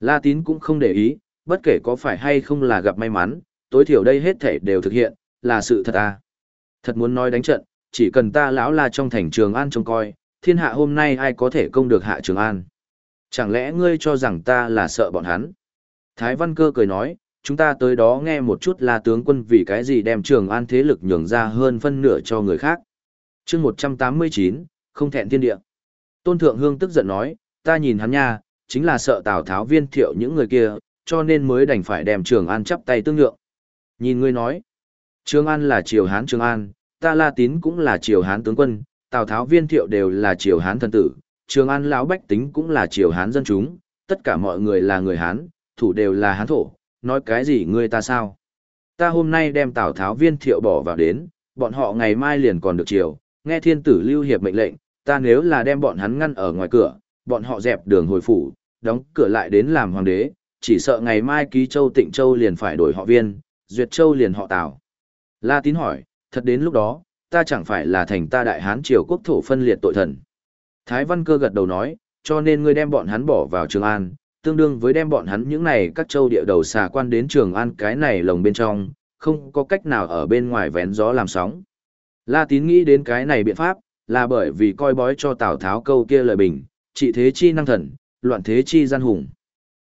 La Tín cũng không để ý, bất kể có phải hay không là gặp may mắn, tối thiểu đây hết thể đều thực hiện, là sự thật à. Thật muốn nói đánh trận, chỉ cần ta lão la trong thành Trường An trông coi, thiên hạ hôm nay ai có thể công được hạ Trường An. Chẳng lẽ ngươi cho rằng ta là sợ bọn hắn? Thái Văn Cơ cười nói, chúng ta tới đó nghe một chút là tướng quân vì cái gì đem Trường An thế lực nhường ra hơn phân nửa cho người khác. chương 189, không thẹn thiên địa. Tôn Thượng Hương tức giận nói, ta nhìn hắn nha, chính là sợ Tào Tháo viên thiệu những người kia, cho nên mới đành phải đem Trường An chắp tay tương lượng. Nhìn ngươi nói, Trường An là triều Hán Trường An, ta La Tín cũng là triều Hán tướng quân, Tào Tháo viên thiệu đều là triều Hán thần tử, Trường An lão bách tính cũng là triều Hán dân chúng, tất cả mọi người là người Hán, thủ đều là Hán thổ, nói cái gì ngươi ta sao? Ta hôm nay đem Tào Tháo viên thiệu bỏ vào đến, bọn họ ngày mai liền còn được chiều nghe thiên tử lưu hiệp mệnh lệnh, ta nếu là đem bọn hắn ngăn ở ngoài cửa, bọn họ dẹp đường hồi phủ, đóng cửa lại đến làm hoàng đế, chỉ sợ ngày mai ký châu tịnh châu liền phải đổi họ viên, duyệt châu liền họ tào. La tín hỏi, thật đến lúc đó, ta chẳng phải là thành ta đại hán triều quốc thổ phân liệt tội thần. Thái văn cơ gật đầu nói, cho nên ngươi đem bọn hắn bỏ vào Trường An, tương đương với đem bọn hắn những này các châu địa đầu xà quan đến Trường An cái này lồng bên trong, không có cách nào ở bên ngoài vén gió làm sóng. La tín nghĩ đến cái này biện pháp, là bởi vì coi bói cho Tào Tháo câu kia lời bình, trị thế chi năng thần, loạn thế chi gian hùng.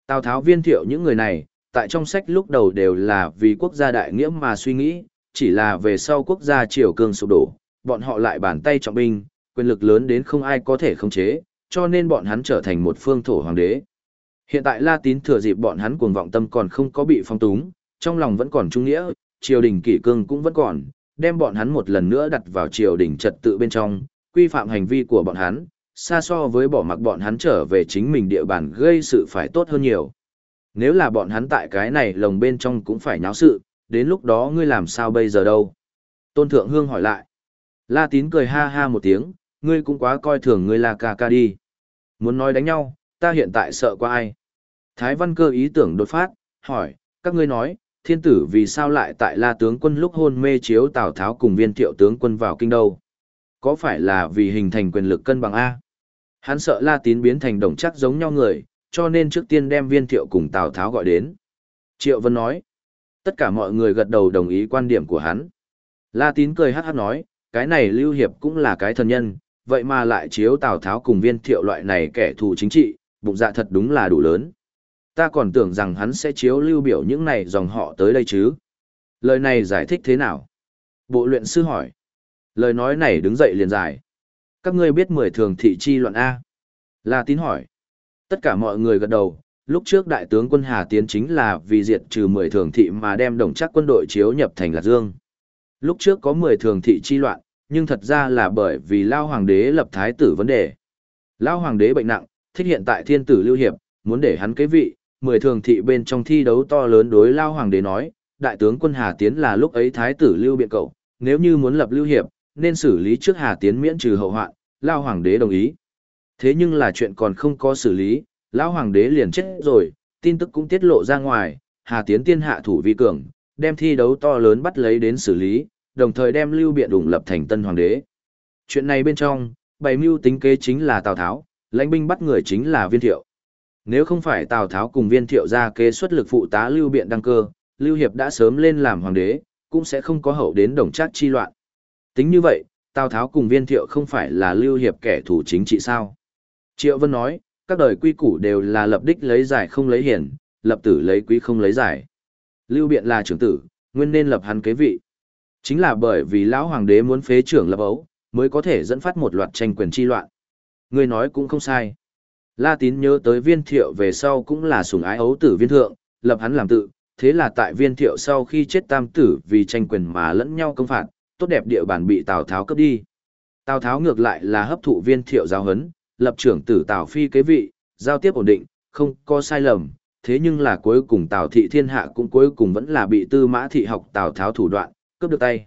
Tào Tháo viên thiệu những người này, tại trong sách lúc đầu đều là vì quốc gia đại nghĩa mà suy nghĩ, chỉ là về sau quốc gia triều cường sụp đổ, bọn họ lại bàn tay trọng binh, quyền lực lớn đến không ai có thể khống chế, cho nên bọn hắn trở thành một phương thổ hoàng đế. Hiện tại La Tín thừa dịp bọn hắn cuồng vọng tâm còn không có bị phong túng, trong lòng vẫn còn trung nghĩa, triều đình kỷ cương cũng vẫn còn, đem bọn hắn một lần nữa đặt vào triều đình trật tự bên trong, quy phạm hành vi của bọn hắn, xa so với bỏ mặc bọn hắn trở về chính mình địa bàn gây sự phải tốt hơn nhiều. Nếu là bọn hắn tại cái này lồng bên trong cũng phải nháo sự, đến lúc đó ngươi làm sao bây giờ đâu? Tôn Thượng Hương hỏi lại. La Tín cười ha ha một tiếng, ngươi cũng quá coi thường ngươi là ca ca đi. Muốn nói đánh nhau, ta hiện tại sợ qua ai? Thái Văn Cơ ý tưởng đột phát, hỏi, các ngươi nói, thiên tử vì sao lại tại la tướng quân lúc hôn mê chiếu Tào Tháo cùng viên thiệu tướng quân vào kinh đâu? Có phải là vì hình thành quyền lực cân bằng A? Hắn sợ la tín biến thành đồng chắc giống nhau người, cho nên trước tiên đem viên thiệu cùng Tào Tháo gọi đến. Triệu Vân nói, tất cả mọi người gật đầu đồng ý quan điểm của hắn. La tín cười hát hát nói, cái này Lưu Hiệp cũng là cái thần nhân, vậy mà lại chiếu Tào Tháo cùng viên thiệu loại này kẻ thù chính trị, bụng dạ thật đúng là đủ lớn. Ta còn tưởng rằng hắn sẽ chiếu lưu biểu những này dòng họ tới đây chứ. Lời này giải thích thế nào? Bộ luyện sư hỏi. Lời nói này đứng dậy liền giải. Các ngươi biết mười thường thị chi loạn A. La tín hỏi. Tất cả mọi người gật đầu, lúc trước đại tướng quân Hà Tiến chính là vì diệt trừ mười thường thị mà đem đồng chắc quân đội chiếu nhập thành Lạc Dương. Lúc trước có mười thường thị chi loạn, nhưng thật ra là bởi vì Lao Hoàng đế lập thái tử vấn đề. Lao Hoàng đế bệnh nặng, thích hiện tại thiên tử Lưu Hiệp, muốn để hắn kế vị, mười thường thị bên trong thi đấu to lớn đối Lao Hoàng đế nói, đại tướng quân Hà Tiến là lúc ấy thái tử Lưu Biện cậu, nếu như muốn lập Lưu Hiệp, nên xử lý trước Hà Tiến miễn trừ hậu hoạn, Lao Hoàng đế đồng ý. Thế nhưng là chuyện còn không có xử lý, Lão Hoàng đế liền chết rồi, tin tức cũng tiết lộ ra ngoài, Hà Tiến tiên hạ thủ vi cường, đem thi đấu to lớn bắt lấy đến xử lý, đồng thời đem Lưu Biện đủng lập thành tân hoàng đế. Chuyện này bên trong, bày mưu tính kế chính là Tào Tháo, lãnh binh bắt người chính là Viên Thiệu. Nếu không phải Tào Tháo cùng Viên Thiệu ra kế xuất lực phụ tá Lưu Biện đăng cơ, Lưu Hiệp đã sớm lên làm hoàng đế, cũng sẽ không có hậu đến đồng trác chi loạn. Tính như vậy, Tào Tháo cùng Viên Thiệu không phải là Lưu Hiệp kẻ thù chính trị sao? Triệu Vân nói, các đời quy củ đều là lập đích lấy giải không lấy hiển, lập tử lấy quý không lấy giải. Lưu Biện là trưởng tử, nguyên nên lập hắn kế vị. Chính là bởi vì lão hoàng đế muốn phế trưởng lập ấu, mới có thể dẫn phát một loạt tranh quyền chi loạn. Người nói cũng không sai. La Tín nhớ tới viên thiệu về sau cũng là sủng ái ấu tử viên thượng, lập hắn làm tự, thế là tại viên thiệu sau khi chết tam tử vì tranh quyền mà lẫn nhau công phạt, tốt đẹp địa bản bị Tào Tháo cướp đi. Tào Tháo ngược lại là hấp thụ viên thiệu giáo hấn, lập trưởng tử Tào Phi kế vị, giao tiếp ổn định, không có sai lầm, thế nhưng là cuối cùng Tào Thị Thiên Hạ cũng cuối cùng vẫn là bị tư mã thị học Tào Tháo thủ đoạn, cướp được tay.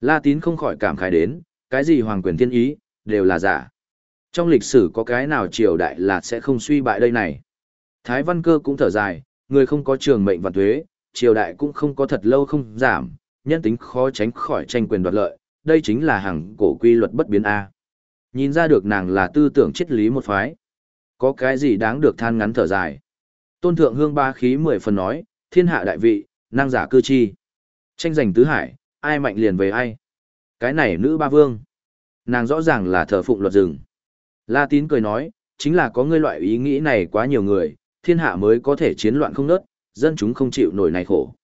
La Tín không khỏi cảm khái đến, cái gì hoàng quyền thiên ý, đều là giả. Trong lịch sử có cái nào triều đại là sẽ không suy bại đây này. Thái Văn Cơ cũng thở dài, người không có trường mệnh và thuế, triều đại cũng không có thật lâu không giảm, nhân tính khó tránh khỏi tranh quyền đoạt lợi, đây chính là hàng cổ quy luật bất biến A. Nhìn ra được nàng là tư tưởng triết lý một phái. Có cái gì đáng được than ngắn thở dài. Tôn thượng hương ba khí mười phần nói, thiên hạ đại vị, năng giả cư chi. Tranh giành tứ hải, ai mạnh liền về ai. Cái này nữ ba vương. Nàng rõ ràng là thờ phụng luật rừng. La tín cười nói, chính là có ngươi loại ý nghĩ này quá nhiều người, thiên hạ mới có thể chiến loạn không nớt, dân chúng không chịu nổi này khổ.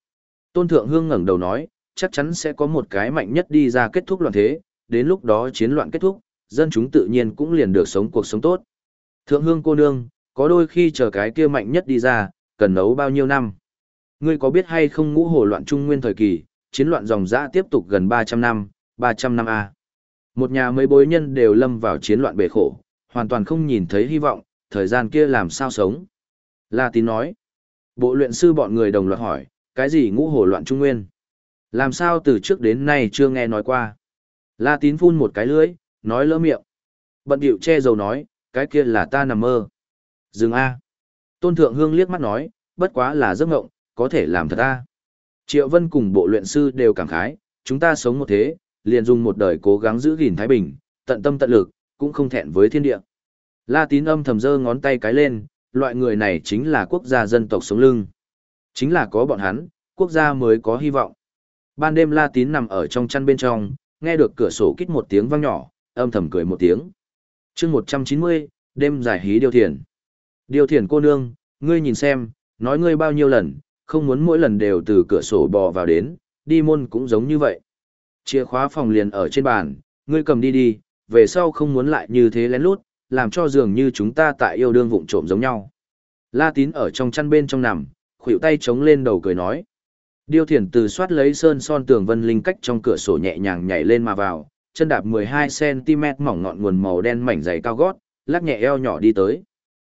Tôn thượng hương ngẩng đầu nói, chắc chắn sẽ có một cái mạnh nhất đi ra kết thúc loạn thế, đến lúc đó chiến loạn kết thúc, dân chúng tự nhiên cũng liền được sống cuộc sống tốt. Thượng hương cô nương, có đôi khi chờ cái kia mạnh nhất đi ra, cần nấu bao nhiêu năm. Ngươi có biết hay không ngũ hồ loạn trung nguyên thời kỳ, chiến loạn dòng dã tiếp tục gần 300 năm, 300 năm A. Một nhà mấy bối nhân đều lâm vào chiến loạn bể khổ, hoàn toàn không nhìn thấy hy vọng, thời gian kia làm sao sống. La tín nói, bộ luyện sư bọn người đồng loạt hỏi, cái gì ngũ hổ loạn trung nguyên? Làm sao từ trước đến nay chưa nghe nói qua? La tín phun một cái lưỡi, nói lỡ miệng. Bận điệu che dầu nói, cái kia là ta nằm mơ. Dừng A. Tôn Thượng Hương liếc mắt nói, bất quá là giấc ngộng, có thể làm thật A. Triệu Vân cùng bộ luyện sư đều cảm khái, chúng ta sống một thế, liền dùng một đời cố gắng giữ gìn Thái Bình, tận tâm tận lực, cũng không thẹn với thiên địa. La tín âm thầm giơ ngón tay cái lên, loại người này chính là quốc gia dân tộc sống lưng. Chính là có bọn hắn, quốc gia mới có hy vọng. Ban đêm La tín nằm ở trong chăn bên trong, nghe được cửa sổ kít một tiếng vang nhỏ, âm thầm cười một tiếng. chương 190, đêm giải hí điều thiền. Điều thiền cô nương, ngươi nhìn xem, nói ngươi bao nhiêu lần, không muốn mỗi lần đều từ cửa sổ bò vào đến, đi môn cũng giống như vậy. Chìa khóa phòng liền ở trên bàn, ngươi cầm đi đi, về sau không muốn lại như thế lén lút, làm cho dường như chúng ta tại yêu đương vụng trộm giống nhau. La tín ở trong chăn bên trong nằm, khuỷu tay chống lên đầu cười nói. Điêu Thiển từ soát lấy sơn son tường vân linh cách trong cửa sổ nhẹ nhàng nhảy lên mà vào, chân đạp 12cm mỏng ngọn nguồn màu đen mảnh dày cao gót, lắc nhẹ eo nhỏ đi tới.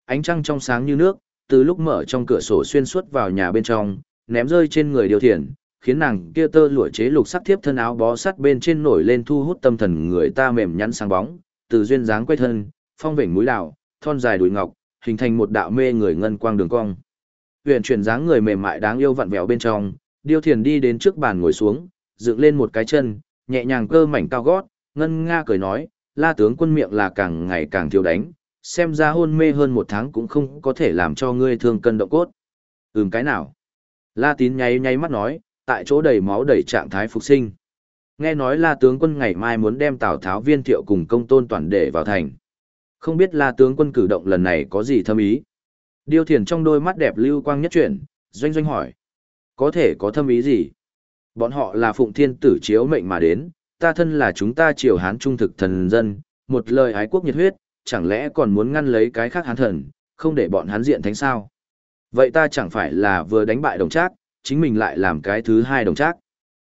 Ánh trăng trong sáng như nước, từ lúc mở trong cửa sổ xuyên suốt vào nhà bên trong, ném rơi trên người điêu Thiển khiến nàng kia tơ lụa chế lục sắc thiếp thân áo bó sắt bên trên nổi lên thu hút tâm thần người ta mềm nhắn sáng bóng, từ duyên dáng quay thân, phong vểnh mũi đào, thon dài đùi ngọc, hình thành một đạo mê người ngân quang đường cong. Huyền chuyển dáng người mềm mại đáng yêu vặn vẹo bên trong, Điêu thiền đi đến trước bàn ngồi xuống, dựng lên một cái chân, nhẹ nhàng cơ mảnh cao gót, ngân nga cười nói, la tướng quân miệng là càng ngày càng thiếu đánh, xem ra hôn mê hơn một tháng cũng không có thể làm cho ngươi thương cân động cốt. Ừm cái nào? La tín nháy nháy mắt nói, tại chỗ đầy máu đầy trạng thái phục sinh. Nghe nói là tướng quân ngày mai muốn đem Tào Tháo viên thiệu cùng công tôn toàn để vào thành. Không biết là tướng quân cử động lần này có gì thâm ý? Điêu thiền trong đôi mắt đẹp lưu quang nhất chuyển, doanh doanh hỏi. Có thể có thâm ý gì? Bọn họ là phụng thiên tử chiếu mệnh mà đến, ta thân là chúng ta triều hán trung thực thần dân, một lời ái quốc nhiệt huyết, chẳng lẽ còn muốn ngăn lấy cái khác hán thần, không để bọn hắn diện thánh sao? Vậy ta chẳng phải là vừa đánh bại đồng trác, chính mình lại làm cái thứ hai đồng trác.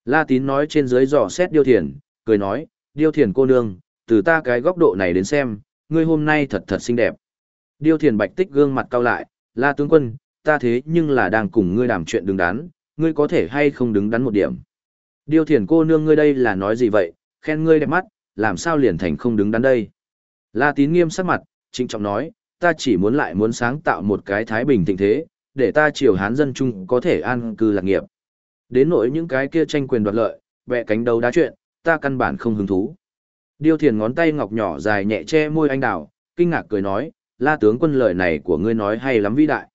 La tín nói trên dưới dò xét điêu thiền, cười nói, điêu thiền cô nương, từ ta cái góc độ này đến xem, ngươi hôm nay thật thật xinh đẹp. Điêu thiền bạch tích gương mặt cau lại, la tướng quân, ta thế nhưng là đang cùng ngươi đàm chuyện đứng đắn, ngươi có thể hay không đứng đắn một điểm. Điêu thiền cô nương ngươi đây là nói gì vậy, khen ngươi đẹp mắt, làm sao liền thành không đứng đắn đây. La tín nghiêm sắc mặt, trịnh trọng nói, ta chỉ muốn lại muốn sáng tạo một cái thái bình thịnh thế, để ta triều hán dân chung có thể an cư lạc nghiệp. Đến nỗi những cái kia tranh quyền đoạt lợi, vẽ cánh đầu đá chuyện, ta căn bản không hứng thú. Điêu thiền ngón tay ngọc nhỏ dài nhẹ che môi anh đào, kinh ngạc cười nói, la tướng quân lời này của ngươi nói hay lắm vĩ đại.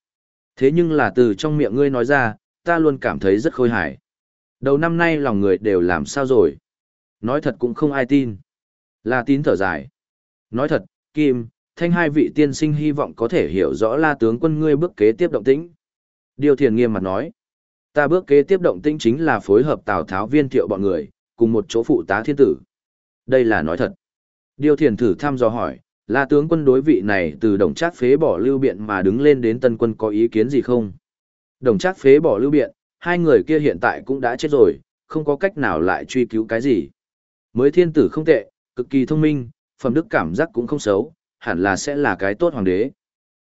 Thế nhưng là từ trong miệng ngươi nói ra, ta luôn cảm thấy rất khôi hài. Đầu năm nay lòng người đều làm sao rồi. Nói thật cũng không ai tin. La tín thở dài. Nói thật, Kim, Thanh hai vị tiên sinh hy vọng có thể hiểu rõ la tướng quân ngươi bước kế tiếp động tĩnh. Điều thiền nghiêm mặt nói. Ta bước kế tiếp động tĩnh chính là phối hợp Tào Tháo viên thiệu bọn người, cùng một chỗ phụ tá thiên tử. Đây là nói thật. Điều thiền thử thăm dò hỏi, La tướng quân đối vị này từ đồng trác phế bỏ lưu biện mà đứng lên đến tân quân có ý kiến gì không? Đồng trác phế bỏ lưu biện, hai người kia hiện tại cũng đã chết rồi, không có cách nào lại truy cứu cái gì. Mới thiên tử không tệ, cực kỳ thông minh, phẩm đức cảm giác cũng không xấu, hẳn là sẽ là cái tốt hoàng đế.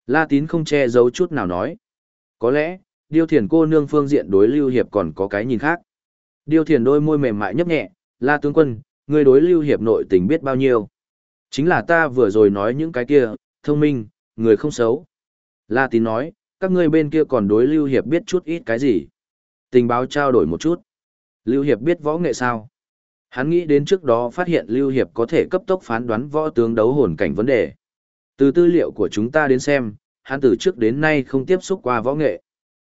La tín không che giấu chút nào nói. Có lẽ, điêu thiền cô nương phương diện đối lưu hiệp còn có cái nhìn khác. Điêu thiền đôi môi mềm mại nhấp nhẹ, la tướng quân, người đối lưu hiệp nội tình biết bao nhiêu. Chính là ta vừa rồi nói những cái kia, thông minh, người không xấu. La tín nói, các ngươi bên kia còn đối lưu hiệp biết chút ít cái gì. Tình báo trao đổi một chút. Lưu hiệp biết võ nghệ sao? Hắn nghĩ đến trước đó phát hiện Lưu Hiệp có thể cấp tốc phán đoán võ tướng đấu hồn cảnh vấn đề. Từ tư liệu của chúng ta đến xem, hắn từ trước đến nay không tiếp xúc qua võ nghệ.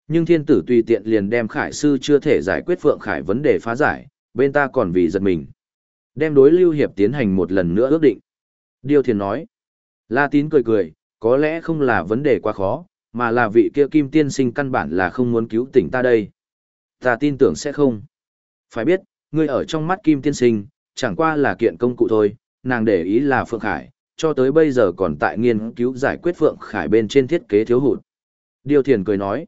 Nhưng thiên tử tùy tiện liền đem khải sư chưa thể giải quyết Phượng Khải vấn đề phá giải, bên ta còn vì giật mình. Đem đối Lưu Hiệp tiến hành một lần nữa ước định. Điều thiền nói. La tín cười cười, có lẽ không là vấn đề quá khó, mà là vị kia kim tiên sinh căn bản là không muốn cứu tỉnh ta đây. Ta tin tưởng sẽ không. Phải biết, ngươi ở trong mắt kim tiên sinh, chẳng qua là kiện công cụ thôi, nàng để ý là Phượng Khải, cho tới bây giờ còn tại nghiên cứu giải quyết Phượng Khải bên trên thiết kế thiếu hụt. Điều thiền cười nói,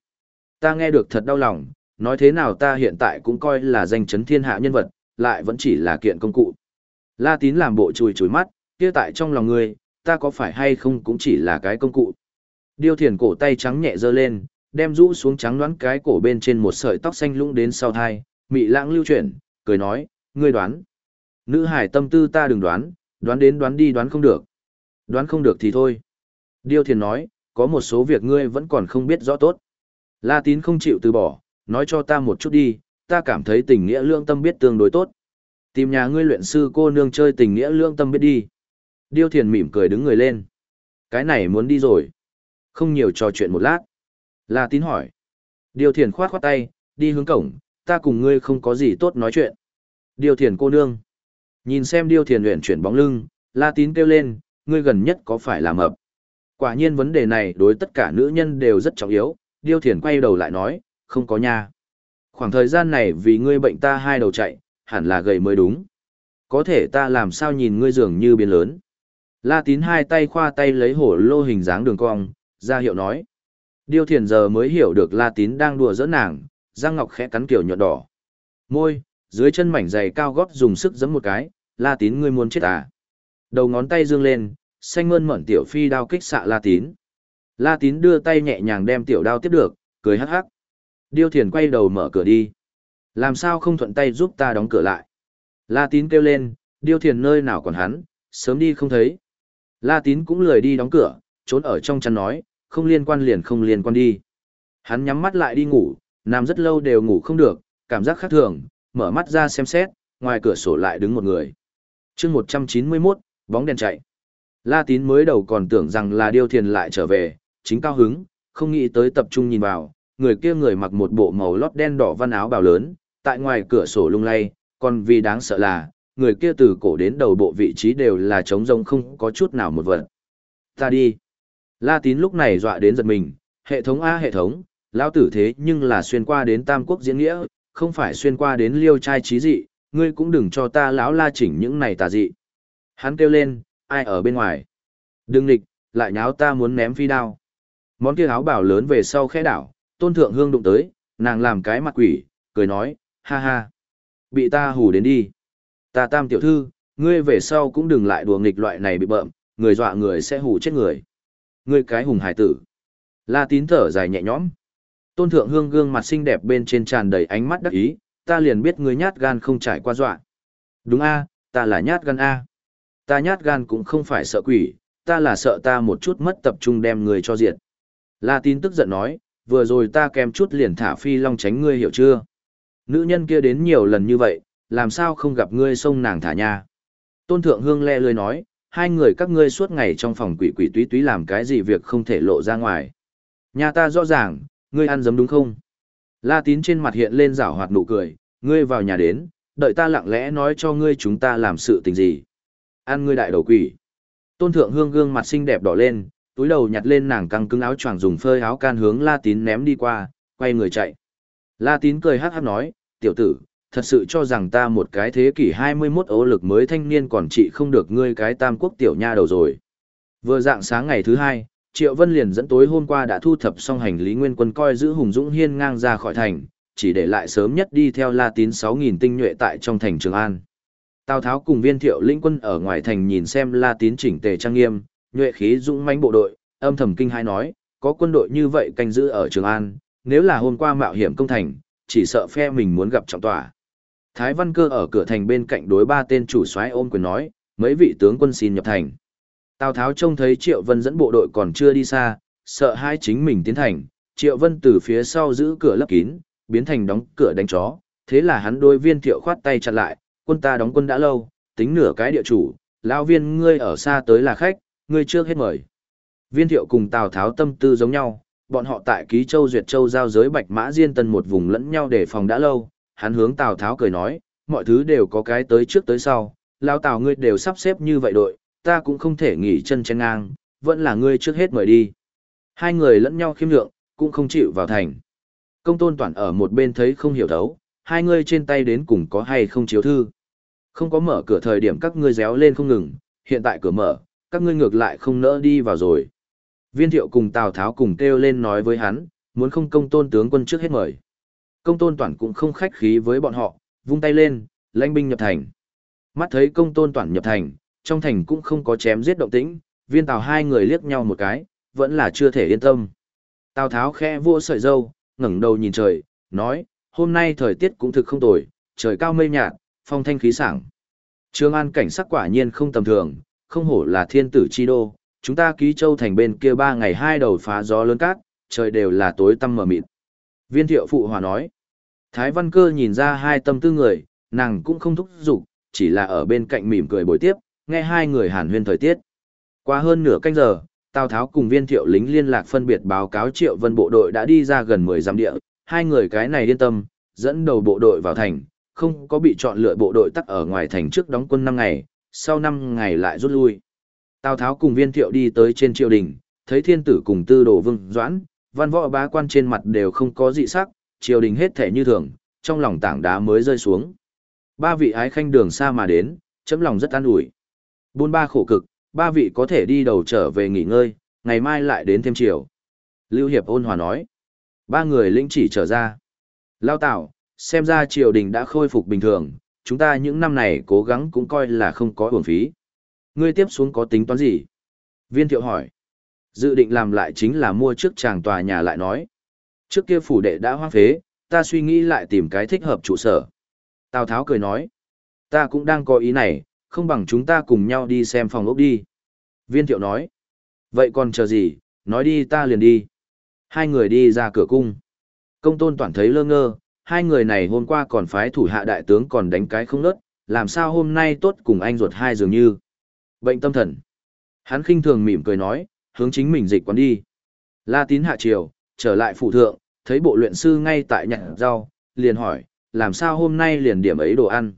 ta nghe được thật đau lòng, nói thế nào ta hiện tại cũng coi là danh chấn thiên hạ nhân vật, lại vẫn chỉ là kiện công cụ. La tín làm bộ chùi chùi mắt, kia tại trong lòng ngươi, ta có phải hay không cũng chỉ là cái công cụ. Điêu thiền cổ tay trắng nhẹ dơ lên, đem rũ xuống trắng đoán cái cổ bên trên một sợi tóc xanh lũng đến sau thai, mị lãng lưu chuyển, cười nói, ngươi đoán. Nữ hải tâm tư ta đừng đoán, đoán đến đoán đi đoán không được. Đoán không được thì thôi. Điêu thiền nói, có một số việc ngươi vẫn còn không biết rõ tốt. La tín không chịu từ bỏ, nói cho ta một chút đi, ta cảm thấy tình nghĩa lương tâm biết tương đối tốt. Tìm nhà ngươi luyện sư cô nương chơi tình nghĩa lương tâm biết đi. Điêu thiền mỉm cười đứng người lên. Cái này muốn đi rồi. Không nhiều trò chuyện một lát. La tín hỏi. Điêu thiền khoát khoát tay, đi hướng cổng, ta cùng ngươi không có gì tốt nói chuyện. Điêu thiền cô nương. Nhìn xem điêu thiền luyện chuyển bóng lưng, la tín kêu lên, ngươi gần nhất có phải làm mập? Quả nhiên vấn đề này đối tất cả nữ nhân đều rất trọng yếu, điêu thiền quay đầu lại nói, không có nha. Khoảng thời gian này vì ngươi bệnh ta hai đầu chạy, hẳn là gầy mới đúng. Có thể ta làm sao nhìn ngươi dường như biến lớn. La tín hai tay khoa tay lấy hổ lô hình dáng đường cong, ra hiệu nói. Điêu thiền giờ mới hiểu được La tín đang đùa giỡn nàng, Giang Ngọc khẽ cắn kiểu nhuận đỏ. Môi, dưới chân mảnh giày cao gót dùng sức giẫm một cái, La Tín ngươi muốn chết à? Đầu ngón tay dương lên, xanh mơn mởn tiểu phi đao kích xạ La Tín. La Tín đưa tay nhẹ nhàng đem tiểu đao tiếp được, cười hắc hắc. Điêu Thiền quay đầu mở cửa đi. Làm sao không thuận tay giúp ta đóng cửa lại? La Tín kêu lên, Điêu Thiền nơi nào còn hắn, sớm đi không thấy. La Tín cũng lười đi đóng cửa, trốn ở trong chăn nói, không liên quan liền không liên quan đi. Hắn nhắm mắt lại đi ngủ, nằm rất lâu đều ngủ không được, cảm giác khác thường, mở mắt ra xem xét, ngoài cửa sổ lại đứng một người. chương 191, bóng đèn chạy. La tín mới đầu còn tưởng rằng là điêu thiền lại trở về, chính cao hứng, không nghĩ tới tập trung nhìn vào, người kia người mặc một bộ màu lót đen đỏ văn áo bào lớn, tại ngoài cửa sổ lung lay, còn vì đáng sợ là, người kia từ cổ đến đầu bộ vị trí đều là trống rông không có chút nào một vật. Ta đi. La tín lúc này dọa đến giật mình, hệ thống A hệ thống, lão tử thế nhưng là xuyên qua đến Tam Quốc diễn nghĩa, không phải xuyên qua đến liêu trai trí dị, ngươi cũng đừng cho ta lão la chỉnh những này tà dị. Hắn kêu lên, ai ở bên ngoài? Đừng nghịch, lại nháo ta muốn ném phi đao. Món kia áo bảo lớn về sau khẽ đảo, tôn thượng hương đụng tới, nàng làm cái mặt quỷ, cười nói, ha ha. Bị ta hù đến đi. Ta tam tiểu thư, ngươi về sau cũng đừng lại đùa nghịch loại này bị bợm, người dọa người sẽ hù chết người. Ngươi cái hùng hải tử. La tín thở dài nhẹ nhõm. Tôn thượng hương gương mặt xinh đẹp bên trên tràn đầy ánh mắt đắc ý, ta liền biết ngươi nhát gan không trải qua dọa. Đúng a, ta là nhát gan a. Ta nhát gan cũng không phải sợ quỷ, ta là sợ ta một chút mất tập trung đem người cho diệt. La tín tức giận nói, vừa rồi ta kèm chút liền thả phi long tránh ngươi hiểu chưa? Nữ nhân kia đến nhiều lần như vậy, làm sao không gặp ngươi xông nàng thả nha? Tôn thượng hương le lươi nói, hai người các ngươi suốt ngày trong phòng quỷ quỷ túy túy làm cái gì việc không thể lộ ra ngoài. Nhà ta rõ ràng, ngươi ăn dấm đúng không? La tín trên mặt hiện lên rảo hoạt nụ cười, ngươi vào nhà đến, đợi ta lặng lẽ nói cho ngươi chúng ta làm sự tình gì. Ăn ngươi đại đầu quỷ. Tôn thượng hương gương mặt xinh đẹp đỏ lên, túi đầu nhặt lên nàng căng cứng áo choàng dùng phơi áo can hướng La tín ném đi qua, quay người chạy. La tín cười hát hát nói, tiểu tử, thật sự cho rằng ta một cái thế kỷ 21 ố lực mới thanh niên còn trị không được ngươi cái tam quốc tiểu nha đầu rồi. Vừa dạng sáng ngày thứ hai, Triệu Vân liền dẫn tối hôm qua đã thu thập xong hành lý nguyên quân coi giữ Hùng Dũng Hiên ngang ra khỏi thành, chỉ để lại sớm nhất đi theo La Tín 6.000 tinh nhuệ tại trong thành Trường An. Tào Tháo cùng viên thiệu lĩnh quân ở ngoài thành nhìn xem La Tín chỉnh tề trang nghiêm, nhuệ khí dũng mãnh bộ đội, âm thầm kinh hai nói, có quân đội như vậy canh giữ ở Trường An, nếu là hôm qua mạo hiểm công thành, chỉ sợ phe mình muốn gặp trọng tòa. Thái Văn Cơ ở cửa thành bên cạnh đối ba tên chủ soái ôm quyền nói, mấy vị tướng quân xin nhập thành. Tào Tháo trông thấy Triệu Vân dẫn bộ đội còn chưa đi xa, sợ hai chính mình tiến thành, Triệu Vân từ phía sau giữ cửa lấp kín, biến thành đóng cửa đánh chó, thế là hắn đôi viên thiệu khoát tay chặn lại, quân ta đóng quân đã lâu, tính nửa cái địa chủ, lão viên ngươi ở xa tới là khách, ngươi trước hết mời. Viên thiệu cùng Tào Tháo tâm tư giống nhau, bọn họ tại Ký Châu Duyệt Châu giao giới Bạch Mã Diên Tân một vùng lẫn nhau để phòng đã lâu, hắn hướng Tào Tháo cười nói, mọi thứ đều có cái tới trước tới sau, lão Tào ngươi đều sắp xếp như vậy đội, ta cũng không thể nghỉ chân chen ngang, vẫn là ngươi trước hết mời đi. Hai người lẫn nhau khiêm lượng, cũng không chịu vào thành. Công tôn toàn ở một bên thấy không hiểu thấu, hai người trên tay đến cùng có hay không chiếu thư. Không có mở cửa thời điểm các ngươi réo lên không ngừng, hiện tại cửa mở, các ngươi ngược lại không nỡ đi vào rồi. Viên thiệu cùng Tào Tháo cùng kêu lên nói với hắn, muốn không công tôn tướng quân trước hết mời. Công tôn toàn cũng không khách khí với bọn họ, vung tay lên, lãnh binh nhập thành. Mắt thấy công tôn toàn nhập thành, trong thành cũng không có chém giết động tĩnh, viên tào hai người liếc nhau một cái, vẫn là chưa thể yên tâm. Tào tháo khẽ vua sợi dâu, ngẩng đầu nhìn trời, nói, hôm nay thời tiết cũng thực không tồi, trời cao mây nhạt, phong thanh khí sảng. Trương An cảnh sắc quả nhiên không tầm thường, không hổ là thiên tử chi đô, chúng ta ký châu thành bên kia ba ngày hai đầu phá gió lớn cát, trời đều là tối tăm mờ mịt. Viên thiệu phụ hòa nói, Thái Văn Cơ nhìn ra hai tâm tư người, nàng cũng không thúc giục, chỉ là ở bên cạnh mỉm cười bồi tiếp, nghe hai người hàn huyên thời tiết. Qua hơn nửa canh giờ, Tào Tháo cùng viên thiệu lính liên lạc phân biệt báo cáo Triệu Vân bộ đội đã đi ra gần 10 dặm địa, hai người cái này yên tâm, dẫn đầu bộ đội vào thành, không có bị chọn lựa bộ đội tắc ở ngoài thành trước đóng quân 5 ngày, sau 5 ngày lại rút lui. Tào Tháo cùng viên thiệu đi tới trên triều đình, thấy thiên tử cùng tư đồ vương doãn, văn võ bá quan trên mặt đều không có dị sắc, triều đình hết thể như thường, trong lòng tảng đá mới rơi xuống. Ba vị ái khanh đường xa mà đến, chấm lòng rất an ủi. Buôn ba khổ cực, ba vị có thể đi đầu trở về nghỉ ngơi, ngày mai lại đến thêm chiều. Lưu Hiệp ôn hòa nói. Ba người lĩnh chỉ trở ra. Lao tạo, xem ra triều đình đã khôi phục bình thường, chúng ta những năm này cố gắng cũng coi là không có uổng phí. Ngươi tiếp xuống có tính toán gì? Viên thiệu hỏi. Dự định làm lại chính là mua trước chàng tòa nhà lại nói. Trước kia phủ đệ đã hoang phế, ta suy nghĩ lại tìm cái thích hợp trụ sở. Tào Tháo cười nói. Ta cũng đang có ý này, không bằng chúng ta cùng nhau đi xem phòng ốc đi. Viên thiệu nói. Vậy còn chờ gì, nói đi ta liền đi. Hai người đi ra cửa cung. Công tôn toàn thấy lơ ngơ, Hai người này hôm qua còn phái thủ hạ đại tướng còn đánh cái không nớt, làm sao hôm nay tốt cùng anh ruột hai dường như. Bệnh tâm thần. Hắn khinh thường mỉm cười nói, hướng chính mình dịch quán đi. La tín hạ triều, trở lại phủ thượng, thấy bộ luyện sư ngay tại nhặt rau, liền hỏi, làm sao hôm nay liền điểm ấy đồ ăn.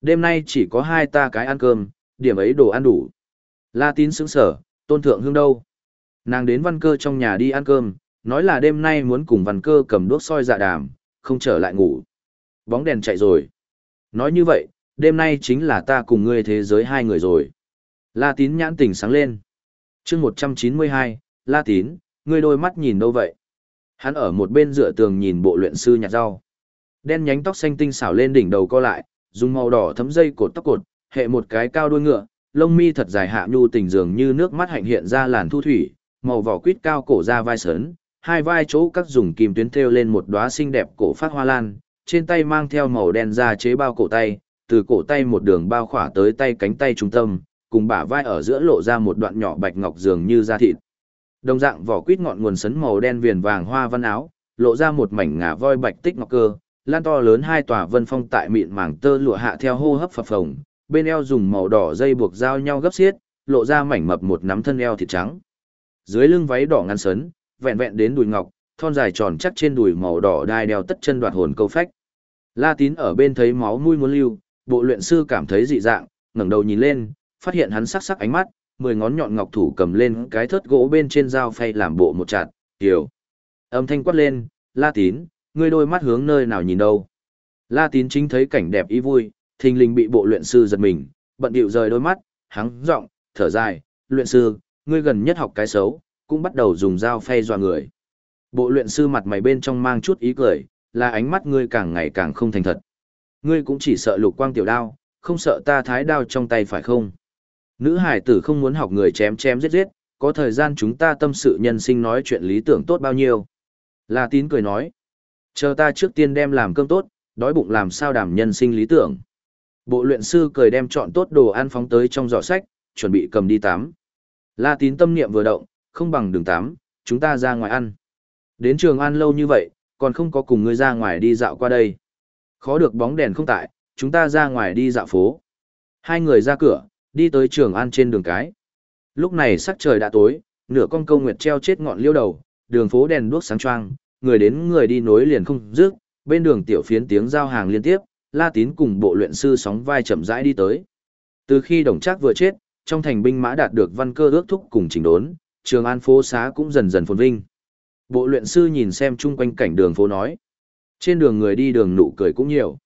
Đêm nay chỉ có hai ta cái ăn cơm, điểm ấy đồ ăn đủ. La tín sững sở, tôn thượng hương đâu. Nàng đến văn cơ trong nhà đi ăn cơm, nói là đêm nay muốn cùng văn cơ cầm đuốc soi dạ đàm, không trở lại ngủ. Bóng đèn chạy rồi. Nói như vậy, đêm nay chính là ta cùng ngươi thế giới hai người rồi. La tín nhãn tỉnh sáng lên. chương 192, La tín, ngươi đôi mắt nhìn đâu vậy? Hắn ở một bên dựa tường nhìn bộ luyện sư nhặt rau. Đen nhánh tóc xanh tinh xảo lên đỉnh đầu co lại, dùng màu đỏ thấm dây cột tóc cột, hệ một cái cao đuôi ngựa, lông mi thật dài hạ nhu tình dường như nước mắt hạnh hiện ra làn thu thủy, màu vỏ quýt cao cổ ra vai sớn, hai vai chỗ các dùng kim tuyến thêu lên một đóa xinh đẹp cổ phát hoa lan, trên tay mang theo màu đen da chế bao cổ tay, từ cổ tay một đường bao khỏa tới tay cánh tay trung tâm, cùng bả vai ở giữa lộ ra một đoạn nhỏ bạch ngọc dường như da thịt. Đồng dạng vỏ quýt ngọn nguồn sấn màu đen viền vàng hoa văn áo, lộ ra một mảnh ngà voi bạch tích ngọc cơ, lan to lớn hai tòa vân phong tại mịn màng tơ lụa hạ theo hô hấp phập phồng, bên eo dùng màu đỏ dây buộc giao nhau gấp xiết, lộ ra mảnh mập một nắm thân eo thịt trắng. Dưới lưng váy đỏ ngăn sấn, vẹn vẹn đến đùi ngọc, thon dài tròn chắc trên đùi màu đỏ đai đeo tất chân đoạt hồn câu phách. La Tín ở bên thấy máu mũi muốn lưu, bộ luyện sư cảm thấy dị dạng, ngẩng đầu nhìn lên, phát hiện hắn sắc sắc ánh mắt, mười ngón nhọn ngọc thủ cầm lên cái thớt gỗ bên trên dao phay làm bộ một chặt, kiểu. Âm thanh quát lên, La Tín, ngươi đôi mắt hướng nơi nào nhìn đâu. La Tín chính thấy cảnh đẹp ý vui, thình lình bị bộ luyện sư giật mình, bận điệu rời đôi mắt, hắng giọng, thở dài, luyện sư, ngươi gần nhất học cái xấu, cũng bắt đầu dùng dao phay dọa người. Bộ luyện sư mặt mày bên trong mang chút ý cười, là ánh mắt ngươi càng ngày càng không thành thật. Ngươi cũng chỉ sợ lục quang tiểu đao, không sợ ta thái đao trong tay phải không? Nữ hải tử không muốn học người chém chém giết giết, có thời gian chúng ta tâm sự nhân sinh nói chuyện lý tưởng tốt bao nhiêu. La tín cười nói, chờ ta trước tiên đem làm cơm tốt, đói bụng làm sao đảm nhân sinh lý tưởng. Bộ luyện sư cười đem chọn tốt đồ ăn phóng tới trong giỏ sách, chuẩn bị cầm đi tắm. La tín tâm niệm vừa động, không bằng đường tám, chúng ta ra ngoài ăn. Đến trường ăn lâu như vậy, còn không có cùng ngươi ra ngoài đi dạo qua đây. Khó được bóng đèn không tại, chúng ta ra ngoài đi dạo phố. Hai người ra cửa, đi tới trường ăn trên đường cái. Lúc này sắc trời đã tối, nửa con câu nguyệt treo chết ngọn liêu đầu, đường phố đèn đuốc sáng choang, người đến người đi nối liền không dứt, bên đường tiểu phiến tiếng giao hàng liên tiếp, La Tín cùng bộ luyện sư sóng vai chậm rãi đi tới. Từ khi Đồng Trác vừa chết, trong thành binh mã đạt được văn cơ ước thúc cùng chỉnh đốn, Trường An phố xá cũng dần dần phồn vinh. Bộ luyện sư nhìn xem chung quanh cảnh đường phố nói. Trên đường người đi đường nụ cười cũng nhiều.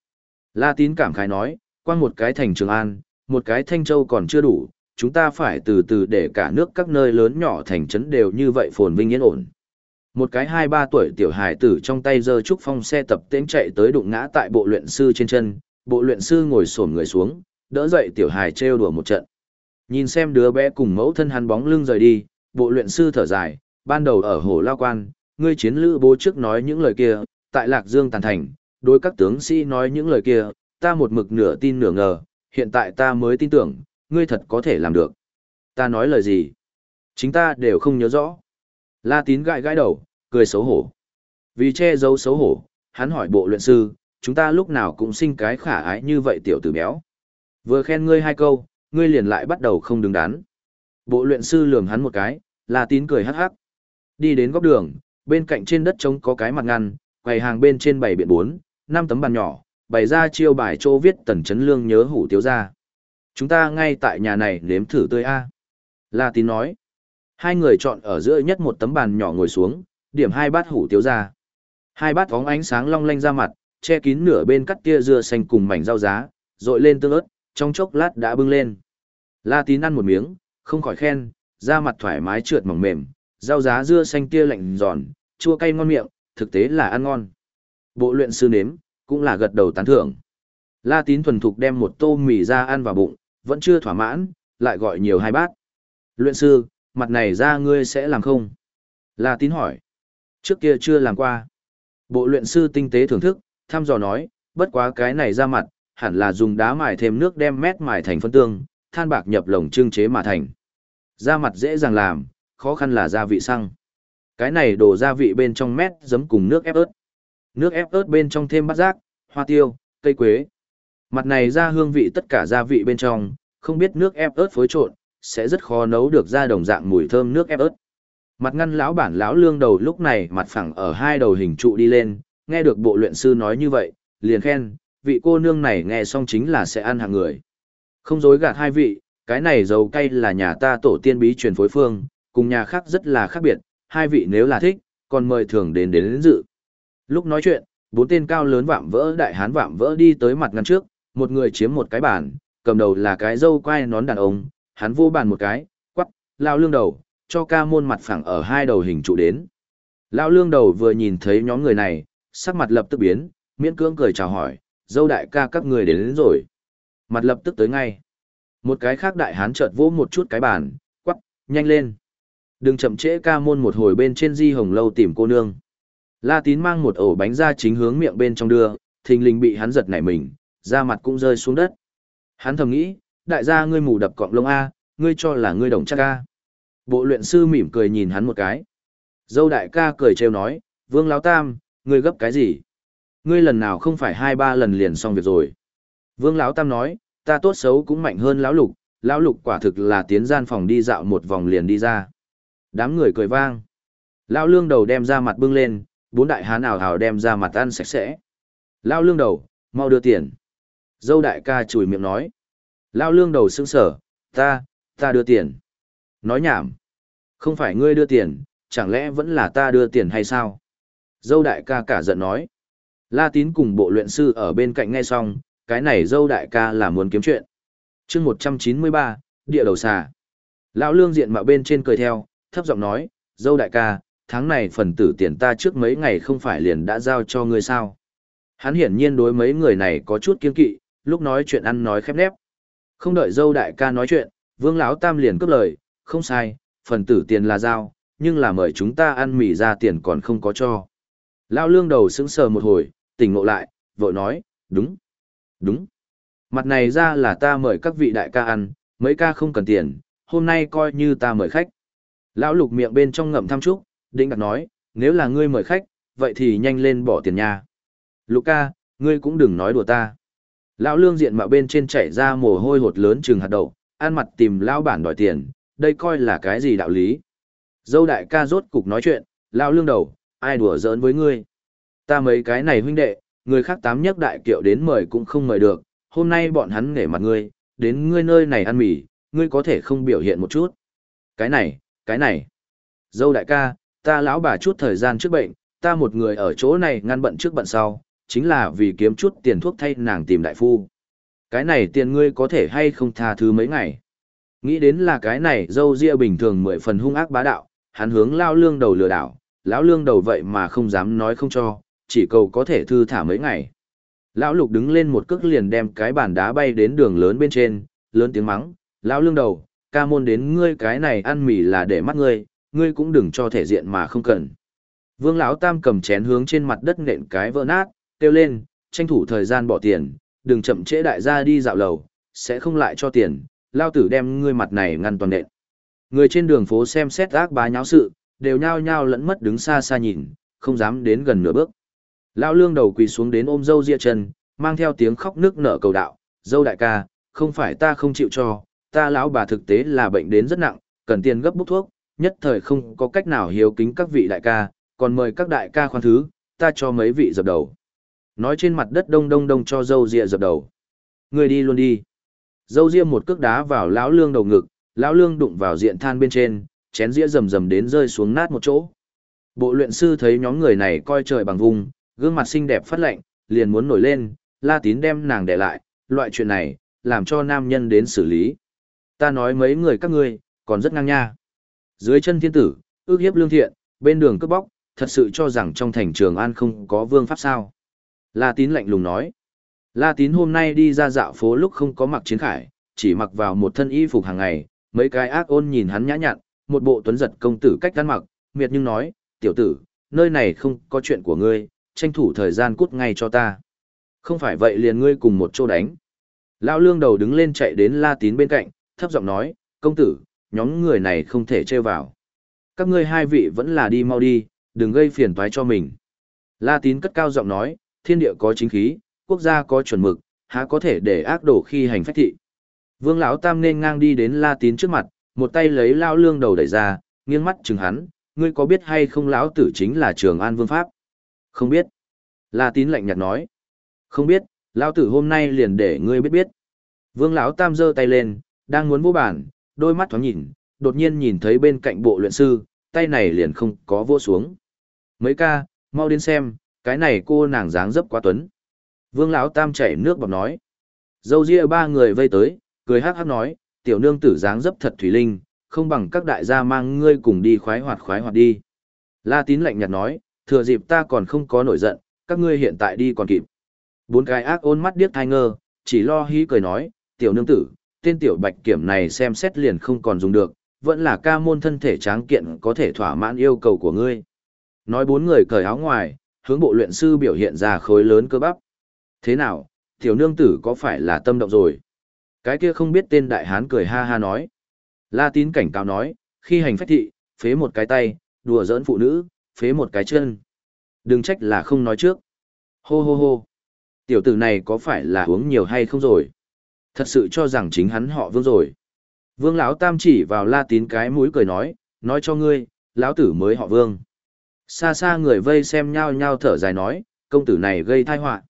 La Tín cảm khái nói, qua một cái thành Trường An, một cái Thanh Châu còn chưa đủ, chúng ta phải từ từ để cả nước các nơi lớn nhỏ thành trấn đều như vậy phồn vinh yên ổn. Một cái hai ba tuổi tiểu Hải tử trong tay giơ trúc phong xe tập tễnh chạy tới đụng ngã tại bộ luyện sư trên chân, bộ luyện sư ngồi xổm người xuống, đỡ dậy tiểu Hải trêu đùa một trận. Nhìn xem đứa bé cùng mẫu thân hắn bóng lưng rời đi, bộ luyện sư thở dài, ban đầu ở hồ lao quan, ngươi chiến lữ bố trước nói những lời kia, tại Lạc Dương tàn thành, đối các tướng sĩ nói những lời kia, ta một mực nửa tin nửa ngờ, hiện tại ta mới tin tưởng, ngươi thật có thể làm được. Ta nói lời gì? Chính ta đều không nhớ rõ. La tín gãi gãi đầu, cười xấu hổ. Vì che giấu xấu hổ, hắn hỏi bộ luyện sư, chúng ta lúc nào cũng sinh cái khả ái như vậy tiểu tử béo. Vừa khen ngươi hai câu, ngươi liền lại bắt đầu không đứng đắn. Bộ luyện sư lườm hắn một cái, La tín cười hắc hắc. Đi đến góc đường, bên cạnh trên đất trống có cái mặt ngăn, quầy hàng bên trên bày biện bốn, năm tấm bàn nhỏ, bày ra chiêu bài chỗ viết tần chấn lương nhớ hủ tiếu ra. Chúng ta ngay tại nhà này nếm thử tươi A. La tín nói. Hai người chọn ở giữa nhất một tấm bàn nhỏ ngồi xuống, điểm hai bát hủ tiếu ra. Hai bát phóng ánh sáng long lanh ra mặt, che kín nửa bên cắt tia dưa xanh cùng mảnh rau giá, rội lên tương ớt, trong chốc lát đã bưng lên. La tín ăn một miếng, không khỏi khen, da mặt thoải mái trượt mỏng mềm, rau giá dưa xanh tia lạnh giòn, chua cay ngon miệng, thực tế là ăn ngon. Bộ luyện sư nếm, cũng là gật đầu tán thưởng. La tín thuần thục đem một tô mì ra ăn vào bụng, vẫn chưa thỏa mãn, lại gọi nhiều hai bát. Luyện sư, mặt này ra ngươi sẽ làm không? La tín hỏi. Trước kia chưa làm qua. Bộ luyện sư tinh tế thưởng thức, thăm dò nói, bất quá cái này ra mặt, hẳn là dùng đá mài thêm nước đem mét mài thành phân tương, than bạc nhập lồng trưng chế mà thành. Ra mặt dễ dàng làm, khó khăn là gia vị xăng. Cái này đổ gia vị bên trong mét giấm cùng nước ép ớt. Nước ép ớt bên trong thêm bát giác, hoa tiêu, cây quế. Mặt này ra hương vị tất cả gia vị bên trong, không biết nước ép ớt phối trộn, sẽ rất khó nấu được ra đồng dạng mùi thơm nước ép ớt. Mặt ngăn lão bản lão lương đầu lúc này mặt phẳng ở hai đầu hình trụ đi lên, nghe được bộ luyện sư nói như vậy, liền khen, vị cô nương này nghe xong chính là sẽ ăn hàng người. Không dối gạt hai vị, cái này dầu cay là nhà ta tổ tiên bí truyền phối phương, cùng nhà khác rất là khác biệt, hai vị nếu là thích, còn mời thường đến đến, đến dự. Lúc nói chuyện, bốn tên cao lớn vạm vỡ đại hán vạm vỡ đi tới mặt ngăn trước, một người chiếm một cái bàn, cầm đầu là cái dâu quai nón đàn ông, hắn vô bàn một cái, quắc, lao lương đầu, cho ca môn mặt phẳng ở hai đầu hình trụ đến. Lao lương đầu vừa nhìn thấy nhóm người này, sắc mặt lập tức biến, miễn cưỡng cười chào hỏi, dâu đại ca các người đến, đến rồi. Mặt lập tức tới ngay. Một cái khác đại hán chợt vỗ một chút cái bàn, quắc, nhanh lên. Đừng chậm trễ ca môn một hồi bên trên di hồng lâu tìm cô nương. La tín mang một ổ bánh ra chính hướng miệng bên trong đưa, thình lình bị hắn giật nảy mình, da mặt cũng rơi xuống đất. Hắn thầm nghĩ, đại gia ngươi mù đập cọng lông A, ngươi cho là ngươi đồng chắc A. Bộ luyện sư mỉm cười nhìn hắn một cái. Dâu đại ca cười trêu nói, vương lão tam, ngươi gấp cái gì? Ngươi lần nào không phải hai ba lần liền xong việc rồi. Vương lão tam nói, ta tốt xấu cũng mạnh hơn lão lục, lão lục quả thực là tiến gian phòng đi dạo một vòng liền đi ra. Đám người cười vang. Lão lương đầu đem ra mặt bưng lên, bốn đại hán ảo hào đem ra mặt ăn sạch sẽ. Lão lương đầu, mau đưa tiền. Dâu đại ca chùi miệng nói. Lão lương đầu sững sở, ta, ta đưa tiền. Nói nhảm. Không phải ngươi đưa tiền, chẳng lẽ vẫn là ta đưa tiền hay sao? Dâu đại ca cả giận nói. La tín cùng bộ luyện sư ở bên cạnh nghe xong, cái này dâu đại ca là muốn kiếm chuyện. chương 193, địa đầu xà. Lão lương diện mạo bên trên cười theo, thấp giọng nói, dâu đại ca, tháng này phần tử tiền ta trước mấy ngày không phải liền đã giao cho ngươi sao. Hắn hiển nhiên đối mấy người này có chút kiên kỵ, lúc nói chuyện ăn nói khép nép. Không đợi dâu đại ca nói chuyện, vương lão tam liền cướp lời, không sai, phần tử tiền là giao, nhưng là mời chúng ta ăn mì ra tiền còn không có cho. Lão lương đầu sững sờ một hồi, tỉnh ngộ lại, vội nói, đúng, đúng. Mặt này ra là ta mời các vị đại ca ăn, mấy ca không cần tiền, hôm nay coi như ta mời khách. Lão lục miệng bên trong ngậm tham trúc, định đặt nói, nếu là ngươi mời khách, vậy thì nhanh lên bỏ tiền nha. Lục ca, ngươi cũng đừng nói đùa ta. Lão lương diện mạo bên trên chảy ra mồ hôi hột lớn chừng hạt đậu, ăn mặt tìm lão bản đòi tiền, đây coi là cái gì đạo lý. Dâu đại ca rốt cục nói chuyện, lão lương đầu, ai đùa giỡn với ngươi. Ta mấy cái này huynh đệ, người khác tám nhất đại kiệu đến mời cũng không mời được, hôm nay bọn hắn nể mặt ngươi, đến ngươi nơi này ăn mì, ngươi có thể không biểu hiện một chút. Cái này, cái này. Dâu đại ca, ta lão bà chút thời gian trước bệnh, ta một người ở chỗ này ngăn bận trước bận sau, chính là vì kiếm chút tiền thuốc thay nàng tìm đại phu. Cái này tiền ngươi có thể hay không tha thứ mấy ngày. Nghĩ đến là cái này dâu ria bình thường mười phần hung ác bá đạo, hắn hướng lao lương đầu lừa đảo, lão lương đầu vậy mà không dám nói không cho, chỉ cầu có thể thư thả mấy ngày. Lão lục đứng lên một cước liền đem cái bàn đá bay đến đường lớn bên trên, lớn tiếng mắng, lão lương đầu, ca môn đến ngươi cái này ăn mì là để mắt ngươi, ngươi cũng đừng cho thể diện mà không cần. Vương lão tam cầm chén hướng trên mặt đất nện cái vỡ nát, kêu lên, tranh thủ thời gian bỏ tiền, đừng chậm trễ đại gia đi dạo lầu, sẽ không lại cho tiền, lao tử đem ngươi mặt này ngăn toàn nện. Người trên đường phố xem xét ác bá nháo sự, đều nhao nhao lẫn mất đứng xa xa nhìn, không dám đến gần nửa bước. Lão lương đầu quỳ xuống đến ôm dâu ria chân, mang theo tiếng khóc nước nở cầu đạo, dâu đại ca, không phải ta không chịu cho, ta lão bà thực tế là bệnh đến rất nặng, cần tiền gấp bút thuốc, nhất thời không có cách nào hiếu kính các vị đại ca, còn mời các đại ca khoan thứ, ta cho mấy vị dập đầu. Nói trên mặt đất đông đông đông cho dâu ria dập đầu. Người đi luôn đi. Dâu ria một cước đá vào lão lương đầu ngực, lão lương đụng vào diện than bên trên, chén ria rầm rầm đến rơi xuống nát một chỗ. Bộ luyện sư thấy nhóm người này coi trời bằng vùng, gương mặt xinh đẹp phát lạnh, liền muốn nổi lên, la tín đem nàng để lại, loại chuyện này, làm cho nam nhân đến xử lý. Ta nói mấy người các ngươi, còn rất ngang nha. Dưới chân thiên tử, ước hiếp lương thiện, bên đường cướp bóc, thật sự cho rằng trong thành trường an không có vương pháp sao. La tín lạnh lùng nói. La tín hôm nay đi ra dạo phố lúc không có mặc chiến khải, chỉ mặc vào một thân y phục hàng ngày, mấy cái ác ôn nhìn hắn nhã nhặn, một bộ tuấn giật công tử cách ăn mặc, miệt nhưng nói, tiểu tử, nơi này không có chuyện của ngươi, tranh thủ thời gian cút ngay cho ta. Không phải vậy liền ngươi cùng một chỗ đánh. Lão lương đầu đứng lên chạy đến la tín bên cạnh, thấp giọng nói, công tử, nhóm người này không thể trêu vào. Các ngươi hai vị vẫn là đi mau đi, đừng gây phiền toái cho mình. La tín cất cao giọng nói, thiên địa có chính khí, quốc gia có chuẩn mực, há có thể để ác đổ khi hành phách thị. Vương lão tam nên ngang đi đến La tín trước mặt, một tay lấy lao lương đầu đẩy ra, nghiêng mắt chừng hắn, ngươi có biết hay không lão tử chính là Trường An Vương Pháp? Không biết. La tín lạnh nhạt nói. Không biết, lão tử hôm nay liền để ngươi biết biết. Vương lão tam giơ tay lên, đang muốn vô bản, đôi mắt thoáng nhìn, đột nhiên nhìn thấy bên cạnh bộ luyện sư, tay này liền không có vô xuống. Mấy ca, mau đến xem, cái này cô nàng dáng dấp quá tuấn. Vương lão tam chảy nước bọt nói. Dâu ria ba người vây tới, cười hát hát nói, tiểu nương tử dáng dấp thật thủy linh, không bằng các đại gia mang ngươi cùng đi khoái hoạt khoái hoạt đi. La tín lạnh nhạt nói, thừa dịp ta còn không có nổi giận, các ngươi hiện tại đi còn kịp. Bốn cái ác ôn mắt điếc thai ngơ, chỉ lo hí cười nói, tiểu nương tử, tên tiểu bạch kiểm này xem xét liền không còn dùng được, vẫn là ca môn thân thể tráng kiện có thể thỏa mãn yêu cầu của ngươi. Nói bốn người cởi áo ngoài, hướng bộ luyện sư biểu hiện ra khối lớn cơ bắp. Thế nào, tiểu nương tử có phải là tâm động rồi? Cái kia không biết tên đại hán cười ha ha nói. La tín cảnh cáo nói, khi hành phách thị, phế một cái tay, đùa giỡn phụ nữ, phế một cái chân. Đừng trách là không nói trước. Hô hô hô. Tiểu tử này có phải là uống nhiều hay không rồi? Thật sự cho rằng chính hắn họ vương rồi. Vương lão tam chỉ vào la tín cái mũi cười nói, nói cho ngươi, lão tử mới họ vương. Xa xa người vây xem nhau nhau thở dài nói, công tử này gây tai họa.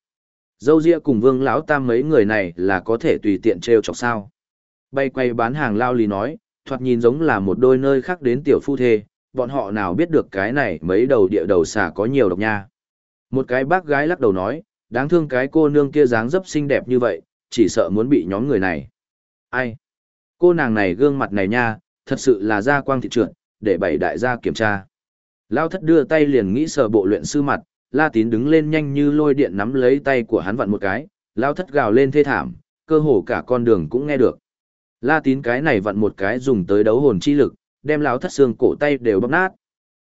Dâu ria cùng vương lão tam mấy người này là có thể tùy tiện trêu chọc sao. Bay quay bán hàng lao lý nói, thoạt nhìn giống là một đôi nơi khác đến tiểu phu thê, bọn họ nào biết được cái này mấy đầu địa đầu xà có nhiều độc nha. Một cái bác gái lắc đầu nói, đáng thương cái cô nương kia dáng dấp xinh đẹp như vậy, chỉ sợ muốn bị nhóm người này. Ai? Cô nàng này gương mặt này nha, thật sự là da quang thị trượt, để bảy đại gia kiểm tra. Lao thất đưa tay liền nghĩ sờ bộ luyện sư mặt, La Tín đứng lên nhanh như lôi điện nắm lấy tay của hắn vặn một cái, Lao thất gào lên thê thảm, cơ hồ cả con đường cũng nghe được. La Tín cái này vặn một cái dùng tới đấu hồn chi lực, đem Lao thất xương cổ tay đều bóp nát.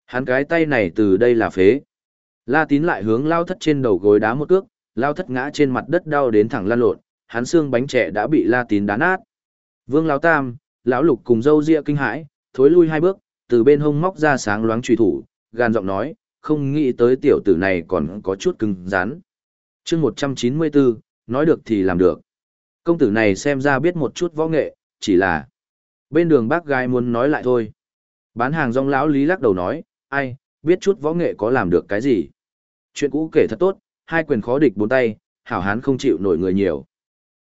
Hắn cái tay này từ đây là phế. La Tín lại hướng Lao thất trên đầu gối đá một cước, Lao thất ngã trên mặt đất đau đến thẳng lan lộn, hắn xương bánh trẻ đã bị La Tín đá nát. Vương Lão Tam, lão Lục cùng dâu ria kinh hãi, thối lui hai bước, từ bên hông móc ra sáng loáng truy thủ, gan giọng nói, không nghĩ tới tiểu tử này còn có chút cứng rắn. chương 194, nói được thì làm được. Công tử này xem ra biết một chút võ nghệ, chỉ là bên đường bác gái muốn nói lại thôi. Bán hàng rong lão lý lắc đầu nói, ai, biết chút võ nghệ có làm được cái gì. Chuyện cũ kể thật tốt, hai quyền khó địch bốn tay, hảo hán không chịu nổi người nhiều.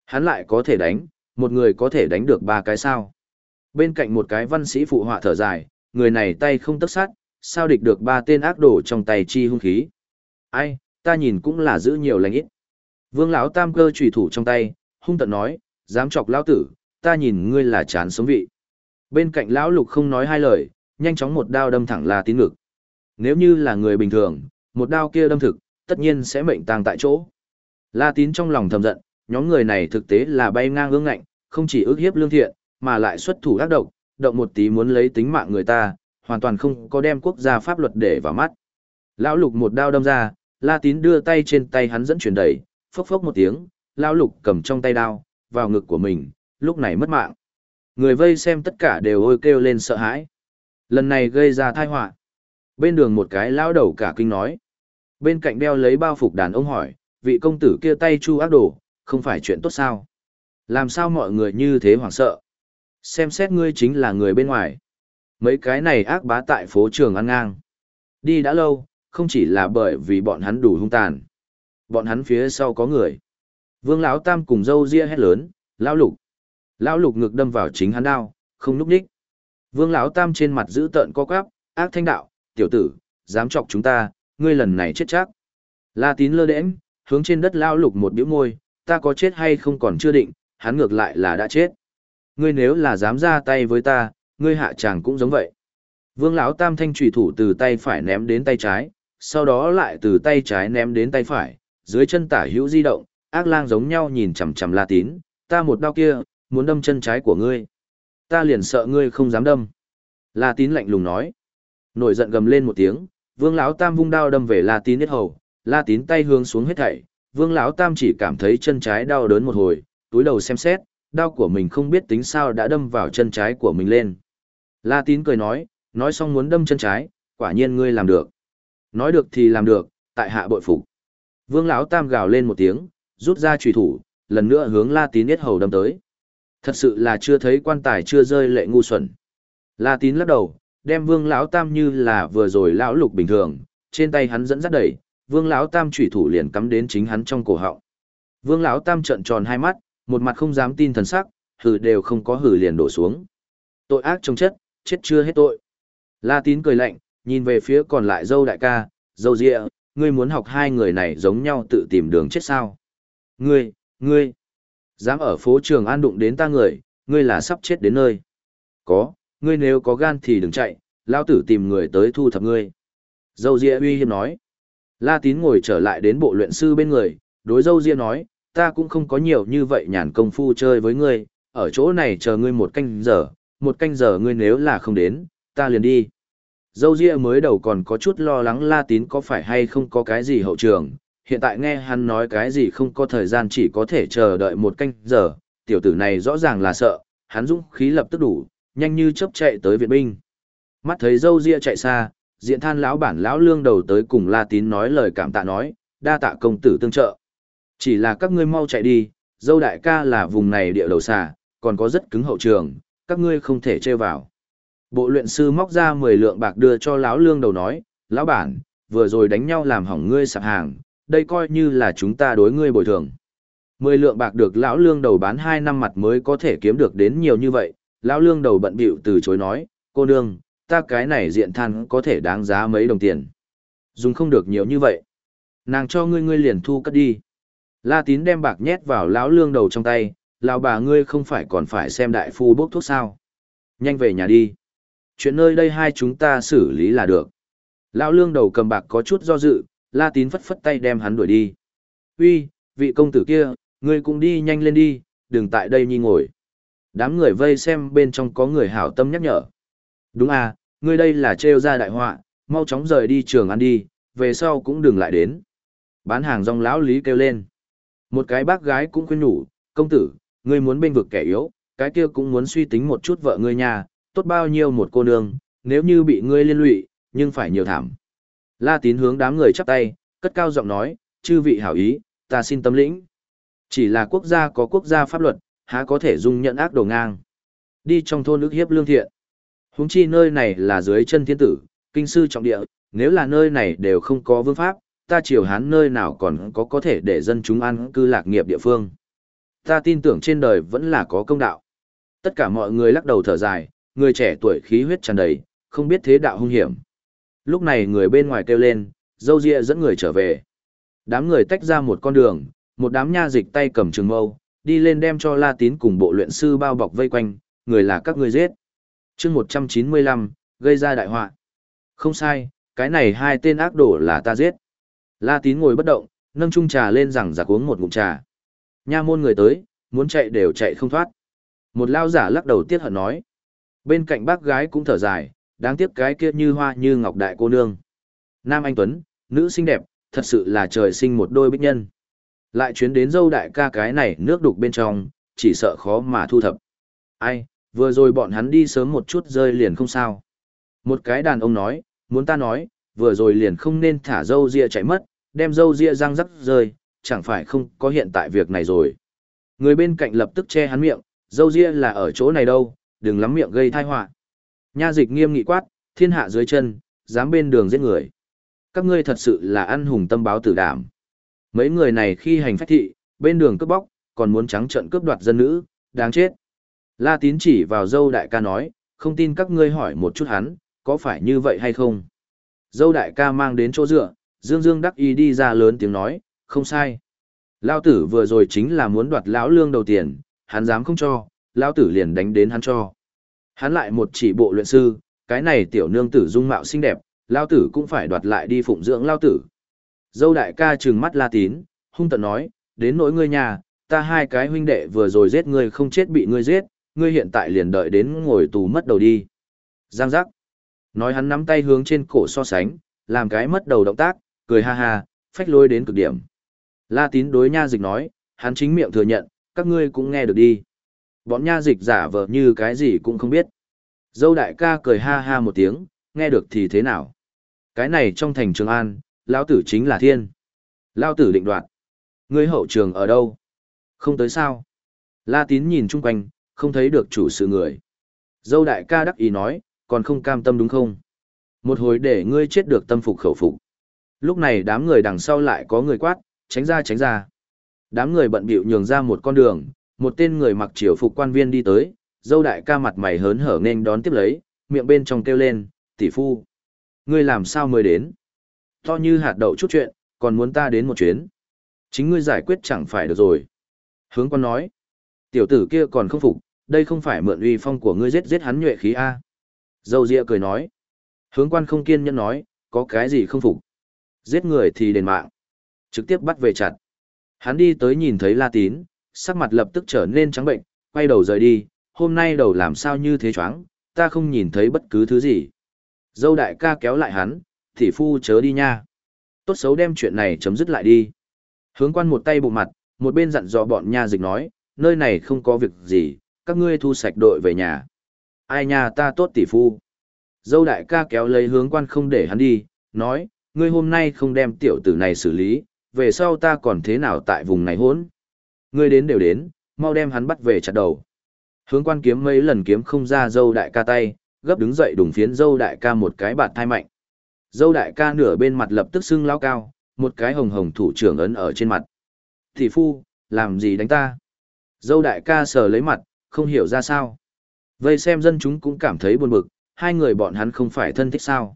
Hắn lại có thể đánh, một người có thể đánh được ba cái sao. Bên cạnh một cái văn sĩ phụ họa thở dài, người này tay không tất sát, sao địch được ba tên ác đồ trong tay chi hung khí. Ai, ta nhìn cũng là giữ nhiều lành ít. Vương lão tam cơ trùy thủ trong tay, hung tận nói, dám chọc lão tử, ta nhìn ngươi là chán sống vị. Bên cạnh lão lục không nói hai lời, nhanh chóng một đao đâm thẳng La Tín ngực. Nếu như là người bình thường, một đao kia đâm thực, tất nhiên sẽ mệnh tang tại chỗ. La Tín trong lòng thầm giận, nhóm người này thực tế là bay ngang ương ngạnh, không chỉ ước hiếp lương thiện, mà lại xuất thủ ác độc, động một tí muốn lấy tính mạng người ta, hoàn toàn không có đem quốc gia pháp luật để vào mắt. Lão lục một đao đâm ra, La Tín đưa tay trên tay hắn dẫn chuyển đẩy, phốc phốc một tiếng, lão lục cầm trong tay đao, vào ngực của mình, lúc này mất mạng. Người vây xem tất cả đều ôi kêu lên sợ hãi. Lần này gây ra tai họa. Bên đường một cái lão đầu cả kinh nói. Bên cạnh đeo lấy bao phục đàn ông hỏi, vị công tử kia tay chu ác đồ, không phải chuyện tốt sao? Làm sao mọi người như thế hoảng sợ? Xem xét ngươi chính là người bên ngoài. Mấy cái này ác bá tại phố trường ăn ngang. Đi đã lâu, không chỉ là bởi vì bọn hắn đủ hung tàn. Bọn hắn phía sau có người. Vương Lão Tam cùng dâu ria hét lớn, Lão Lục. Lão Lục ngực đâm vào chính hắn đao, không núp đích. Vương Lão Tam trên mặt giữ tợn co quắp, ác thanh đạo, tiểu tử, dám chọc chúng ta, ngươi lần này chết chắc. La tín lơ đễnh, hướng trên đất Lão Lục một biểu môi, ta có chết hay không còn chưa định, hắn ngược lại là đã chết. Ngươi nếu là dám ra tay với ta, ngươi hạ chàng cũng giống vậy. Vương lão tam thanh trùy thủ từ tay phải ném đến tay trái, sau đó lại từ tay trái ném đến tay phải, dưới chân tả hữu di động, ác lang giống nhau nhìn chằm chằm La Tín, ta một đao kia, muốn đâm chân trái của ngươi. Ta liền sợ ngươi không dám đâm. La Tín lạnh lùng nói. Nổi giận gầm lên một tiếng, Vương lão tam vung đao đâm về La Tín hết hầu, La Tín tay hướng xuống hết thảy, Vương lão tam chỉ cảm thấy chân trái đau đớn một hồi, túi đầu xem xét, đao của mình không biết tính sao đã đâm vào chân trái của mình lên. La tín cười nói, nói xong muốn đâm chân trái, quả nhiên ngươi làm được. Nói được thì làm được, tại hạ bội phục. Vương lão tam gào lên một tiếng, rút ra chùy thủ, lần nữa hướng La Tín hết hầu đâm tới. Thật sự là chưa thấy quan tài chưa rơi lệ ngu xuẩn. La Tín lắc đầu, đem Vương lão tam như là vừa rồi lão lục bình thường, trên tay hắn dẫn dắt đẩy, Vương lão tam chủy thủ liền cắm đến chính hắn trong cổ họng. Vương lão tam trợn tròn hai mắt, một mặt không dám tin thần sắc, hử đều không có hử liền đổ xuống. Tội ác trong chất, chết chưa hết tội. La Tín cười lạnh, nhìn về phía còn lại dâu đại ca, dâu dịa, ngươi muốn học hai người này giống nhau tự tìm đường chết sao? Ngươi, ngươi, dám ở phố trường an đụng đến ta người, ngươi là sắp chết đến nơi. Có, ngươi nếu có gan thì đừng chạy, lao tử tìm người tới thu thập ngươi. Dâu dịa uy hiếp nói. La tín ngồi trở lại đến bộ luyện sư bên người, đối dâu dịa nói, ta cũng không có nhiều như vậy nhàn công phu chơi với ngươi, ở chỗ này chờ ngươi một canh giờ, một canh giờ ngươi nếu là không đến, ta liền đi. Dâu ria mới đầu còn có chút lo lắng La Tín có phải hay không có cái gì hậu trường, hiện tại nghe hắn nói cái gì không có thời gian chỉ có thể chờ đợi một canh giờ, tiểu tử này rõ ràng là sợ, hắn dũng khí lập tức đủ, nhanh như chớp chạy tới viện binh. Mắt thấy dâu ria chạy xa, diện than lão bản lão lương đầu tới cùng La Tín nói lời cảm tạ nói, đa tạ công tử tương trợ. Chỉ là các ngươi mau chạy đi, dâu đại ca là vùng này địa đầu xà, còn có rất cứng hậu trường, các ngươi không thể trêu vào. Bộ luyện sư móc ra 10 lượng bạc đưa cho lão lương đầu nói, lão bản, vừa rồi đánh nhau làm hỏng ngươi sạp hàng, đây coi như là chúng ta đối ngươi bồi thường. 10 lượng bạc được lão lương đầu bán 2 năm mặt mới có thể kiếm được đến nhiều như vậy, lão lương đầu bận bịu từ chối nói, cô nương, ta cái này diện than có thể đáng giá mấy đồng tiền. Dùng không được nhiều như vậy. Nàng cho ngươi ngươi liền thu cất đi. La tín đem bạc nhét vào lão lương đầu trong tay, lão bà ngươi không phải còn phải xem đại phu bốc thuốc sao. Nhanh về nhà đi. Chuyện nơi đây hai chúng ta xử lý là được. Lão lương đầu cầm bạc có chút do dự, la tín phất phất tay đem hắn đuổi đi. Uy, vị công tử kia, ngươi cũng đi nhanh lên đi, đừng tại đây nhi ngồi. Đám người vây xem bên trong có người hảo tâm nhắc nhở. Đúng à, ngươi đây là trêu ra đại họa, mau chóng rời đi trường ăn đi, về sau cũng đừng lại đến. Bán hàng rong lão lý kêu lên. Một cái bác gái cũng khuyên nhủ, công tử, ngươi muốn bên vực kẻ yếu, cái kia cũng muốn suy tính một chút vợ ngươi nhà, tốt bao nhiêu một cô nương, nếu như bị ngươi liên lụy, nhưng phải nhiều thảm. La tín hướng đám người chắp tay, cất cao giọng nói, chư vị hảo ý, ta xin tâm lĩnh. Chỉ là quốc gia có quốc gia pháp luật, há có thể dung nhận ác đồ ngang. Đi trong thôn ức hiếp lương thiện. Húng chi nơi này là dưới chân thiên tử, kinh sư trọng địa, nếu là nơi này đều không có vương pháp, ta triều hán nơi nào còn có có thể để dân chúng ăn cư lạc nghiệp địa phương. Ta tin tưởng trên đời vẫn là có công đạo. Tất cả mọi người lắc đầu thở dài, người trẻ tuổi khí huyết tràn đầy, không biết thế đạo hung hiểm. Lúc này người bên ngoài kêu lên, dâu ria dẫn người trở về. Đám người tách ra một con đường, một đám nha dịch tay cầm trường mâu, đi lên đem cho La Tín cùng bộ luyện sư bao bọc vây quanh, người là các ngươi giết. chương 195, gây ra đại họa. Không sai, cái này hai tên ác đổ là ta giết. La Tín ngồi bất động, nâng chung trà lên rằng giặc uống một ngụm trà. Nha môn người tới, muốn chạy đều chạy không thoát. Một lao giả lắc đầu tiết hận nói. Bên cạnh bác gái cũng thở dài, đáng tiếc cái kia như hoa như ngọc đại cô nương. Nam anh Tuấn, nữ xinh đẹp, thật sự là trời sinh một đôi bích nhân. Lại chuyến đến dâu đại ca cái này nước đục bên trong, chỉ sợ khó mà thu thập. Ai, vừa rồi bọn hắn đi sớm một chút rơi liền không sao. Một cái đàn ông nói, muốn ta nói, vừa rồi liền không nên thả dâu ria chạy mất, đem dâu ria răng rắc rơi, chẳng phải không có hiện tại việc này rồi. Người bên cạnh lập tức che hắn miệng, dâu ria là ở chỗ này đâu, đừng lắm miệng gây tai họa. Nha dịch nghiêm nghị quát, thiên hạ dưới chân, dám bên đường giết người. Các ngươi thật sự là ăn hùng tâm báo tử đảm. Mấy người này khi hành phách thị, bên đường cướp bóc, còn muốn trắng trợn cướp đoạt dân nữ, đáng chết. La tín chỉ vào dâu đại ca nói, không tin các ngươi hỏi một chút hắn, có phải như vậy hay không? Dâu đại ca mang đến chỗ dựa, dương dương đắc ý đi ra lớn tiếng nói, không sai. Lao tử vừa rồi chính là muốn đoạt lão lương đầu tiền, hắn dám không cho, lão tử liền đánh đến hắn cho. Hắn lại một chỉ bộ luyện sư, cái này tiểu nương tử dung mạo xinh đẹp, lao tử cũng phải đoạt lại đi phụng dưỡng lao tử. Dâu đại ca trừng mắt la tín, hung tận nói, đến nỗi ngươi nhà, ta hai cái huynh đệ vừa rồi giết ngươi không chết bị ngươi giết, ngươi hiện tại liền đợi đến ngồi tù mất đầu đi. Giang giác. Nói hắn nắm tay hướng trên cổ so sánh, làm cái mất đầu động tác, cười ha ha, phách lôi đến cực điểm. La tín đối nha dịch nói, hắn chính miệng thừa nhận, các ngươi cũng nghe được đi. Bọn nha dịch giả vờ như cái gì cũng không biết. Dâu đại ca cười ha ha một tiếng, nghe được thì thế nào? Cái này trong thành Trường An, lão tử chính là thiên. Lão tử định đoạt. Ngươi hậu trường ở đâu? Không tới sao? La tín nhìn chung quanh, không thấy được chủ sự người. Dâu đại ca đắc ý nói, còn không cam tâm đúng không? Một hồi để ngươi chết được tâm phục khẩu phục. Lúc này đám người đằng sau lại có người quát, tránh ra tránh ra. Đám người bận bịu nhường ra một con đường, một tên người mặc triều phục quan viên đi tới, dâu đại ca mặt mày hớn hở nên đón tiếp lấy, miệng bên trong kêu lên, tỷ phu. Ngươi làm sao mới đến? To như hạt đậu chút chuyện, còn muốn ta đến một chuyến. Chính ngươi giải quyết chẳng phải được rồi. Hướng quan nói, tiểu tử kia còn không phục, đây không phải mượn uy phong của ngươi giết giết hắn nhuệ khí A. Dâu dịa cười nói, hướng quan không kiên nhẫn nói, có cái gì không phục. Giết người thì đền mạng. Trực tiếp bắt về chặt. Hắn đi tới nhìn thấy La Tín, sắc mặt lập tức trở nên trắng bệnh, quay đầu rời đi, hôm nay đầu làm sao như thế choáng, ta không nhìn thấy bất cứ thứ gì. Dâu đại ca kéo lại hắn, thị phu chớ đi nha. Tốt xấu đem chuyện này chấm dứt lại đi. Hướng quan một tay bụng mặt, một bên dặn dò bọn nha dịch nói, nơi này không có việc gì, các ngươi thu sạch đội về nhà. Ai nha ta tốt tỷ phu. Dâu đại ca kéo lấy hướng quan không để hắn đi, nói, ngươi hôm nay không đem tiểu tử này xử lý, về sau ta còn thế nào tại vùng này hốn. Ngươi đến đều đến, mau đem hắn bắt về chặt đầu. Hướng quan kiếm mấy lần kiếm không ra dâu đại ca tay, gấp đứng dậy đùng phiến dâu đại ca một cái bạt thai mạnh. Dâu đại ca nửa bên mặt lập tức sưng lao cao, một cái hồng hồng thủ trưởng ấn ở trên mặt. Thị phu, làm gì đánh ta? Dâu đại ca sờ lấy mặt, không hiểu ra sao. Vây xem dân chúng cũng cảm thấy buồn bực, hai người bọn hắn không phải thân thích sao.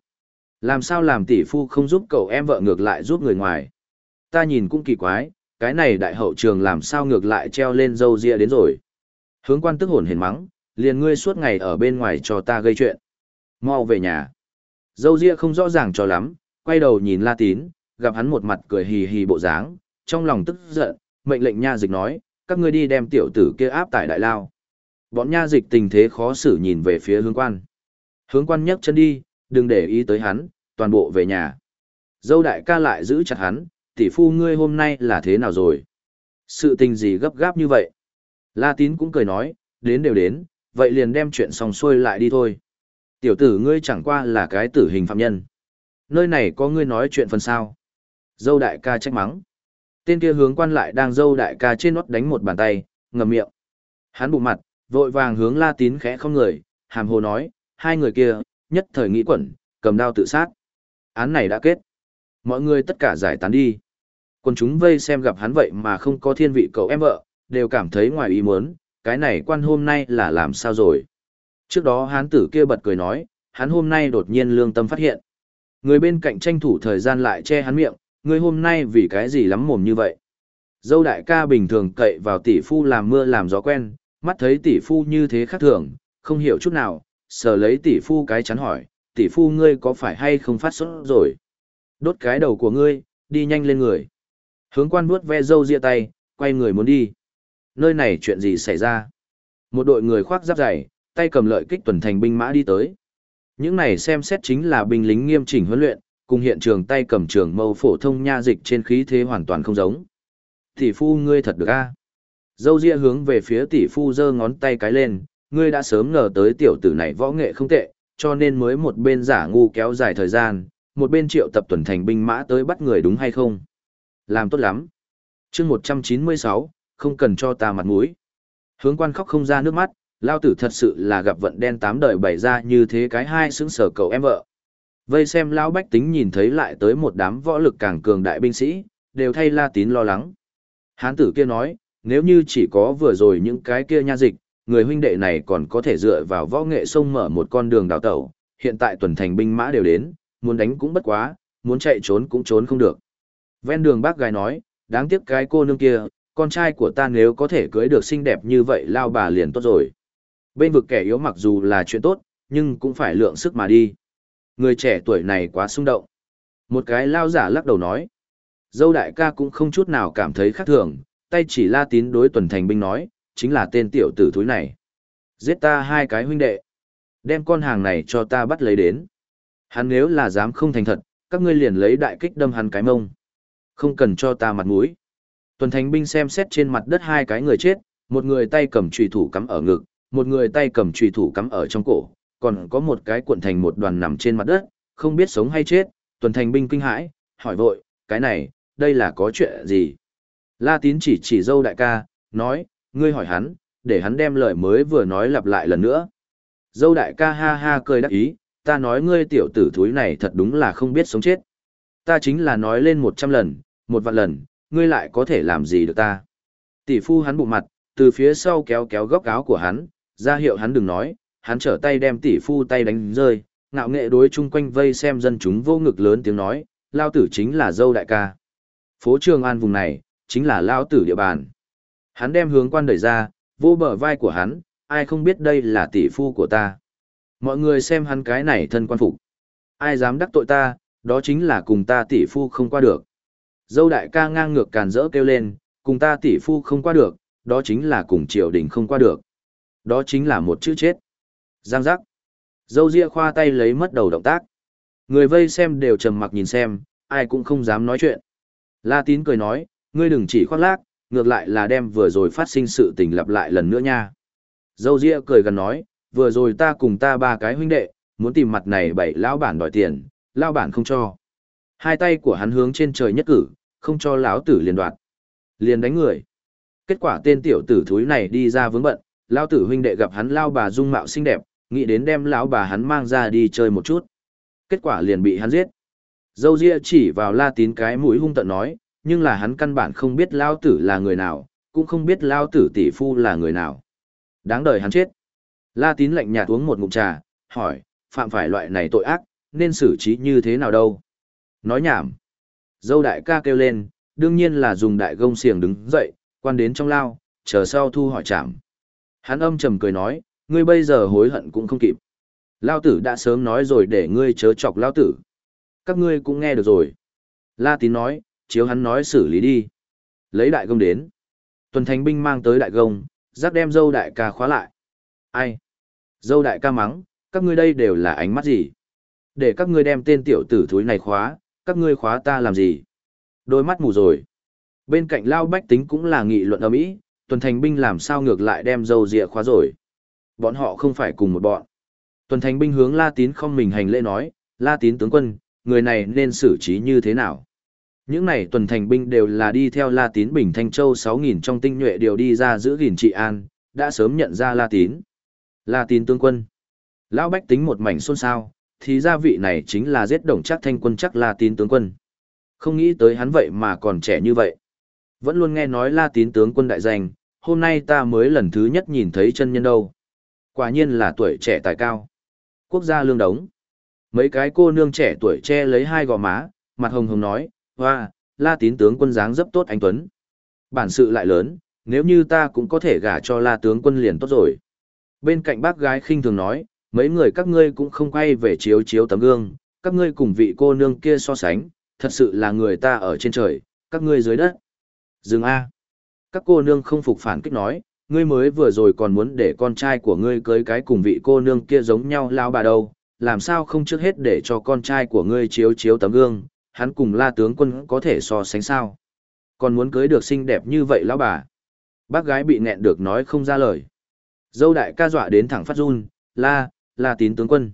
Làm sao làm tỷ phu không giúp cậu em vợ ngược lại giúp người ngoài. Ta nhìn cũng kỳ quái, cái này đại hậu trường làm sao ngược lại treo lên dâu ria đến rồi. Hướng quan tức hồn hển mắng, liền ngươi suốt ngày ở bên ngoài cho ta gây chuyện. Mau về nhà. Dâu ria không rõ ràng cho lắm, quay đầu nhìn La Tín, gặp hắn một mặt cười hì hì bộ dáng, trong lòng tức giận, mệnh lệnh nha dịch nói, các ngươi đi đem tiểu tử kia áp tại đại lao. Bọn nha dịch tình thế khó xử nhìn về phía hướng quan. Hướng quan nhấc chân đi, đừng để ý tới hắn, toàn bộ về nhà. Dâu đại ca lại giữ chặt hắn, tỷ phu ngươi hôm nay là thế nào rồi? Sự tình gì gấp gáp như vậy? La tín cũng cười nói, đến đều đến, vậy liền đem chuyện xong xuôi lại đi thôi. Tiểu tử ngươi chẳng qua là cái tử hình phạm nhân. Nơi này có ngươi nói chuyện phần sao. Dâu đại ca trách mắng. Tên kia hướng quan lại đang dâu đại ca trên nót đánh một bàn tay, ngầm miệng. Hắn bụng mặt, vội vàng hướng la tín khẽ không người, hàm hồ nói, hai người kia, nhất thời nghĩ quẩn, cầm đao tự sát. Án này đã kết. Mọi người tất cả giải tán đi còn chúng vây xem gặp hắn vậy mà không có thiên vị cậu em vợ, đều cảm thấy ngoài ý muốn, cái này quan hôm nay là làm sao rồi. Trước đó hán tử kia bật cười nói, hắn hôm nay đột nhiên lương tâm phát hiện. Người bên cạnh tranh thủ thời gian lại che hắn miệng, người hôm nay vì cái gì lắm mồm như vậy. Dâu đại ca bình thường cậy vào tỷ phu làm mưa làm gió quen, mắt thấy tỷ phu như thế khác thường, không hiểu chút nào, sờ lấy tỷ phu cái chắn hỏi, tỷ phu ngươi có phải hay không phát sốt rồi? Đốt cái đầu của ngươi, đi nhanh lên người. Hướng quan vuốt ve dâu ria tay, quay người muốn đi. Nơi này chuyện gì xảy ra? Một đội người khoác giáp dày, tay cầm lợi kích tuần thành binh mã đi tới. Những này xem xét chính là binh lính nghiêm chỉnh huấn luyện, cùng hiện trường tay cầm trường mâu phổ thông nha dịch trên khí thế hoàn toàn không giống. Tỷ phu ngươi thật được a. Dâu ria hướng về phía tỷ phu giơ ngón tay cái lên, ngươi đã sớm ngờ tới tiểu tử này võ nghệ không tệ, cho nên mới một bên giả ngu kéo dài thời gian, một bên triệu tập tuần thành binh mã tới bắt người đúng hay không? Làm tốt lắm. chương 196, không cần cho ta mặt mũi. Hướng quan khóc không ra nước mắt, lao tử thật sự là gặp vận đen tám đời bày ra như thế cái hai xứng sở cậu em vợ. Vây xem lão bách tính nhìn thấy lại tới một đám võ lực càng cường đại binh sĩ, đều thay la tín lo lắng. Hán tử kia nói, nếu như chỉ có vừa rồi những cái kia nha dịch, người huynh đệ này còn có thể dựa vào võ nghệ sông mở một con đường đào tẩu, hiện tại tuần thành binh mã đều đến, muốn đánh cũng bất quá, muốn chạy trốn cũng trốn không được. Ven đường bác gái nói, đáng tiếc cái cô nương kia, con trai của ta nếu có thể cưới được xinh đẹp như vậy lao bà liền tốt rồi. Bên vực kẻ yếu mặc dù là chuyện tốt, nhưng cũng phải lượng sức mà đi. Người trẻ tuổi này quá xung động. Một cái lao giả lắc đầu nói. Dâu đại ca cũng không chút nào cảm thấy khác thường, tay chỉ la tín đối tuần thành binh nói, chính là tên tiểu tử thúi này. Giết ta hai cái huynh đệ. Đem con hàng này cho ta bắt lấy đến. Hắn nếu là dám không thành thật, các ngươi liền lấy đại kích đâm hắn cái mông. Không cần cho ta mặt mũi. Tuần Thánh binh xem xét trên mặt đất hai cái người chết, một người tay cầm trùy thủ cắm ở ngực, một người tay cầm trùy thủ cắm ở trong cổ, còn có một cái cuộn thành một đoàn nằm trên mặt đất, không biết sống hay chết. Tuần thành binh kinh hãi, hỏi vội, cái này, đây là có chuyện gì? La tín chỉ chỉ dâu đại ca, nói, ngươi hỏi hắn, để hắn đem lời mới vừa nói lặp lại lần nữa. Dâu đại ca ha ha cười đắc ý, ta nói ngươi tiểu tử thúi này thật đúng là không biết sống chết. Ta chính là nói lên một trăm lần, một vạn lần, ngươi lại có thể làm gì được ta. Tỷ phu hắn bụng mặt, từ phía sau kéo kéo góc áo của hắn, ra hiệu hắn đừng nói, hắn trở tay đem tỷ phu tay đánh rơi, ngạo nghệ đối chung quanh vây xem dân chúng vô ngực lớn tiếng nói, lao tử chính là dâu đại ca. Phố Trường An vùng này, chính là lao tử địa bàn. Hắn đem hướng quan đẩy ra, vô bờ vai của hắn, ai không biết đây là tỷ phu của ta. Mọi người xem hắn cái này thân quan phục. Ai dám đắc tội ta, đó chính là cùng ta tỷ phu không qua được. Dâu đại ca ngang ngược càn rỡ kêu lên, cùng ta tỷ phu không qua được, đó chính là cùng triều đình không qua được. Đó chính là một chữ chết. Giang giác. Dâu ria khoa tay lấy mất đầu động tác. Người vây xem đều trầm mặc nhìn xem, ai cũng không dám nói chuyện. La tín cười nói, ngươi đừng chỉ khoác lác, ngược lại là đem vừa rồi phát sinh sự tình lặp lại lần nữa nha. Dâu ria cười gần nói, vừa rồi ta cùng ta ba cái huynh đệ, muốn tìm mặt này bảy lão bản đòi tiền, lão bản không cho. Hai tay của hắn hướng trên trời nhất cử, không cho lão tử liền đoạt. Liền đánh người. Kết quả tên tiểu tử thúi này đi ra vướng bận, lão tử huynh đệ gặp hắn lao bà dung mạo xinh đẹp, nghĩ đến đem lão bà hắn mang ra đi chơi một chút. Kết quả liền bị hắn giết. Dâu ria chỉ vào la tín cái mũi hung tận nói, nhưng là hắn căn bản không biết lao tử là người nào, cũng không biết lao tử tỷ phu là người nào. Đáng đời hắn chết. La tín lạnh nhạt uống một ngụm trà, hỏi, phạm phải loại này tội ác, nên xử trí như thế nào đâu? Nói nhảm. Dâu đại ca kêu lên, đương nhiên là dùng đại gông xiềng đứng dậy, quan đến trong lao, chờ sau thu hỏi chạm. Hắn âm trầm cười nói, ngươi bây giờ hối hận cũng không kịp. Lao tử đã sớm nói rồi để ngươi chớ chọc lao tử. Các ngươi cũng nghe được rồi. La tín nói, chiếu hắn nói xử lý đi. Lấy đại gông đến. Tuần thành binh mang tới đại gông, giác đem dâu đại ca khóa lại. Ai? Dâu đại ca mắng, các ngươi đây đều là ánh mắt gì? Để các ngươi đem tên tiểu tử thúi này khóa, các ngươi khóa ta làm gì? Đôi mắt mù rồi. Bên cạnh Lao Bách Tính cũng là nghị luận ở mỹ, tuần thành binh làm sao ngược lại đem dâu dịa khóa rồi. Bọn họ không phải cùng một bọn. Tuần thành binh hướng La Tín không mình hành lễ nói, La Tín tướng quân, người này nên xử trí như thế nào? Những này tuần thành binh đều là đi theo La Tín Bình Thanh Châu 6.000 trong tinh nhuệ đều đi ra giữ gìn trị an, đã sớm nhận ra La Tín. La Tín tướng quân. Lão Bách tính một mảnh xôn xao, thì gia vị này chính là giết đồng chắc thanh quân chắc La Tín tướng quân. Không nghĩ tới hắn vậy mà còn trẻ như vậy. Vẫn luôn nghe nói La Tín tướng quân đại danh, hôm nay ta mới lần thứ nhất nhìn thấy chân nhân đâu. Quả nhiên là tuổi trẻ tài cao. Quốc gia lương đống. Mấy cái cô nương trẻ tuổi che lấy hai gò má, mặt hồng hồng nói, hoa, La Tín tướng quân dáng dấp tốt anh Tuấn. Bản sự lại lớn, nếu như ta cũng có thể gả cho La tướng quân liền tốt rồi. Bên cạnh bác gái khinh thường nói, mấy người các ngươi cũng không quay về chiếu chiếu tấm gương, các ngươi cùng vị cô nương kia so sánh, thật sự là người ta ở trên trời, các ngươi dưới đất. Dừng A. Các cô nương không phục phản kích nói, ngươi mới vừa rồi còn muốn để con trai của ngươi cưới cái cùng vị cô nương kia giống nhau lao bà đâu, làm sao không trước hết để cho con trai của ngươi chiếu chiếu tấm gương, hắn cùng la tướng quân có thể so sánh sao. Còn muốn cưới được xinh đẹp như vậy lão bà. Bác gái bị nghẹn được nói không ra lời. Dâu đại ca dọa đến thẳng phát run, la, la tín tướng quân.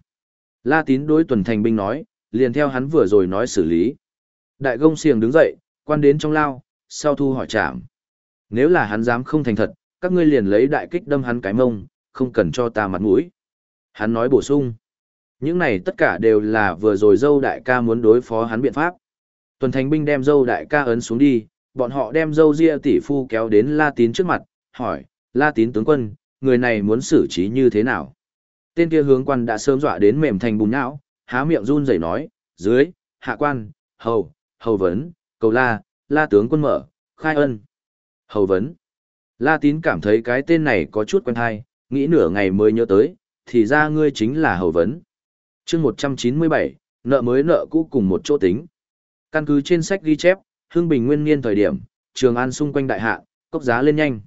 La tín đối tuần thành binh nói, liền theo hắn vừa rồi nói xử lý. Đại gông xiềng đứng dậy, quan đến trong lao, sau thu hỏi trạm. Nếu là hắn dám không thành thật, các ngươi liền lấy đại kích đâm hắn cái mông, không cần cho ta mặt mũi. Hắn nói bổ sung. Những này tất cả đều là vừa rồi dâu đại ca muốn đối phó hắn biện pháp. Tuần thành binh đem dâu đại ca ấn xuống đi, bọn họ đem dâu ria tỷ phu kéo đến La Tín trước mặt, hỏi, La Tín tướng quân, người này muốn xử trí như thế nào? Tên kia hướng quan đã sớm dọa đến mềm thành bùn não, há miệng run rẩy nói, dưới, hạ quan, hầu, hầu vấn, cầu la, la tướng quân mở, khai ân. Hầu vấn. La tín cảm thấy cái tên này có chút quen thai, nghĩ nửa ngày mới nhớ tới, thì ra ngươi chính là hầu vấn. chương 197, nợ mới nợ cũ cùng một chỗ tính. Căn cứ trên sách ghi chép, hương bình nguyên niên thời điểm, trường an xung quanh đại hạ, cốc giá lên nhanh.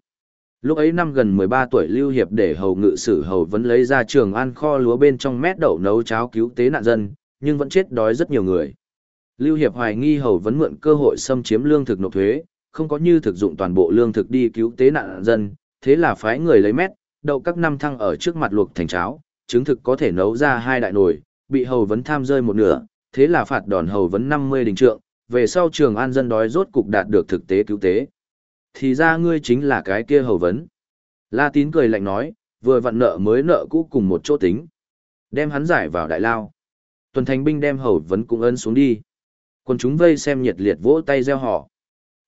Lúc ấy năm gần 13 tuổi Lưu Hiệp để hầu ngự sử hầu vẫn lấy ra trường an kho lúa bên trong mét đậu nấu cháo cứu tế nạn dân, nhưng vẫn chết đói rất nhiều người. Lưu Hiệp hoài nghi hầu vẫn mượn cơ hội xâm chiếm lương thực nộp thuế, không có như thực dụng toàn bộ lương thực đi cứu tế nạn dân, thế là phái người lấy mét, đậu các năm thăng ở trước mặt luộc thành cháo, chứng thực có thể nấu ra hai đại nồi, bị hầu vấn tham rơi một nửa, thế là phạt đòn hầu vấn 50 đình trượng, về sau trường an dân đói rốt cục đạt được thực tế cứu tế. Thì ra ngươi chính là cái kia hầu vấn. La tín cười lạnh nói, vừa vặn nợ mới nợ cũ cùng một chỗ tính. Đem hắn giải vào đại lao. Tuần thành binh đem hầu vấn cũng ấn xuống đi. Quân chúng vây xem nhiệt liệt vỗ tay reo họ.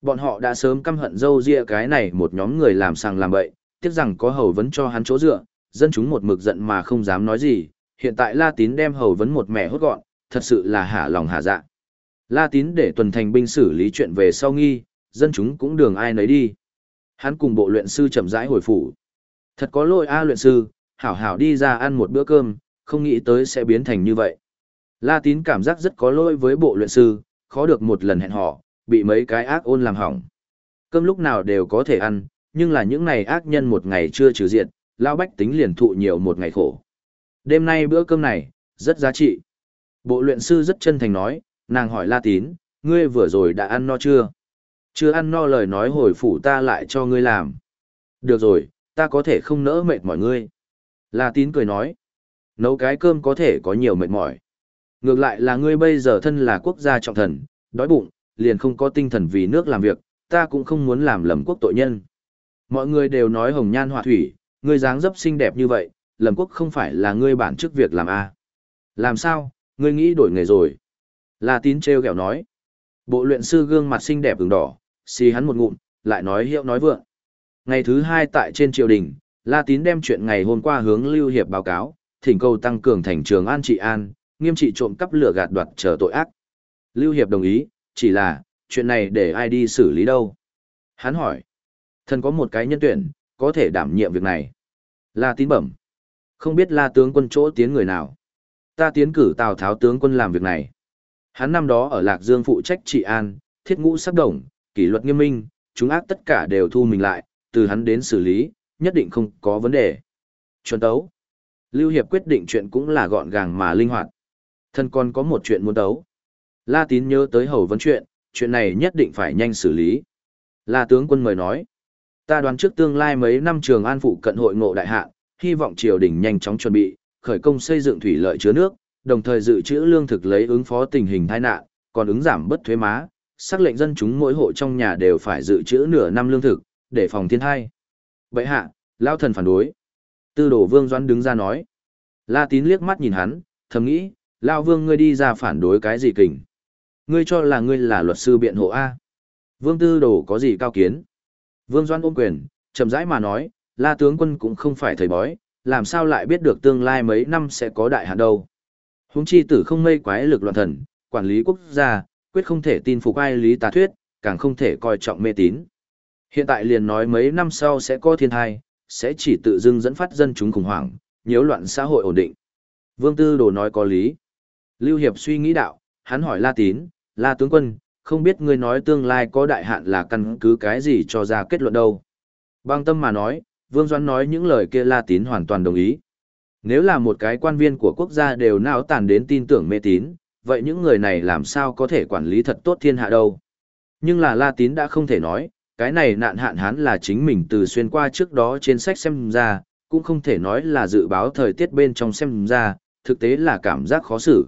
Bọn họ đã sớm căm hận dâu ria cái này một nhóm người làm sàng làm bậy, tiếc rằng có hầu vấn cho hắn chỗ dựa, dân chúng một mực giận mà không dám nói gì, hiện tại La Tín đem hầu vấn một mẹ hốt gọn, thật sự là hả lòng hả dạ. La Tín để tuần thành binh xử lý chuyện về sau nghi, dân chúng cũng đường ai nấy đi. Hắn cùng bộ luyện sư chậm rãi hồi phủ. Thật có lỗi a luyện sư, hảo hảo đi ra ăn một bữa cơm, không nghĩ tới sẽ biến thành như vậy. La Tín cảm giác rất có lỗi với bộ luyện sư, khó được một lần hẹn hò, bị mấy cái ác ôn làm hỏng. Cơm lúc nào đều có thể ăn, nhưng là những này ác nhân một ngày chưa trừ diệt, lao bách tính liền thụ nhiều một ngày khổ. Đêm nay bữa cơm này, rất giá trị. Bộ luyện sư rất chân thành nói, nàng hỏi La Tín, ngươi vừa rồi đã ăn no chưa? Chưa ăn no lời nói hồi phủ ta lại cho ngươi làm. Được rồi, ta có thể không nỡ mệt mọi ngươi. La Tín cười nói, nấu cái cơm có thể có nhiều mệt mỏi. Ngược lại là ngươi bây giờ thân là quốc gia trọng thần, đói bụng, liền không có tinh thần vì nước làm việc, ta cũng không muốn làm lầm quốc tội nhân. Mọi người đều nói hồng nhan họa thủy, ngươi dáng dấp xinh đẹp như vậy, lầm quốc không phải là ngươi bản chức việc làm a à. Làm sao, ngươi nghĩ đổi nghề rồi? La tín treo kẹo nói. Bộ luyện sư gương mặt xinh đẹp ửng đỏ, xì hắn một ngụm, lại nói hiệu nói vượng. Ngày thứ hai tại trên triều đình, La tín đem chuyện ngày hôm qua hướng Lưu Hiệp báo cáo, thỉnh cầu tăng cường thành trường an trị an, nghiêm trị trộm cắp lửa gạt đoạt chờ tội ác. Lưu Hiệp đồng ý, chỉ là, chuyện này để ai đi xử lý đâu? Hắn hỏi, thần có một cái nhân tuyển, có thể đảm nhiệm việc này. La tín bẩm. Không biết la tướng quân chỗ tiến người nào. Ta tiến cử Tào Tháo tướng quân làm việc này. Hắn năm đó ở Lạc Dương phụ trách trị an, thiết ngũ sắc đồng, kỷ luật nghiêm minh, chúng ác tất cả đều thu mình lại, từ hắn đến xử lý, nhất định không có vấn đề. Chuẩn tấu. Lưu Hiệp quyết định chuyện cũng là gọn gàng mà linh hoạt. Thân còn có một chuyện muốn tấu. La Tín nhớ tới hầu vấn chuyện, chuyện này nhất định phải nhanh xử lý. La tướng quân mời nói. Ta đoán trước tương lai mấy năm trường an phụ cận hội ngộ đại hạn, hy vọng triều đình nhanh chóng chuẩn bị, khởi công xây dựng thủy lợi chứa nước, đồng thời dự trữ lương thực lấy ứng phó tình hình tai nạn, còn ứng giảm bất thuế má, xác lệnh dân chúng mỗi hộ trong nhà đều phải dự trữ nửa năm lương thực, để phòng thiên tai. Vậy hạ, lao thần phản đối. Tư đồ vương doãn đứng ra nói. La tín liếc mắt nhìn hắn, thầm nghĩ, lao vương ngươi đi ra phản đối cái gì kình. Ngươi cho là ngươi là luật sư biện hộ A. Vương tư đồ có gì cao kiến. Vương doãn ôm quyền, chậm rãi mà nói, la tướng quân cũng không phải thầy bói, làm sao lại biết được tương lai mấy năm sẽ có đại hạn đâu. Huống chi tử không mây quái lực loạn thần, quản lý quốc gia, quyết không thể tin phục ai lý tà thuyết, càng không thể coi trọng mê tín. Hiện tại liền nói mấy năm sau sẽ có thiên thai, sẽ chỉ tự dưng dẫn phát dân chúng khủng hoảng, nhiễu loạn xã hội ổn định. Vương Tư Đồ nói có lý. Lưu Hiệp suy nghĩ đạo, hắn hỏi La Tín, La tướng quân, không biết ngươi nói tương lai có đại hạn là căn cứ cái gì cho ra kết luận đâu. Bang tâm mà nói, Vương Doãn nói những lời kia La Tín hoàn toàn đồng ý. Nếu là một cái quan viên của quốc gia đều não tàn đến tin tưởng mê tín, vậy những người này làm sao có thể quản lý thật tốt thiên hạ đâu. Nhưng là La Tín đã không thể nói, cái này nạn hạn hán là chính mình từ xuyên qua trước đó trên sách xem ra, cũng không thể nói là dự báo thời tiết bên trong xem ra, thực tế là cảm giác khó xử.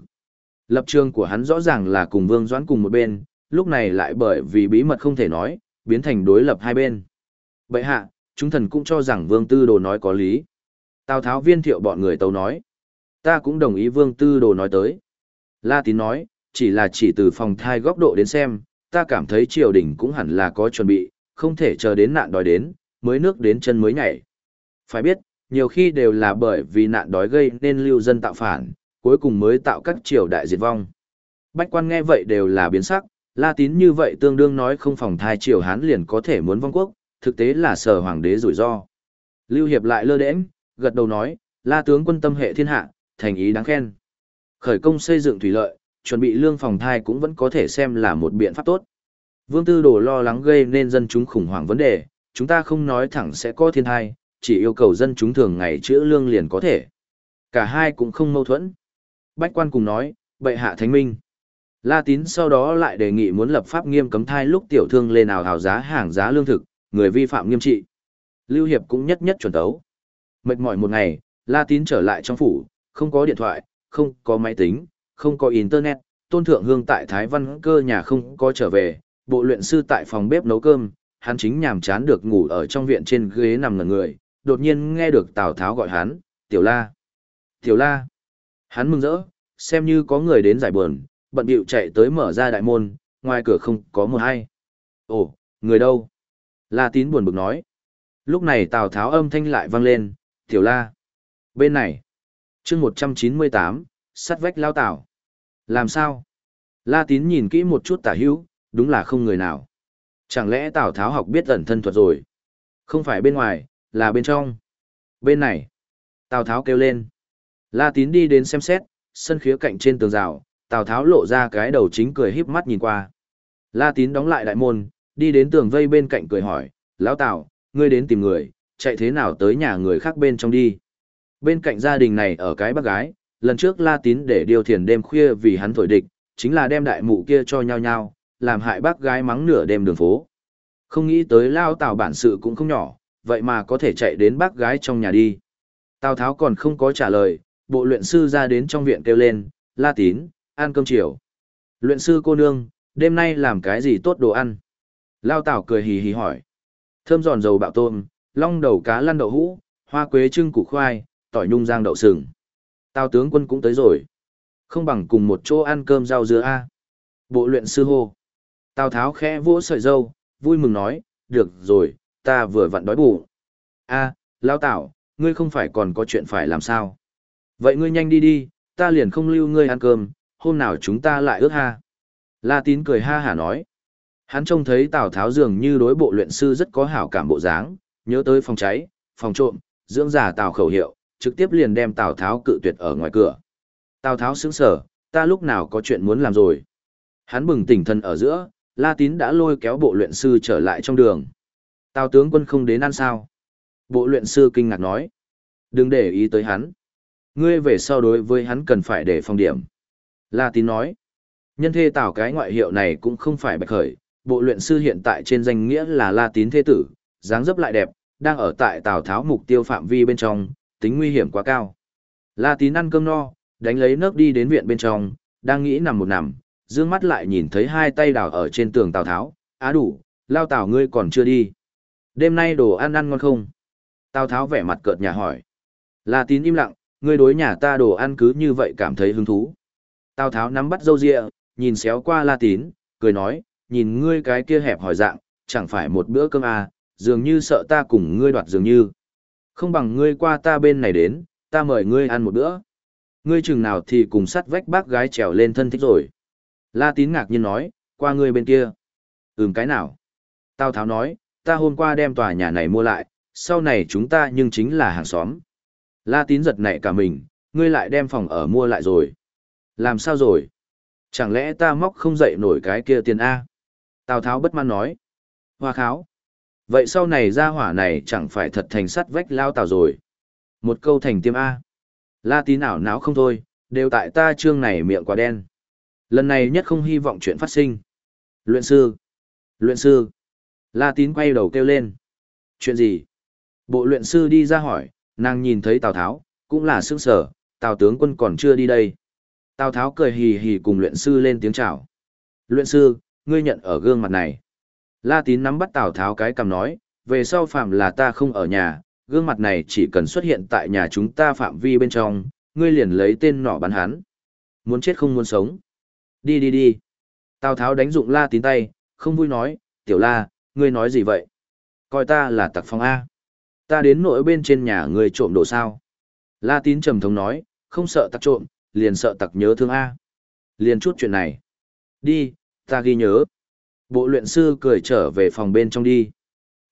Lập trường của hắn rõ ràng là cùng Vương Doãn cùng một bên, lúc này lại bởi vì bí mật không thể nói, biến thành đối lập hai bên. Bậy hạ, chúng thần cũng cho rằng Vương Tư Đồ nói có lý. Tào Tháo viên thiệu bọn người tấu nói. Ta cũng đồng ý Vương Tư Đồ nói tới. La Tín nói, chỉ là chỉ từ phòng thai góc độ đến xem, ta cảm thấy triều đình cũng hẳn là có chuẩn bị, không thể chờ đến nạn đói đến, mới nước đến chân mới nhảy. Phải biết, nhiều khi đều là bởi vì nạn đói gây nên lưu dân tạo phản, cuối cùng mới tạo các triều đại diệt vong. Bách quan nghe vậy đều là biến sắc, La Tín như vậy tương đương nói không phòng thai triều Hán liền có thể muốn vong quốc, thực tế là sở hoàng đế rủi ro. Lưu Hiệp lại lơ đễnh, gật đầu nói, La tướng quân tâm hệ thiên hạ, thành ý đáng khen. Khởi công xây dựng thủy lợi, chuẩn bị lương phòng thai cũng vẫn có thể xem là một biện pháp tốt. Vương Tư Đồ lo lắng gây nên dân chúng khủng hoảng vấn đề, chúng ta không nói thẳng sẽ có thiên thai, chỉ yêu cầu dân chúng thường ngày chữa lương liền có thể. Cả hai cũng không mâu thuẫn. Bách quan cùng nói, bệ hạ thánh minh. La Tín sau đó lại đề nghị muốn lập pháp nghiêm cấm thai lúc tiểu thương lên nào hào giá hàng giá lương thực, người vi phạm nghiêm trị. Lưu Hiệp cũng nhất nhất chuẩn tấu. Mệt mỏi một ngày, La Tín trở lại trong phủ, không có điện thoại, không có máy tính, không có internet, tôn thượng hương tại Thái Văn cơ nhà không có trở về, bộ luyện sư tại phòng bếp nấu cơm, hắn chính nhàm chán được ngủ ở trong viện trên ghế nằm ngẩn người, đột nhiên nghe được Tào Tháo gọi hắn, tiểu la. Tiểu la. Hắn mừng rỡ, xem như có người đến giải buồn, bận bịu chạy tới mở ra đại môn, ngoài cửa không có một ai. Ồ, người đâu? La tín buồn bực nói. Lúc này Tào Tháo âm thanh lại vang lên, tiểu la. Bên này chương 198, sắt vách lao tảo. Làm sao? La tín nhìn kỹ một chút tả hữu, đúng là không người nào. Chẳng lẽ Tào Tháo học biết ẩn thân thuật rồi? Không phải bên ngoài, là bên trong. Bên này. Tào Tháo kêu lên. La tín đi đến xem xét, sân khía cạnh trên tường rào, Tào Tháo lộ ra cái đầu chính cười híp mắt nhìn qua. La tín đóng lại đại môn, đi đến tường vây bên cạnh cười hỏi, Lão Tào, ngươi đến tìm người, chạy thế nào tới nhà người khác bên trong đi. Bên cạnh gia đình này ở cái bác gái, lần trước La tín để điều thiền đêm khuya vì hắn thổi địch, chính là đem đại mụ kia cho nhau nhau, làm hại bác gái mắng nửa đêm đường phố. Không nghĩ tới Lao Tào bản sự cũng không nhỏ, vậy mà có thể chạy đến bác gái trong nhà đi. Tào Tháo còn không có trả lời, bộ luyện sư ra đến trong viện kêu lên, La tín, ăn cơm chiều. Luyện sư cô nương, đêm nay làm cái gì tốt đồ ăn? Lao tào cười hì hì hỏi. Thơm giòn dầu bạo tôm, long đầu cá lăn đậu hũ, hoa quế trưng củ khoai, tỏi nhung giang đậu sừng. Tào tướng quân cũng tới rồi. Không bằng cùng một chỗ ăn cơm rau dưa a. Bộ luyện sư hô. Tào Tháo khẽ vỗ sợi dâu, vui mừng nói, được rồi, ta vừa vặn đói bụng. A, Lao Tảo, ngươi không phải còn có chuyện phải làm sao? Vậy ngươi nhanh đi đi, ta liền không lưu ngươi ăn cơm, hôm nào chúng ta lại ước ha. La tín cười ha hả nói. Hắn trông thấy Tào Tháo dường như đối bộ luyện sư rất có hảo cảm bộ dáng, nhớ tới phòng cháy, phòng trộm, dưỡng giả Tào khẩu hiệu, trực tiếp liền đem Tào Tháo cự tuyệt ở ngoài cửa. Tào Tháo sững sờ, ta lúc nào có chuyện muốn làm rồi. Hắn bừng tỉnh thân ở giữa, La Tín đã lôi kéo bộ luyện sư trở lại trong đường. Tào tướng quân không đến ăn sao. Bộ luyện sư kinh ngạc nói. Đừng để ý tới hắn. Ngươi về sau đối với hắn cần phải để phòng điểm. La Tín nói. Nhân thê Tào cái ngoại hiệu này cũng không phải bạch khởi, bộ luyện sư hiện tại trên danh nghĩa là La Tín thế tử, dáng dấp lại đẹp, đang ở tại Tào Tháo mục tiêu phạm vi bên trong, tính nguy hiểm quá cao. La Tín ăn cơm no, đánh lấy nước đi đến viện bên trong, đang nghĩ nằm một nằm, dương mắt lại nhìn thấy hai tay đào ở trên tường Tào Tháo, á đủ, lao Tào ngươi còn chưa đi. Đêm nay đồ ăn ăn ngon không? Tào Tháo vẻ mặt cợt nhà hỏi. La Tín im lặng, ngươi đối nhà ta đồ ăn cứ như vậy cảm thấy hứng thú. Tào Tháo nắm bắt dâu rịa, nhìn xéo qua La Tín, cười nói, nhìn ngươi cái kia hẹp hỏi dạng, chẳng phải một bữa cơm à, dường như sợ ta cùng ngươi đoạt dường như. Không bằng ngươi qua ta bên này đến, ta mời ngươi ăn một bữa. Ngươi chừng nào thì cùng sắt vách bác gái trèo lên thân thích rồi. La tín ngạc nhiên nói, qua ngươi bên kia. Ừm cái nào? Tao tháo nói, ta hôm qua đem tòa nhà này mua lại, sau này chúng ta nhưng chính là hàng xóm. La tín giật nảy cả mình, ngươi lại đem phòng ở mua lại rồi. Làm sao rồi? Chẳng lẽ ta móc không dậy nổi cái kia tiền A? Tào Tháo bất mãn nói. Hoa kháo. Vậy sau này ra hỏa này chẳng phải thật thành sắt vách lao tào rồi. Một câu thành tiêm A. La tí nào náo không thôi, đều tại ta trương này miệng quá đen. Lần này nhất không hy vọng chuyện phát sinh. Luyện sư. Luyện sư. La tín quay đầu kêu lên. Chuyện gì? Bộ luyện sư đi ra hỏi, nàng nhìn thấy Tào Tháo, cũng là sững sở, Tào tướng quân còn chưa đi đây. Tào Tháo cười hì hì cùng luyện sư lên tiếng chào. Luyện sư, ngươi nhận ở gương mặt này. La tín nắm bắt Tào Tháo cái cầm nói, về sau phạm là ta không ở nhà, gương mặt này chỉ cần xuất hiện tại nhà chúng ta phạm vi bên trong, ngươi liền lấy tên nỏ bắn hắn. Muốn chết không muốn sống. Đi đi đi. Tào Tháo đánh dụng La tín tay, không vui nói, tiểu La, ngươi nói gì vậy? Coi ta là tặc phong A. Ta đến nội bên trên nhà ngươi trộm đồ sao? La tín trầm thống nói, không sợ tặc trộm, liền sợ tặc nhớ thương A. Liền chút chuyện này. Đi, ta ghi nhớ. Bộ luyện sư cười trở về phòng bên trong đi.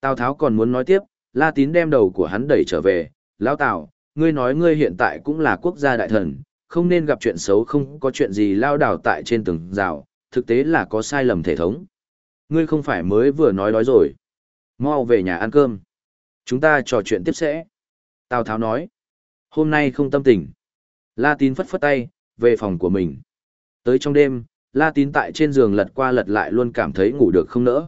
Tào Tháo còn muốn nói tiếp, La Tín đem đầu của hắn đẩy trở về. Lão Tào, ngươi nói ngươi hiện tại cũng là quốc gia đại thần, không nên gặp chuyện xấu không có chuyện gì lao đảo tại trên từng rào, thực tế là có sai lầm thể thống. Ngươi không phải mới vừa nói đói rồi. Mau về nhà ăn cơm. Chúng ta trò chuyện tiếp sẽ. Tào Tháo nói. Hôm nay không tâm tình. La Tín phất phất tay, về phòng của mình. Tới trong đêm, La Tín tại trên giường lật qua lật lại luôn cảm thấy ngủ được không nỡ.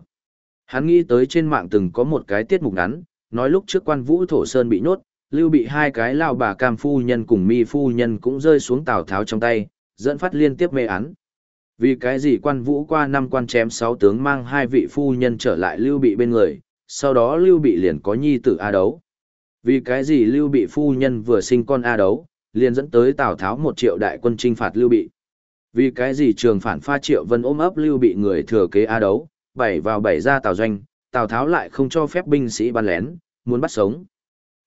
Hắn nghĩ tới trên mạng từng có một cái tiết mục ngắn, nói lúc trước quan vũ thổ sơn bị nhốt, lưu bị hai cái lao bà cam phu nhân cùng mi phu nhân cũng rơi xuống tào tháo trong tay, dẫn phát liên tiếp mê án. Vì cái gì quan vũ qua năm quan chém sáu tướng mang hai vị phu nhân trở lại lưu bị bên người, sau đó lưu bị liền có nhi tử A đấu. Vì cái gì lưu bị phu nhân vừa sinh con A đấu, liền dẫn tới Tào Tháo một triệu đại quân trinh phạt lưu bị. Vì cái gì trường phản pha triệu vân ôm ấp lưu bị người thừa kế A đấu, bảy vào bảy ra Tào doanh, Tào Tháo lại không cho phép binh sĩ bắn lén, muốn bắt sống.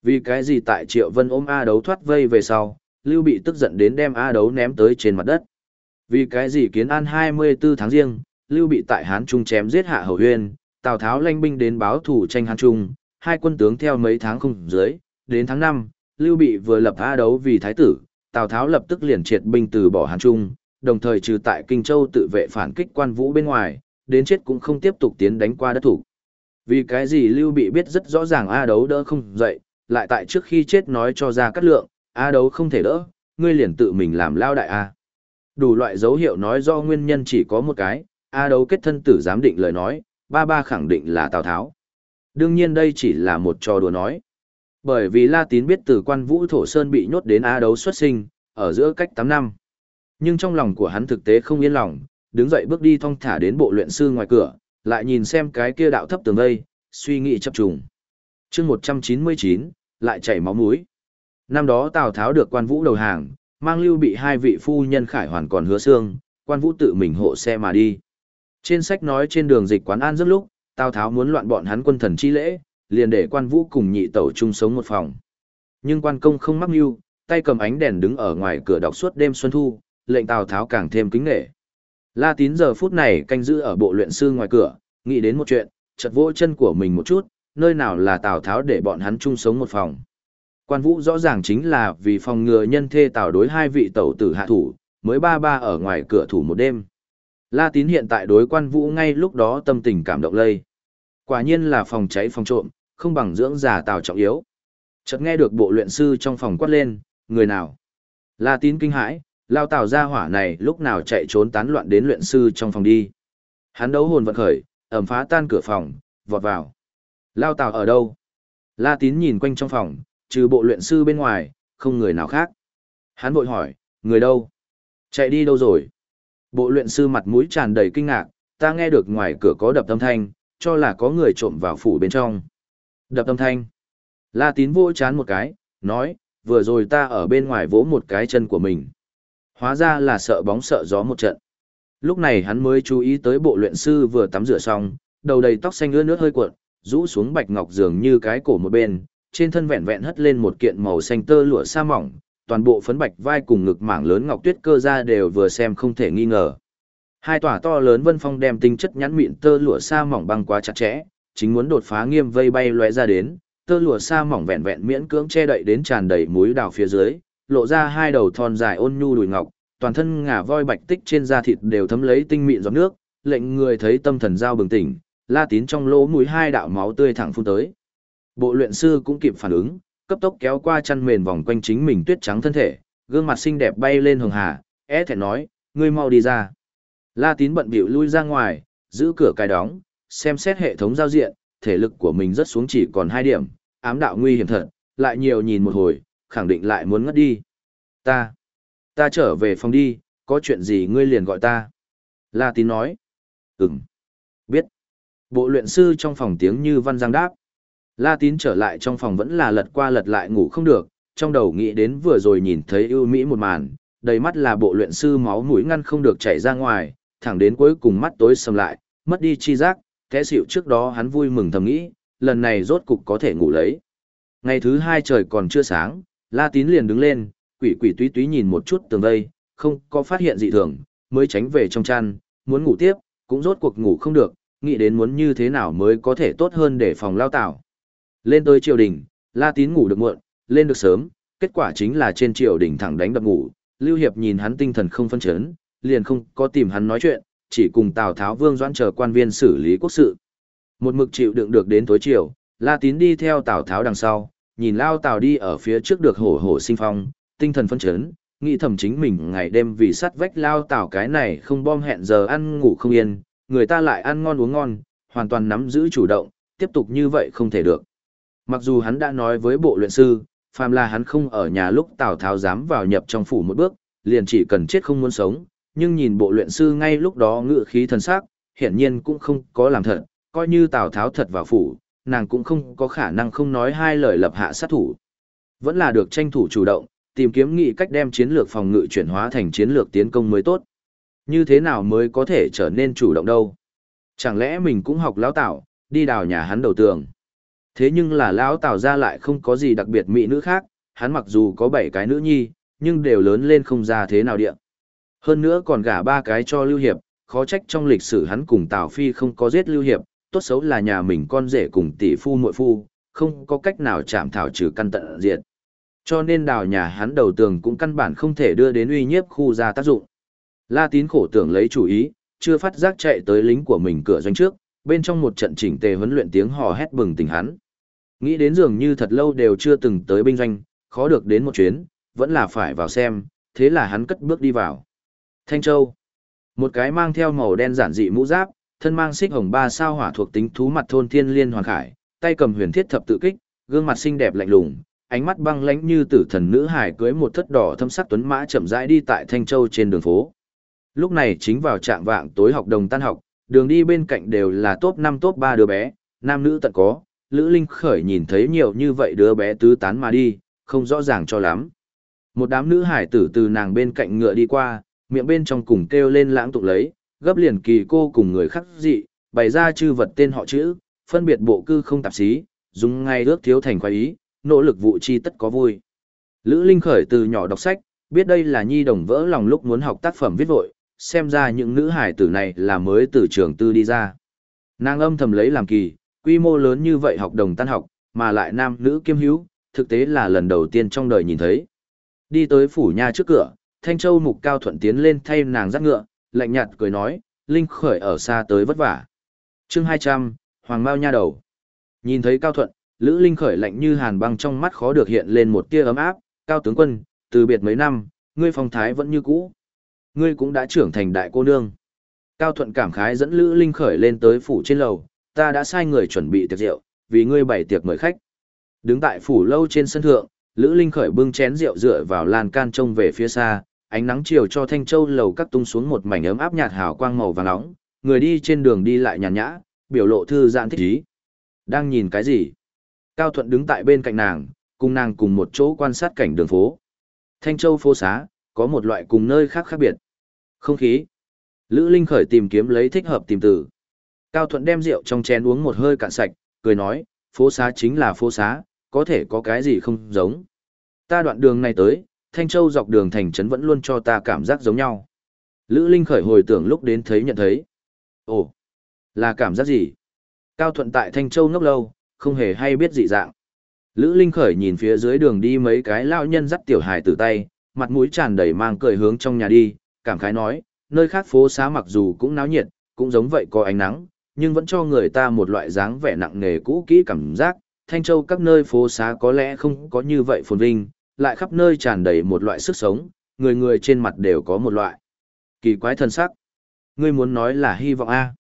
Vì cái gì tại triệu vân ôm A đấu thoát vây về sau, lưu bị tức giận đến đem A đấu ném tới trên mặt đất. Vì cái gì kiến an 24 tháng riêng, lưu bị tại Hán Trung chém giết hạ hầu huyên, Tào Tháo lanh binh đến báo thủ tranh Hán Trung, hai quân tướng theo mấy tháng không dưới, đến tháng 5, Lưu Bị vừa lập A đấu vì thái tử, Tào Tháo lập tức liền triệt binh từ bỏ Hán Trung, đồng thời trừ tại Kinh Châu tự vệ phản kích quan vũ bên ngoài, đến chết cũng không tiếp tục tiến đánh qua đất thủ. Vì cái gì Lưu Bị biết rất rõ ràng A đấu đỡ không dậy, lại tại trước khi chết nói cho ra cắt lượng, A đấu không thể đỡ, ngươi liền tự mình làm lao đại A. Đủ loại dấu hiệu nói do nguyên nhân chỉ có một cái, A đấu kết thân tử giám định lời nói, ba ba khẳng định là Tào Tháo. Đương nhiên đây chỉ là một trò đùa nói. Bởi vì La Tín biết từ quan vũ thổ sơn bị nhốt đến A đấu xuất sinh, ở giữa cách 8 năm. Nhưng trong lòng của hắn thực tế không yên lòng, đứng dậy bước đi thong thả đến bộ luyện sư ngoài cửa, lại nhìn xem cái kia đạo thấp tường vây, suy nghĩ chập trùng. chương 199, lại chảy máu mũi. Năm đó Tào Tháo được quan vũ đầu hàng, mang lưu bị hai vị phu nhân khải hoàn còn hứa xương, quan vũ tự mình hộ xe mà đi. Trên sách nói trên đường dịch quán an rất lúc, Tào Tháo muốn loạn bọn hắn quân thần chi lễ, liền để quan vũ cùng nhị tẩu chung sống một phòng. Nhưng quan công không mắc mưu, tay cầm ánh đèn đứng ở ngoài cửa đọc suốt đêm xuân thu, lệnh Tào Tháo càng thêm kính nể. La Tín giờ phút này canh giữ ở bộ luyện sư ngoài cửa, nghĩ đến một chuyện, chật vỗ chân của mình một chút, nơi nào là Tào Tháo để bọn hắn chung sống một phòng. Quan Vũ rõ ràng chính là vì phòng ngừa nhân thê Tào đối hai vị tẩu tử hạ thủ, mới ba ba ở ngoài cửa thủ một đêm. La Tín hiện tại đối quan vũ ngay lúc đó tâm tình cảm động lây. Quả nhiên là phòng cháy phòng trộm, không bằng dưỡng già tào trọng yếu. Chợt nghe được bộ luyện sư trong phòng quát lên, người nào? La Tín kinh hãi, lao tào ra hỏa này lúc nào chạy trốn tán loạn đến luyện sư trong phòng đi. Hắn đấu hồn vận khởi, ẩm phá tan cửa phòng, vọt vào. Lao tào ở đâu? La Tín nhìn quanh trong phòng, trừ bộ luyện sư bên ngoài, không người nào khác. Hắn vội hỏi, người đâu? Chạy đi đâu rồi? Bộ luyện sư mặt mũi tràn đầy kinh ngạc, ta nghe được ngoài cửa có đập âm thanh, cho là có người trộm vào phủ bên trong. Đập âm thanh. La tín vô chán một cái, nói, vừa rồi ta ở bên ngoài vỗ một cái chân của mình. Hóa ra là sợ bóng sợ gió một trận. Lúc này hắn mới chú ý tới bộ luyện sư vừa tắm rửa xong, đầu đầy tóc xanh ướt nước hơi cuộn, rũ xuống bạch ngọc dường như cái cổ một bên, trên thân vẹn vẹn hất lên một kiện màu xanh tơ lụa sa mỏng, toàn bộ phấn bạch vai cùng ngực mảng lớn ngọc tuyết cơ ra đều vừa xem không thể nghi ngờ. Hai tòa to lớn vân phong đem tinh chất nhắn mịn tơ lụa sa mỏng băng quá chặt chẽ, chính muốn đột phá nghiêm vây bay lóe ra đến, tơ lụa sa mỏng vẹn vẹn miễn cưỡng che đậy đến tràn đầy muối đào phía dưới, lộ ra hai đầu thon dài ôn nhu đùi ngọc, toàn thân ngả voi bạch tích trên da thịt đều thấm lấy tinh mịn giọt nước, lệnh người thấy tâm thần giao bừng tỉnh, La Tín trong lỗ mũi hai đạo máu tươi thẳng phun tới. Bộ luyện sư cũng kịp phản ứng, cấp tốc kéo qua chăn mền vòng quanh chính mình tuyết trắng thân thể, gương mặt xinh đẹp bay lên hường hà, é thẹn nói, ngươi mau đi ra. La tín bận bịu lui ra ngoài, giữ cửa cài đóng, xem xét hệ thống giao diện, thể lực của mình rất xuống chỉ còn 2 điểm, ám đạo nguy hiểm thật, lại nhiều nhìn một hồi, khẳng định lại muốn ngất đi. Ta, ta trở về phòng đi, có chuyện gì ngươi liền gọi ta. La tín nói, ừm, biết. Bộ luyện sư trong phòng tiếng như văn giang đáp. La tín trở lại trong phòng vẫn là lật qua lật lại ngủ không được, trong đầu nghĩ đến vừa rồi nhìn thấy ưu mỹ một màn, đầy mắt là bộ luyện sư máu mũi ngăn không được chảy ra ngoài, thẳng đến cuối cùng mắt tối sầm lại, mất đi chi giác, thế xịu trước đó hắn vui mừng thầm nghĩ, lần này rốt cục có thể ngủ lấy. Ngày thứ hai trời còn chưa sáng, La Tín liền đứng lên, quỷ quỷ túy túy nhìn một chút tường vây, không có phát hiện dị thường, mới tránh về trong chăn, muốn ngủ tiếp, cũng rốt cuộc ngủ không được, nghĩ đến muốn như thế nào mới có thể tốt hơn để phòng lao tạo. Lên tới triều đình, La Tín ngủ được muộn, lên được sớm, kết quả chính là trên triều đình thẳng đánh đập ngủ, Lưu Hiệp nhìn hắn tinh thần không phân chấn, liền không có tìm hắn nói chuyện, chỉ cùng Tào Tháo Vương Doãn chờ quan viên xử lý quốc sự. Một mực chịu đựng được đến tối chiều, La Tín đi theo Tào Tháo đằng sau, nhìn Lao Tào đi ở phía trước được hổ hổ sinh phong, tinh thần phân chấn, nghĩ thầm chính mình ngày đêm vì sắt vách Lao Tào cái này không bom hẹn giờ ăn ngủ không yên, người ta lại ăn ngon uống ngon, hoàn toàn nắm giữ chủ động, tiếp tục như vậy không thể được. Mặc dù hắn đã nói với bộ luyện sư, phàm là hắn không ở nhà lúc Tào Tháo dám vào nhập trong phủ một bước, liền chỉ cần chết không muốn sống, nhưng nhìn bộ luyện sư ngay lúc đó ngự khí thần sắc, hiển nhiên cũng không có làm thật, coi như Tào Tháo thật vào phủ, nàng cũng không có khả năng không nói hai lời lập hạ sát thủ. Vẫn là được tranh thủ chủ động, tìm kiếm nghị cách đem chiến lược phòng ngự chuyển hóa thành chiến lược tiến công mới tốt. Như thế nào mới có thể trở nên chủ động đâu? Chẳng lẽ mình cũng học lão tảo đi đào nhà hắn đầu tường. Thế nhưng là lão tảo ra lại không có gì đặc biệt mỹ nữ khác, hắn mặc dù có bảy cái nữ nhi, nhưng đều lớn lên không ra thế nào điện. Hơn nữa còn gả ba cái cho Lưu Hiệp, khó trách trong lịch sử hắn cùng Tào Phi không có giết Lưu Hiệp, tốt xấu là nhà mình con rể cùng tỷ phu muội phu, không có cách nào chạm thảo trừ căn tận diệt. Cho nên đào nhà hắn đầu tường cũng căn bản không thể đưa đến uy nhiếp khu ra tác dụng. La Tín khổ tưởng lấy chủ ý, chưa phát giác chạy tới lính của mình cửa doanh trước, bên trong một trận chỉnh tề huấn luyện tiếng hò hét bừng tỉnh hắn. Nghĩ đến dường như thật lâu đều chưa từng tới binh doanh, khó được đến một chuyến, vẫn là phải vào xem, thế là hắn cất bước đi vào. Thanh Châu. Một cái mang theo màu đen giản dị mũ giáp, thân mang xích hồng ba sao hỏa thuộc tính thú mặt thôn thiên liên hoàn khải, tay cầm huyền thiết thập tự kích, gương mặt xinh đẹp lạnh lùng, ánh mắt băng lãnh như tử thần nữ hải cưới một thất đỏ thâm sắc tuấn mã chậm rãi đi tại Thanh Châu trên đường phố. Lúc này chính vào trạng vạng tối học đồng tan học, đường đi bên cạnh đều là top năm top ba đứa bé, nam nữ tận có, Lữ Linh khởi nhìn thấy nhiều như vậy đứa bé tứ tán mà đi, không rõ ràng cho lắm. Một đám nữ hải tử từ nàng bên cạnh ngựa đi qua, miệng bên trong cùng kêu lên lãng tụng lấy, gấp liền kỳ cô cùng người khác dị, bày ra chư vật tên họ chữ, phân biệt bộ cư không tạp xí, dùng ngay ước thiếu thành khoái ý, nỗ lực vụ chi tất có vui. Lữ Linh khởi từ nhỏ đọc sách, biết đây là nhi đồng vỡ lòng lúc muốn học tác phẩm viết vội, xem ra những nữ hải tử này là mới từ trường tư đi ra. Nàng âm thầm lấy làm kỳ, quy mô lớn như vậy học đồng tan học, mà lại nam nữ kiêm hữu, thực tế là lần đầu tiên trong đời nhìn thấy. Đi tới phủ nhà trước cửa, Thanh Châu mục cao thuận tiến lên thay nàng dắt ngựa, lạnh nhạt cười nói, Linh khởi ở xa tới vất vả. chương 200, Hoàng Mao nha đầu. Nhìn thấy cao thuận, Lữ Linh khởi lạnh như hàn băng trong mắt khó được hiện lên một tia ấm áp, cao tướng quân, từ biệt mấy năm, ngươi phong thái vẫn như cũ. Ngươi cũng đã trưởng thành đại cô nương. Cao thuận cảm khái dẫn Lữ Linh khởi lên tới phủ trên lầu, ta đã sai người chuẩn bị tiệc rượu, vì ngươi bày tiệc mời khách. Đứng tại phủ lâu trên sân thượng, Lữ Linh khởi bưng chén rượu dựa vào lan can trông về phía xa, ánh nắng chiều cho Thanh Châu lầu các tung xuống một mảnh ấm áp nhạt hào quang màu vàng nóng, người đi trên đường đi lại nhàn nhã, biểu lộ thư giãn thích ý. Đang nhìn cái gì? Cao Thuận đứng tại bên cạnh nàng, cùng nàng cùng một chỗ quan sát cảnh đường phố. Thanh Châu phố xá, có một loại cùng nơi khác khác biệt. Không khí. Lữ Linh khởi tìm kiếm lấy thích hợp tìm từ. Cao Thuận đem rượu trong chén uống một hơi cạn sạch, cười nói, phố xá chính là phố xá, có thể có cái gì không giống. Ta đoạn đường này tới, Thanh Châu dọc đường thành trấn vẫn luôn cho ta cảm giác giống nhau. Lữ Linh khởi hồi tưởng lúc đến thấy nhận thấy. Ồ, là cảm giác gì? Cao Thuận tại Thanh Châu ngốc lâu, không hề hay biết dị dạng. Lữ Linh khởi nhìn phía dưới đường đi mấy cái lao nhân dắt tiểu hài từ tay, mặt mũi tràn đầy mang cười hướng trong nhà đi, cảm khái nói, nơi khác phố xá mặc dù cũng náo nhiệt, cũng giống vậy có ánh nắng, nhưng vẫn cho người ta một loại dáng vẻ nặng nề cũ kỹ cảm giác, Thanh Châu các nơi phố xá có lẽ không có như vậy phồn vinh, lại khắp nơi tràn đầy một loại sức sống, người người trên mặt đều có một loại kỳ quái thần sắc. Ngươi muốn nói là hy vọng A.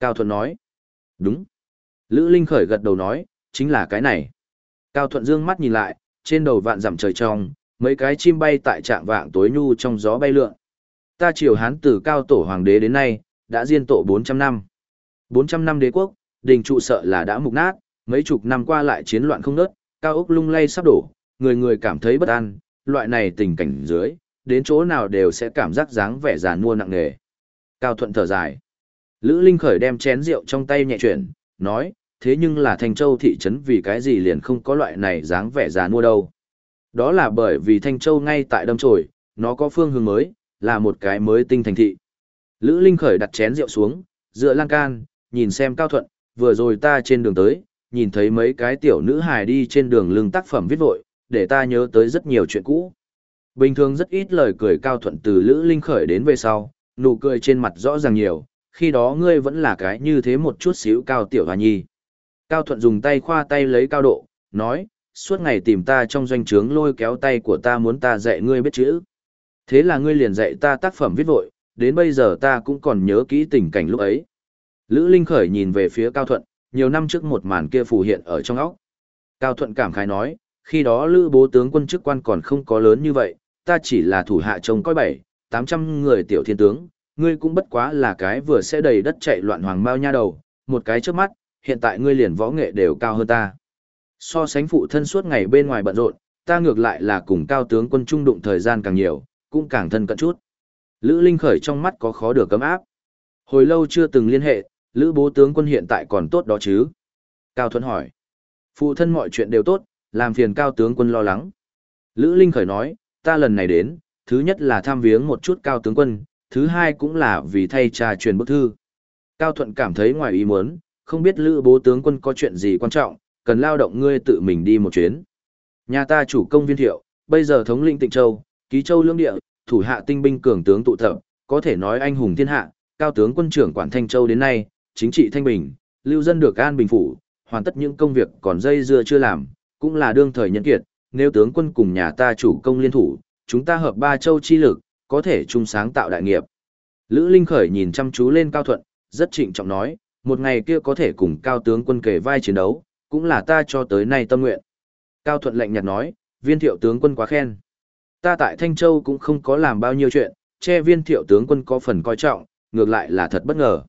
Cao Thuận nói. Đúng. Lữ Linh khởi gật đầu nói, chính là cái này. Cao Thuận dương mắt nhìn lại, trên đầu vạn dặm trời trong, mấy cái chim bay tại trạng vạng tối nhu trong gió bay lượn. Ta triều hán từ cao tổ hoàng đế đến nay, đã diên tổ 400 năm. 400 năm đế quốc, đình trụ sợ là đã mục nát, mấy chục năm qua lại chiến loạn không ngớt, cao ốc lung lay sắp đổ, người người cảm thấy bất an, loại này tình cảnh dưới, đến chỗ nào đều sẽ cảm giác dáng vẻ già nua nặng nề. Cao Thuận thở dài. Lữ Linh Khởi đem chén rượu trong tay nhẹ chuyển, nói, thế nhưng là Thanh Châu thị trấn vì cái gì liền không có loại này dáng vẻ già nua đâu. Đó là bởi vì Thanh Châu ngay tại đâm trồi, nó có phương hướng mới, là một cái mới tinh thành thị. Lữ Linh Khởi đặt chén rượu xuống, dựa lan can, nhìn xem Cao Thuận, vừa rồi ta trên đường tới, nhìn thấy mấy cái tiểu nữ hài đi trên đường lưng tác phẩm viết vội, để ta nhớ tới rất nhiều chuyện cũ. Bình thường rất ít lời cười cao thuận từ Lữ Linh khởi đến về sau, nụ cười trên mặt rõ ràng nhiều, khi đó ngươi vẫn là cái như thế một chút xíu cao tiểu hòa nhi. Cao thuận dùng tay khoa tay lấy cao độ, nói, suốt ngày tìm ta trong doanh trướng lôi kéo tay của ta muốn ta dạy ngươi biết chữ. Thế là ngươi liền dạy ta tác phẩm viết vội, đến bây giờ ta cũng còn nhớ kỹ tình cảnh lúc ấy. Lữ Linh khởi nhìn về phía Cao Thuận, nhiều năm trước một màn kia phù hiện ở trong óc. Cao Thuận cảm khái nói, khi đó lữ bố tướng quân chức quan còn không có lớn như vậy, ta chỉ là thủ hạ trông coi bảy, 800 người tiểu thiên tướng, ngươi cũng bất quá là cái vừa sẽ đầy đất chạy loạn hoàng mao nha đầu, một cái trước mắt, hiện tại ngươi liền võ nghệ đều cao hơn ta. So sánh phụ thân suốt ngày bên ngoài bận rộn, ta ngược lại là cùng cao tướng quân trung đụng thời gian càng nhiều, cũng càng thân cận chút. Lữ Linh khởi trong mắt có khó được cấm áp. Hồi lâu chưa từng liên hệ, Lữ bố tướng quân hiện tại còn tốt đó chứ? Cao Thuấn hỏi. Phụ thân mọi chuyện đều tốt, làm phiền cao tướng quân lo lắng. Lữ Linh khởi nói, ta lần này đến, thứ nhất là tham viếng một chút cao tướng quân, thứ hai cũng là vì thay trà truyền bức thư. Cao Thuận cảm thấy ngoài ý muốn, không biết Lữ bố tướng quân có chuyện gì quan trọng, cần lao động ngươi tự mình đi một chuyến. Nhà ta chủ công viên thiệu, bây giờ thống lĩnh Tịnh Châu, ký châu lương địa, thủ hạ tinh binh cường tướng tụ tập, có thể nói anh hùng thiên hạ, cao tướng quân trưởng quản Thanh Châu đến nay, chính trị thanh bình, lưu dân được an bình phủ, hoàn tất những công việc còn dây dưa chưa làm, cũng là đương thời nhân kiệt, nếu tướng quân cùng nhà ta chủ công liên thủ, chúng ta hợp ba châu chi lực, có thể chung sáng tạo đại nghiệp. Lữ Linh Khởi nhìn chăm chú lên Cao Thuận, rất trịnh trọng nói, một ngày kia có thể cùng Cao tướng quân kề vai chiến đấu, cũng là ta cho tới nay tâm nguyện. Cao Thuận lạnh nhạt nói, viên thiệu tướng quân quá khen. Ta tại Thanh Châu cũng không có làm bao nhiêu chuyện, che viên thiệu tướng quân có phần coi trọng, ngược lại là thật bất ngờ.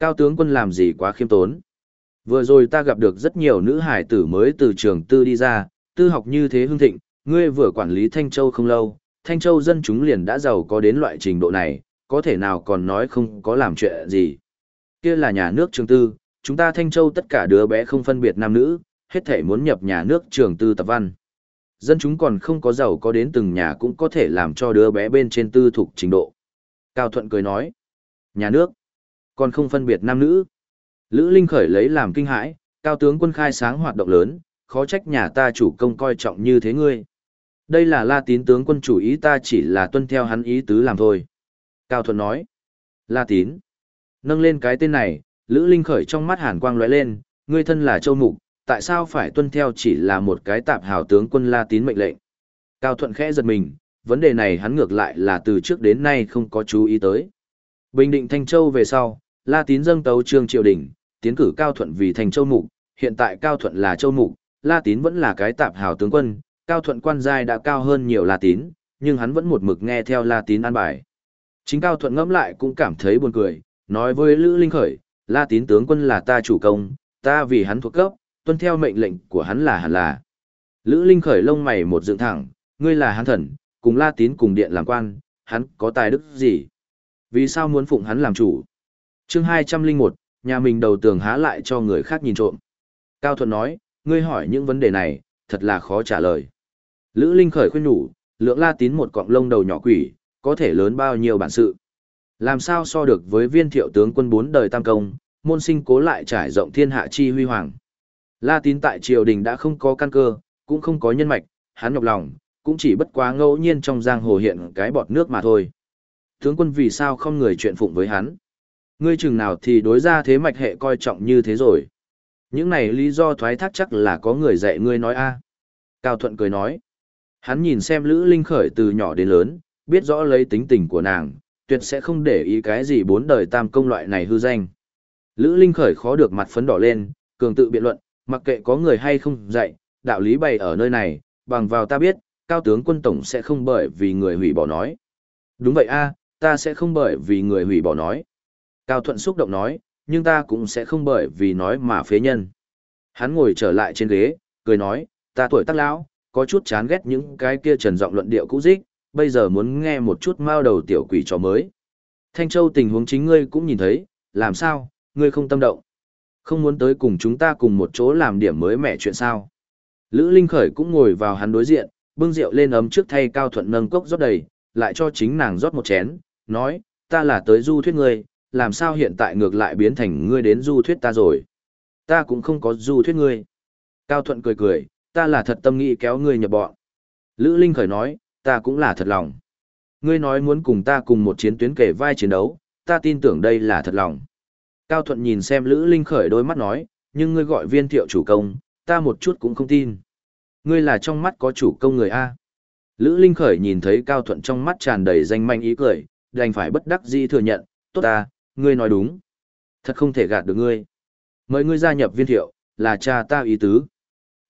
Cao tướng quân làm gì quá khiêm tốn. Vừa rồi ta gặp được rất nhiều nữ hải tử mới từ trường tư đi ra, tư học như thế hương thịnh, ngươi vừa quản lý Thanh Châu không lâu, Thanh Châu dân chúng liền đã giàu có đến loại trình độ này, có thể nào còn nói không có làm chuyện gì. Kia là nhà nước trường tư, chúng ta Thanh Châu tất cả đứa bé không phân biệt nam nữ, hết thể muốn nhập nhà nước trường tư tập văn. Dân chúng còn không có giàu có đến từng nhà cũng có thể làm cho đứa bé bên trên tư thuộc trình độ. Cao Thuận cười nói, nhà nước, còn không phân biệt nam nữ. Lữ Linh khởi lấy làm kinh hãi, cao tướng quân khai sáng hoạt động lớn, khó trách nhà ta chủ công coi trọng như thế ngươi. Đây là La Tín tướng quân chủ ý ta chỉ là tuân theo hắn ý tứ làm thôi. Cao Thuận nói, La Tín. Nâng lên cái tên này, Lữ Linh khởi trong mắt hàn quang lóe lên, ngươi thân là châu mục, tại sao phải tuân theo chỉ là một cái tạp hào tướng quân La Tín mệnh lệnh. Cao Thuận khẽ giật mình, vấn đề này hắn ngược lại là từ trước đến nay không có chú ý tới. Bình định Thanh Châu về sau, La Tín dâng tấu trương triều đình, tiến cử Cao Thuận vì thành châu mục, hiện tại Cao Thuận là châu mục, La Tín vẫn là cái tạp hào tướng quân, Cao Thuận quan giai đã cao hơn nhiều La Tín, nhưng hắn vẫn một mực nghe theo La Tín an bài. Chính Cao Thuận ngẫm lại cũng cảm thấy buồn cười, nói với Lữ Linh Khởi, La Tín tướng quân là ta chủ công, ta vì hắn thuộc cấp, tuân theo mệnh lệnh của hắn là hẳn là. Lữ Linh Khởi lông mày một dựng thẳng, ngươi là hắn thần, cùng La Tín cùng điện làm quan, hắn có tài đức gì? Vì sao muốn phụng hắn làm chủ? chương 201, nhà mình đầu tường há lại cho người khác nhìn trộm. Cao Thuận nói, ngươi hỏi những vấn đề này, thật là khó trả lời. Lữ Linh khởi khuyên nhủ, lượng la tín một cọng lông đầu nhỏ quỷ, có thể lớn bao nhiêu bản sự. Làm sao so được với viên thiệu tướng quân bốn đời tam công, môn sinh cố lại trải rộng thiên hạ chi huy hoàng. La tín tại triều đình đã không có căn cơ, cũng không có nhân mạch, hắn nhọc lòng, cũng chỉ bất quá ngẫu nhiên trong giang hồ hiện cái bọt nước mà thôi. Tướng quân vì sao không người chuyện phụng với hắn? Ngươi chừng nào thì đối ra thế mạch hệ coi trọng như thế rồi. Những này lý do thoái thác chắc là có người dạy ngươi nói a. Cao Thuận cười nói. Hắn nhìn xem Lữ Linh khởi từ nhỏ đến lớn, biết rõ lấy tính tình của nàng, tuyệt sẽ không để ý cái gì bốn đời tam công loại này hư danh. Lữ Linh khởi khó được mặt phấn đỏ lên, cường tự biện luận, mặc kệ có người hay không dạy, đạo lý bày ở nơi này, bằng vào ta biết, cao tướng quân tổng sẽ không bởi vì người hủy bỏ nói. Đúng vậy a, ta sẽ không bởi vì người hủy bỏ nói. Cao Thuận xúc động nói, nhưng ta cũng sẽ không bởi vì nói mà phế nhân. Hắn ngồi trở lại trên ghế, cười nói, ta tuổi tác lão, có chút chán ghét những cái kia trần giọng luận điệu cũ dích, bây giờ muốn nghe một chút mao đầu tiểu quỷ trò mới. Thanh Châu tình huống chính ngươi cũng nhìn thấy, làm sao, ngươi không tâm động. Không muốn tới cùng chúng ta cùng một chỗ làm điểm mới mẻ chuyện sao. Lữ Linh Khởi cũng ngồi vào hắn đối diện, bưng rượu lên ấm trước thay Cao Thuận nâng cốc rót đầy, lại cho chính nàng rót một chén, nói, ta là tới du thuyết ngươi, làm sao hiện tại ngược lại biến thành ngươi đến du thuyết ta rồi. Ta cũng không có du thuyết ngươi. Cao Thuận cười cười, ta là thật tâm nghĩ kéo ngươi nhập bọn. Lữ Linh khởi nói, ta cũng là thật lòng. Ngươi nói muốn cùng ta cùng một chiến tuyến kể vai chiến đấu, ta tin tưởng đây là thật lòng. Cao Thuận nhìn xem Lữ Linh khởi đôi mắt nói, nhưng ngươi gọi viên thiệu chủ công, ta một chút cũng không tin. Ngươi là trong mắt có chủ công người A. Lữ Linh khởi nhìn thấy Cao Thuận trong mắt tràn đầy danh manh ý cười, đành phải bất đắc dĩ thừa nhận, tốt ta, ngươi nói đúng. Thật không thể gạt được ngươi. Mời ngươi gia nhập viên thiệu, là cha ta ý tứ.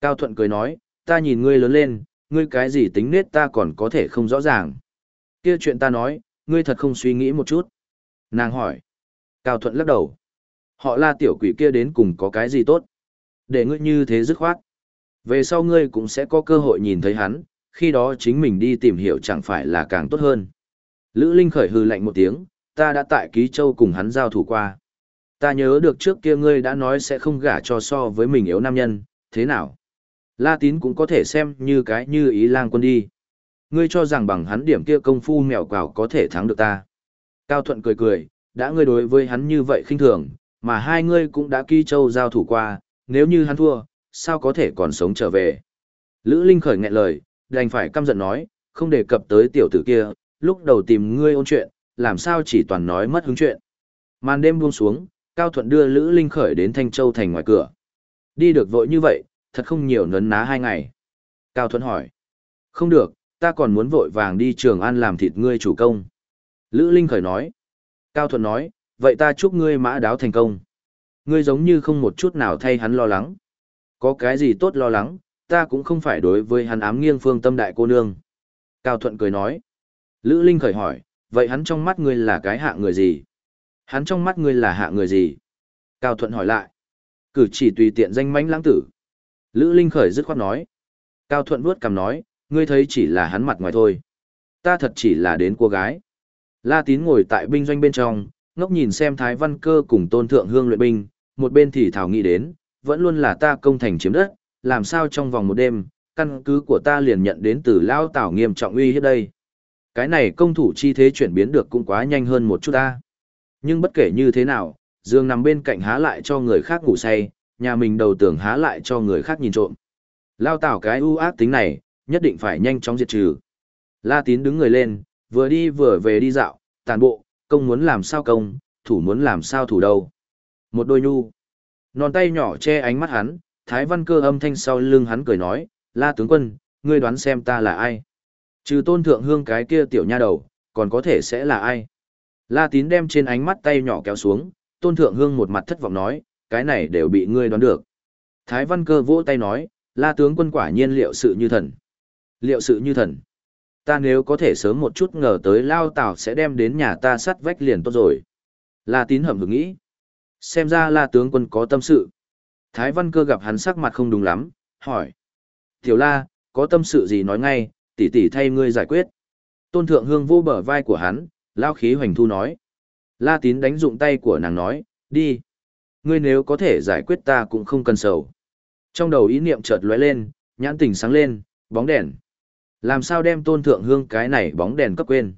Cao Thuận cười nói, ta nhìn ngươi lớn lên, ngươi cái gì tính nết ta còn có thể không rõ ràng. Kia chuyện ta nói, ngươi thật không suy nghĩ một chút. Nàng hỏi. Cao Thuận lắc đầu. Họ la tiểu quỷ kia đến cùng có cái gì tốt? Để ngươi như thế dứt khoát. Về sau ngươi cũng sẽ có cơ hội nhìn thấy hắn, khi đó chính mình đi tìm hiểu chẳng phải là càng tốt hơn. Lữ Linh khởi hư lạnh một tiếng, ta đã tại Ký Châu cùng hắn giao thủ qua. Ta nhớ được trước kia ngươi đã nói sẽ không gả cho so với mình yếu nam nhân, thế nào? La tín cũng có thể xem như cái như ý lang quân đi. Ngươi cho rằng bằng hắn điểm kia công phu mèo quào có thể thắng được ta. Cao Thuận cười cười, đã ngươi đối với hắn như vậy khinh thường, mà hai ngươi cũng đã Ký Châu giao thủ qua, nếu như hắn thua, sao có thể còn sống trở về? Lữ Linh khởi nghẹn lời, đành phải căm giận nói, không đề cập tới tiểu tử kia, lúc đầu tìm ngươi ôn chuyện, làm sao chỉ toàn nói mất hứng chuyện. Màn đêm buông xuống, Cao Thuận đưa Lữ Linh khởi đến Thanh Châu thành ngoài cửa. Đi được vội như vậy, thật không nhiều nấn ná hai ngày. Cao Thuận hỏi. Không được, ta còn muốn vội vàng đi trường an làm thịt ngươi chủ công. Lữ Linh khởi nói. Cao Thuận nói, vậy ta chúc ngươi mã đáo thành công. Ngươi giống như không một chút nào thay hắn lo lắng. Có cái gì tốt lo lắng, ta cũng không phải đối với hắn ám nghiêng phương tâm đại cô nương. Cao Thuận cười nói. Lữ Linh khởi hỏi, vậy hắn trong mắt ngươi là cái hạ người gì? Hắn trong mắt ngươi là hạ người gì? Cao Thuận hỏi lại. Cử chỉ tùy tiện danh mánh lãng tử. Lữ Linh khởi dứt khoát nói. Cao Thuận vuốt cằm nói, ngươi thấy chỉ là hắn mặt ngoài thôi. Ta thật chỉ là đến cô gái. La Tín ngồi tại binh doanh bên trong, ngốc nhìn xem Thái Văn Cơ cùng Tôn Thượng Hương luyện binh, một bên thì thảo nghĩ đến, vẫn luôn là ta công thành chiếm đất, làm sao trong vòng một đêm, căn cứ của ta liền nhận đến từ Lao Tảo nghiêm trọng uy hiếp đây. Cái này công thủ chi thế chuyển biến được cũng quá nhanh hơn một chút ta. Nhưng bất kể như thế nào, Dương nằm bên cạnh há lại cho người khác ngủ say, nhà mình đầu tưởng há lại cho người khác nhìn trộm. Lao Tảo cái ưu ác tính này, nhất định phải nhanh chóng diệt trừ. La Tín đứng người lên, vừa đi vừa về đi dạo, tàn bộ, công muốn làm sao công, thủ muốn làm sao thủ đâu. Một đôi nhu. Non tay nhỏ che ánh mắt hắn, Thái Văn Cơ âm thanh sau lưng hắn cười nói, La tướng quân, ngươi đoán xem ta là ai? Trừ tôn thượng hương cái kia tiểu nha đầu, còn có thể sẽ là ai? La tín đem trên ánh mắt tay nhỏ kéo xuống, tôn thượng hương một mặt thất vọng nói, cái này đều bị ngươi đoán được. Thái Văn Cơ vỗ tay nói, La tướng quân quả nhiên liệu sự như thần. Liệu sự như thần. Ta nếu có thể sớm một chút ngờ tới Lao tảo sẽ đem đến nhà ta sắt vách liền tốt rồi. La tín hầm hực nghĩ. Xem ra La tướng quân có tâm sự. Thái Văn Cơ gặp hắn sắc mặt không đúng lắm, hỏi. Tiểu La, có tâm sự gì nói ngay, tỷ tỷ thay ngươi giải quyết. Tôn Thượng Hương vô bờ vai của hắn, lao khí hoành thu nói. La Tín đánh dụng tay của nàng nói, đi. Ngươi nếu có thể giải quyết ta cũng không cần sầu. Trong đầu ý niệm chợt lóe lên, nhãn tình sáng lên, bóng đèn. Làm sao đem Tôn Thượng Hương cái này bóng đèn cấp quên.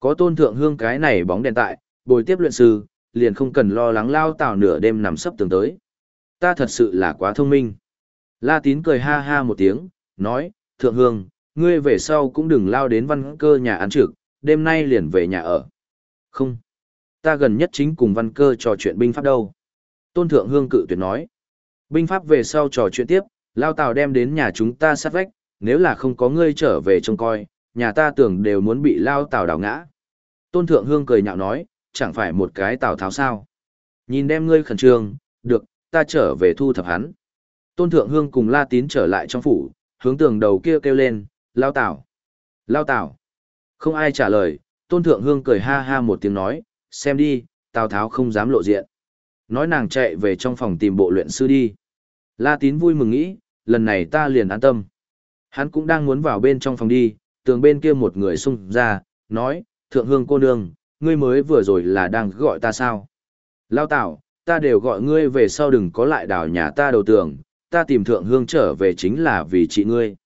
Có Tôn Thượng Hương cái này bóng đèn tại, bồi tiếp luyện sư, liền không cần lo lắng lao tảo nửa đêm nằm sấp tường tới. Ta thật sự là quá thông minh. La tín cười ha ha một tiếng, nói, thượng hương, ngươi về sau cũng đừng lao đến văn cơ nhà ăn trực, đêm nay liền về nhà ở. Không. Ta gần nhất chính cùng văn cơ trò chuyện binh pháp đâu. Tôn thượng hương cự tuyệt nói. Binh pháp về sau trò chuyện tiếp, lao tàu đem đến nhà chúng ta sát vách, nếu là không có ngươi trở về trông coi, nhà ta tưởng đều muốn bị lao tàu đảo ngã. Tôn thượng hương cười nhạo nói, chẳng phải một cái tào tháo sao. Nhìn đem ngươi khẩn trương, được, ta trở về thu thập hắn. Tôn Thượng Hương cùng La Tín trở lại trong phủ, hướng tường đầu kia kêu lên, lao tảo, lao tảo. Không ai trả lời, Tôn Thượng Hương cười ha ha một tiếng nói, xem đi, Tào Tháo không dám lộ diện. Nói nàng chạy về trong phòng tìm bộ luyện sư đi. La Tín vui mừng nghĩ, lần này ta liền an tâm. Hắn cũng đang muốn vào bên trong phòng đi, tường bên kia một người xung ra, nói, Thượng Hương cô nương, ngươi mới vừa rồi là đang gọi ta sao? Lao Tảo, ta đều gọi ngươi về sau đừng có lại đào nhà ta đầu tường, ta tìm thượng hương trở về chính là vì chị ngươi.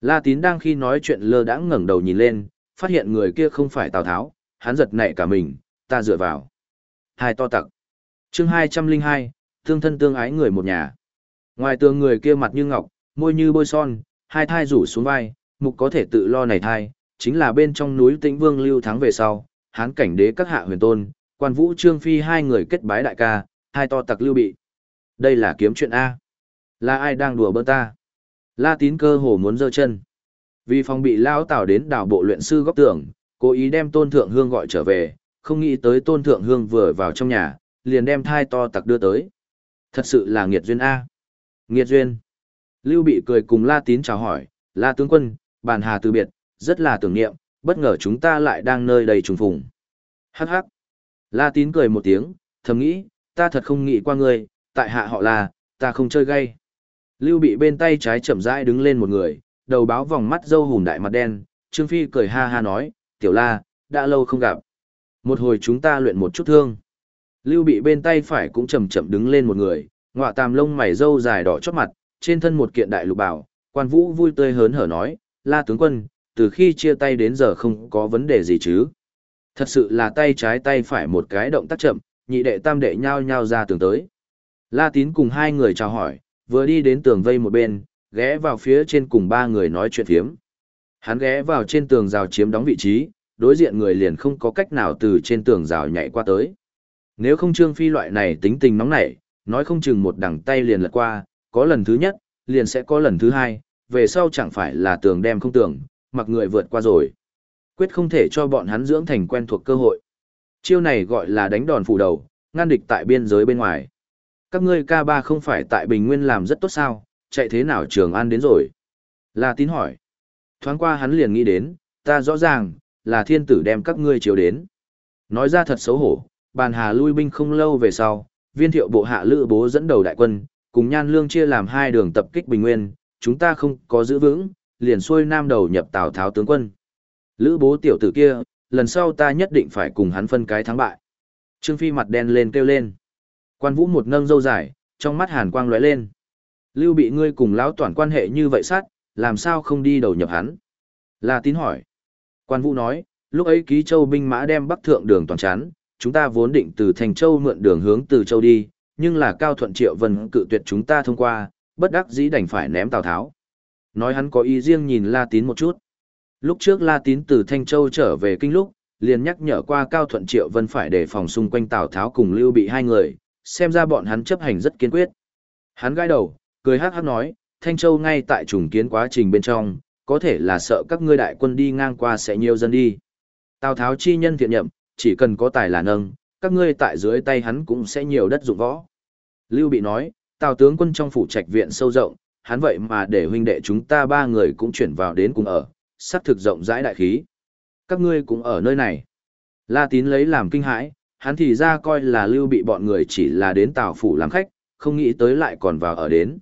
La tín đang khi nói chuyện lơ đãng ngẩng đầu nhìn lên, phát hiện người kia không phải Tào Tháo, hắn giật nảy cả mình, ta dựa vào. Hai to tặc. chương 202, thương thân tương ái người một nhà. Ngoài tường người kia mặt như ngọc, môi như bôi son, hai thai rủ xuống vai, mục có thể tự lo này thai, chính là bên trong núi tĩnh vương lưu thắng về sau, hán cảnh đế các hạ huyền tôn, quan vũ trương phi hai người kết bái đại ca, hai to tặc lưu bị. Đây là kiếm chuyện A. Là ai đang đùa bỡn ta? La tín cơ hồ muốn giơ chân. Vì phòng bị lao tảo đến đảo bộ luyện sư góc tưởng, cố ý đem tôn thượng hương gọi trở về, không nghĩ tới tôn thượng hương vừa vào trong nhà, liền đem thai to tặc đưa tới. Thật sự là nghiệt duyên A. Nghiệt duyên. Lưu bị cười cùng La tín chào hỏi, La tướng quân, bàn hà từ biệt, rất là tưởng niệm, bất ngờ chúng ta lại đang nơi đầy trùng phùng. Hắc hắc. La tín cười một tiếng, thầm nghĩ, ta thật không nghĩ qua ngươi, tại hạ họ là, ta không chơi gay. Lưu bị bên tay trái chậm rãi đứng lên một người, đầu báo vòng mắt dâu hùm đại mặt đen, Trương Phi cười ha ha nói, tiểu la, đã lâu không gặp. Một hồi chúng ta luyện một chút thương. Lưu bị bên tay phải cũng chậm chậm đứng lên một người, ngọa tàm lông mày dâu dài đỏ chót mặt, trên thân một kiện đại lục bảo, quan vũ vui tươi hớn hở nói, la tướng quân, từ khi chia tay đến giờ không có vấn đề gì chứ. Thật sự là tay trái tay phải một cái động tác chậm, nhị đệ tam đệ nhao nhao ra tường tới. La tín cùng hai người chào hỏi, vừa đi đến tường vây một bên, ghé vào phía trên cùng ba người nói chuyện thiếm. Hắn ghé vào trên tường rào chiếm đóng vị trí, đối diện người liền không có cách nào từ trên tường rào nhảy qua tới. Nếu không Trương Phi loại này tính tình nóng nảy, nói không chừng một đằng tay liền lật qua, có lần thứ nhất, liền sẽ có lần thứ hai, về sau chẳng phải là tường đem không tường, mặc người vượt qua rồi. Quyết không thể cho bọn hắn dưỡng thành quen thuộc cơ hội. Chiêu này gọi là đánh đòn phủ đầu, ngăn địch tại biên giới bên ngoài. Các ngươi ca ba không phải tại Bình Nguyên làm rất tốt sao, chạy thế nào Trường An đến rồi? La tín hỏi. Thoáng qua hắn liền nghĩ đến, ta rõ ràng, là thiên tử đem các ngươi chiếu đến. Nói ra thật xấu hổ, bàn hà lui binh không lâu về sau, viên thiệu bộ hạ lữ bố dẫn đầu đại quân, cùng nhan lương chia làm hai đường tập kích Bình Nguyên, chúng ta không có giữ vững, liền xuôi nam đầu nhập Tào Tháo tướng quân. Lữ bố tiểu tử kia, lần sau ta nhất định phải cùng hắn phân cái thắng bại. Trương Phi mặt đen lên kêu lên. Quan Vũ một nâng dâu dài, trong mắt hàn quang lóe lên. Lưu bị ngươi cùng lão toàn quan hệ như vậy sát, làm sao không đi đầu nhập hắn? La tín hỏi. Quan Vũ nói, lúc ấy ký châu binh mã đem bắc thượng đường toàn chán, chúng ta vốn định từ thành châu mượn đường hướng từ châu đi, nhưng là cao thuận triệu vân cự tuyệt chúng ta thông qua, bất đắc dĩ đành phải ném Tào Tháo. Nói hắn có ý riêng nhìn La Tín một chút. Lúc trước La Tín từ Thanh Châu trở về kinh lúc, liền nhắc nhở qua Cao Thuận Triệu Vân phải đề phòng xung quanh Tào Tháo cùng Lưu Bị hai người, xem ra bọn hắn chấp hành rất kiên quyết. Hắn gai đầu, cười hát hát nói, Thanh Châu ngay tại trùng kiến quá trình bên trong, có thể là sợ các ngươi đại quân đi ngang qua sẽ nhiều dân đi. Tào Tháo chi nhân thiện nhậm, chỉ cần có tài là nâng, các ngươi tại dưới tay hắn cũng sẽ nhiều đất dụng võ. Lưu Bị nói, Tào tướng quân trong phủ trạch viện sâu rộng, hắn vậy mà để huynh đệ chúng ta ba người cũng chuyển vào đến cùng ở, sắc thực rộng rãi đại khí. Các ngươi cũng ở nơi này. La Tín lấy làm kinh hãi, hắn thì ra coi là Lưu Bị bọn người chỉ là đến Tào phủ làm khách, không nghĩ tới lại còn vào ở đến.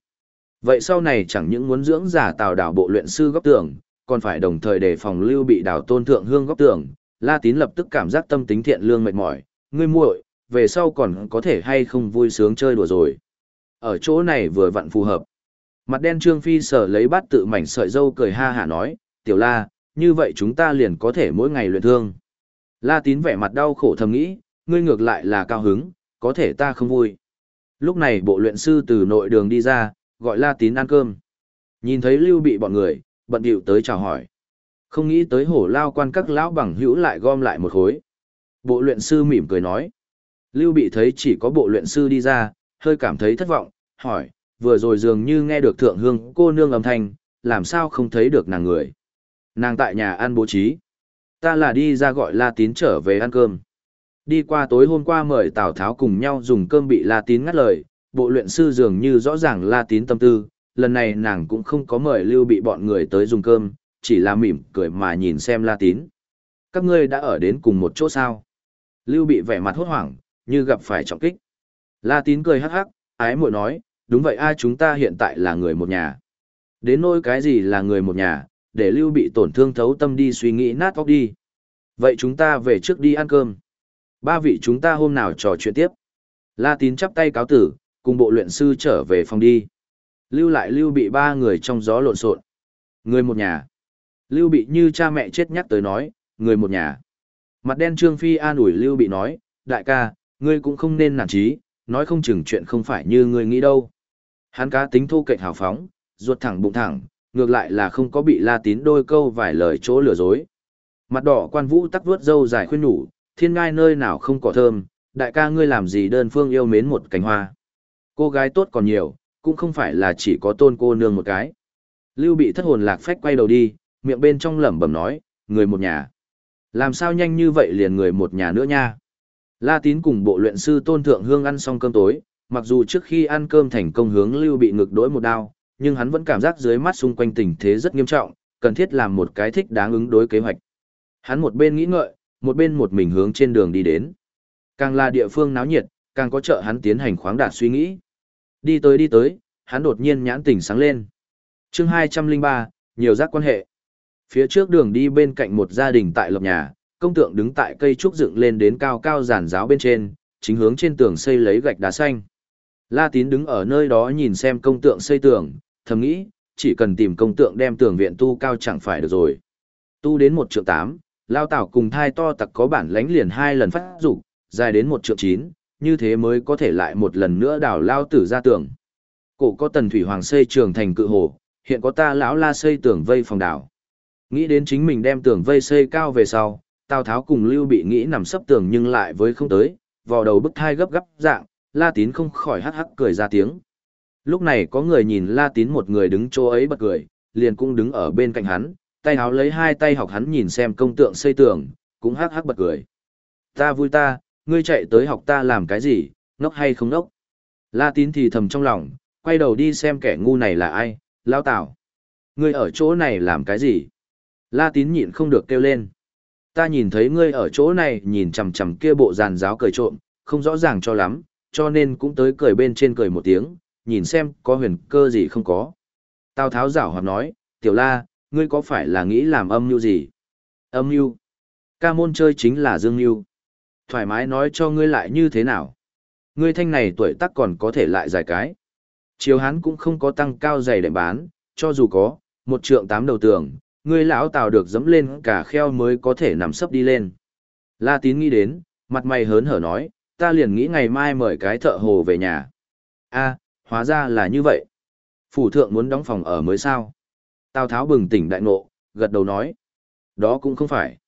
Vậy sau này chẳng những muốn dưỡng giả Tào đảo bộ luyện sư góc tường, còn phải đồng thời đề phòng Lưu Bị đảo tôn thượng hương góc tường. La Tín lập tức cảm giác tâm tính thiện lương mệt mỏi, ngươi muội, về sau còn có thể hay không vui sướng chơi đùa rồi. Ở chỗ này vừa vặn phù hợp. Mặt đen Trương Phi sở lấy bát tự mảnh sợi dâu cười ha hả nói, tiểu la, như vậy chúng ta liền có thể mỗi ngày luyện thương. La tín vẻ mặt đau khổ thầm nghĩ, ngươi ngược lại là cao hứng, có thể ta không vui. Lúc này bộ luyện sư từ nội đường đi ra, gọi la tín ăn cơm. Nhìn thấy lưu bị bọn người, bận điệu tới chào hỏi. Không nghĩ tới hổ lao quan các lão bằng hữu lại gom lại một khối. Bộ luyện sư mỉm cười nói. Lưu bị thấy chỉ có bộ luyện sư đi ra, hơi cảm thấy thất vọng, hỏi, vừa rồi dường như nghe được thượng hương cô nương âm thanh, làm sao không thấy được nàng người. Nàng tại nhà ăn bố trí. Ta là đi ra gọi La Tín trở về ăn cơm. Đi qua tối hôm qua mời Tào Tháo cùng nhau dùng cơm bị La Tín ngắt lời, bộ luyện sư dường như rõ ràng La Tín tâm tư, lần này nàng cũng không có mời Lưu bị bọn người tới dùng cơm, chỉ là mỉm cười mà nhìn xem La Tín. Các ngươi đã ở đến cùng một chỗ sao? Lưu bị vẻ mặt hốt hoảng, như gặp phải trọng kích. La Tín cười hắc hắc, ái muội nói, đúng vậy ai chúng ta hiện tại là người một nhà. Đến nỗi cái gì là người một nhà, để lưu bị tổn thương thấu tâm đi suy nghĩ nát óc đi. Vậy chúng ta về trước đi ăn cơm. Ba vị chúng ta hôm nào trò chuyện tiếp. La tín chắp tay cáo tử, cùng bộ luyện sư trở về phòng đi. Lưu lại lưu bị ba người trong gió lộn xộn. Người một nhà. Lưu bị như cha mẹ chết nhắc tới nói, người một nhà. Mặt đen Trương Phi an ủi Lưu bị nói, đại ca, ngươi cũng không nên nản trí, nói không chừng chuyện không phải như ngươi nghĩ đâu. Hắn cá tính thô kệch hào phóng, ruột thẳng bụng thẳng, ngược lại là không có bị La Tín đôi câu vài lời chỗ lừa dối. Mặt đỏ quan vũ tắc vuốt râu dài khuyên nhủ, thiên ngai nơi nào không cỏ thơm, đại ca ngươi làm gì đơn phương yêu mến một cánh hoa. Cô gái tốt còn nhiều, cũng không phải là chỉ có tôn cô nương một cái. Lưu bị thất hồn lạc phách quay đầu đi, miệng bên trong lẩm bẩm nói, người một nhà. Làm sao nhanh như vậy liền người một nhà nữa nha. La tín cùng bộ luyện sư tôn thượng hương ăn xong cơm tối, mặc dù trước khi ăn cơm thành công hướng lưu bị ngực đối một đao, nhưng hắn vẫn cảm giác dưới mắt xung quanh tình thế rất nghiêm trọng, cần thiết làm một cái thích đáng ứng đối kế hoạch. Hắn một bên nghĩ ngợi, một bên một mình hướng trên đường đi đến. Càng là địa phương náo nhiệt, càng có trợ hắn tiến hành khoáng đạt suy nghĩ. Đi tới đi tới, hắn đột nhiên nhãn tỉnh sáng lên. chương 203, nhiều giác quan hệ. Phía trước đường đi bên cạnh một gia đình tại lập nhà, công tượng đứng tại cây trúc dựng lên đến cao cao giàn giáo bên trên, chính hướng trên tường xây lấy gạch đá xanh. La Tín đứng ở nơi đó nhìn xem công tượng xây tường, thầm nghĩ, chỉ cần tìm công tượng đem tường viện tu cao chẳng phải được rồi. Tu đến một triệu tám, lao tảo cùng thai to tặc có bản lánh liền hai lần phát dục dài đến một trượng chín, như thế mới có thể lại một lần nữa đảo lao tử ra tường. Cổ có tần thủy hoàng xây trường thành cự hồ, hiện có ta lão la xây tường vây phòng đảo. Nghĩ đến chính mình đem tường vây xây cao về sau, Tào Tháo cùng Lưu bị nghĩ nằm sấp tường nhưng lại với không tới, vò đầu bức thai gấp gấp dạng, La Tín không khỏi hắc hắc cười ra tiếng. Lúc này có người nhìn La Tín một người đứng chỗ ấy bật cười, liền cũng đứng ở bên cạnh hắn, tay háo lấy hai tay học hắn nhìn xem công tượng xây tường, cũng hắc hắc bật cười. Ta vui ta, ngươi chạy tới học ta làm cái gì, ngốc hay không ngốc. La Tín thì thầm trong lòng, quay đầu đi xem kẻ ngu này là ai, lao tảo. Ngươi ở chỗ này làm cái gì? La Tín nhịn không được kêu lên. Ta nhìn thấy ngươi ở chỗ này nhìn chằm chằm kia bộ giàn giáo cười trộm, không rõ ràng cho lắm, cho nên cũng tới cười bên trên cười một tiếng, nhìn xem có huyền cơ gì không có. Tào Tháo giảo hoạt nói, tiểu la, ngươi có phải là nghĩ làm âm mưu gì? Âm mưu? Ca môn chơi chính là dương mưu. Thoải mái nói cho ngươi lại như thế nào? Ngươi thanh này tuổi tác còn có thể lại dài cái. Chiếu hán cũng không có tăng cao dày để bán, cho dù có, một trượng tám đầu tường, ngươi lão tào được dẫm lên cả kheo mới có thể nằm sấp đi lên. La tín nghĩ đến, mặt mày hớn hở nói, ta liền nghĩ ngày mai mời cái thợ hồ về nhà. a hóa ra là như vậy. Phủ thượng muốn đóng phòng ở mới sao. Tào Tháo bừng tỉnh đại ngộ, gật đầu nói. Đó cũng không phải.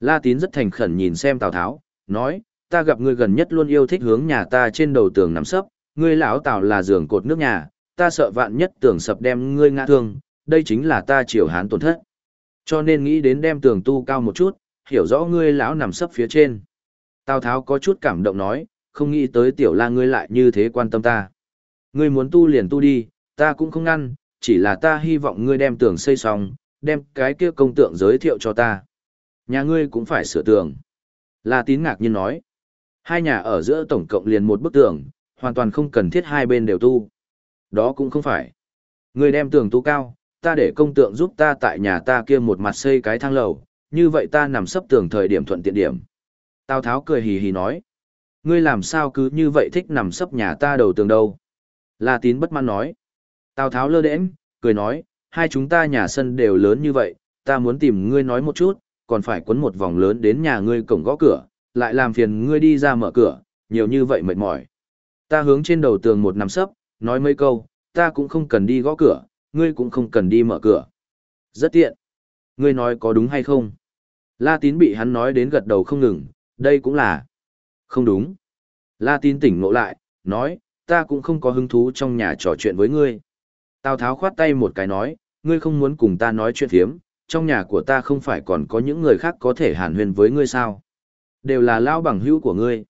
La Tín rất thành khẩn nhìn xem Tào Tháo, nói, ta gặp ngươi gần nhất luôn yêu thích hướng nhà ta trên đầu tường nằm sấp, ngươi lão Tào là giường cột nước nhà, ta sợ vạn nhất tường sập đem ngươi ngã thương, đây chính là ta triều hán tổn thất. Cho nên nghĩ đến đem tường tu cao một chút, hiểu rõ ngươi lão nằm sấp phía trên. Tào Tháo có chút cảm động nói, không nghĩ tới tiểu la ngươi lại như thế quan tâm ta. Ngươi muốn tu liền tu đi, ta cũng không ngăn, chỉ là ta hy vọng ngươi đem tường xây xong, đem cái kia công tượng giới thiệu cho ta. Nhà ngươi cũng phải sửa tường. La tín ngạc nhiên nói. Hai nhà ở giữa tổng cộng liền một bức tường, hoàn toàn không cần thiết hai bên đều tu. Đó cũng không phải. Ngươi đem tường tu cao, ta để công tượng giúp ta tại nhà ta kia một mặt xây cái thang lầu, như vậy ta nằm sấp tường thời điểm thuận tiện điểm. Tào Tháo cười hì hì nói. Ngươi làm sao cứ như vậy thích nằm sấp nhà ta đầu tường đâu? La tín bất mãn nói. Tào Tháo lơ đễnh, cười nói, hai chúng ta nhà sân đều lớn như vậy, ta muốn tìm ngươi nói một chút, còn phải quấn một vòng lớn đến nhà ngươi cổng gõ cửa, lại làm phiền ngươi đi ra mở cửa, nhiều như vậy mệt mỏi. Ta hướng trên đầu tường một nằm sấp, nói mấy câu, ta cũng không cần đi gõ cửa, ngươi cũng không cần đi mở cửa. Rất tiện. Ngươi nói có đúng hay không? La tín bị hắn nói đến gật đầu không ngừng, đây cũng là. Không đúng. La tín tỉnh ngộ lại, nói, ta cũng không có hứng thú trong nhà trò chuyện với ngươi. Tào Tháo khoát tay một cái nói, ngươi không muốn cùng ta nói chuyện phiếm, trong nhà của ta không phải còn có những người khác có thể hàn huyền với ngươi sao. Đều là lao bằng hữu của ngươi.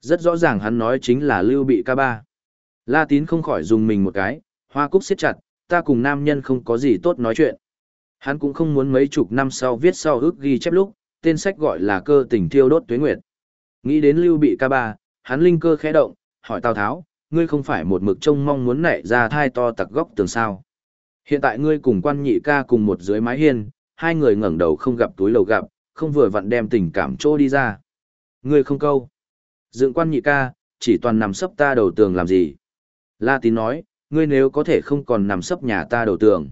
Rất rõ ràng hắn nói chính là lưu bị ca ba. La tín không khỏi dùng mình một cái, hoa cúc siết chặt, ta cùng nam nhân không có gì tốt nói chuyện. Hắn cũng không muốn mấy chục năm sau viết sau ước ghi chép lúc, tên sách gọi là cơ tình thiêu đốt tuế nguyệt. Nghĩ đến lưu bị ca ba, hắn linh cơ khẽ động, hỏi Tào Tháo, ngươi không phải một mực trông mong muốn nảy ra thai to tặc góc tường sao. Hiện tại ngươi cùng quan nhị ca cùng một dưới mái hiên, hai người ngẩng đầu không gặp túi lầu gặp, không vừa vặn đem tình cảm trô đi ra. Ngươi không câu. Dựng quan nhị ca, chỉ toàn nằm sấp ta đầu tường làm gì. La tín nói, ngươi nếu có thể không còn nằm sấp nhà ta đầu tường.